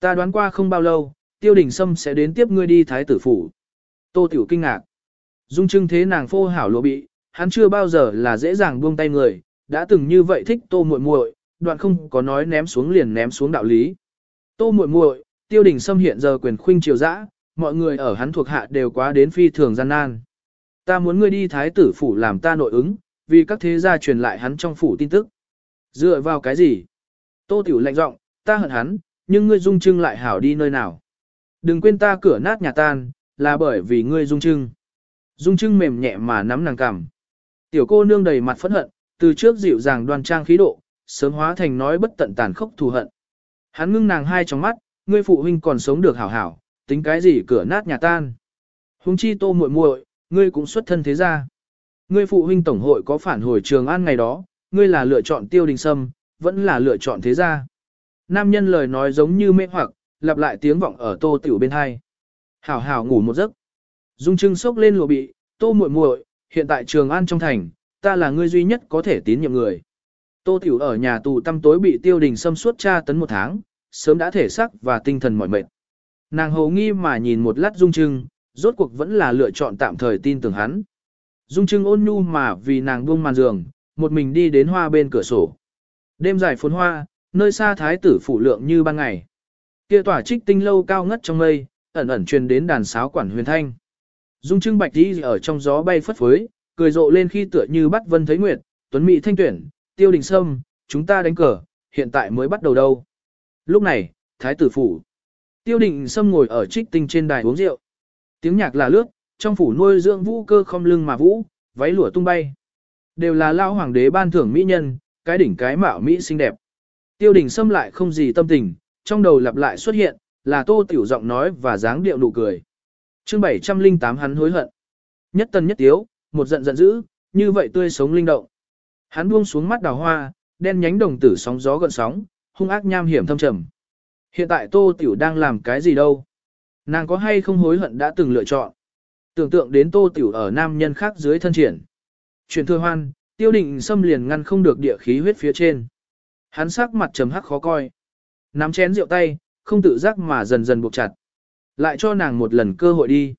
Ta đoán qua không bao lâu, tiêu đình sâm sẽ đến tiếp ngươi đi thái tử phủ. Tô tiểu kinh ngạc. Dung trưng thế nàng phô hảo lộ bị, hắn chưa bao giờ là dễ dàng buông tay người, đã từng như vậy thích tô muội muội, đoạn không có nói ném xuống liền ném xuống đạo lý. Tô muội muội, tiêu đình sâm hiện giờ quyền khuynh triều dã, mọi người ở hắn thuộc hạ đều quá đến phi thường gian nan. Ta muốn ngươi đi thái tử phủ làm ta nội ứng, vì các thế gia truyền lại hắn trong phủ tin tức. Dựa vào cái gì? Tô tiểu lạnh giọng, ta hận hắn, nhưng ngươi dung trưng lại hảo đi nơi nào. Đừng quên ta cửa nát nhà tan, là bởi vì ngươi dung trưng. Dung trưng mềm nhẹ mà nắm nàng cằm. Tiểu cô nương đầy mặt phẫn hận, từ trước dịu dàng đoan trang khí độ, sớm hóa thành nói bất tận tàn khốc thù hận. Hắn ngưng nàng hai trong mắt, ngươi phụ huynh còn sống được hảo hảo, tính cái gì cửa nát nhà tan. Hùng chi tô muội muội, ngươi cũng xuất thân thế gia. Ngươi phụ huynh tổng hội có phản hồi trường an ngày đó, ngươi là lựa chọn tiêu đình sâm, vẫn là lựa chọn thế gia. Nam nhân lời nói giống như mê hoặc, lặp lại tiếng vọng ở tô tiểu bên hai. Hảo hảo ngủ một giấc. Dung trưng sốc lên lùa bị, tô muội muội, hiện tại trường an trong thành, ta là ngươi duy nhất có thể tín nhiệm người. Tô tiểu ở nhà tù tăm tối bị tiêu đình xâm suốt tra tấn một tháng, sớm đã thể sắc và tinh thần mỏi mệt. Nàng hầu nghi mà nhìn một lát dung trưng, rốt cuộc vẫn là lựa chọn tạm thời tin tưởng hắn. Dung trưng ôn nhu mà vì nàng buông màn giường, một mình đi đến hoa bên cửa sổ. Đêm dài phồn hoa, nơi xa thái tử phủ lượng như ban ngày. Kia tỏa trích tinh lâu cao ngất trong mây, ẩn ẩn truyền đến đàn sáo quản huyền thanh. Dung trưng bạch đi ở trong gió bay phất phới, cười rộ lên khi tựa như bắt vân thấy nguyệt, tuấn mỹ thanh tuyển, tiêu đình sâm, chúng ta đánh cờ, hiện tại mới bắt đầu đâu. Lúc này, thái tử phủ. Tiêu đình sâm ngồi ở trích tinh trên đài uống rượu. Tiếng nhạc là lướt, trong phủ nuôi dưỡng vũ cơ không lưng mà vũ, váy lụa tung bay. Đều là lao hoàng đế ban thưởng mỹ nhân, cái đỉnh cái mạo mỹ xinh đẹp. Tiêu đình sâm lại không gì tâm tình, trong đầu lặp lại xuất hiện, là tô tiểu giọng nói và dáng điệu nụ cười. chương 708 hắn hối hận. Nhất tân nhất tiếu, một giận giận dữ, như vậy tươi sống linh động. Hắn buông xuống mắt đào hoa, đen nhánh đồng tử sóng gió gợn sóng, hung ác nham hiểm thâm trầm. Hiện tại tô tiểu đang làm cái gì đâu? Nàng có hay không hối hận đã từng lựa chọn? Tưởng tượng đến tô tiểu ở nam nhân khác dưới thân triển. Truyền thừa hoan, tiêu định xâm liền ngăn không được địa khí huyết phía trên. Hắn sắc mặt trầm hắc khó coi. Nắm chén rượu tay, không tự giác mà dần dần buộc chặt. Lại cho nàng một lần cơ hội đi.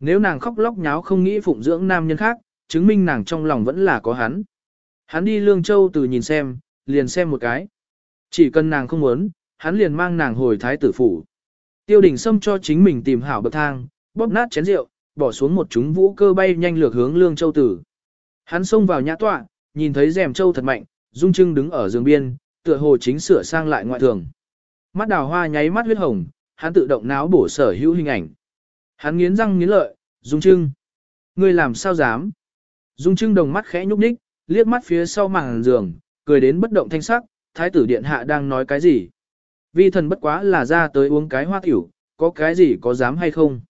Nếu nàng khóc lóc nháo không nghĩ phụng dưỡng nam nhân khác, chứng minh nàng trong lòng vẫn là có hắn. Hắn đi Lương Châu từ nhìn xem, liền xem một cái. Chỉ cần nàng không muốn, hắn liền mang nàng hồi thái tử phủ. Tiêu đình Sâm cho chính mình tìm hảo bậc thang, bóp nát chén rượu, bỏ xuống một chúng vũ cơ bay nhanh lược hướng Lương Châu tử. Hắn xông vào nhã tọa, nhìn thấy rèm châu thật mạnh, Dung Trưng đứng ở giường biên, tựa hồ chính sửa sang lại ngoại thường. Mắt đào hoa nháy mắt huyết hồng, hắn tự động náo bổ sở hữu hình ảnh. Hắn nghiến răng nghiến lợi, Dung Trưng. Ngươi làm sao dám? Dung Trưng đồng mắt khẽ nhúc nhích, liếc mắt phía sau màn giường, cười đến bất động thanh sắc, thái tử điện hạ đang nói cái gì? Vi thần bất quá là ra tới uống cái hoa tiểu, có cái gì có dám hay không?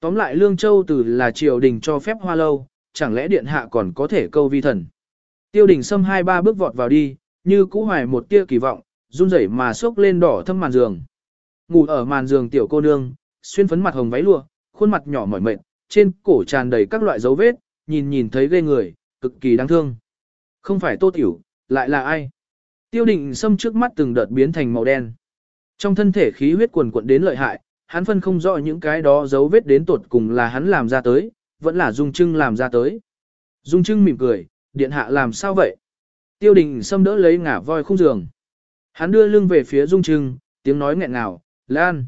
Tóm lại Lương Châu từ là triều đình cho phép hoa lâu, chẳng lẽ điện hạ còn có thể câu vi thần? Tiêu đình xâm hai ba bước vọt vào đi, như cũ hoài một tia kỳ vọng, run rẩy mà xốc lên đỏ thâm màn giường. Ngủ ở màn giường tiểu cô nương, xuyên phấn mặt hồng váy lụa, khuôn mặt nhỏ mỏi mệt, trên cổ tràn đầy các loại dấu vết, nhìn nhìn thấy ghê người, cực kỳ đáng thương. Không phải tô tiểu, lại là ai? Tiêu định xâm trước mắt từng đợt biến thành màu đen. Trong thân thể khí huyết quần quận đến lợi hại, hắn phân không rõ những cái đó dấu vết đến tột cùng là hắn làm ra tới, vẫn là Dung Trưng làm ra tới. Dung Trưng mỉm cười, điện hạ làm sao vậy? Tiêu đình xâm đỡ lấy ngả voi khung giường. Hắn đưa lưng về phía Dung Trưng, tiếng nói nghẹn ngào, Lan.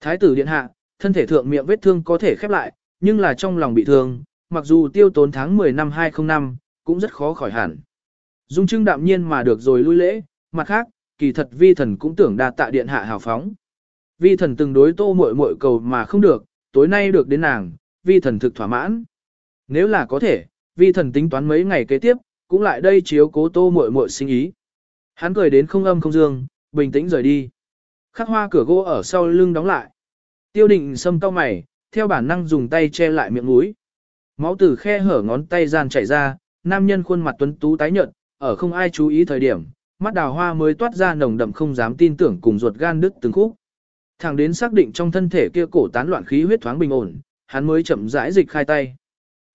Thái tử điện hạ, thân thể thượng miệng vết thương có thể khép lại, nhưng là trong lòng bị thương, mặc dù tiêu tốn tháng 10 năm 2005, cũng rất khó khỏi hẳn. Dung Trưng đạm nhiên mà được rồi lui lễ, mặt khác, kỳ thật vi thần cũng tưởng đa tạ điện hạ hào phóng. Vi thần từng đối tô muội muội cầu mà không được, tối nay được đến nàng, vi thần thực thỏa mãn. Nếu là có thể, vi thần tính toán mấy ngày kế tiếp, cũng lại đây chiếu cố tô muội muội sinh ý. Hắn cười đến không âm không dương, bình tĩnh rời đi. Khắc hoa cửa gỗ ở sau lưng đóng lại. Tiêu định sâm cao mày, theo bản năng dùng tay che lại miệng mũi. Máu từ khe hở ngón tay gian chảy ra, nam nhân khuôn mặt tuấn tú tái nhợt, ở không ai chú ý thời điểm, mắt đào hoa mới toát ra nồng đậm không dám tin tưởng cùng ruột gan đứt từng khúc. Thẳng đến xác định trong thân thể kia cổ tán loạn khí huyết thoáng bình ổn, hắn mới chậm rãi dịch khai tay.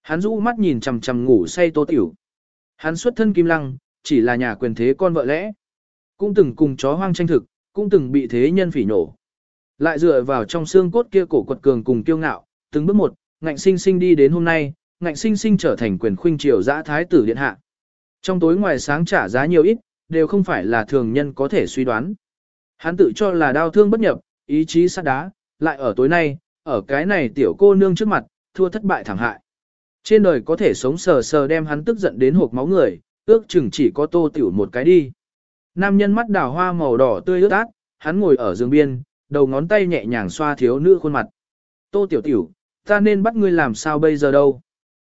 Hắn rũ mắt nhìn chằm chằm ngủ say Tô Tiểu. Hắn xuất thân kim lăng, chỉ là nhà quyền thế con vợ lẽ. Cũng từng cùng chó hoang tranh thực, cũng từng bị thế nhân phỉ nổ. Lại dựa vào trong xương cốt kia cổ quật cường cùng kiêu ngạo, từng bước một, ngạnh sinh sinh đi đến hôm nay, ngạnh sinh sinh trở thành quyền khuynh triều dã thái tử điện hạ. Trong tối ngoài sáng trả giá nhiều ít, đều không phải là thường nhân có thể suy đoán. Hắn tự cho là đau thương bất nhập, ý chí sắt đá, lại ở tối nay, ở cái này tiểu cô nương trước mặt, thua thất bại thảm hại. Trên đời có thể sống sờ sờ đem hắn tức giận đến hộp máu người, ước chừng chỉ có tô tiểu một cái đi. Nam nhân mắt đào hoa màu đỏ tươi ướt át, hắn ngồi ở giường biên, đầu ngón tay nhẹ nhàng xoa thiếu nữ khuôn mặt. Tô tiểu tiểu, ta nên bắt ngươi làm sao bây giờ đâu?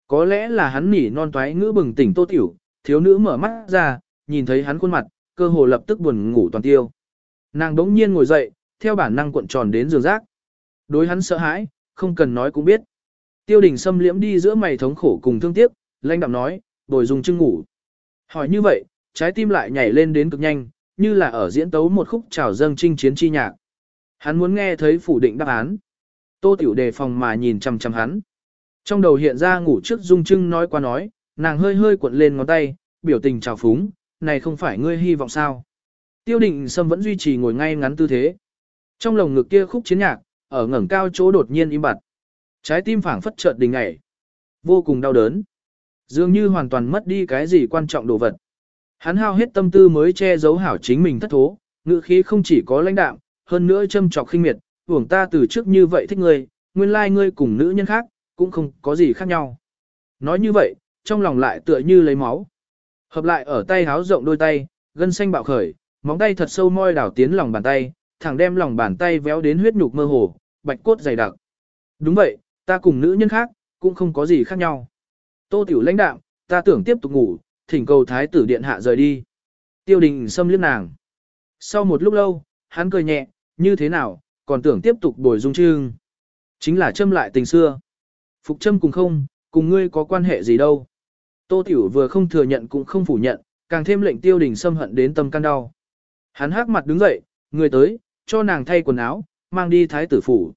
Có lẽ là hắn nỉ non toái ngữ bừng tỉnh tô tiểu, thiếu nữ mở mắt ra, nhìn thấy hắn khuôn mặt, cơ hồ lập tức buồn ngủ toàn tiêu. Nàng đống nhiên ngồi dậy, theo bản năng cuộn tròn đến giường rác. Đối hắn sợ hãi, không cần nói cũng biết. Tiêu đình xâm liễm đi giữa mày thống khổ cùng thương tiếc, lãnh đạm nói, bồi dùng chưng ngủ. Hỏi như vậy, trái tim lại nhảy lên đến cực nhanh, như là ở diễn tấu một khúc trào dâng chinh chiến chi nhạc. Hắn muốn nghe thấy phủ định đáp án. Tô tiểu đề phòng mà nhìn chằm chằm hắn. Trong đầu hiện ra ngủ trước dung trưng nói qua nói, nàng hơi hơi cuộn lên ngón tay, biểu tình trào phúng, này không phải ngươi hy vọng sao. Tiêu định Sâm vẫn duy trì ngồi ngay ngắn tư thế. Trong lồng ngực kia khúc chiến nhạc, ở ngẩng cao chỗ đột nhiên im bặt. Trái tim phảng phất chợt đình ngảy. Vô cùng đau đớn. Dường như hoàn toàn mất đi cái gì quan trọng đồ vật. Hắn hao hết tâm tư mới che giấu hảo chính mình thất thố, ngữ khí không chỉ có lãnh đạm, hơn nữa châm trọc khinh miệt, hưởng ta từ trước như vậy thích ngươi, nguyên lai like ngươi cùng nữ nhân khác, cũng không có gì khác nhau. Nói như vậy, trong lòng lại tựa như lấy máu. Hợp lại ở tay háo rộng đôi tay, gân xanh bạo khởi, móng tay thật sâu moi đảo tiến lòng bàn tay, thẳng đem lòng bàn tay véo đến huyết nhục mơ hồ, bạch cốt dày đặc. Đúng vậy, ta cùng nữ nhân khác, cũng không có gì khác nhau. Tô tiểu lãnh đạm, ta tưởng tiếp tục ngủ, thỉnh cầu thái tử điện hạ rời đi. Tiêu đình xâm liếc nàng. Sau một lúc lâu, hắn cười nhẹ, như thế nào, còn tưởng tiếp tục bồi dung trương. Chính là châm lại tình xưa. Phục châm cùng không, cùng ngươi có quan hệ gì đâu. Tô Tiểu vừa không thừa nhận cũng không phủ nhận, càng thêm lệnh tiêu đình xâm hận đến tâm can đau. Hắn hắc mặt đứng dậy, người tới, cho nàng thay quần áo, mang đi thái tử phủ.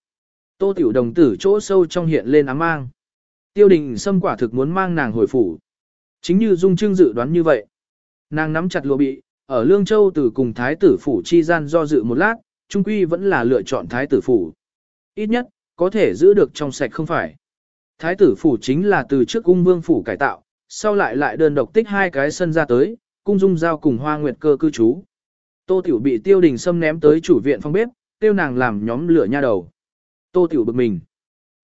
Tô Tiểu đồng tử chỗ sâu trong hiện lên ám mang. Tiêu đình xâm quả thực muốn mang nàng hồi phủ. Chính như Dung Trưng dự đoán như vậy. Nàng nắm chặt lụa bị, ở Lương Châu từ cùng thái tử phủ chi gian do dự một lát, trung quy vẫn là lựa chọn thái tử phủ. Ít nhất, có thể giữ được trong sạch không phải. Thái tử phủ chính là từ trước cung vương phủ cải tạo, sau lại lại đơn độc tích hai cái sân ra tới, cung dung giao cùng hoa nguyệt cơ cư trú. Tô Tiểu bị tiêu đình xâm ném tới chủ viện phòng bếp, tiêu nàng làm nhóm lửa nha đầu. Tô Tiểu bực mình.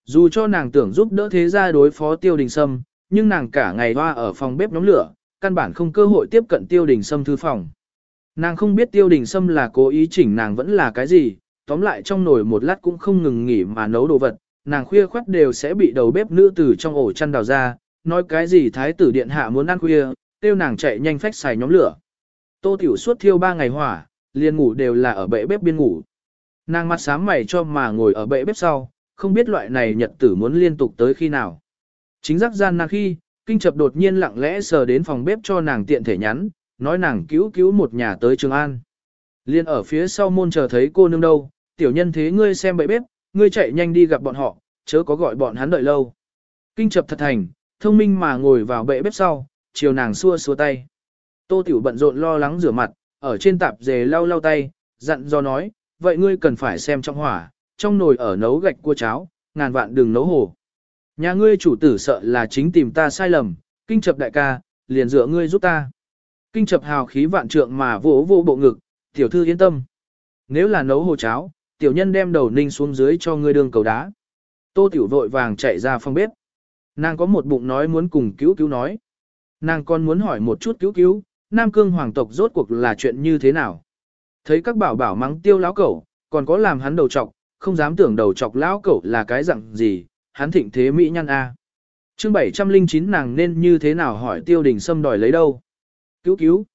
Dù cho nàng tưởng giúp đỡ thế gia đối phó tiêu đình sâm, nhưng nàng cả ngày hoa ở phòng bếp nhóm lửa, căn bản không cơ hội tiếp cận tiêu đình sâm thư phòng. Nàng không biết tiêu đình sâm là cố ý chỉnh nàng vẫn là cái gì, tóm lại trong nồi một lát cũng không ngừng nghỉ mà nấu đồ vật, nàng khuya khoắt đều sẽ bị đầu bếp nữ tử trong ổ chăn đào ra, nói cái gì thái tử điện hạ muốn ăn khuya, tiêu nàng chạy nhanh phách xài nhóm lửa. Tô tiểu suốt thiêu ba ngày hỏa, liền ngủ đều là ở bệ bếp biên ngủ. Nàng mặt sám mày cho mà ngồi ở bệ bếp sau, không biết loại này nhật tử muốn liên tục tới khi nào. Chính giác gian nàng khi, kinh chập đột nhiên lặng lẽ sờ đến phòng bếp cho nàng tiện thể nhắn, nói nàng cứu cứu một nhà tới Trường An. Liên ở phía sau môn chờ thấy cô nương đâu, tiểu nhân thế ngươi xem bậy bếp, ngươi chạy nhanh đi gặp bọn họ, chớ có gọi bọn hắn đợi lâu. Kinh chập thật thành, thông minh mà ngồi vào bệ bếp sau, chiều nàng xua xua tay. Tô tiểu bận rộn lo lắng rửa mặt, ở trên tạp dề lau lau tay, dặn do nói, vậy ngươi cần phải xem trong hỏa, trong nồi ở nấu gạch cua cháo, ngàn vạn đừng nấu hồ. Nhà ngươi chủ tử sợ là chính tìm ta sai lầm, kinh chập đại ca, liền dựa ngươi giúp ta. Kinh chập hào khí vạn trượng mà vỗ vô bộ ngực, tiểu thư yên tâm. Nếu là nấu hồ cháo, tiểu nhân đem đầu ninh xuống dưới cho ngươi đương cầu đá. Tô tiểu vội vàng chạy ra phòng bếp. Nàng có một bụng nói muốn cùng cứu cứu nói. Nàng còn muốn hỏi một chút cứu cứu, Nam Cương hoàng tộc rốt cuộc là chuyện như thế nào. Thấy các bảo bảo mắng tiêu lão cẩu, còn có làm hắn đầu trọc, không dám tưởng đầu trọc lão cẩu là cái dạng gì, hắn thịnh thế mỹ nhân A. À. chương 709 nàng nên như thế nào hỏi tiêu đình xâm đòi lấy đâu. Cứu cứu.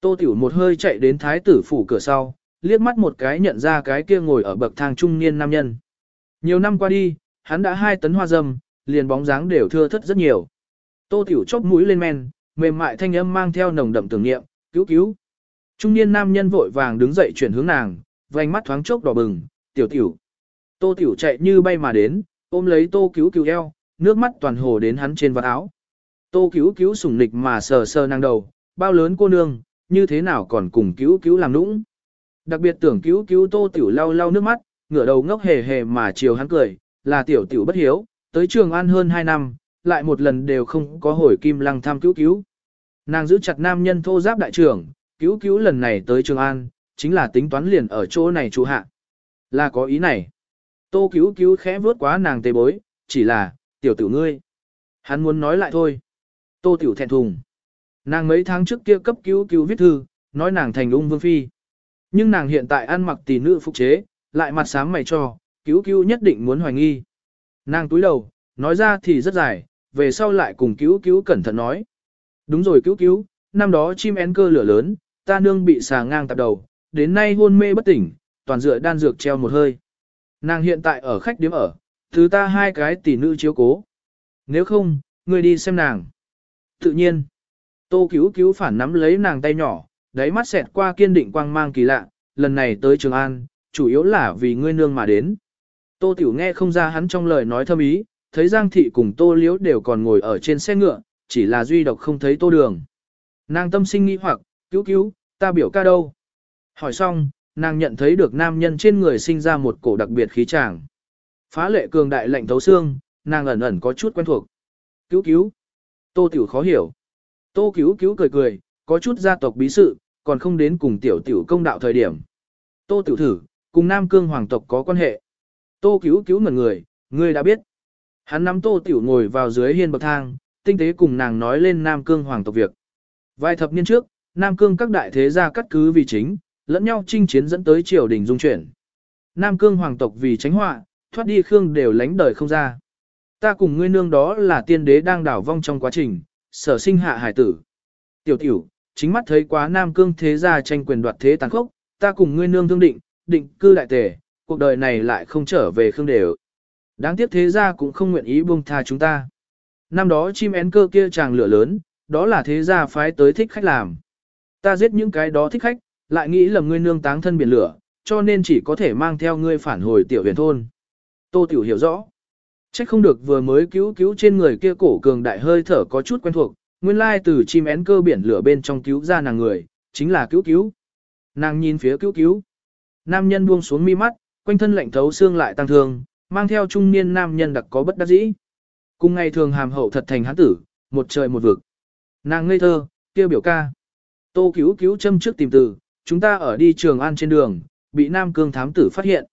Tô Tiểu một hơi chạy đến thái tử phủ cửa sau, liếc mắt một cái nhận ra cái kia ngồi ở bậc thang trung niên nam nhân. Nhiều năm qua đi, hắn đã hai tấn hoa dâm, liền bóng dáng đều thưa thất rất nhiều. Tô Tiểu chốc mũi lên men, mềm mại thanh âm mang theo nồng đậm tưởng niệm, cứu cứu. Trung niên nam nhân vội vàng đứng dậy chuyển hướng nàng, vành mắt thoáng chốc đỏ bừng, tiểu tiểu. Tô tiểu chạy như bay mà đến, ôm lấy tô cứu cứu eo, nước mắt toàn hồ đến hắn trên vạt áo. Tô cứu cứu sủng nịch mà sờ sờ nàng đầu, bao lớn cô nương, như thế nào còn cùng cứu cứu làm nũng. Đặc biệt tưởng cứu cứu tô tiểu lau lau nước mắt, ngửa đầu ngốc hề hề mà chiều hắn cười, là tiểu tiểu bất hiếu, tới trường an hơn 2 năm, lại một lần đều không có hồi kim lăng tham cứu cứu. Nàng giữ chặt nam nhân thô giáp đại trưởng, cứu cứu lần này tới trường an, chính là tính toán liền ở chỗ này trụ hạ. Là có ý này. Tô cứu cứu khẽ vớt quá nàng tê bối, chỉ là, tiểu tử ngươi. Hắn muốn nói lại thôi. Tô tiểu thẹn thùng. Nàng mấy tháng trước kia cấp cứu cứu viết thư, nói nàng thành ung vương phi. Nhưng nàng hiện tại ăn mặc tỷ nữ phục chế, lại mặt sáng mày cho, cứu cứu nhất định muốn hoài nghi. Nàng túi đầu, nói ra thì rất dài, về sau lại cùng cứu cứu cẩn thận nói. Đúng rồi cứu cứu, năm đó chim én cơ lửa lớn, ta nương bị xà ngang tạp đầu, đến nay hôn mê bất tỉnh, toàn dựa đan dược treo một hơi. Nàng hiện tại ở khách điếm ở, thứ ta hai cái tỷ nữ chiếu cố. Nếu không, ngươi đi xem nàng. Tự nhiên, tô cứu cứu phản nắm lấy nàng tay nhỏ, đáy mắt xẹt qua kiên định quang mang kỳ lạ, lần này tới Trường An, chủ yếu là vì ngươi nương mà đến. Tô Tiểu nghe không ra hắn trong lời nói thâm ý, thấy Giang Thị cùng Tô Liễu đều còn ngồi ở trên xe ngựa, chỉ là duy độc không thấy Tô Đường. Nàng tâm sinh nghĩ hoặc, cứu cứu, ta biểu ca đâu? Hỏi xong, nàng nhận thấy được nam nhân trên người sinh ra một cổ đặc biệt khí tràng. Phá lệ cường đại lệnh thấu xương, nàng ẩn ẩn có chút quen thuộc. Cứu cứu. Tô Tiểu khó hiểu. Tô cứu cứu cười cười, có chút gia tộc bí sự, còn không đến cùng tiểu tiểu công đạo thời điểm. Tô Tiểu thử, cùng Nam Cương hoàng tộc có quan hệ. Tô cứu cứu ngẩn người, ngươi đã biết. Hắn nắm Tô Tiểu ngồi vào dưới hiên bậc thang, tinh tế cùng nàng nói lên Nam Cương hoàng tộc việc. Vài thập niên trước, Nam Cương các đại thế gia cắt cứ vì chính, lẫn nhau chinh chiến dẫn tới triều đình dung chuyển. Nam Cương hoàng tộc vì tránh họa, thoát đi Khương đều lánh đời không ra. Ta cùng ngươi nương đó là tiên đế đang đảo vong trong quá trình, sở sinh hạ hải tử. Tiểu tiểu, chính mắt thấy quá Nam Cương thế gia tranh quyền đoạt thế tàn khốc, ta cùng ngươi nương thương định, định cư đại tề, cuộc đời này lại không trở về Khương đều. Đáng tiếc thế gia cũng không nguyện ý buông tha chúng ta. Năm đó chim én cơ kia chàng lửa lớn, đó là thế gia phái tới thích khách làm. Ta giết những cái đó thích khách, lại nghĩ là ngươi nương táng thân biển lửa, cho nên chỉ có thể mang theo ngươi phản hồi tiểu huyền thôn. Tô Tiểu hiểu rõ. Trách không được vừa mới cứu cứu trên người kia cổ cường đại hơi thở có chút quen thuộc, nguyên lai từ chim én cơ biển lửa bên trong cứu ra nàng người, chính là cứu cứu. Nàng nhìn phía cứu cứu. Nam nhân buông xuống mi mắt, quanh thân lạnh thấu xương lại tăng thương, mang theo trung niên nam nhân đặc có bất đắc dĩ. Cùng ngày thường hàm hậu thật thành hán tử, một trời một vực. Nàng ngây thơ, kêu biểu ca. Tô cứu cứu châm trước tìm từ, chúng ta ở đi trường an trên đường, bị Nam Cương thám tử phát hiện.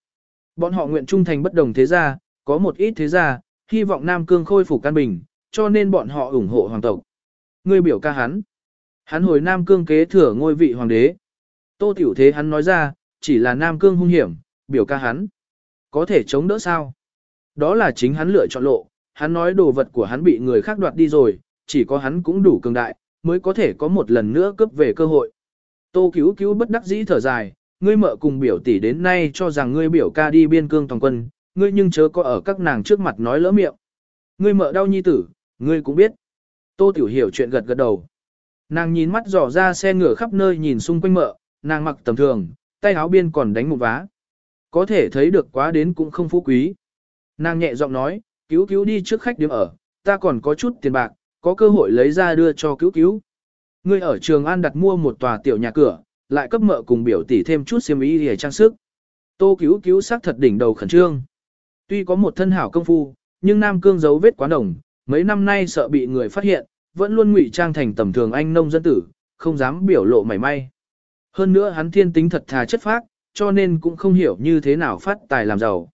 Bọn họ nguyện trung thành bất đồng thế gia, có một ít thế gia, hy vọng Nam Cương khôi phục căn bình, cho nên bọn họ ủng hộ hoàng tộc. Ngươi biểu ca hắn. Hắn hồi Nam Cương kế thừa ngôi vị hoàng đế. Tô Tiểu Thế hắn nói ra, chỉ là Nam Cương hung hiểm, biểu ca hắn. Có thể chống đỡ sao? Đó là chính hắn lựa chọn lộ, hắn nói đồ vật của hắn bị người khác đoạt đi rồi, chỉ có hắn cũng đủ cường đại, mới có thể có một lần nữa cướp về cơ hội. Tô cứu cứu bất đắc dĩ thở dài, ngươi mợ cùng biểu tỷ đến nay cho rằng ngươi biểu ca đi biên cương toàn quân, ngươi nhưng chớ có ở các nàng trước mặt nói lỡ miệng. Ngươi mợ đau nhi tử, ngươi cũng biết. Tô tiểu hiểu chuyện gật gật đầu. Nàng nhìn mắt dò ra xe ngựa khắp nơi nhìn xung quanh mợ, nàng mặc tầm thường, tay áo biên còn đánh một vá. Có thể thấy được quá đến cũng không phú quý. Nàng nhẹ giọng nói, cứu cứu đi trước khách điểm ở, ta còn có chút tiền bạc, có cơ hội lấy ra đưa cho cứu cứu. Ngươi ở trường An đặt mua một tòa tiểu nhà cửa, lại cấp mợ cùng biểu tỷ thêm chút xiêm y để trang sức. Tô cứu cứu sắc thật đỉnh đầu khẩn trương. Tuy có một thân hảo công phu, nhưng Nam Cương giấu vết quá đồng, mấy năm nay sợ bị người phát hiện, vẫn luôn ngụy trang thành tầm thường anh nông dân tử, không dám biểu lộ mảy may. Hơn nữa hắn thiên tính thật thà chất phác, cho nên cũng không hiểu như thế nào phát tài làm giàu.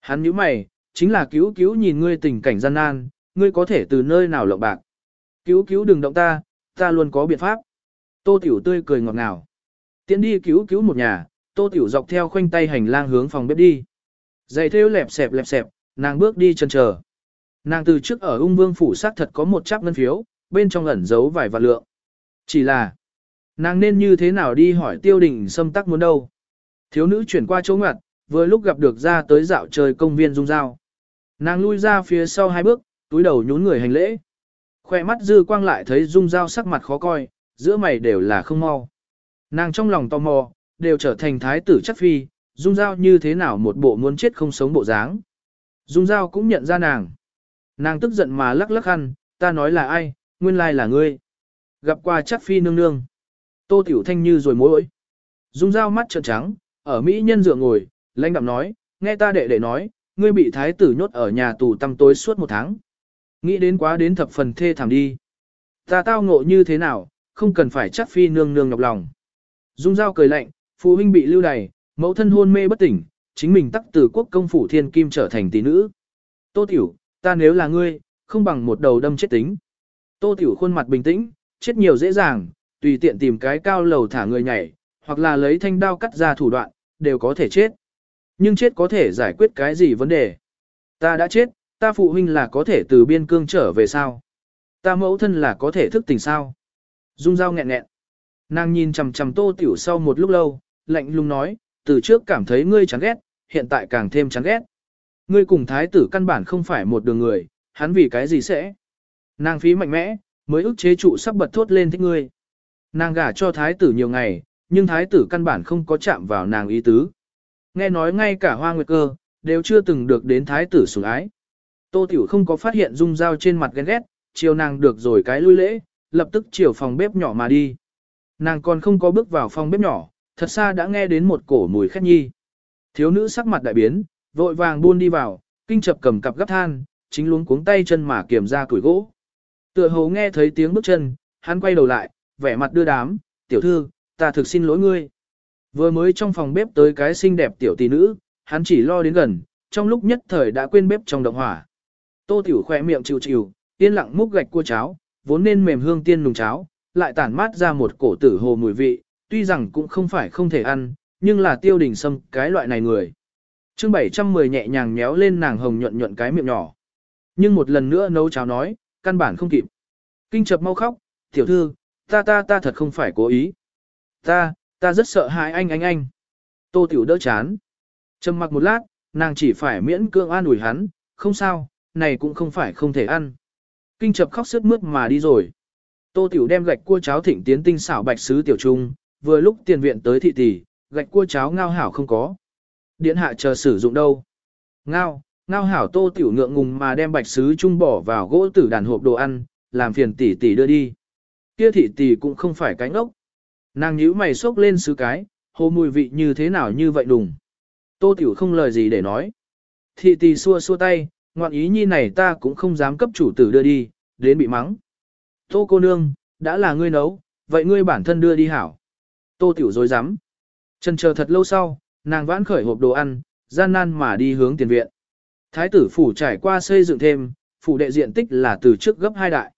Hắn nhíu mày, chính là cứu cứu nhìn ngươi tình cảnh gian nan, ngươi có thể từ nơi nào lộng bạc. Cứu cứu đừng động ta, ta luôn có biện pháp. Tô Tiểu tươi cười ngọt ngào. Tiến đi cứu cứu một nhà, Tô Tiểu dọc theo khoanh tay hành lang hướng phòng bếp đi. Giày thêu lẹp xẹp lẹp xẹp, nàng bước đi chân chờ. Nàng từ trước ở ung vương phủ xác thật có một chắp ngân phiếu, bên trong ẩn giấu vài vạn lượng. Chỉ là, nàng nên như thế nào đi hỏi tiêu đình xâm tắc muốn đâu. Thiếu nữ chuyển qua chỗ ngoặt, vừa lúc gặp được ra tới dạo trời công viên dung dao. Nàng lui ra phía sau hai bước, túi đầu nhún người hành lễ. Khoe mắt dư quang lại thấy dung dao sắc mặt khó coi, giữa mày đều là không mau. Nàng trong lòng tò mò, đều trở thành thái tử chất phi, dung dao như thế nào một bộ muốn chết không sống bộ dáng. Dung dao cũng nhận ra nàng. Nàng tức giận mà lắc lắc khăn, ta nói là ai, nguyên lai là ngươi. Gặp qua chắc phi nương nương. Tô tiểu thanh như rồi mối Dung dao mắt trợn trắng, ở Mỹ nhân dựa ngồi, lãnh đạm nói, nghe ta đệ đệ nói, ngươi bị thái tử nhốt ở nhà tù tăm tối suốt một tháng. Nghĩ đến quá đến thập phần thê thảm đi. Ta tao ngộ như thế nào, không cần phải chắc phi nương nương nhọc lòng. Dung dao cười lạnh, phụ huynh bị lưu đày, mẫu thân hôn mê bất tỉnh, chính mình tắc từ quốc công phủ thiên kim trở thành tỷ nữ. Tô tiểu, ta nếu là ngươi, không bằng một đầu đâm chết tính. Tô tiểu khuôn mặt bình tĩnh, chết nhiều dễ dàng, tùy tiện tìm cái cao lầu thả người nhảy, hoặc là lấy thanh đao cắt ra thủ đoạn, đều có thể chết. Nhưng chết có thể giải quyết cái gì vấn đề? Ta đã chết, ta phụ huynh là có thể từ biên cương trở về sao? Ta mẫu thân là có thể thức tỉnh sao? Dung dao nghẹn nghẹn. Nàng nhìn chằm chằm tô tiểu sau một lúc lâu, lạnh lùng nói, từ trước cảm thấy ngươi chán ghét, hiện tại càng thêm chán ghét. Ngươi cùng thái tử căn bản không phải một đường người, hắn vì cái gì sẽ? Nàng phí mạnh mẽ, mới ức chế trụ sắp bật thốt lên thích ngươi. Nàng gả cho thái tử nhiều ngày, nhưng thái tử căn bản không có chạm vào nàng ý tứ. Nghe nói ngay cả hoa nguyệt cơ, đều chưa từng được đến thái tử sủng ái. Tô Tiểu không có phát hiện dung dao trên mặt ghen ghét, chiều nàng được rồi cái lui lễ, lập tức chiều phòng bếp nhỏ mà đi. Nàng còn không có bước vào phòng bếp nhỏ, thật xa đã nghe đến một cổ mùi khét nhi. Thiếu nữ sắc mặt đại biến, vội vàng buôn đi vào, kinh chập cầm cặp gấp than, chính luống cuống tay chân mà kiểm ra củi gỗ. Tựa hồ nghe thấy tiếng bước chân, hắn quay đầu lại, vẻ mặt đưa đám, tiểu thư, ta thực xin lỗi ngươi. Vừa mới trong phòng bếp tới cái xinh đẹp tiểu tỷ nữ, hắn chỉ lo đến gần, trong lúc nhất thời đã quên bếp trong động hỏa. Tô tiểu khỏe miệng chịu chịu, yên lặng múc gạch cua cháo, vốn nên mềm hương tiên nùng cháo, lại tản mát ra một cổ tử hồ mùi vị, tuy rằng cũng không phải không thể ăn, nhưng là tiêu đình sâm cái loại này người chương 710 nhẹ nhàng nhéo lên nàng hồng nhuận nhuận cái miệng nhỏ. Nhưng một lần nữa nấu cháo nói, căn bản không kịp. Kinh chập mau khóc, tiểu thư, ta ta ta thật không phải cố ý. Ta, ta rất sợ hãi anh anh anh. Tô tiểu đỡ chán. Trầm mặc một lát, nàng chỉ phải miễn cưỡng an ủi hắn, không sao, này cũng không phải không thể ăn. Kinh chập khóc sướt mướt mà đi rồi. Tô tiểu đem gạch cua cháo thịnh tiến tinh xảo bạch sứ tiểu trung, vừa lúc tiền viện tới thị tỷ, gạch cua cháo ngao hảo không có. Điện hạ chờ sử dụng đâu. Ngao, ngao hảo tô tiểu ngượng ngùng mà đem bạch sứ trung bỏ vào gỗ tử đàn hộp đồ ăn, làm phiền tỷ tỷ đưa đi. Kia thị tỷ cũng không phải cánh ốc. Nàng nhíu mày xốc lên sứ cái, hồ mùi vị như thế nào như vậy đùng. Tô tiểu không lời gì để nói. Thị tỷ xua xua tay, ngoạn ý nhi này ta cũng không dám cấp chủ tử đưa đi, đến bị mắng. Tô cô nương, đã là ngươi nấu, vậy ngươi bản thân đưa đi hảo. Tô tiểu dối dám. Chân chờ thật lâu sau, nàng vãn khởi hộp đồ ăn, gian nan mà đi hướng tiền viện. Thái tử phủ trải qua xây dựng thêm, phủ đệ diện tích là từ trước gấp hai đại.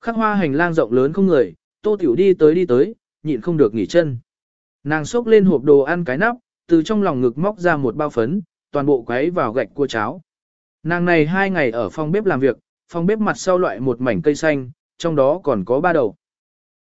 Khắc hoa hành lang rộng lớn không người, tô tiểu đi tới đi tới, nhịn không được nghỉ chân. Nàng xốc lên hộp đồ ăn cái nắp, từ trong lòng ngực móc ra một bao phấn, toàn bộ quấy vào gạch cua cháo. Nàng này hai ngày ở phòng bếp làm việc, phòng bếp mặt sau loại một mảnh cây xanh, trong đó còn có ba đầu.